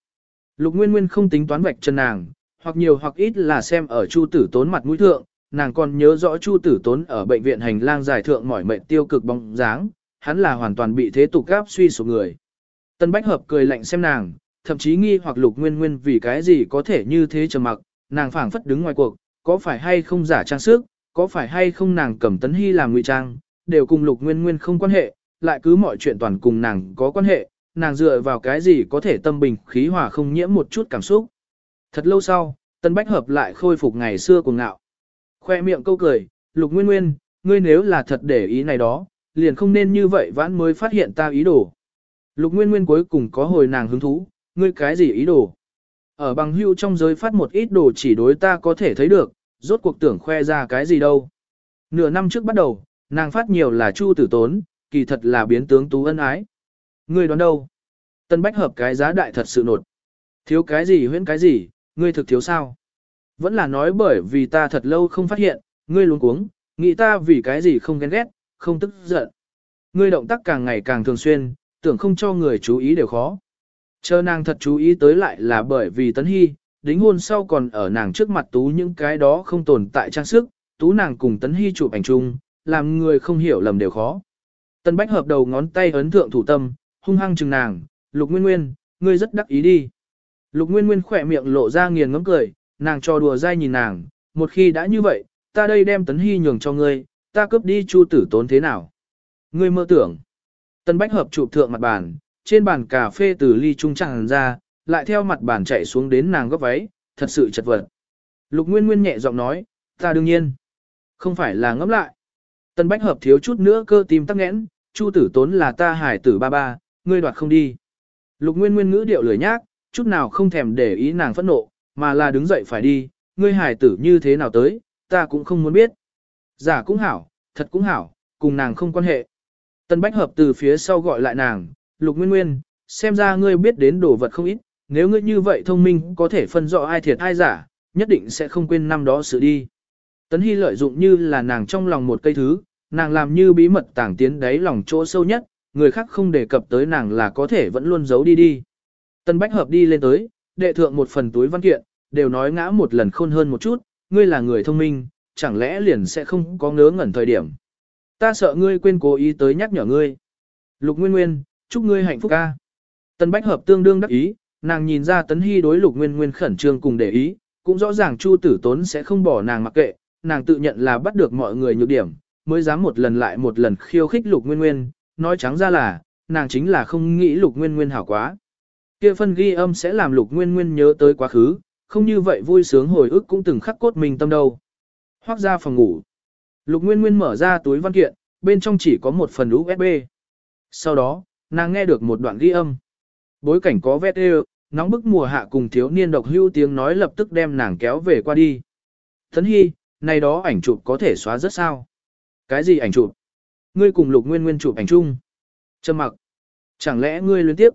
Lục Nguyên Nguyên không tính toán vạch chân nàng, hoặc nhiều hoặc ít là xem ở Chu tử tốn mặt mũi thượng, nàng còn nhớ rõ Chu tử tốn ở bệnh viện hành lang giải thượng mỏi mệt tiêu cực bóng dáng, hắn là hoàn toàn bị thế tục gáp suy số người. Tân Bách Hợp cười lạnh xem nàng, thậm chí nghi hoặc lục nguyên nguyên vì cái gì có thể như thế trầm mặc, nàng phảng phất đứng ngoài cuộc, có phải hay không giả trang sức, có phải hay không nàng cầm tấn hy làm ngụy trang, đều cùng lục nguyên nguyên không quan hệ, lại cứ mọi chuyện toàn cùng nàng có quan hệ, nàng dựa vào cái gì có thể tâm bình khí hòa không nhiễm một chút cảm xúc. Thật lâu sau, Tân Bách Hợp lại khôi phục ngày xưa của ngạo. Khoe miệng câu cười, Lục Nguyên Nguyên, ngươi nếu là thật để ý này đó, liền không nên như vậy vãn mới phát hiện ta ý đồ. Lục Nguyên Nguyên cuối cùng có hồi nàng hứng thú, ngươi cái gì ý đồ? Ở bằng hưu trong giới phát một ít đồ chỉ đối ta có thể thấy được, rốt cuộc tưởng khoe ra cái gì đâu. Nửa năm trước bắt đầu, nàng phát nhiều là chu tử tốn, kỳ thật là biến tướng tú ân ái. Ngươi đoán đâu? Tân Bách hợp cái giá đại thật sự nột. Thiếu cái gì huyễn cái gì, ngươi thực thiếu sao? Vẫn là nói bởi vì ta thật lâu không phát hiện, ngươi luống cuống, nghĩ ta vì cái gì không ghen ghét, không tức giận. Ngươi động tác càng ngày càng thường xuyên, tưởng không cho người chú ý đều khó. Chờ nàng thật chú ý tới lại là bởi vì Tấn Hy, đính hôn sau còn ở nàng trước mặt tú những cái đó không tồn tại trang sức, tú nàng cùng Tấn Hy chụp ảnh chung, làm người không hiểu lầm đều khó. Tân Bách hợp đầu ngón tay ấn thượng thủ tâm, hung hăng chừng nàng, Lục Nguyên Nguyên, ngươi rất đắc ý đi. Lục Nguyên Nguyên khỏe miệng lộ ra nghiền ngấm cười, nàng cho đùa dai nhìn nàng, một khi đã như vậy, ta đây đem Tấn Hy nhường cho ngươi, ta cướp đi chu tử tốn thế nào. Ngươi mơ tưởng. Tân Bách hợp chụp thượng mặt bàn, trên bàn cà phê từ ly trung tràn ra, lại theo mặt bàn chạy xuống đến nàng góc váy, thật sự chật vật. Lục Nguyên Nguyên nhẹ giọng nói, ta đương nhiên. Không phải là ngẫm lại. Tân Bách Hợp thiếu chút nữa cơ tim tắc nghẽn, Chu tử tốn là ta hải tử ba ba, ngươi đoạt không đi. Lục Nguyên Nguyên ngữ điệu lười nhác, chút nào không thèm để ý nàng phẫn nộ, mà là đứng dậy phải đi, ngươi hải tử như thế nào tới, ta cũng không muốn biết. Giả cũng hảo, thật cũng hảo, cùng nàng không quan hệ. Tân Bách Hợp từ phía sau gọi lại nàng, Lục Nguyên Nguyên, xem ra ngươi biết đến đồ vật không ít, nếu ngươi như vậy thông minh có thể phân rõ ai thiệt ai giả, nhất định sẽ không quên năm đó sự đi. Tấn Hy lợi dụng như là nàng trong lòng một cây thứ, nàng làm như bí mật tàng tiến đáy lòng chỗ sâu nhất, người khác không đề cập tới nàng là có thể vẫn luôn giấu đi đi. Tân Bách Hợp đi lên tới, đệ thượng một phần túi văn kiện, đều nói ngã một lần khôn hơn một chút, ngươi là người thông minh, chẳng lẽ liền sẽ không có ngớ ngẩn thời điểm. Ta sợ ngươi quên cố ý tới nhắc nhở ngươi. Lục Nguyên Nguyên, chúc ngươi hạnh phúc ca. Tân Bách Hợp tương đương đắc ý, nàng nhìn ra Tấn Hy đối Lục Nguyên Nguyên khẩn trương cùng để ý, cũng rõ ràng Chu Tử Tốn sẽ không bỏ nàng mặc kệ, nàng tự nhận là bắt được mọi người nhược điểm, mới dám một lần lại một lần khiêu khích Lục Nguyên Nguyên, nói trắng ra là, nàng chính là không nghĩ Lục Nguyên Nguyên hảo quá. Kia phân ghi âm sẽ làm Lục Nguyên Nguyên nhớ tới quá khứ, không như vậy vui sướng hồi ức cũng từng khắc cốt mình tâm đâu. Hoác ra phòng ngủ. Lục Nguyên Nguyên mở ra túi văn kiện, bên trong chỉ có một phần USB. Sau đó, nàng nghe được một đoạn ghi âm. Bối cảnh có vét ê, nóng bức mùa hạ cùng thiếu niên độc hưu tiếng nói lập tức đem nàng kéo về qua đi. Thấn Hy, này đó ảnh chụp có thể xóa rất sao? Cái gì ảnh chụp? Ngươi cùng Lục Nguyên Nguyên chụp ảnh chung. Trầm mặc. Chẳng lẽ ngươi liên tiếp?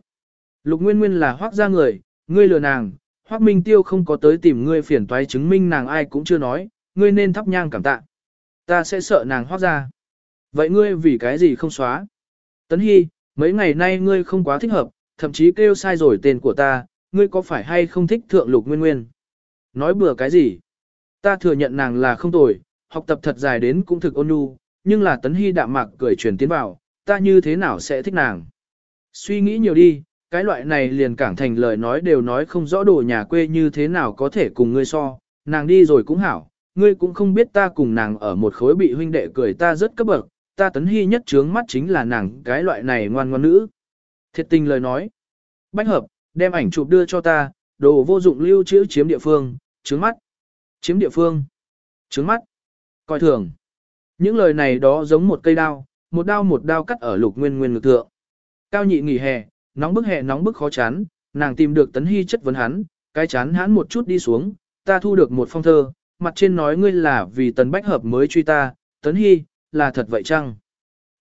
Lục Nguyên Nguyên là hoác ra người, ngươi lừa nàng, hoác Minh Tiêu không có tới tìm ngươi phiền toái chứng minh nàng ai cũng chưa nói, ngươi nên thắp nhang cảm tạ. Ta sẽ sợ nàng hoác ra. Vậy ngươi vì cái gì không xóa? Tấn Hy, mấy ngày nay ngươi không quá thích hợp, thậm chí kêu sai rồi tên của ta, ngươi có phải hay không thích thượng lục nguyên nguyên? Nói bừa cái gì? Ta thừa nhận nàng là không tồi, học tập thật dài đến cũng thực ôn nhu, nhưng là Tấn Hy đạm mạc cười truyền tiến vào, ta như thế nào sẽ thích nàng? Suy nghĩ nhiều đi, cái loại này liền cảng thành lời nói đều nói không rõ đồ nhà quê như thế nào có thể cùng ngươi so, nàng đi rồi cũng hảo, ngươi cũng không biết ta cùng nàng ở một khối bị huynh đệ cười ta rất cấp bậc, ta tấn hy nhất trướng mắt chính là nàng cái loại này ngoan ngoan nữ. Thiệt tình lời nói. Bách hợp, đem ảnh chụp đưa cho ta, đồ vô dụng lưu trữ chiếm địa phương, trướng mắt. Chiếm địa phương. Trướng mắt. Coi thường. Những lời này đó giống một cây đao, một đao một đao cắt ở lục nguyên nguyên ngực thượng. Cao nhị nghỉ hè, nóng bức hè nóng bức khó chán, nàng tìm được tấn hy chất vấn hắn, cái chán hắn một chút đi xuống, ta thu được một phong thơ, mặt trên nói ngươi là vì tấn bách hợp mới truy ta, tấn hy, là thật vậy chăng?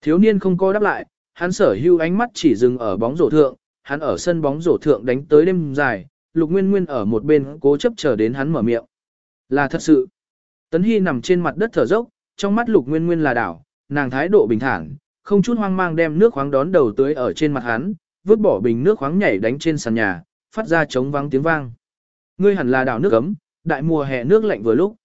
Thiếu niên không có đáp lại, hắn sở hưu ánh mắt chỉ dừng ở bóng rổ thượng, hắn ở sân bóng rổ thượng đánh tới đêm dài, lục nguyên nguyên ở một bên cố chấp chờ đến hắn mở miệng. Là thật sự. Tấn Hy nằm trên mặt đất thở dốc, trong mắt lục nguyên nguyên là đảo, nàng thái độ bình thản, không chút hoang mang đem nước khoáng đón đầu tưới ở trên mặt hắn, vứt bỏ bình nước khoáng nhảy đánh trên sàn nhà, phát ra trống vang tiếng vang. Ngươi hẳn là đảo nước ấm, đại mùa hè nước lạnh vừa lúc.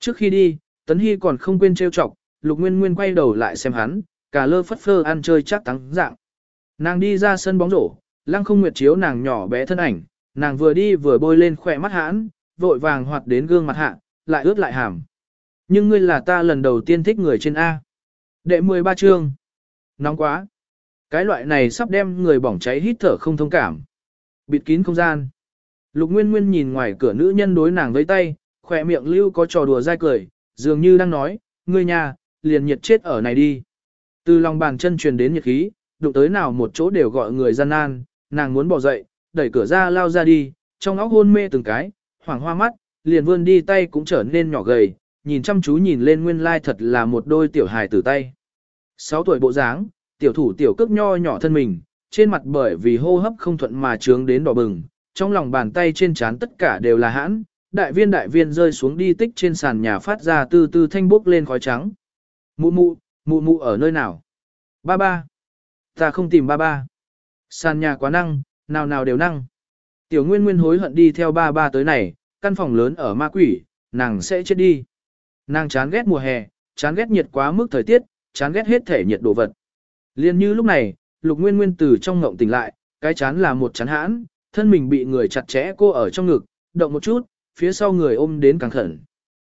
Trước khi đi, Tấn Hy còn không quên trêu chọc, Lục Nguyên Nguyên quay đầu lại xem hắn, cả lơ phất phơ ăn chơi chắc thắng dạng. Nàng đi ra sân bóng rổ, lăng không nguyệt chiếu nàng nhỏ bé thân ảnh, nàng vừa đi vừa bôi lên khỏe mắt hãn, vội vàng hoạt đến gương mặt hạ, lại ướt lại hàm. Nhưng ngươi là ta lần đầu tiên thích người trên A. Đệ 13 chương. Nóng quá. Cái loại này sắp đem người bỏng cháy hít thở không thông cảm. Bịt kín không gian. Lục Nguyên Nguyên nhìn ngoài cửa nữ nhân đối nàng với tay, khỏe miệng lưu có trò đùa dai cười, dường như đang nói, ngươi nhà, liền nhiệt chết ở này đi. Từ lòng bàn chân truyền đến nhiệt khí, đụng tới nào một chỗ đều gọi người gian nan, nàng muốn bỏ dậy, đẩy cửa ra lao ra đi, trong óc hôn mê từng cái, hoảng hoa mắt, liền vươn đi tay cũng trở nên nhỏ gầy, nhìn chăm chú nhìn lên nguyên lai thật là một đôi tiểu hài tử tay. Sáu tuổi bộ dáng, tiểu thủ tiểu cước nho nhỏ thân mình, trên mặt bởi vì hô hấp không thuận mà trướng đến đỏ bừng, trong lòng bàn tay trên trán tất cả đều là hãn, đại viên đại viên rơi xuống đi tích trên sàn nhà phát ra từ từ thanh bốc lên khói trắng. Mụ mụ, mụ mụ ở nơi nào? Ba ba. Ta không tìm ba ba. Sàn nhà quá năng, nào nào đều năng. Tiểu Nguyên Nguyên hối hận đi theo ba ba tới này, căn phòng lớn ở ma quỷ, nàng sẽ chết đi. Nàng chán ghét mùa hè, chán ghét nhiệt quá mức thời tiết, chán ghét hết thể nhiệt đồ vật. Liên như lúc này, Lục Nguyên Nguyên từ trong ngộng tỉnh lại, cái chán là một chán hãn, thân mình bị người chặt chẽ cô ở trong ngực, động một chút, phía sau người ôm đến càng khẩn.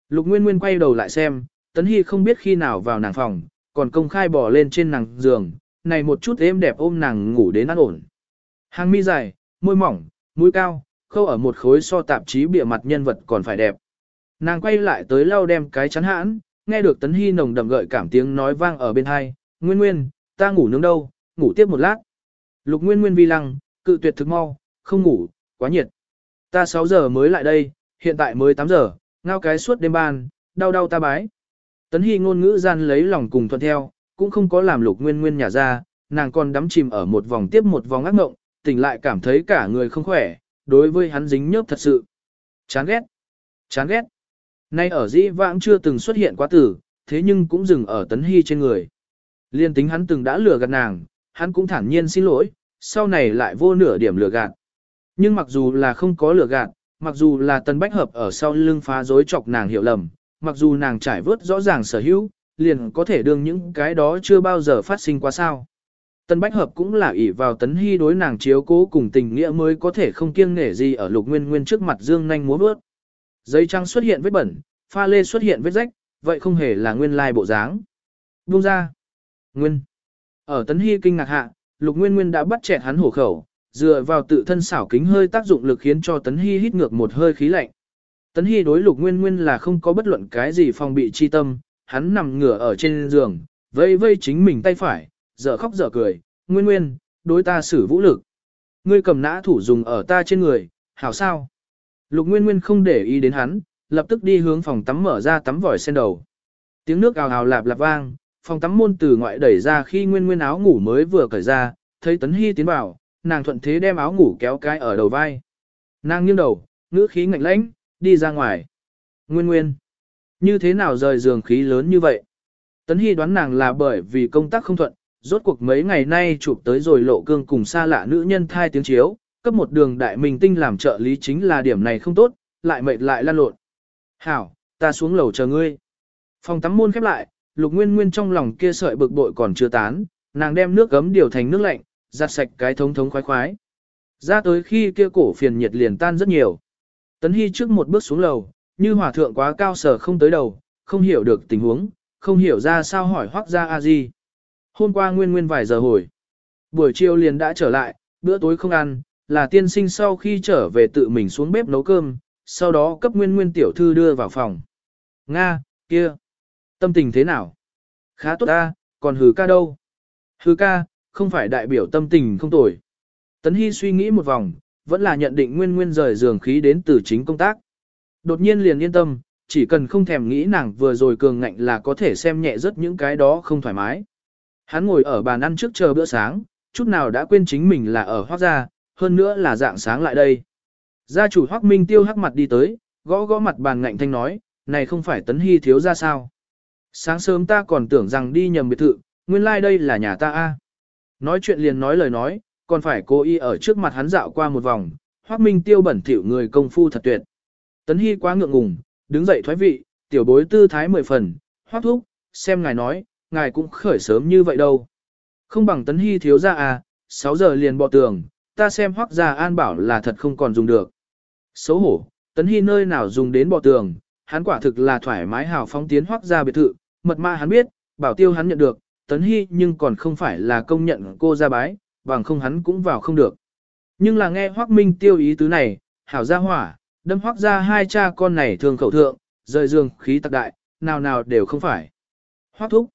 Lục Nguyên Nguyên quay đầu lại xem, Tấn Hy không biết khi nào vào nàng phòng, còn công khai bỏ lên trên nàng giường, này một chút êm đẹp ôm nàng ngủ đến ăn ổn. Hàng mi dài, môi mỏng, mũi cao, khâu ở một khối so tạp chí bịa mặt nhân vật còn phải đẹp. Nàng quay lại tới lau đem cái chắn hãn, nghe được Tấn Hy nồng đậm gợi cảm tiếng nói vang ở bên hai, Nguyên Nguyên, ta ngủ nướng đâu, ngủ tiếp một lát. Lục Nguyên Nguyên vi lăng, cự tuyệt thực mau, không ngủ, quá nhiệt. Ta 6 giờ mới lại đây, hiện tại mới 8 giờ, ngao cái suốt đêm ban, đau đau ta bái. Tấn Hy ngôn ngữ gian lấy lòng cùng thuận theo, cũng không có làm Lục Nguyên Nguyên nhà ra, nàng còn đắm chìm ở một vòng tiếp một vòng ác ngộng, tỉnh lại cảm thấy cả người không khỏe, đối với hắn dính nhớp thật sự. Chán ghét, chán ghét. Nay ở dĩ vãng chưa từng xuất hiện quá tử, thế nhưng cũng dừng ở Tấn Hy trên người. Liên tính hắn từng đã lừa gạt nàng, hắn cũng thản nhiên xin lỗi, sau này lại vô nửa điểm lừa gạt. Nhưng mặc dù là không có lừa gạt, mặc dù là Tân Bách Hợp ở sau lưng phá dối chọc nàng hiểu lầm, mặc dù nàng trải vớt rõ ràng sở hữu, liền có thể đương những cái đó chưa bao giờ phát sinh qua sao. Tân Bách Hợp cũng là ỷ vào tấn hy đối nàng chiếu cố cùng tình nghĩa mới có thể không kiêng nể gì ở lục nguyên nguyên trước mặt dương nhanh múa bước. Giấy trắng xuất hiện vết bẩn, pha lê xuất hiện vết rách, vậy không hề là nguyên lai bộ dáng. Buông ra. Nguyên. Ở tấn hy kinh ngạc hạ, lục nguyên nguyên đã bắt chẹt hắn hổ khẩu, dựa vào tự thân xảo kính hơi tác dụng lực khiến cho tấn hy hít ngược một hơi khí lạnh. Tấn hy đối lục nguyên nguyên là không có bất luận cái gì phòng bị chi tâm, hắn nằm ngửa ở trên giường, vây vây chính mình tay phải, dở khóc dở cười, nguyên nguyên, đối ta xử vũ lực. Ngươi cầm nã thủ dùng ở ta trên người, hảo sao? Lục nguyên nguyên không để ý đến hắn, lập tức đi hướng phòng tắm mở ra tắm vòi sen đầu. Tiếng nước ào ào lạp lạp vang, phòng tắm môn từ ngoại đẩy ra khi nguyên nguyên áo ngủ mới vừa cởi ra, thấy tấn hy tiến vào, nàng thuận thế đem áo ngủ kéo cái ở đầu vai. Nàng nghiêng đầu, ngữ khí ngạnh lãnh, đi ra ngoài. Nguyên nguyên. Như thế nào rời giường khí lớn như vậy? Tấn Hy đoán nàng là bởi vì công tác không thuận, rốt cuộc mấy ngày nay chụp tới rồi lộ cương cùng xa lạ nữ nhân thai tiếng chiếu, cấp một đường đại minh tinh làm trợ lý chính là điểm này không tốt, lại mệt lại lan lộn. Hảo, ta xuống lầu chờ ngươi. Phòng tắm môn khép lại, lục nguyên nguyên trong lòng kia sợi bực bội còn chưa tán, nàng đem nước gấm điều thành nước lạnh, giặt sạch cái thống thống khoái khoái. Ra tới khi kia cổ phiền nhiệt liền tan rất nhiều. Tấn Hy trước một bước xuống lầu, như hòa thượng quá cao sở không tới đầu, không hiểu được tình huống, không hiểu ra sao hỏi hoác ra a di. Hôm qua nguyên nguyên vài giờ hồi. Buổi chiều liền đã trở lại, bữa tối không ăn, là tiên sinh sau khi trở về tự mình xuống bếp nấu cơm, sau đó cấp nguyên nguyên tiểu thư đưa vào phòng. Nga, kia, tâm tình thế nào? Khá tốt ta, còn hừ ca đâu? Hừ ca, không phải đại biểu tâm tình không tồi. Tấn Hy suy nghĩ một vòng, vẫn là nhận định nguyên nguyên rời giường khí đến từ chính công tác. Đột nhiên liền yên tâm, chỉ cần không thèm nghĩ nàng vừa rồi cường ngạnh là có thể xem nhẹ rất những cái đó không thoải mái. Hắn ngồi ở bàn ăn trước chờ bữa sáng, chút nào đã quên chính mình là ở hoác gia, hơn nữa là dạng sáng lại đây. Gia chủ hoác minh tiêu hắc mặt đi tới, gõ gõ mặt bàn ngạnh thanh nói, này không phải tấn hy thiếu ra sao. Sáng sớm ta còn tưởng rằng đi nhầm biệt thự, nguyên lai like đây là nhà ta a. Nói chuyện liền nói lời nói, còn phải cố ý ở trước mặt hắn dạo qua một vòng, hoác minh tiêu bẩn thỉu người công phu thật tuyệt. Tấn hy quá ngượng ngùng, đứng dậy thoái vị, tiểu bối tư thái mười phần, hoác thúc, xem ngài nói, ngài cũng khởi sớm như vậy đâu. Không bằng tấn hy thiếu ra à, 6 giờ liền bọ tường, ta xem hoác ra an bảo là thật không còn dùng được. Xấu hổ, tấn hy nơi nào dùng đến bọ tường, hắn quả thực là thoải mái hào phóng tiến hoác ra biệt thự, mật ma hắn biết, bảo tiêu hắn nhận được, Tấn Hy nhưng còn không phải là công nhận cô ra bái, bằng không hắn cũng vào không được. Nhưng là nghe Hoác Minh tiêu ý tứ này, hảo ra hỏa, đâm hoác ra hai cha con này thường khẩu thượng, rời giường khí tạc đại, nào nào đều không phải. Hoác thúc,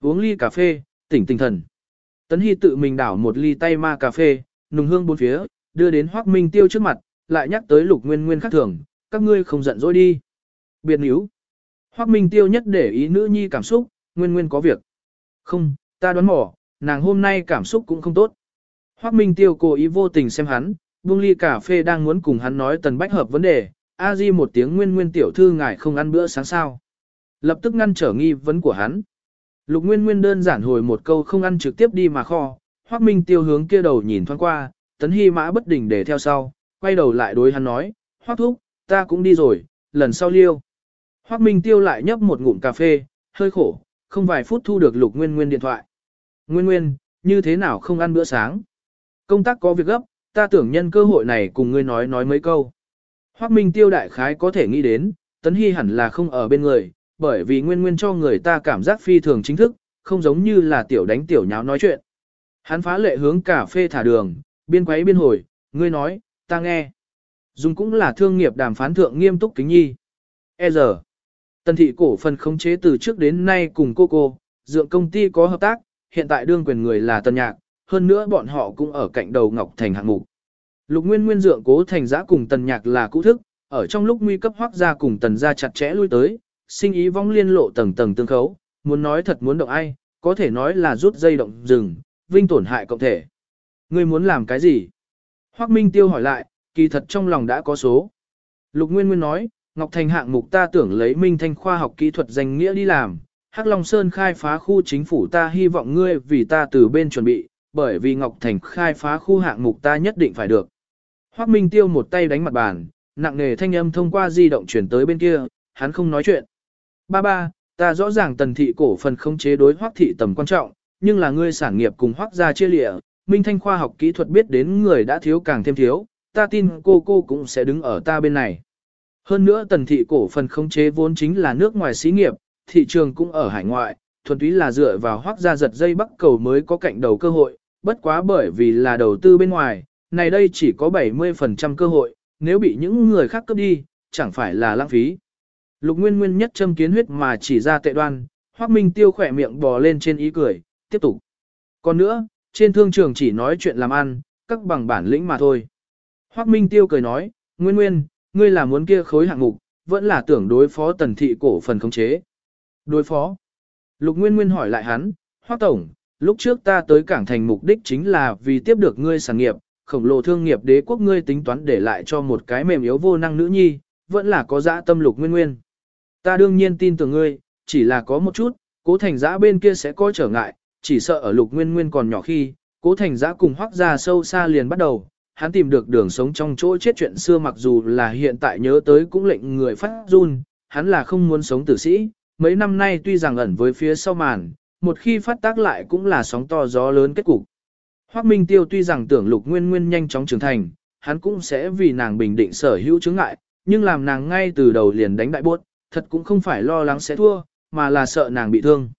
uống ly cà phê, tỉnh tinh thần. Tấn Hy tự mình đảo một ly tay ma cà phê, nùng hương bốn phía, đưa đến Hoác Minh tiêu trước mặt, lại nhắc tới lục nguyên nguyên khác thường, các ngươi không giận dỗi đi. Biệt níu. Hoác Minh tiêu nhất để ý nữ nhi cảm xúc, nguyên nguyên có việc. Không, ta đoán mò, nàng hôm nay cảm xúc cũng không tốt. Hoác Minh tiêu cố ý vô tình xem hắn, buông ly cà phê đang muốn cùng hắn nói tần bách hợp vấn đề, a di một tiếng nguyên nguyên tiểu thư ngài không ăn bữa sáng sao. Lập tức ngăn trở nghi vấn của hắn. Lục nguyên nguyên đơn giản hồi một câu không ăn trực tiếp đi mà kho, Hoác Minh tiêu hướng kia đầu nhìn thoáng qua, tấn hy mã bất đình để theo sau, quay đầu lại đối hắn nói, Hoác thúc, ta cũng đi rồi, lần sau liêu. Hoác Minh tiêu lại nhấp một ngụm cà phê, hơi khổ, không vài phút thu được lục nguyên nguyên điện thoại. Nguyên nguyên, như thế nào không ăn bữa sáng? Công tác có việc gấp, ta tưởng nhân cơ hội này cùng ngươi nói nói mấy câu. Hoác Minh tiêu đại khái có thể nghĩ đến, Tấn Hy hẳn là không ở bên người, bởi vì nguyên nguyên cho người ta cảm giác phi thường chính thức, không giống như là tiểu đánh tiểu nháo nói chuyện. Hắn phá lệ hướng cà phê thả đường, biên quấy biên hồi, ngươi nói, ta nghe. Dùng cũng là thương nghiệp đàm phán thượng nghiêm túc kính nhi. E giờ, Tân thị cổ phần khống chế từ trước đến nay cùng cô cô, dựa công ty có hợp tác, hiện tại đương quyền người là Tân nhạc, hơn nữa bọn họ cũng ở cạnh đầu Ngọc Thành hạng mục. Lục Nguyên Nguyên dượng cố thành giã cùng tần nhạc là cũ thức, ở trong lúc nguy cấp hoác ra cùng tần ra chặt chẽ lui tới, sinh ý vong liên lộ tầng tầng tương khấu, muốn nói thật muốn động ai, có thể nói là rút dây động rừng, vinh tổn hại cộng thể. Ngươi muốn làm cái gì? Hoác Minh Tiêu hỏi lại, kỳ thật trong lòng đã có số. Lục Nguyên Nguyên nói, Ngọc Thành hạng mục ta tưởng lấy Minh Thanh khoa học kỹ thuật danh nghĩa đi làm, Hắc Long Sơn khai phá khu chính phủ ta hy vọng ngươi vì ta từ bên chuẩn bị, bởi vì Ngọc Thành khai phá khu hạng mục ta nhất định phải được. Hoác Minh Tiêu một tay đánh mặt bàn, nặng nề thanh âm thông qua di động chuyển tới bên kia, hắn không nói chuyện. Ba ba, ta rõ ràng tần thị cổ phần không chế đối hoác thị tầm quan trọng, nhưng là ngươi sản nghiệp cùng hoác gia chia lịa, Minh Thanh khoa học kỹ thuật biết đến người đã thiếu càng thêm thiếu, ta tin cô cô cũng sẽ đứng ở ta bên này. Hơn nữa tần thị cổ phần không chế vốn chính là nước ngoài xí nghiệp, thị trường cũng ở hải ngoại, thuần túy là dựa vào hoác gia giật dây bắc cầu mới có cạnh đầu cơ hội, bất quá bởi vì là đầu tư bên ngoài, này đây chỉ có 70% cơ hội, nếu bị những người khác cướp đi, chẳng phải là lãng phí. Lục Nguyên Nguyên nhất châm kiến huyết mà chỉ ra tệ đoan, Hoắc Minh Tiêu khỏe miệng bò lên trên ý cười, tiếp tục. Còn nữa, trên thương trường chỉ nói chuyện làm ăn, các bằng bản lĩnh mà thôi. Hoắc Minh Tiêu cười nói, Nguyên Nguyên, ngươi là muốn kia khối hạng mục, vẫn là tưởng đối phó tần thị cổ phần khống chế. Đối phó. Lục Nguyên Nguyên hỏi lại hắn, Hoắc Tổng, lúc trước ta tới cảng thành mục đích chính là vì tiếp được ngươi sản nghiệp, khổng lồ thương nghiệp đế quốc ngươi tính toán để lại cho một cái mềm yếu vô năng nữ nhi, vẫn là có dã tâm lục nguyên nguyên. Ta đương nhiên tin tưởng ngươi, chỉ là có một chút, cố thành giã bên kia sẽ có trở ngại, chỉ sợ ở lục nguyên nguyên còn nhỏ khi, cố thành giã cùng hoác ra sâu xa liền bắt đầu, hắn tìm được đường sống trong chỗ chết chuyện xưa mặc dù là hiện tại nhớ tới cũng lệnh người phát run, hắn là không muốn sống tử sĩ, mấy năm nay tuy rằng ẩn với phía sau màn, một khi phát tác lại cũng là sóng to gió lớn kết cục. Hoác Minh Tiêu tuy rằng tưởng lục nguyên nguyên nhanh chóng trưởng thành, hắn cũng sẽ vì nàng bình định sở hữu chứng ngại, nhưng làm nàng ngay từ đầu liền đánh đại buốt, thật cũng không phải lo lắng sẽ thua, mà là sợ nàng bị thương.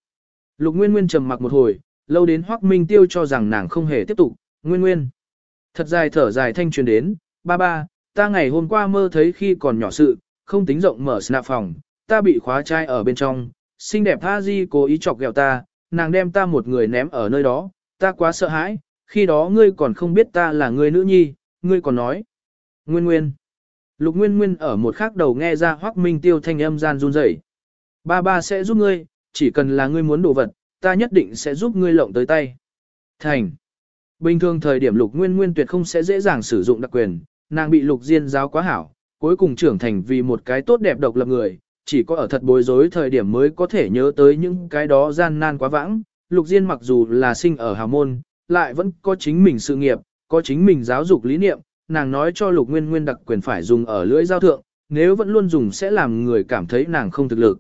Lục Nguyên Nguyên trầm mặc một hồi, lâu đến Hoắc Minh Tiêu cho rằng nàng không hề tiếp tục, Nguyên Nguyên. Thật dài thở dài thanh truyền đến, ba ba, ta ngày hôm qua mơ thấy khi còn nhỏ sự, không tính rộng mở snap phòng, ta bị khóa trai ở bên trong, xinh đẹp tha di cố ý chọc ghẹo ta, nàng đem ta một người ném ở nơi đó, ta quá sợ hãi, khi đó ngươi còn không biết ta là người nữ nhi, ngươi còn nói. Nguyên Nguyên. Lục Nguyên Nguyên ở một khắc đầu nghe ra Hoắc Minh Tiêu thanh âm gian run rẩy. Ba ba sẽ giúp ngươi, chỉ cần là ngươi muốn đồ vật, ta nhất định sẽ giúp ngươi lộng tới tay. Thành. Bình thường thời điểm Lục Nguyên Nguyên tuyệt không sẽ dễ dàng sử dụng đặc quyền, nàng bị Lục Diên giáo quá hảo, cuối cùng trưởng thành vì một cái tốt đẹp độc lập người, chỉ có ở thật bối rối thời điểm mới có thể nhớ tới những cái đó gian nan quá vãng. Lục Diên mặc dù là sinh ở hào môn, lại vẫn có chính mình sự nghiệp, có chính mình giáo dục lý niệm, nàng nói cho lục nguyên nguyên đặc quyền phải dùng ở lưỡi giao thượng, nếu vẫn luôn dùng sẽ làm người cảm thấy nàng không thực lực.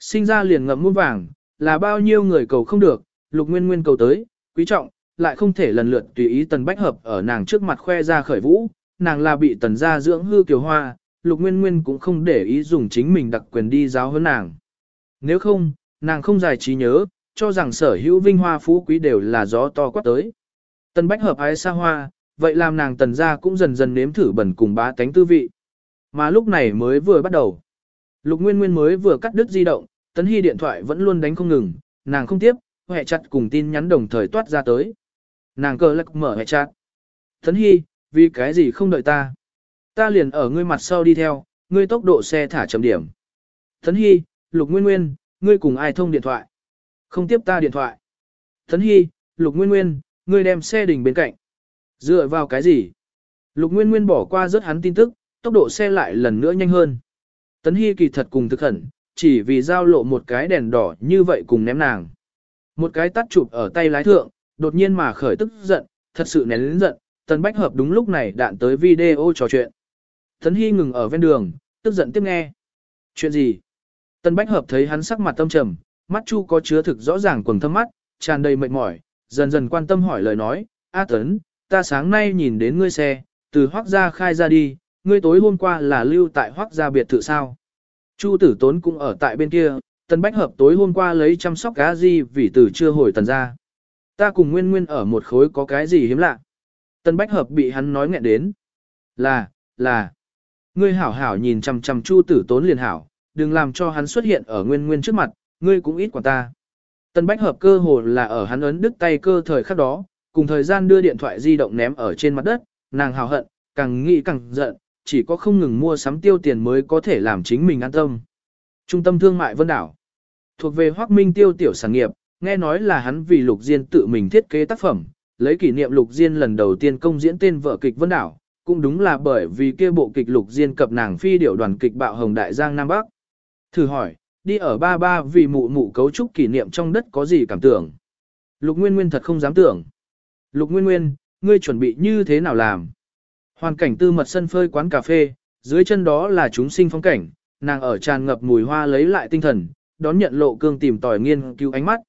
Sinh ra liền ngậm muôn vàng, là bao nhiêu người cầu không được, lục nguyên nguyên cầu tới, quý trọng, lại không thể lần lượt tùy ý tần bách hợp ở nàng trước mặt khoe ra khởi vũ, nàng là bị tần gia dưỡng hư kiều hoa, lục nguyên nguyên cũng không để ý dùng chính mình đặc quyền đi giáo hơn nàng. Nếu không, nàng không giải trí nhớ, cho rằng sở hữu vinh hoa phú quý đều là gió to quát tới. Tần Bách hợp ái xa hoa, vậy làm nàng tần gia cũng dần dần nếm thử bẩn cùng bá tánh tư vị. Mà lúc này mới vừa bắt đầu. Lục Nguyên Nguyên mới vừa cắt đứt di động, Tấn Hy điện thoại vẫn luôn đánh không ngừng, nàng không tiếp, hệ chặt cùng tin nhắn đồng thời toát ra tới. Nàng cờ lắc mở hệ chặt. Tấn Hy, vì cái gì không đợi ta? Ta liền ở ngươi mặt sau đi theo, ngươi tốc độ xe thả chậm điểm. Thấn Hy, Lục Nguyên Nguyên, ngươi cùng ai thông điện thoại? Không tiếp ta điện thoại. Thấn Hy, Lục Nguyên Nguyên, ngươi đem xe đình bên cạnh. Dựa vào cái gì? Lục Nguyên Nguyên bỏ qua rất hắn tin tức, tốc độ xe lại lần nữa nhanh hơn. Tấn Hy kỳ thật cùng thực hẳn, chỉ vì giao lộ một cái đèn đỏ như vậy cùng ném nàng. Một cái tắt chụp ở tay lái thượng, đột nhiên mà khởi tức giận, thật sự nén lớn giận, tần Bách Hợp đúng lúc này đạn tới video trò chuyện. Tấn Hy ngừng ở ven đường, tức giận tiếp nghe. Chuyện gì? Tấn Bách Hợp thấy hắn sắc mặt tâm trầm, mắt chu có chứa thực rõ ràng quầng thâm mắt, tràn đầy mệt mỏi, dần dần quan tâm hỏi lời nói, A Tấn, ta sáng nay nhìn đến ngươi xe, từ hoác gia khai ra đi, ngươi tối hôm qua là lưu tại hoác gia biệt thự sao. Chu tử tốn cũng ở tại bên kia, Tân Bách Hợp tối hôm qua lấy chăm sóc cá gì vì từ chưa hồi tần ra. Ta cùng Nguyên Nguyên ở một khối có cái gì hiếm lạ. Tân Bách Hợp bị hắn nói nghẹn đến. Là, là. Ngươi hảo hảo nhìn chằm chằm Chu tử tốn liền hảo, đừng làm cho hắn xuất hiện ở Nguyên Nguyên trước mặt, ngươi cũng ít quản ta. Tần Bách Hợp cơ hồ là ở hắn ấn đứt tay cơ thời khắc đó, cùng thời gian đưa điện thoại di động ném ở trên mặt đất, nàng hào hận, càng nghĩ càng giận, chỉ có không ngừng mua sắm tiêu tiền mới có thể làm chính mình an tâm. Trung tâm thương mại Vân Đảo thuộc về Hoác Minh tiêu tiểu sản nghiệp, nghe nói là hắn vì Lục Diên tự mình thiết kế tác phẩm, lấy kỷ niệm Lục Diên lần đầu tiên công diễn tên vợ kịch Vân Đảo, cũng đúng là bởi vì kia bộ kịch Lục Diên cập nàng phi điệu đoàn kịch bạo hồng đại giang Nam Bắc. Thử hỏi, đi ở ba ba vì mụ mụ cấu trúc kỷ niệm trong đất có gì cảm tưởng? Lục Nguyên Nguyên thật không dám tưởng. Lục Nguyên Nguyên, ngươi chuẩn bị như thế nào làm? Hoàn cảnh tư mật sân phơi quán cà phê, dưới chân đó là chúng sinh phong cảnh, nàng ở tràn ngập mùi hoa lấy lại tinh thần, đón nhận lộ cương tìm tòi nghiên cứu ánh mắt.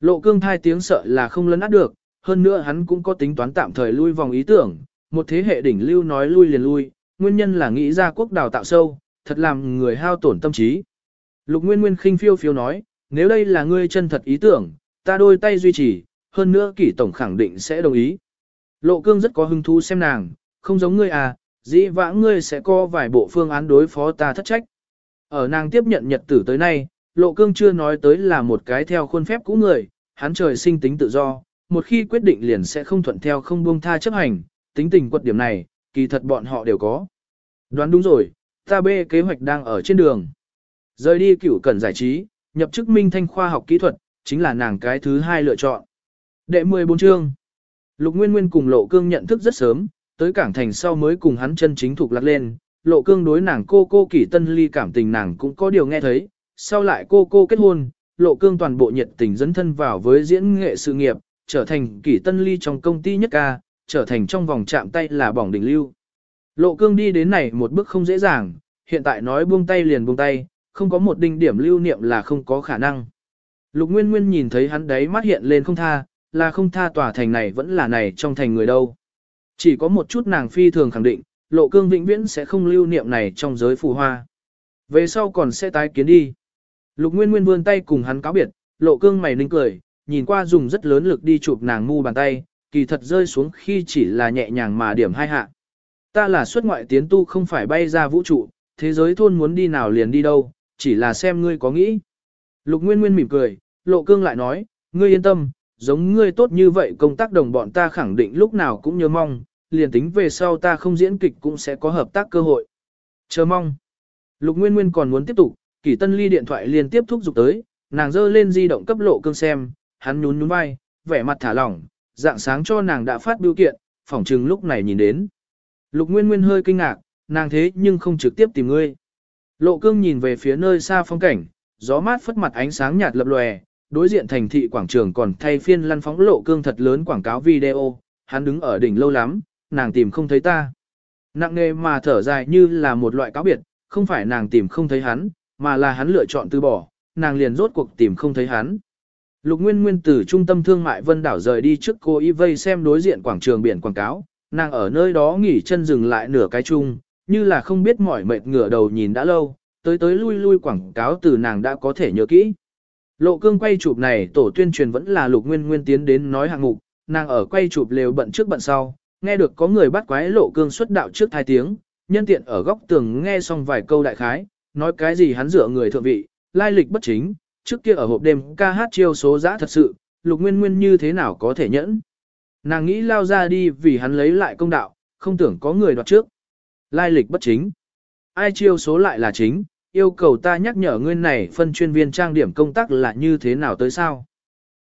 Lộ cương thai tiếng sợ là không lấn át được, hơn nữa hắn cũng có tính toán tạm thời lui vòng ý tưởng, một thế hệ đỉnh lưu nói lui liền lui, nguyên nhân là nghĩ ra quốc đào tạo sâu, thật làm người hao tổn tâm trí. Lục Nguyên Nguyên khinh phiêu phiêu nói, nếu đây là ngươi chân thật ý tưởng, ta đôi tay duy trì, hơn nữa kỷ tổng khẳng định sẽ đồng ý. Lộ cương rất có hứng thú xem nàng, không giống ngươi à, dĩ vãng ngươi sẽ có vài bộ phương án đối phó ta thất trách. Ở nàng tiếp nhận nhật tử tới nay, lộ cương chưa nói tới là một cái theo khuôn phép cũ người, hắn trời sinh tính tự do, một khi quyết định liền sẽ không thuận theo không buông tha chấp hành, tính tình quật điểm này, kỳ thật bọn họ đều có. Đoán đúng rồi, ta bê kế hoạch đang ở trên đường. Rời đi cửu cần giải trí, nhập chức minh thanh khoa học kỹ thuật, chính là nàng cái thứ hai lựa chọn. Đệ 14 chương. Lục Nguyên Nguyên cùng Lộ Cương nhận thức rất sớm, tới cảng thành sau mới cùng hắn chân chính thuộc lạc lên. Lộ Cương đối nàng cô cô kỷ tân ly cảm tình nàng cũng có điều nghe thấy, sau lại cô cô kết hôn, Lộ Cương toàn bộ nhiệt tình dẫn thân vào với diễn nghệ sự nghiệp, trở thành kỷ tân ly trong công ty nhất ca, trở thành trong vòng chạm tay là bỏng đỉnh lưu. Lộ Cương đi đến này một bước không dễ dàng, hiện tại nói buông tay liền buông tay, không có một đinh điểm lưu niệm là không có khả năng. Lục Nguyên Nguyên nhìn thấy hắn đấy mắt hiện lên không tha, là không tha tòa thành này vẫn là này trong thành người đâu. Chỉ có một chút nàng phi thường khẳng định, lộ cương vĩnh viễn sẽ không lưu niệm này trong giới phù hoa. Về sau còn sẽ tái kiến đi. Lục Nguyên Nguyên vươn tay cùng hắn cáo biệt, lộ cương mày ninh cười, nhìn qua dùng rất lớn lực đi chụp nàng mu bàn tay, kỳ thật rơi xuống khi chỉ là nhẹ nhàng mà điểm hai hạ. Ta là xuất ngoại tiến tu không phải bay ra vũ trụ, thế giới thôn muốn đi nào liền đi đâu, chỉ là xem ngươi có nghĩ. Lục Nguyên Nguyên mỉm cười, lộ cương lại nói, ngươi yên tâm, giống ngươi tốt như vậy công tác đồng bọn ta khẳng định lúc nào cũng nhớ mong, liền tính về sau ta không diễn kịch cũng sẽ có hợp tác cơ hội. Chờ mong. Lục Nguyên Nguyên còn muốn tiếp tục, Kỷ Tân Ly điện thoại liên tiếp thúc giục tới, nàng giơ lên di động cấp lộ cương xem, hắn nhún nhún vai, vẻ mặt thả lỏng, dạng sáng cho nàng đã phát biểu kiện, phỏng chừng lúc này nhìn đến. Lục Nguyên Nguyên hơi kinh ngạc, nàng thế nhưng không trực tiếp tìm ngươi. Lộ cương nhìn về phía nơi xa phong cảnh, gió mát phất mặt ánh sáng nhạt lập lòe, đối diện thành thị quảng trường còn thay phiên lăn phóng lộ cương thật lớn quảng cáo video, hắn đứng ở đỉnh lâu lắm, nàng tìm không thấy ta. Nặng nề mà thở dài như là một loại cáo biệt, không phải nàng tìm không thấy hắn, mà là hắn lựa chọn từ bỏ, nàng liền rốt cuộc tìm không thấy hắn. Lục Nguyên Nguyên từ trung tâm thương mại Vân Đảo rời đi trước cô y vây xem đối diện quảng trường biển quảng cáo, nàng ở nơi đó nghỉ chân dừng lại nửa cái chung, như là không biết mỏi mệt ngửa đầu nhìn đã lâu, tới tới lui lui quảng cáo từ nàng đã có thể nhớ kỹ. Lộ cương quay chụp này tổ tuyên truyền vẫn là lục nguyên nguyên tiến đến nói hạng mục, nàng ở quay chụp lều bận trước bận sau, nghe được có người bắt quái lộ cương xuất đạo trước hai tiếng, nhân tiện ở góc tường nghe xong vài câu đại khái, nói cái gì hắn dựa người thượng vị, lai lịch bất chính, trước kia ở hộp đêm ca hát chiêu số giã thật sự, lục nguyên nguyên như thế nào có thể nhẫn. Nàng nghĩ lao ra đi vì hắn lấy lại công đạo, không tưởng có người đoạt trước. Lai lịch bất chính. Ai chiêu số lại là chính, yêu cầu ta nhắc nhở ngươi này phân chuyên viên trang điểm công tác là như thế nào tới sao.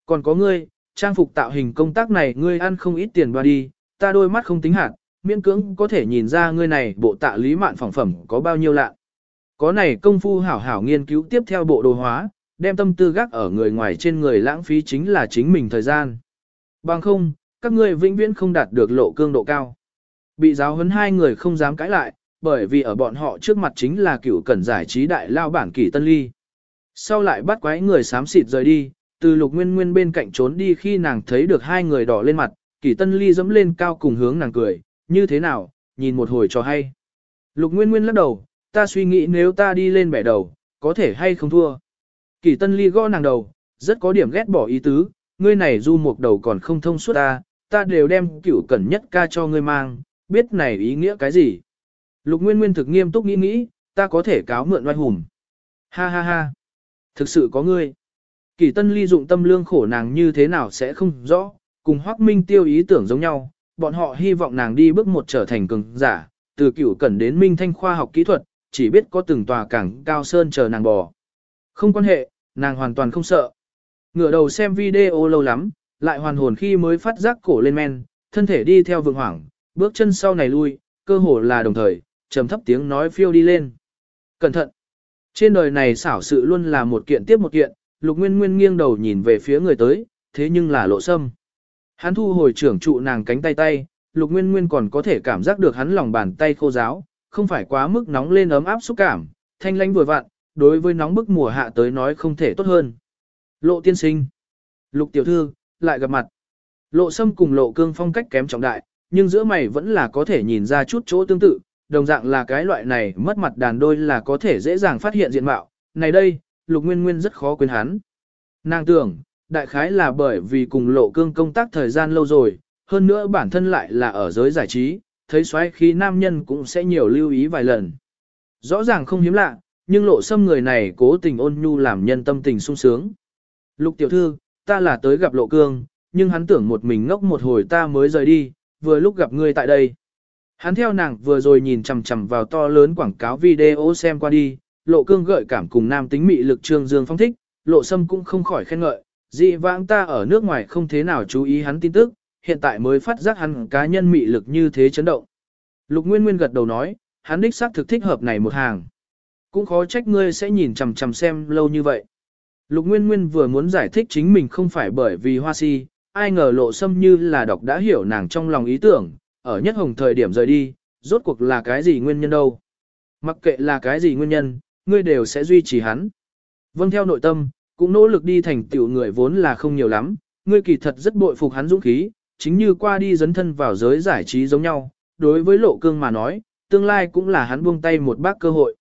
Còn có ngươi, trang phục tạo hình công tác này ngươi ăn không ít tiền qua đi, ta đôi mắt không tính hạt, miễn cưỡng có thể nhìn ra ngươi này bộ tạ lý mạn phỏng phẩm có bao nhiêu lạ. Có này công phu hảo hảo nghiên cứu tiếp theo bộ đồ hóa, đem tâm tư gác ở người ngoài trên người lãng phí chính là chính mình thời gian. Bằng không, các ngươi vĩnh viễn không đạt được lộ cương độ cao. Bị giáo huấn hai người không dám cãi lại, bởi vì ở bọn họ trước mặt chính là cựu cẩn giải trí đại lao bản kỷ tân ly. Sau lại bắt quái người xám xịt rời đi, từ lục nguyên nguyên bên cạnh trốn đi khi nàng thấy được hai người đỏ lên mặt, kỷ tân ly dẫm lên cao cùng hướng nàng cười, như thế nào, nhìn một hồi cho hay. Lục nguyên nguyên lắc đầu, ta suy nghĩ nếu ta đi lên bẻ đầu, có thể hay không thua. Kỳ tân ly gõ nàng đầu, rất có điểm ghét bỏ ý tứ, ngươi này du một đầu còn không thông suốt ta, ta đều đem cửu cẩn nhất ca cho ngươi mang, biết này ý nghĩa cái gì. Lục Nguyên Nguyên thực nghiêm túc nghĩ nghĩ, ta có thể cáo mượn oai hùng. Ha ha ha. Thực sự có ngươi. Kỳ tân ly dụng tâm lương khổ nàng như thế nào sẽ không rõ, cùng Hoắc Minh tiêu ý tưởng giống nhau, bọn họ hy vọng nàng đi bước một trở thành cường giả, từ cửu cẩn đến minh thanh khoa học kỹ thuật, chỉ biết có từng tòa cảng cao sơn chờ nàng bò. Không quan hệ, nàng hoàn toàn không sợ. Ngửa đầu xem video lâu lắm, lại hoàn hồn khi mới phát giác cổ lên men, thân thể đi theo vượng hoảng, bước chân sau này lui, cơ hồ là đồng thời, trầm thấp tiếng nói phiêu đi lên. Cẩn thận! Trên đời này xảo sự luôn là một kiện tiếp một kiện, lục nguyên nguyên nghiêng đầu nhìn về phía người tới, thế nhưng là lộ sâm. Hắn thu hồi trưởng trụ nàng cánh tay tay, lục nguyên nguyên còn có thể cảm giác được hắn lòng bàn tay khô giáo, không phải quá mức nóng lên ấm áp xúc cảm, thanh lãnh vừa vặn, đối với nóng bức mùa hạ tới nói không thể tốt hơn. Lộ tiên sinh, lục tiểu thư, lại gặp mặt. Lộ sâm cùng lộ cương phong cách kém trọng đại, nhưng giữa mày vẫn là có thể nhìn ra chút chỗ tương tự, đồng dạng là cái loại này mất mặt đàn đôi là có thể dễ dàng phát hiện diện mạo. Này đây, lục nguyên nguyên rất khó quên hắn. Nàng tưởng, đại khái là bởi vì cùng lộ cương công tác thời gian lâu rồi, hơn nữa bản thân lại là ở giới giải trí, thấy xoáy khi nam nhân cũng sẽ nhiều lưu ý vài lần. Rõ ràng không hiếm lạ, nhưng lộ xâm người này cố tình ôn nhu làm nhân tâm tình sung sướng. Lục tiểu thư, ta là tới gặp lộ cương, nhưng hắn tưởng một mình ngốc một hồi ta mới rời đi, vừa lúc gặp ngươi tại đây. Hắn theo nàng vừa rồi nhìn chằm chằm vào to lớn quảng cáo video xem qua đi, lộ cương gợi cảm cùng nam tính mị lực trương dương phong thích, lộ sâm cũng không khỏi khen ngợi, dị vãng ta ở nước ngoài không thế nào chú ý hắn tin tức, hiện tại mới phát giác hắn cá nhân mị lực như thế chấn động. Lục Nguyên Nguyên gật đầu nói, hắn đích xác thực thích hợp này một hàng. Cũng khó trách ngươi sẽ nhìn chằm chằm xem lâu như vậy. Lục Nguyên Nguyên vừa muốn giải thích chính mình không phải bởi vì hoa si, ai ngờ lộ sâm như là đọc đã hiểu nàng trong lòng ý tưởng, ở nhất hồng thời điểm rời đi, rốt cuộc là cái gì nguyên nhân đâu. Mặc kệ là cái gì nguyên nhân, ngươi đều sẽ duy trì hắn. Vâng theo nội tâm, cũng nỗ lực đi thành tiểu người vốn là không nhiều lắm, ngươi kỳ thật rất bội phục hắn dũng khí, chính như qua đi dấn thân vào giới giải trí giống nhau, đối với lộ cương mà nói, tương lai cũng là hắn buông tay một bác cơ hội.